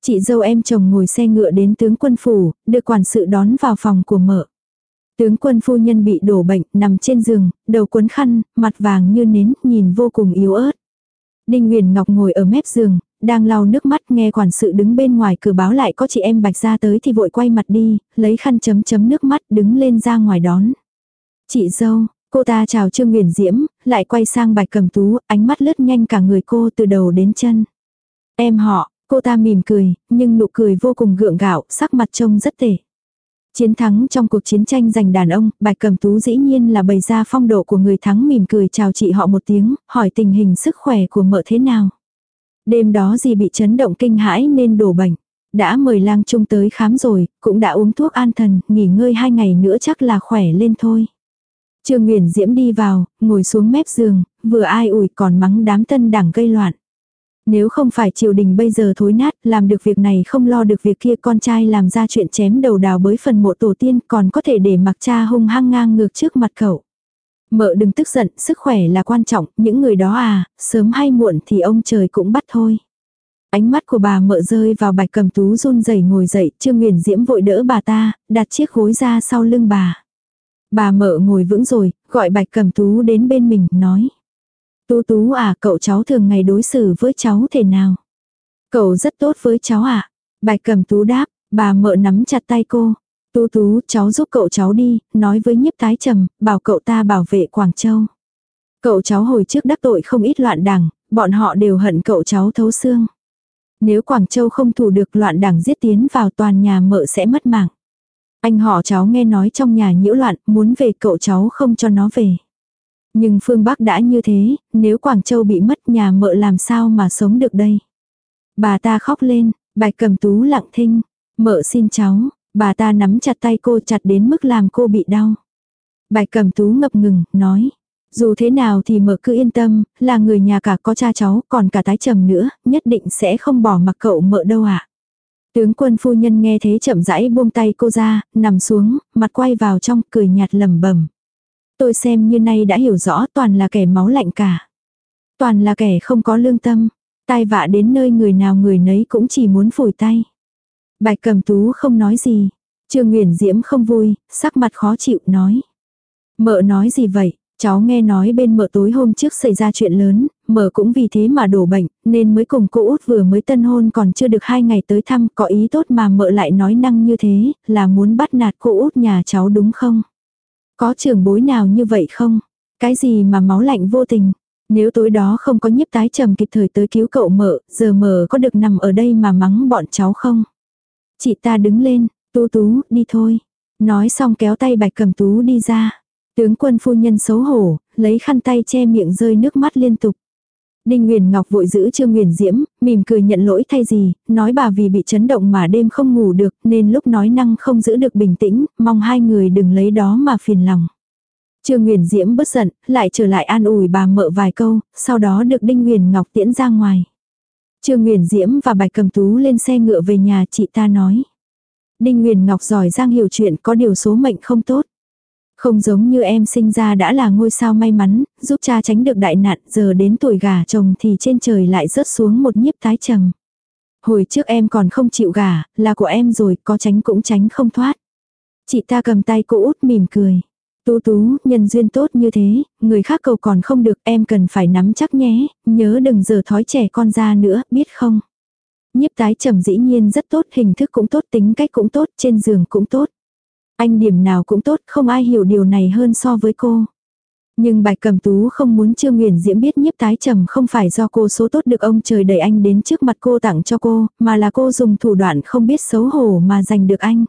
Chị dâu em chồng ngồi xe ngựa đến tướng quân phủ, được quản sự đón vào phòng của mợ. Tướng quân phu nhân bị đổ bệnh, nằm trên giường, đầu cuốn khăn, mặt vàng như nến, nhìn vô cùng yếu ớt. Đinh Nguyền Ngọc ngồi ở mép giường, đang lau nước mắt nghe quản sự đứng bên ngoài cửa báo lại có chị em bạch ra tới thì vội quay mặt đi, lấy khăn chấm chấm nước mắt đứng lên ra ngoài đón. Chị dâu, cô ta chào Trương nguyễn Diễm, lại quay sang bạch cầm tú, ánh mắt lướt nhanh cả người cô từ đầu đến chân. Em họ, cô ta mỉm cười, nhưng nụ cười vô cùng gượng gạo, sắc mặt trông rất tệ. Chiến thắng trong cuộc chiến tranh giành đàn ông, bạch cầm tú dĩ nhiên là bày ra phong độ của người thắng mỉm cười chào chị họ một tiếng, hỏi tình hình sức khỏe của mợ thế nào. Đêm đó gì bị chấn động kinh hãi nên đổ bệnh. Đã mời lang trung tới khám rồi, cũng đã uống thuốc an thần, nghỉ ngơi hai ngày nữa chắc là khỏe lên thôi. Trương Nguyễn Diễm đi vào, ngồi xuống mép giường, vừa ai ủi còn mắng đám tân đảng gây loạn. Nếu không phải triều đình bây giờ thối nát, làm được việc này không lo được việc kia con trai làm ra chuyện chém đầu đào bới phần mộ tổ tiên còn có thể để mặc cha hung hăng ngang ngược trước mặt cậu. Mợ đừng tức giận, sức khỏe là quan trọng, những người đó à, sớm hay muộn thì ông trời cũng bắt thôi. Ánh mắt của bà mợ rơi vào bạch cầm tú run rẩy ngồi dậy, Trương Nguyền Diễm vội đỡ bà ta, đặt chiếc gối ra sau lưng bà. Bà mợ ngồi vững rồi, gọi bạch cầm tú đến bên mình, nói. Tú tú à, cậu cháu thường ngày đối xử với cháu thế nào? Cậu rất tốt với cháu à? Bạch cầm tú đáp, bà mợ nắm chặt tay cô. Tú tú, cháu giúp cậu cháu đi, nói với nhiếp tái trầm, bảo cậu ta bảo vệ Quảng Châu. Cậu cháu hồi trước đắc tội không ít loạn đảng, bọn họ đều hận cậu cháu thấu xương. Nếu Quảng Châu không thủ được loạn đảng giết tiến vào toàn nhà mợ sẽ mất mạng. Anh họ cháu nghe nói trong nhà nhiễu loạn, muốn về cậu cháu không cho nó về. Nhưng phương Bắc đã như thế, nếu Quảng Châu bị mất nhà mợ làm sao mà sống được đây. Bà ta khóc lên, bạch cầm tú lặng thinh, mợ xin cháu, bà ta nắm chặt tay cô chặt đến mức làm cô bị đau. Bạch cầm tú ngập ngừng, nói, dù thế nào thì mợ cứ yên tâm, là người nhà cả có cha cháu, còn cả tái trầm nữa, nhất định sẽ không bỏ mặc cậu mợ đâu ạ. À. Tướng quân phu nhân nghe thế chậm rãi buông tay cô ra, nằm xuống, mặt quay vào trong, cười nhạt lẩm bẩm. Tôi xem như nay đã hiểu rõ toàn là kẻ máu lạnh cả. Toàn là kẻ không có lương tâm. Tai vạ đến nơi người nào người nấy cũng chỉ muốn phủi tay. Bạch cầm tú không nói gì. Trương Nguyễn Diễm không vui, sắc mặt khó chịu nói. Mợ nói gì vậy? Cháu nghe nói bên mợ tối hôm trước xảy ra chuyện lớn, mợ cũng vì thế mà đổ bệnh, nên mới cùng cô út vừa mới tân hôn còn chưa được hai ngày tới thăm, có ý tốt mà mợ lại nói năng như thế, là muốn bắt nạt cô út nhà cháu đúng không? Có trưởng bối nào như vậy không? Cái gì mà máu lạnh vô tình? Nếu tối đó không có nhiếp tái trầm kịp thời tới cứu cậu mợ, giờ mợ có được nằm ở đây mà mắng bọn cháu không? Chị ta đứng lên, tú tú, đi thôi. Nói xong kéo tay bạch cầm tú đi ra. Tướng quân phu nhân xấu hổ, lấy khăn tay che miệng rơi nước mắt liên tục. Đinh Nguyền Ngọc vội giữ Trương Nguyền Diễm, mỉm cười nhận lỗi thay gì, nói bà vì bị chấn động mà đêm không ngủ được nên lúc nói năng không giữ được bình tĩnh, mong hai người đừng lấy đó mà phiền lòng. Trương Nguyền Diễm bất giận, lại trở lại an ủi bà mợ vài câu, sau đó được Đinh Nguyền Ngọc tiễn ra ngoài. Trương Nguyễn Diễm và Bạch Cầm Tú lên xe ngựa về nhà chị ta nói. Đinh Nguyền Ngọc giỏi giang hiểu chuyện có điều số mệnh không tốt. Không giống như em sinh ra đã là ngôi sao may mắn, giúp cha tránh được đại nạn, giờ đến tuổi gả chồng thì trên trời lại rớt xuống một nhiếp tái trầm. Hồi trước em còn không chịu gả, là của em rồi, có tránh cũng tránh không thoát. Chị ta cầm tay cô út mỉm cười. Tú tú, nhân duyên tốt như thế, người khác cầu còn không được, em cần phải nắm chắc nhé, nhớ đừng giờ thói trẻ con ra nữa, biết không? Nhiếp tái trầm dĩ nhiên rất tốt, hình thức cũng tốt, tính cách cũng tốt, trên giường cũng tốt. Anh điểm nào cũng tốt, không ai hiểu điều này hơn so với cô. Nhưng bạch cầm tú không muốn Trương Nguyền Diễm biết nhiếp tái trầm không phải do cô số tốt được ông trời đẩy anh đến trước mặt cô tặng cho cô, mà là cô dùng thủ đoạn không biết xấu hổ mà giành được anh.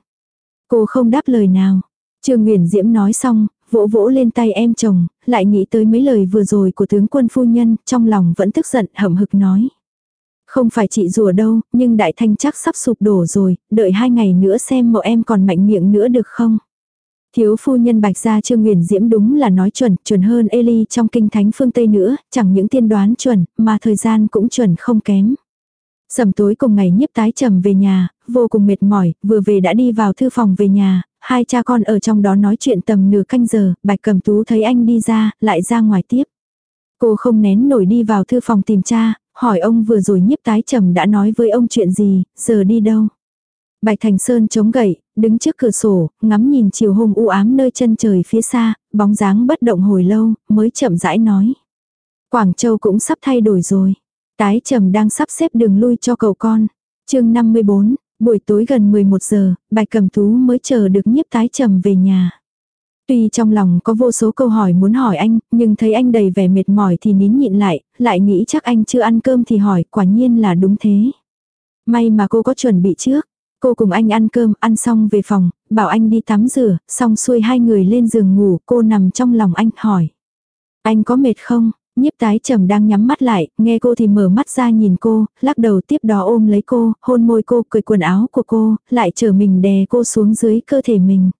Cô không đáp lời nào. Trương Nguyễn Diễm nói xong, vỗ vỗ lên tay em chồng, lại nghĩ tới mấy lời vừa rồi của tướng quân phu nhân, trong lòng vẫn tức giận hậm hực nói. Không phải chị rùa đâu, nhưng đại thanh chắc sắp sụp đổ rồi, đợi hai ngày nữa xem mộ em còn mạnh miệng nữa được không? Thiếu phu nhân bạch gia trương nguyền diễm đúng là nói chuẩn, chuẩn hơn Eli trong kinh thánh phương Tây nữa, chẳng những tiên đoán chuẩn, mà thời gian cũng chuẩn không kém. Sầm tối cùng ngày nhiếp tái trầm về nhà, vô cùng mệt mỏi, vừa về đã đi vào thư phòng về nhà, hai cha con ở trong đó nói chuyện tầm nửa canh giờ, bạch cầm tú thấy anh đi ra, lại ra ngoài tiếp. Cô không nén nổi đi vào thư phòng tìm cha, hỏi ông vừa rồi nhiếp tái trầm đã nói với ông chuyện gì, giờ đi đâu. Bạch Thành Sơn chống gậy, đứng trước cửa sổ, ngắm nhìn chiều hôm u ám nơi chân trời phía xa, bóng dáng bất động hồi lâu, mới chậm rãi nói. Quảng Châu cũng sắp thay đổi rồi. Tái trầm đang sắp xếp đường lui cho cậu con. chương 54, buổi tối gần 11 giờ, bài cầm tú mới chờ được nhiếp tái trầm về nhà. Tuy trong lòng có vô số câu hỏi muốn hỏi anh, nhưng thấy anh đầy vẻ mệt mỏi thì nín nhịn lại, lại nghĩ chắc anh chưa ăn cơm thì hỏi, quả nhiên là đúng thế. May mà cô có chuẩn bị trước. Cô cùng anh ăn cơm, ăn xong về phòng, bảo anh đi tắm rửa, xong xuôi hai người lên giường ngủ, cô nằm trong lòng anh hỏi. Anh có mệt không? Nhiếp tái trầm đang nhắm mắt lại, nghe cô thì mở mắt ra nhìn cô, lắc đầu tiếp đó ôm lấy cô, hôn môi cô, cười quần áo của cô, lại trở mình đè cô xuống dưới cơ thể mình.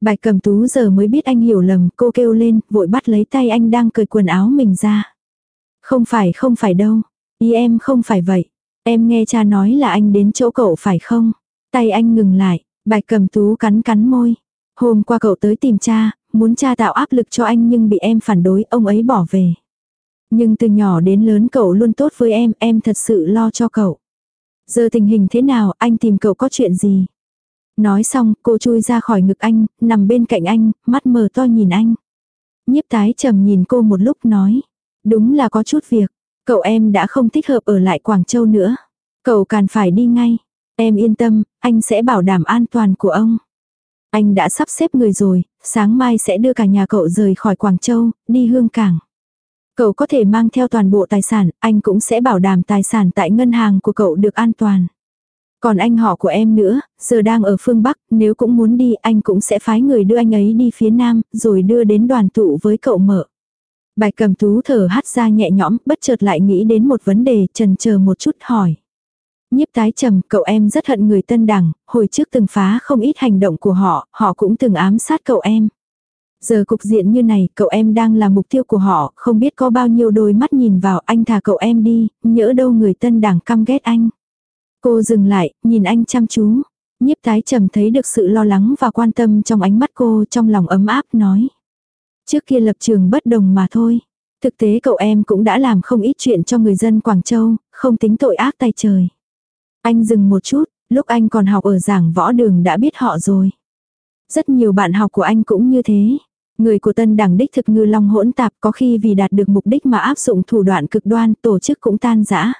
Bạch cầm tú giờ mới biết anh hiểu lầm, cô kêu lên, vội bắt lấy tay anh đang cười quần áo mình ra. Không phải không phải đâu, ý em không phải vậy. Em nghe cha nói là anh đến chỗ cậu phải không? Tay anh ngừng lại, bạch cầm tú cắn cắn môi. Hôm qua cậu tới tìm cha, muốn cha tạo áp lực cho anh nhưng bị em phản đối, ông ấy bỏ về. Nhưng từ nhỏ đến lớn cậu luôn tốt với em, em thật sự lo cho cậu. Giờ tình hình thế nào, anh tìm cậu có chuyện gì? Nói xong, cô chui ra khỏi ngực anh, nằm bên cạnh anh, mắt mờ to nhìn anh. Nhiếp tái trầm nhìn cô một lúc nói. Đúng là có chút việc. Cậu em đã không thích hợp ở lại Quảng Châu nữa. Cậu càng phải đi ngay. Em yên tâm, anh sẽ bảo đảm an toàn của ông. Anh đã sắp xếp người rồi, sáng mai sẽ đưa cả nhà cậu rời khỏi Quảng Châu, đi hương cảng. Cậu có thể mang theo toàn bộ tài sản, anh cũng sẽ bảo đảm tài sản tại ngân hàng của cậu được an toàn. Còn anh họ của em nữa, giờ đang ở phương Bắc, nếu cũng muốn đi anh cũng sẽ phái người đưa anh ấy đi phía Nam, rồi đưa đến đoàn tụ với cậu mở. Bạch cầm tú thở hắt ra nhẹ nhõm, bất chợt lại nghĩ đến một vấn đề, trần chờ một chút hỏi. Nhiếp tái trầm, cậu em rất hận người tân đẳng, hồi trước từng phá không ít hành động của họ, họ cũng từng ám sát cậu em. Giờ cục diện như này, cậu em đang là mục tiêu của họ, không biết có bao nhiêu đôi mắt nhìn vào anh thả cậu em đi, nhỡ đâu người tân đảng căm ghét anh. Cô dừng lại, nhìn anh chăm chú. Nhiếp tái trầm thấy được sự lo lắng và quan tâm trong ánh mắt cô trong lòng ấm áp nói. Trước kia lập trường bất đồng mà thôi. Thực tế cậu em cũng đã làm không ít chuyện cho người dân Quảng Châu, không tính tội ác tay trời. Anh dừng một chút, lúc anh còn học ở giảng võ đường đã biết họ rồi. Rất nhiều bạn học của anh cũng như thế. Người của tân đảng đích thực ngư long hỗn tạp có khi vì đạt được mục đích mà áp dụng thủ đoạn cực đoan tổ chức cũng tan rã.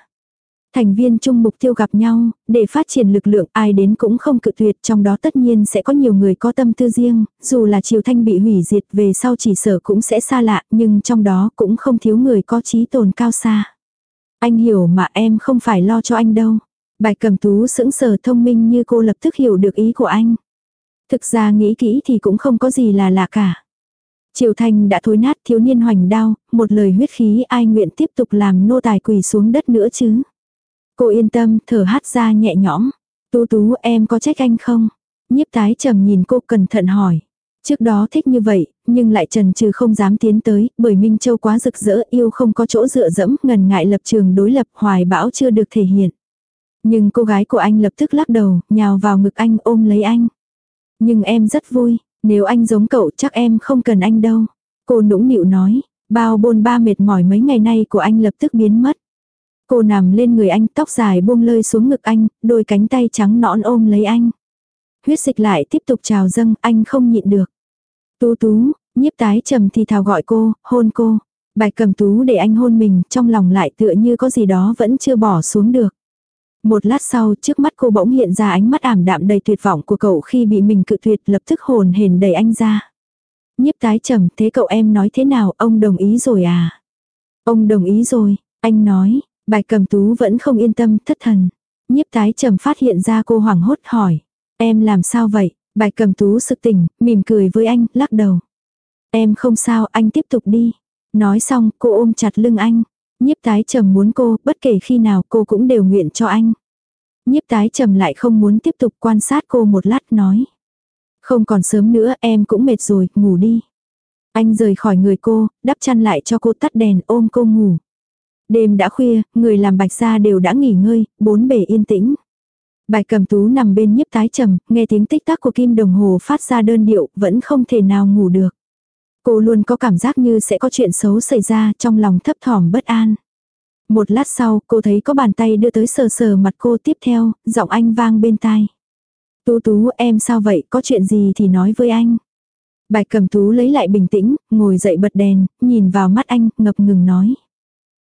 Thành viên chung mục tiêu gặp nhau, để phát triển lực lượng ai đến cũng không cự tuyệt trong đó tất nhiên sẽ có nhiều người có tâm tư riêng, dù là triều thanh bị hủy diệt về sau chỉ sở cũng sẽ xa lạ nhưng trong đó cũng không thiếu người có trí tồn cao xa. Anh hiểu mà em không phải lo cho anh đâu. Bạch cầm tú sững sờ thông minh như cô lập tức hiểu được ý của anh. Thực ra nghĩ kỹ thì cũng không có gì là lạ cả. Triều Thanh đã thối nát thiếu niên hoành đao, một lời huyết khí ai nguyện tiếp tục làm nô tài quỳ xuống đất nữa chứ. Cô yên tâm, thở hát ra nhẹ nhõm. Tú tú em có trách anh không? Nhiếp tái trầm nhìn cô cẩn thận hỏi. Trước đó thích như vậy, nhưng lại trần trừ không dám tiến tới, bởi Minh Châu quá rực rỡ yêu không có chỗ dựa dẫm, ngần ngại lập trường đối lập hoài bão chưa được thể hiện. Nhưng cô gái của anh lập tức lắc đầu, nhào vào ngực anh ôm lấy anh. Nhưng em rất vui, nếu anh giống cậu chắc em không cần anh đâu. Cô nũng nịu nói, bao bôn ba mệt mỏi mấy ngày nay của anh lập tức biến mất. Cô nằm lên người anh tóc dài buông lơi xuống ngực anh, đôi cánh tay trắng nõn ôm lấy anh. Huyết dịch lại tiếp tục trào dâng, anh không nhịn được. Tú tú, nhiếp tái trầm thì thào gọi cô, hôn cô. Bạch cầm tú để anh hôn mình, trong lòng lại tựa như có gì đó vẫn chưa bỏ xuống được. Một lát sau, trước mắt cô bỗng hiện ra ánh mắt ảm đạm đầy tuyệt vọng của cậu khi bị mình cự tuyệt lập tức hồn hển đẩy anh ra. Nhiếp tái trầm, thế cậu em nói thế nào, ông đồng ý rồi à? Ông đồng ý rồi, anh nói, Bạch cầm tú vẫn không yên tâm, thất thần. Nhiếp tái trầm phát hiện ra cô hoảng hốt hỏi. Em làm sao vậy? Bạch cầm tú sực tỉnh, mỉm cười với anh, lắc đầu. Em không sao, anh tiếp tục đi. Nói xong, cô ôm chặt lưng anh. Nhiếp tái trầm muốn cô, bất kể khi nào cô cũng đều nguyện cho anh. Nhiếp tái trầm lại không muốn tiếp tục quan sát cô một lát nói. Không còn sớm nữa, em cũng mệt rồi, ngủ đi. Anh rời khỏi người cô, đắp chăn lại cho cô tắt đèn ôm cô ngủ. Đêm đã khuya, người làm bạch gia đều đã nghỉ ngơi, bốn bể yên tĩnh. Bạch cầm tú nằm bên nhiếp tái trầm, nghe tiếng tích tắc của kim đồng hồ phát ra đơn điệu, vẫn không thể nào ngủ được. Cô luôn có cảm giác như sẽ có chuyện xấu xảy ra trong lòng thấp thỏm bất an. Một lát sau, cô thấy có bàn tay đưa tới sờ sờ mặt cô tiếp theo, giọng anh vang bên tai. Tú tú em sao vậy, có chuyện gì thì nói với anh. Bạch cầm tú lấy lại bình tĩnh, ngồi dậy bật đèn, nhìn vào mắt anh, ngập ngừng nói.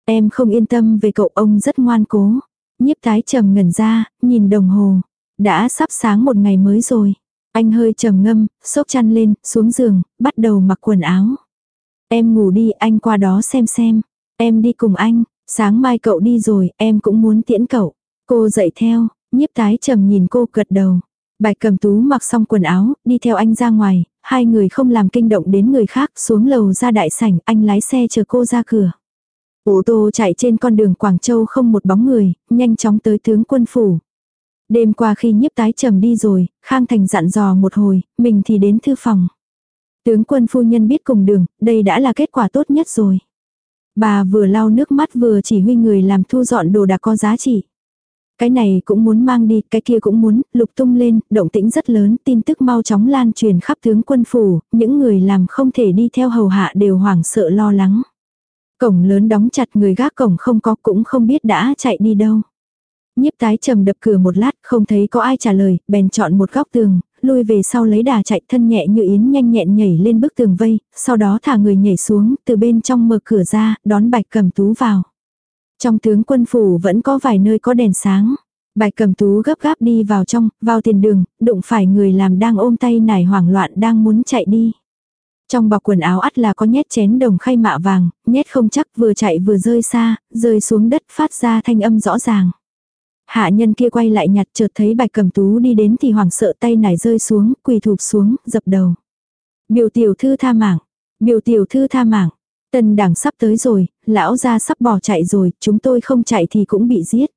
Em không yên tâm về cậu ông rất ngoan cố. Nhiếp tái trầm ngẩn ra, nhìn đồng hồ. Đã sắp sáng một ngày mới rồi. Anh hơi trầm ngâm, xốc chăn lên, xuống giường, bắt đầu mặc quần áo. Em ngủ đi, anh qua đó xem xem. Em đi cùng anh, sáng mai cậu đi rồi, em cũng muốn tiễn cậu. Cô dậy theo, nhiếp tái trầm nhìn cô gật đầu. Bạch cầm tú mặc xong quần áo, đi theo anh ra ngoài, hai người không làm kinh động đến người khác, xuống lầu ra đại sảnh, anh lái xe chờ cô ra cửa. Ô tô chạy trên con đường Quảng Châu không một bóng người, nhanh chóng tới tướng quân phủ. Đêm qua khi nhiếp tái trầm đi rồi, Khang Thành dặn dò một hồi, mình thì đến thư phòng. Tướng quân phu nhân biết cùng đường, đây đã là kết quả tốt nhất rồi. Bà vừa lau nước mắt vừa chỉ huy người làm thu dọn đồ đạc có giá trị. Cái này cũng muốn mang đi, cái kia cũng muốn, lục tung lên, động tĩnh rất lớn, tin tức mau chóng lan truyền khắp tướng quân phủ, những người làm không thể đi theo hầu hạ đều hoảng sợ lo lắng. Cổng lớn đóng chặt người gác cổng không có cũng không biết đã chạy đi đâu. Nhiếp tái trầm đập cửa một lát không thấy có ai trả lời, bèn chọn một góc tường, lui về sau lấy đà chạy thân nhẹ như yến nhanh nhẹn nhảy lên bức tường vây, sau đó thả người nhảy xuống, từ bên trong mở cửa ra, đón bạch cầm tú vào. Trong tướng quân phủ vẫn có vài nơi có đèn sáng. Bạch cầm tú gấp gáp đi vào trong, vào tiền đường, đụng phải người làm đang ôm tay nải hoảng loạn đang muốn chạy đi. Trong bọc quần áo ắt là có nhét chén đồng khay mạ vàng, nhét không chắc vừa chạy vừa rơi xa, rơi xuống đất phát ra thanh âm rõ ràng. Hạ nhân kia quay lại nhặt chợt thấy bạch cầm tú đi đến thì hoảng sợ tay nải rơi xuống, quỳ thụp xuống, dập đầu. Biểu tiểu thư tha mạng, biểu tiểu thư tha mạng. tần đảng sắp tới rồi, lão gia sắp bỏ chạy rồi, chúng tôi không chạy thì cũng bị giết.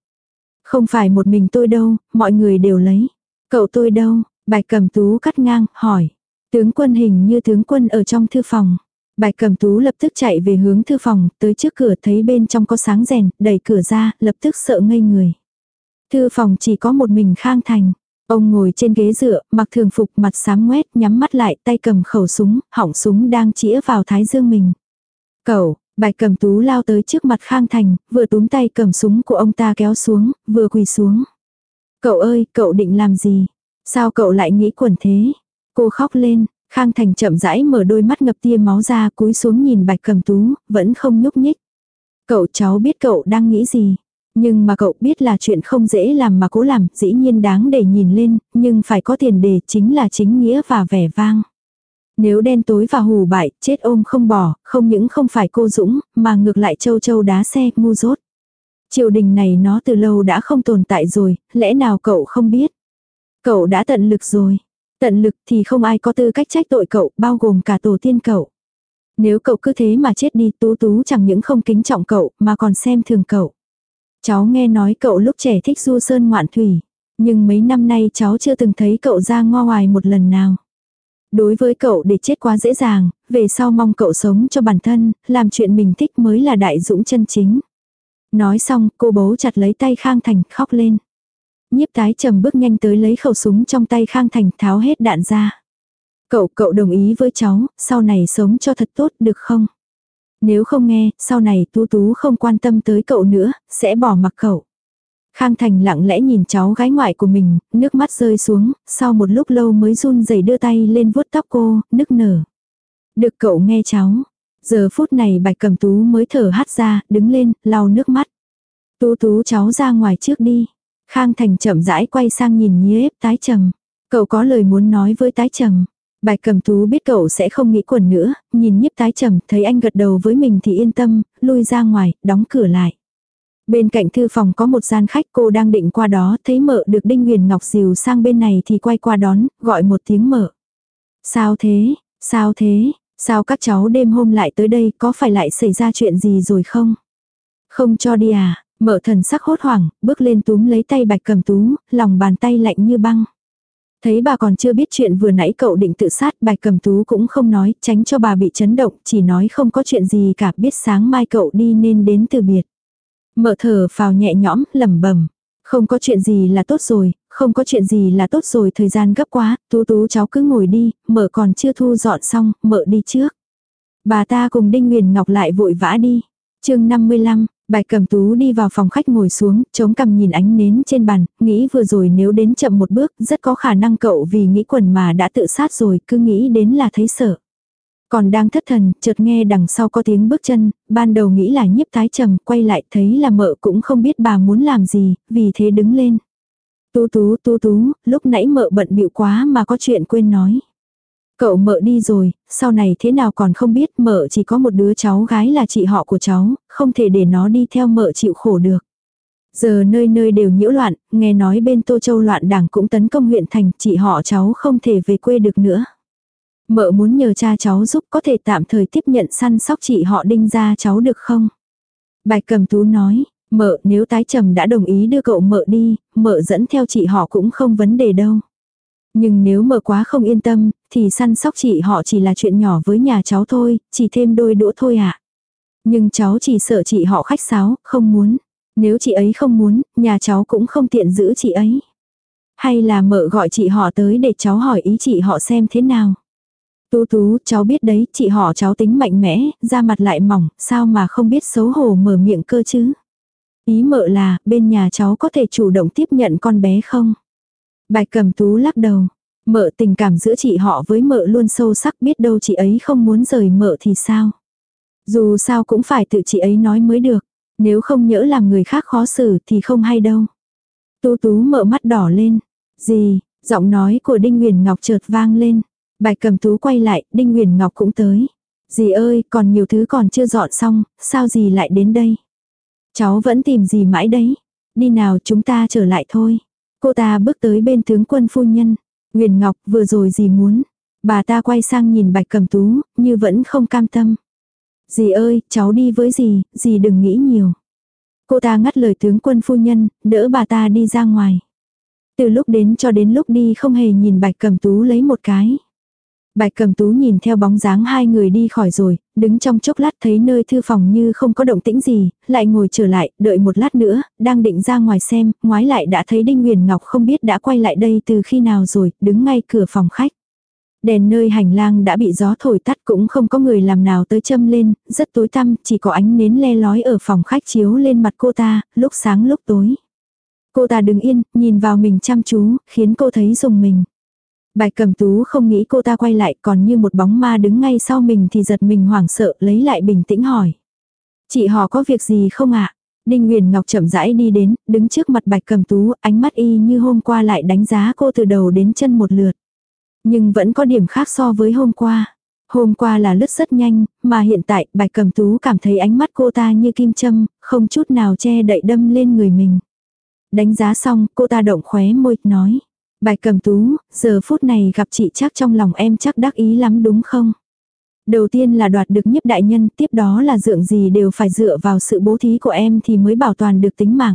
Không phải một mình tôi đâu, mọi người đều lấy. Cậu tôi đâu? Bạch cầm tú cắt ngang, hỏi. Tướng quân hình như tướng quân ở trong thư phòng. Bạch cầm tú lập tức chạy về hướng thư phòng, tới trước cửa thấy bên trong có sáng rèn, đẩy cửa ra, lập tức sợ ngây người. Thư phòng chỉ có một mình khang thành. Ông ngồi trên ghế dựa, mặc thường phục mặt xám ngoét, nhắm mắt lại, tay cầm khẩu súng, hỏng súng đang chĩa vào thái dương mình. Cậu, bạch cầm tú lao tới trước mặt khang thành, vừa túm tay cầm súng của ông ta kéo xuống, vừa quỳ xuống. Cậu ơi, cậu định làm gì? Sao cậu lại nghĩ quẩn thế? Cô khóc lên, Khang Thành chậm rãi mở đôi mắt ngập tia máu ra cúi xuống nhìn bạch cầm tú, vẫn không nhúc nhích. Cậu cháu biết cậu đang nghĩ gì. Nhưng mà cậu biết là chuyện không dễ làm mà cố làm, dĩ nhiên đáng để nhìn lên, nhưng phải có tiền đề chính là chính nghĩa và vẻ vang. Nếu đen tối và hù bại, chết ôm không bỏ, không những không phải cô Dũng, mà ngược lại châu châu đá xe, ngu dốt. Triều đình này nó từ lâu đã không tồn tại rồi, lẽ nào cậu không biết? Cậu đã tận lực rồi. Tận lực thì không ai có tư cách trách tội cậu, bao gồm cả tổ tiên cậu. Nếu cậu cứ thế mà chết đi tú tú chẳng những không kính trọng cậu, mà còn xem thường cậu. Cháu nghe nói cậu lúc trẻ thích du sơn ngoạn thủy. Nhưng mấy năm nay cháu chưa từng thấy cậu ra ngoa ngoài một lần nào. Đối với cậu để chết quá dễ dàng, về sau mong cậu sống cho bản thân, làm chuyện mình thích mới là đại dũng chân chính. Nói xong, cô bố chặt lấy tay Khang Thành, khóc lên. Nhiếp tái trầm bước nhanh tới lấy khẩu súng trong tay Khang Thành tháo hết đạn ra. Cậu, cậu đồng ý với cháu, sau này sống cho thật tốt được không? Nếu không nghe, sau này tú tú không quan tâm tới cậu nữa, sẽ bỏ mặc cậu. Khang Thành lặng lẽ nhìn cháu gái ngoại của mình, nước mắt rơi xuống, sau một lúc lâu mới run rẩy đưa tay lên vuốt tóc cô, nức nở. Được cậu nghe cháu. Giờ phút này bạch cầm tú mới thở hắt ra, đứng lên, lau nước mắt. Tú tú cháu ra ngoài trước đi. Khang Thành chậm rãi quay sang nhìn nhiếp tái trầm. Cậu có lời muốn nói với tái trầm. Bạch cầm tú biết cậu sẽ không nghĩ quần nữa, nhìn nhiếp tái trầm, thấy anh gật đầu với mình thì yên tâm, lui ra ngoài, đóng cửa lại. Bên cạnh thư phòng có một gian khách cô đang định qua đó, thấy mợ được Đinh Nguyền Ngọc dìu sang bên này thì quay qua đón, gọi một tiếng mợ. Sao thế, sao thế, sao các cháu đêm hôm lại tới đây có phải lại xảy ra chuyện gì rồi không? Không cho đi à, mợ thần sắc hốt hoảng, bước lên túm lấy tay bạch cầm tú, lòng bàn tay lạnh như băng. Thấy bà còn chưa biết chuyện vừa nãy cậu định tự sát, bạch cầm tú cũng không nói, tránh cho bà bị chấn động, chỉ nói không có chuyện gì cả, biết sáng mai cậu đi nên đến từ biệt. Mở thở phào nhẹ nhõm, lẩm bẩm Không có chuyện gì là tốt rồi, không có chuyện gì là tốt rồi, thời gian gấp quá, tú tú cháu cứ ngồi đi, mở còn chưa thu dọn xong, mở đi trước. Bà ta cùng Đinh Nguyền Ngọc lại vội vã đi. chương 55, Bạch cầm tú đi vào phòng khách ngồi xuống, chống cằm nhìn ánh nến trên bàn, nghĩ vừa rồi nếu đến chậm một bước, rất có khả năng cậu vì nghĩ quần mà đã tự sát rồi, cứ nghĩ đến là thấy sợ. Còn đang thất thần, chợt nghe đằng sau có tiếng bước chân, ban đầu nghĩ là nhiếp thái trầm, quay lại thấy là mợ cũng không biết bà muốn làm gì, vì thế đứng lên. Tú tú tú tú, lúc nãy mợ bận bịu quá mà có chuyện quên nói. Cậu mợ đi rồi, sau này thế nào còn không biết mợ chỉ có một đứa cháu gái là chị họ của cháu, không thể để nó đi theo mợ chịu khổ được. Giờ nơi nơi đều nhiễu loạn, nghe nói bên Tô Châu loạn đảng cũng tấn công huyện thành, chị họ cháu không thể về quê được nữa. Mợ muốn nhờ cha cháu giúp có thể tạm thời tiếp nhận săn sóc chị họ đinh ra cháu được không? Bạch cầm tú nói, mợ nếu tái trầm đã đồng ý đưa cậu mợ đi, mợ dẫn theo chị họ cũng không vấn đề đâu. Nhưng nếu mợ quá không yên tâm, thì săn sóc chị họ chỉ là chuyện nhỏ với nhà cháu thôi, chỉ thêm đôi đũa thôi ạ. À. Nhưng cháu chỉ sợ chị họ khách sáo, không muốn. Nếu chị ấy không muốn, nhà cháu cũng không tiện giữ chị ấy. Hay là mợ gọi chị họ tới để cháu hỏi ý chị họ xem thế nào. Tú tú, cháu biết đấy, chị họ cháu tính mạnh mẽ, da mặt lại mỏng, sao mà không biết xấu hổ mở miệng cơ chứ. Ý mợ là, bên nhà cháu có thể chủ động tiếp nhận con bé không? Bạch cầm tú lắc đầu. Mợ tình cảm giữa chị họ với mợ luôn sâu sắc biết đâu chị ấy không muốn rời mợ thì sao. Dù sao cũng phải tự chị ấy nói mới được. Nếu không nhỡ làm người khác khó xử thì không hay đâu. Tú tú mợ mắt đỏ lên. Gì, giọng nói của Đinh Nguyền Ngọc chợt vang lên. Bạch cầm tú quay lại, Đinh Nguyền Ngọc cũng tới. Dì ơi, còn nhiều thứ còn chưa dọn xong, sao dì lại đến đây? Cháu vẫn tìm dì mãi đấy. Đi nào chúng ta trở lại thôi. Cô ta bước tới bên tướng quân phu nhân. Nguyền Ngọc vừa rồi gì muốn. Bà ta quay sang nhìn bạch cầm tú, như vẫn không cam tâm. Dì ơi, cháu đi với dì, dì đừng nghĩ nhiều. Cô ta ngắt lời tướng quân phu nhân, đỡ bà ta đi ra ngoài. Từ lúc đến cho đến lúc đi không hề nhìn bạch cầm tú lấy một cái. Bạch cầm tú nhìn theo bóng dáng hai người đi khỏi rồi, đứng trong chốc lát thấy nơi thư phòng như không có động tĩnh gì, lại ngồi trở lại, đợi một lát nữa, đang định ra ngoài xem, ngoái lại đã thấy Đinh Nguyền Ngọc không biết đã quay lại đây từ khi nào rồi, đứng ngay cửa phòng khách. Đèn nơi hành lang đã bị gió thổi tắt cũng không có người làm nào tới châm lên, rất tối tăm, chỉ có ánh nến le lói ở phòng khách chiếu lên mặt cô ta, lúc sáng lúc tối. Cô ta đứng yên, nhìn vào mình chăm chú, khiến cô thấy dùng mình. Bạch cầm tú không nghĩ cô ta quay lại còn như một bóng ma đứng ngay sau mình thì giật mình hoảng sợ lấy lại bình tĩnh hỏi. Chị họ có việc gì không ạ? Đinh Nguyền Ngọc chậm rãi đi đến, đứng trước mặt bạch cầm tú, ánh mắt y như hôm qua lại đánh giá cô từ đầu đến chân một lượt. Nhưng vẫn có điểm khác so với hôm qua. Hôm qua là lướt rất nhanh, mà hiện tại bạch cầm tú cảm thấy ánh mắt cô ta như kim châm, không chút nào che đậy đâm lên người mình. Đánh giá xong, cô ta động khóe môi, nói. Bài cầm tú, giờ phút này gặp chị chắc trong lòng em chắc đắc ý lắm đúng không? Đầu tiên là đoạt được nhiếp đại nhân, tiếp đó là dượng gì đều phải dựa vào sự bố thí của em thì mới bảo toàn được tính mạng.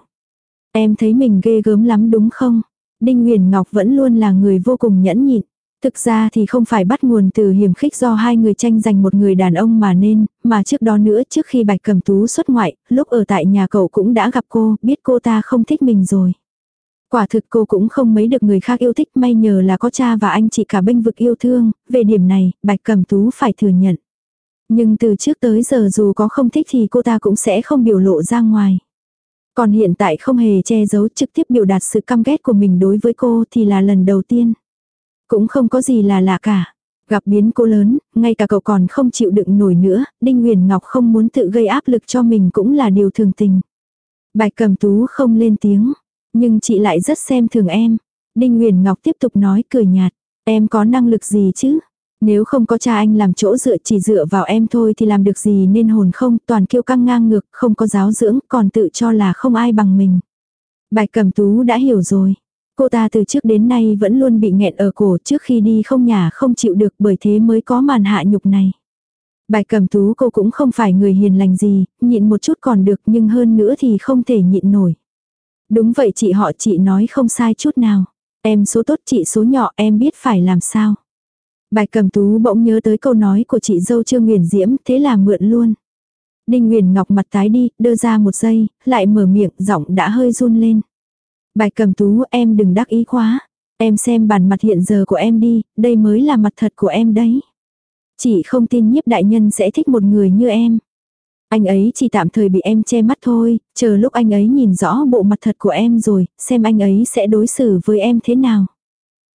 Em thấy mình ghê gớm lắm đúng không? Đinh Nguyền Ngọc vẫn luôn là người vô cùng nhẫn nhịn. Thực ra thì không phải bắt nguồn từ hiểm khích do hai người tranh giành một người đàn ông mà nên, mà trước đó nữa trước khi Bạch Cầm Tú xuất ngoại, lúc ở tại nhà cậu cũng đã gặp cô, biết cô ta không thích mình rồi. Quả thực cô cũng không mấy được người khác yêu thích may nhờ là có cha và anh chị cả bênh vực yêu thương, về điểm này, Bạch Cẩm Tú phải thừa nhận. Nhưng từ trước tới giờ dù có không thích thì cô ta cũng sẽ không biểu lộ ra ngoài. Còn hiện tại không hề che giấu trực tiếp biểu đạt sự căm ghét của mình đối với cô thì là lần đầu tiên. Cũng không có gì là lạ cả. Gặp biến cô lớn, ngay cả cậu còn không chịu đựng nổi nữa, Đinh Huyền Ngọc không muốn tự gây áp lực cho mình cũng là điều thường tình. Bạch cầm tú không lên tiếng, nhưng chị lại rất xem thường em. Đinh Huyền Ngọc tiếp tục nói cười nhạt, em có năng lực gì chứ? Nếu không có cha anh làm chỗ dựa chỉ dựa vào em thôi thì làm được gì nên hồn không, toàn kiêu căng ngang ngược, không có giáo dưỡng, còn tự cho là không ai bằng mình. Bạch Cẩm Tú đã hiểu rồi. Cô ta từ trước đến nay vẫn luôn bị nghẹn ở cổ trước khi đi không nhà không chịu được bởi thế mới có màn hạ nhục này. Bạch Cẩm Tú cô cũng không phải người hiền lành gì, nhịn một chút còn được nhưng hơn nữa thì không thể nhịn nổi. Đúng vậy chị họ chị nói không sai chút nào. Em số tốt chị số nhỏ em biết phải làm sao. Bạch cầm tú bỗng nhớ tới câu nói của chị dâu Trương Nguyền Diễm, thế là mượn luôn. Đinh Nguyền Ngọc mặt tái đi, đưa ra một giây, lại mở miệng, giọng đã hơi run lên. Bạch cầm tú em đừng đắc ý quá. Em xem bản mặt hiện giờ của em đi, đây mới là mặt thật của em đấy. Chị không tin nhiếp đại nhân sẽ thích một người như em. Anh ấy chỉ tạm thời bị em che mắt thôi, chờ lúc anh ấy nhìn rõ bộ mặt thật của em rồi, xem anh ấy sẽ đối xử với em thế nào.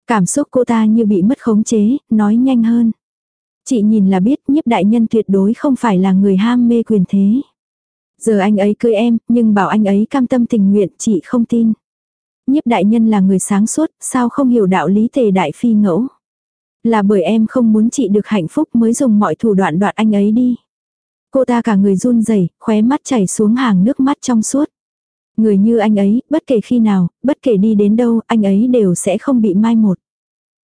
Cảm xúc cô ta như bị mất khống chế, nói nhanh hơn. Chị nhìn là biết nhiếp đại nhân tuyệt đối không phải là người ham mê quyền thế. Giờ anh ấy cưới em, nhưng bảo anh ấy cam tâm tình nguyện chị không tin. Nhiếp đại nhân là người sáng suốt, sao không hiểu đạo lý tề đại phi ngẫu. Là bởi em không muốn chị được hạnh phúc mới dùng mọi thủ đoạn đoạt anh ấy đi. Cô ta cả người run rẩy, khóe mắt chảy xuống hàng nước mắt trong suốt. Người như anh ấy, bất kể khi nào, bất kể đi đến đâu, anh ấy đều sẽ không bị mai một.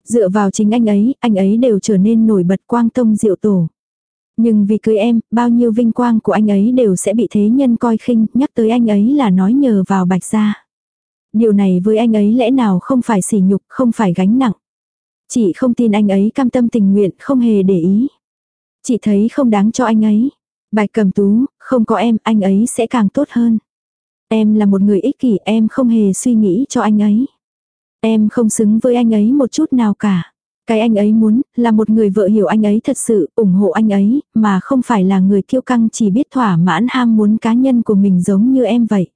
Dựa vào chính anh ấy, anh ấy đều trở nên nổi bật quang tông diệu tổ. Nhưng vì cưới em, bao nhiêu vinh quang của anh ấy đều sẽ bị thế nhân coi khinh, nhắc tới anh ấy là nói nhờ vào bạch gia. Điều này với anh ấy lẽ nào không phải sỉ nhục, không phải gánh nặng. Chị không tin anh ấy cam tâm tình nguyện, không hề để ý. Chị thấy không đáng cho anh ấy. Bạch cầm tú, không có em, anh ấy sẽ càng tốt hơn. Em là một người ích kỷ, em không hề suy nghĩ cho anh ấy. Em không xứng với anh ấy một chút nào cả. Cái anh ấy muốn, là một người vợ hiểu anh ấy thật sự, ủng hộ anh ấy, mà không phải là người kiêu căng chỉ biết thỏa mãn ham muốn cá nhân của mình giống như em vậy.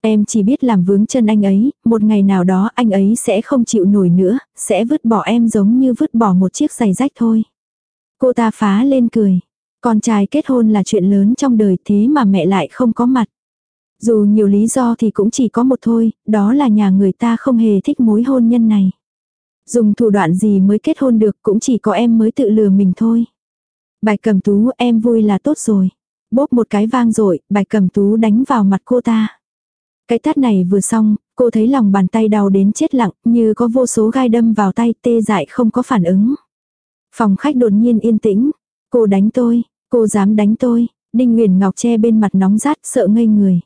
Em chỉ biết làm vướng chân anh ấy, một ngày nào đó anh ấy sẽ không chịu nổi nữa, sẽ vứt bỏ em giống như vứt bỏ một chiếc giày rách thôi. Cô ta phá lên cười. Con trai kết hôn là chuyện lớn trong đời thế mà mẹ lại không có mặt. Dù nhiều lý do thì cũng chỉ có một thôi, đó là nhà người ta không hề thích mối hôn nhân này. Dùng thủ đoạn gì mới kết hôn được cũng chỉ có em mới tự lừa mình thôi. Bạch cầm tú em vui là tốt rồi. Bốp một cái vang rồi, bạch cầm tú đánh vào mặt cô ta. Cái tát này vừa xong, cô thấy lòng bàn tay đau đến chết lặng, như có vô số gai đâm vào tay tê dại không có phản ứng. Phòng khách đột nhiên yên tĩnh. Cô đánh tôi, cô dám đánh tôi. Đinh Nguyền Ngọc che bên mặt nóng rát sợ ngây người.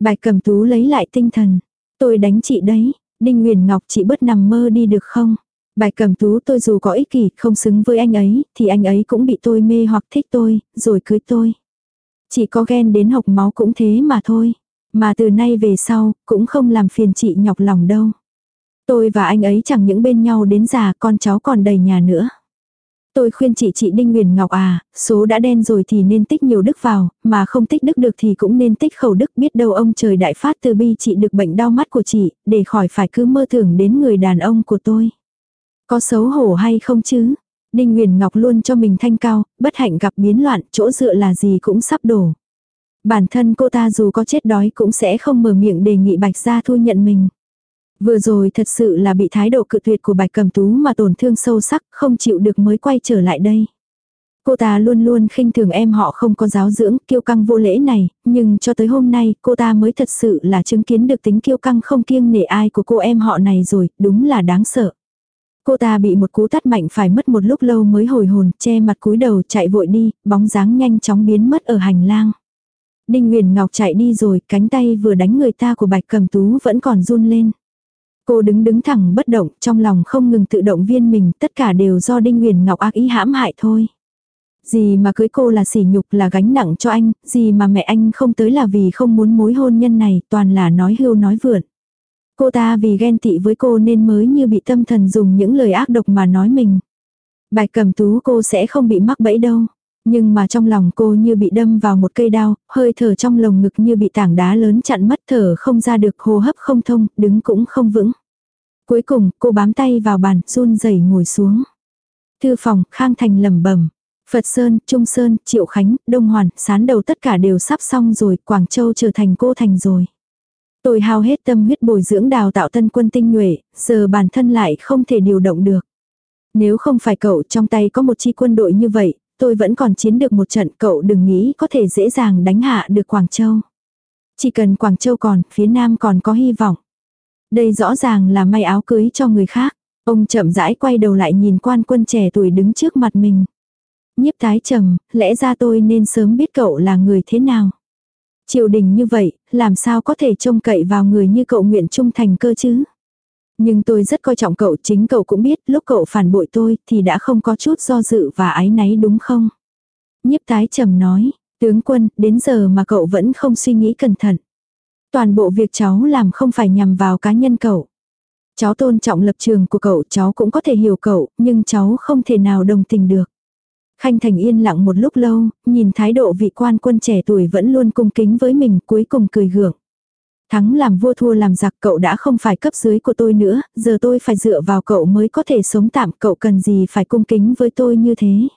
Bạch cầm tú lấy lại tinh thần. Tôi đánh chị đấy. Đinh Nguyền Ngọc chị bớt nằm mơ đi được không? Bạch cầm tú tôi dù có ích kỷ không xứng với anh ấy, thì anh ấy cũng bị tôi mê hoặc thích tôi, rồi cưới tôi. Chỉ có ghen đến học máu cũng thế mà thôi. Mà từ nay về sau, cũng không làm phiền chị nhọc lòng đâu. Tôi và anh ấy chẳng những bên nhau đến già con cháu còn đầy nhà nữa. Tôi khuyên chị chị Đinh Nguyền Ngọc à, số đã đen rồi thì nên tích nhiều đức vào, mà không tích đức được thì cũng nên tích khẩu đức biết đâu ông trời đại phát từ bi chị được bệnh đau mắt của chị, để khỏi phải cứ mơ tưởng đến người đàn ông của tôi. Có xấu hổ hay không chứ? Đinh Nguyền Ngọc luôn cho mình thanh cao, bất hạnh gặp biến loạn, chỗ dựa là gì cũng sắp đổ. Bản thân cô ta dù có chết đói cũng sẽ không mở miệng đề nghị Bạch Gia thu nhận mình. Vừa rồi thật sự là bị thái độ cự tuyệt của Bạch Cầm Tú mà tổn thương sâu sắc, không chịu được mới quay trở lại đây. Cô ta luôn luôn khinh thường em họ không có giáo dưỡng, kiêu căng vô lễ này, nhưng cho tới hôm nay cô ta mới thật sự là chứng kiến được tính kiêu căng không kiêng nể ai của cô em họ này rồi, đúng là đáng sợ. Cô ta bị một cú tát mạnh phải mất một lúc lâu mới hồi hồn, che mặt cúi đầu chạy vội đi, bóng dáng nhanh chóng biến mất ở hành lang. Đinh Nguyền Ngọc chạy đi rồi, cánh tay vừa đánh người ta của Bạch Cầm Tú vẫn còn run lên. Cô đứng đứng thẳng bất động, trong lòng không ngừng tự động viên mình, tất cả đều do Đinh Nguyền Ngọc ác ý hãm hại thôi. Gì mà cưới cô là sỉ nhục là gánh nặng cho anh, gì mà mẹ anh không tới là vì không muốn mối hôn nhân này, toàn là nói hưu nói vượn. Cô ta vì ghen tị với cô nên mới như bị tâm thần dùng những lời ác độc mà nói mình. Bạch cầm tú cô sẽ không bị mắc bẫy đâu. Nhưng mà trong lòng cô như bị đâm vào một cây đao, hơi thở trong lồng ngực như bị tảng đá lớn chặn mất thở không ra được hô hấp không thông, đứng cũng không vững. Cuối cùng, cô bám tay vào bàn, run rẩy ngồi xuống. Thư phòng, Khang Thành lẩm bẩm Phật Sơn, Trung Sơn, Triệu Khánh, Đông Hoàn, sán đầu tất cả đều sắp xong rồi, Quảng Châu trở thành cô thành rồi. Tôi hao hết tâm huyết bồi dưỡng đào tạo tân quân tinh nhuệ, giờ bản thân lại không thể điều động được. Nếu không phải cậu trong tay có một chi quân đội như vậy, tôi vẫn còn chiến được một trận cậu đừng nghĩ có thể dễ dàng đánh hạ được Quảng Châu. Chỉ cần Quảng Châu còn, phía Nam còn có hy vọng. Đây rõ ràng là may áo cưới cho người khác. Ông chậm rãi quay đầu lại nhìn quan quân trẻ tuổi đứng trước mặt mình. Nhiếp tái trầm, lẽ ra tôi nên sớm biết cậu là người thế nào. Triều đình như vậy, làm sao có thể trông cậy vào người như cậu nguyện trung thành cơ chứ? Nhưng tôi rất coi trọng cậu, chính cậu cũng biết lúc cậu phản bội tôi thì đã không có chút do dự và ái náy đúng không? Nhiếp tái trầm nói, tướng quân, đến giờ mà cậu vẫn không suy nghĩ cẩn thận. Toàn bộ việc cháu làm không phải nhằm vào cá nhân cậu. Cháu tôn trọng lập trường của cậu, cháu cũng có thể hiểu cậu, nhưng cháu không thể nào đồng tình được. Khanh Thành yên lặng một lúc lâu, nhìn thái độ vị quan quân trẻ tuổi vẫn luôn cung kính với mình cuối cùng cười gượng. Thắng làm vua thua làm giặc cậu đã không phải cấp dưới của tôi nữa, giờ tôi phải dựa vào cậu mới có thể sống tạm cậu cần gì phải cung kính với tôi như thế.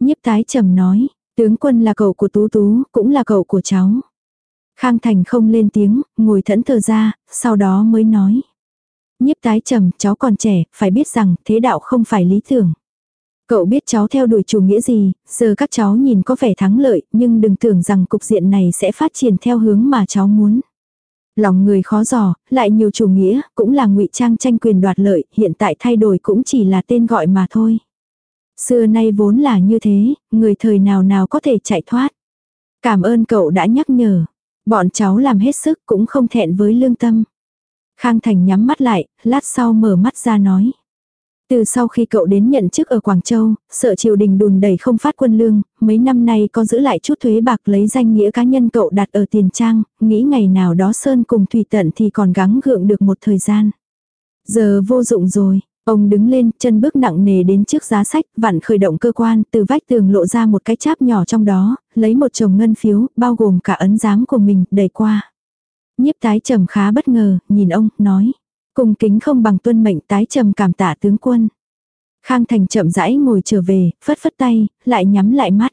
Nhiếp tái trầm nói, tướng quân là cậu của Tú Tú, cũng là cậu của cháu. Khang Thành không lên tiếng, ngồi thẫn thờ ra, sau đó mới nói. Nhiếp tái trầm, cháu còn trẻ, phải biết rằng thế đạo không phải lý tưởng. Cậu biết cháu theo đuổi chủ nghĩa gì, giờ các cháu nhìn có vẻ thắng lợi, nhưng đừng tưởng rằng cục diện này sẽ phát triển theo hướng mà cháu muốn. Lòng người khó dò, lại nhiều chủ nghĩa, cũng là ngụy trang tranh quyền đoạt lợi, hiện tại thay đổi cũng chỉ là tên gọi mà thôi. Xưa nay vốn là như thế, người thời nào nào có thể chạy thoát. Cảm ơn cậu đã nhắc nhở. Bọn cháu làm hết sức cũng không thẹn với lương tâm. Khang Thành nhắm mắt lại, lát sau mở mắt ra nói. Từ sau khi cậu đến nhận chức ở Quảng Châu, sợ triều đình đùn đẩy không phát quân lương, mấy năm nay có giữ lại chút thuế bạc lấy danh nghĩa cá nhân cậu đặt ở tiền trang, nghĩ ngày nào đó Sơn cùng Thủy Tận thì còn gắng gượng được một thời gian. Giờ vô dụng rồi, ông đứng lên, chân bước nặng nề đến trước giá sách, vặn khởi động cơ quan, từ vách tường lộ ra một cái cháp nhỏ trong đó, lấy một chồng ngân phiếu, bao gồm cả ấn giám của mình, đẩy qua. Nhiếp tái trầm khá bất ngờ, nhìn ông, nói cùng kính không bằng tuân mệnh tái trầm cảm tạ tướng quân. Khang Thành chậm rãi ngồi trở về, phất phất tay, lại nhắm lại mắt.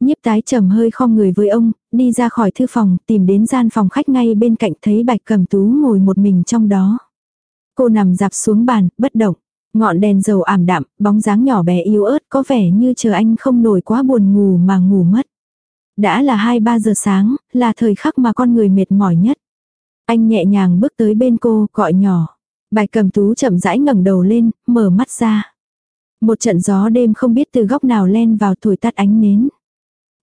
Nhiếp tái trầm hơi khom người với ông, đi ra khỏi thư phòng, tìm đến gian phòng khách ngay bên cạnh thấy bạch cầm tú ngồi một mình trong đó. Cô nằm dạp xuống bàn, bất động. Ngọn đèn dầu ảm đạm, bóng dáng nhỏ bé yếu ớt có vẻ như chờ anh không nổi quá buồn ngủ mà ngủ mất. Đã là 2-3 giờ sáng, là thời khắc mà con người mệt mỏi nhất. Anh nhẹ nhàng bước tới bên cô, gọi nhỏ. Bài cầm tú chậm rãi ngẩng đầu lên, mở mắt ra. Một trận gió đêm không biết từ góc nào len vào thổi tắt ánh nến.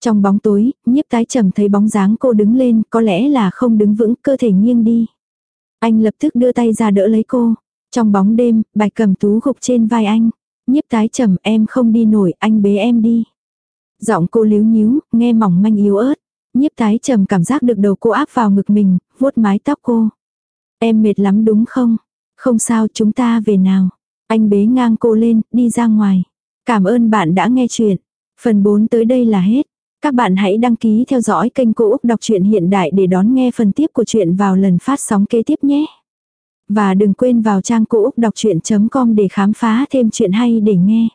Trong bóng tối, nhiếp tái trầm thấy bóng dáng cô đứng lên, có lẽ là không đứng vững, cơ thể nghiêng đi. Anh lập tức đưa tay ra đỡ lấy cô. Trong bóng đêm, bài cầm tú gục trên vai anh. Nhiếp tái trầm em không đi nổi, anh bế em đi. Giọng cô líu nhíu, nghe mỏng manh yếu ớt. Nhiếp tái trầm cảm giác được đầu cô áp vào ngực mình, vuốt mái tóc cô. Em mệt lắm đúng không? Không sao chúng ta về nào. Anh bế ngang cô lên, đi ra ngoài. Cảm ơn bạn đã nghe chuyện. Phần 4 tới đây là hết. Các bạn hãy đăng ký theo dõi kênh Cô Úc Đọc truyện Hiện Đại để đón nghe phần tiếp của chuyện vào lần phát sóng kế tiếp nhé. Và đừng quên vào trang cô úc đọc chuyện.com để khám phá thêm chuyện hay để nghe.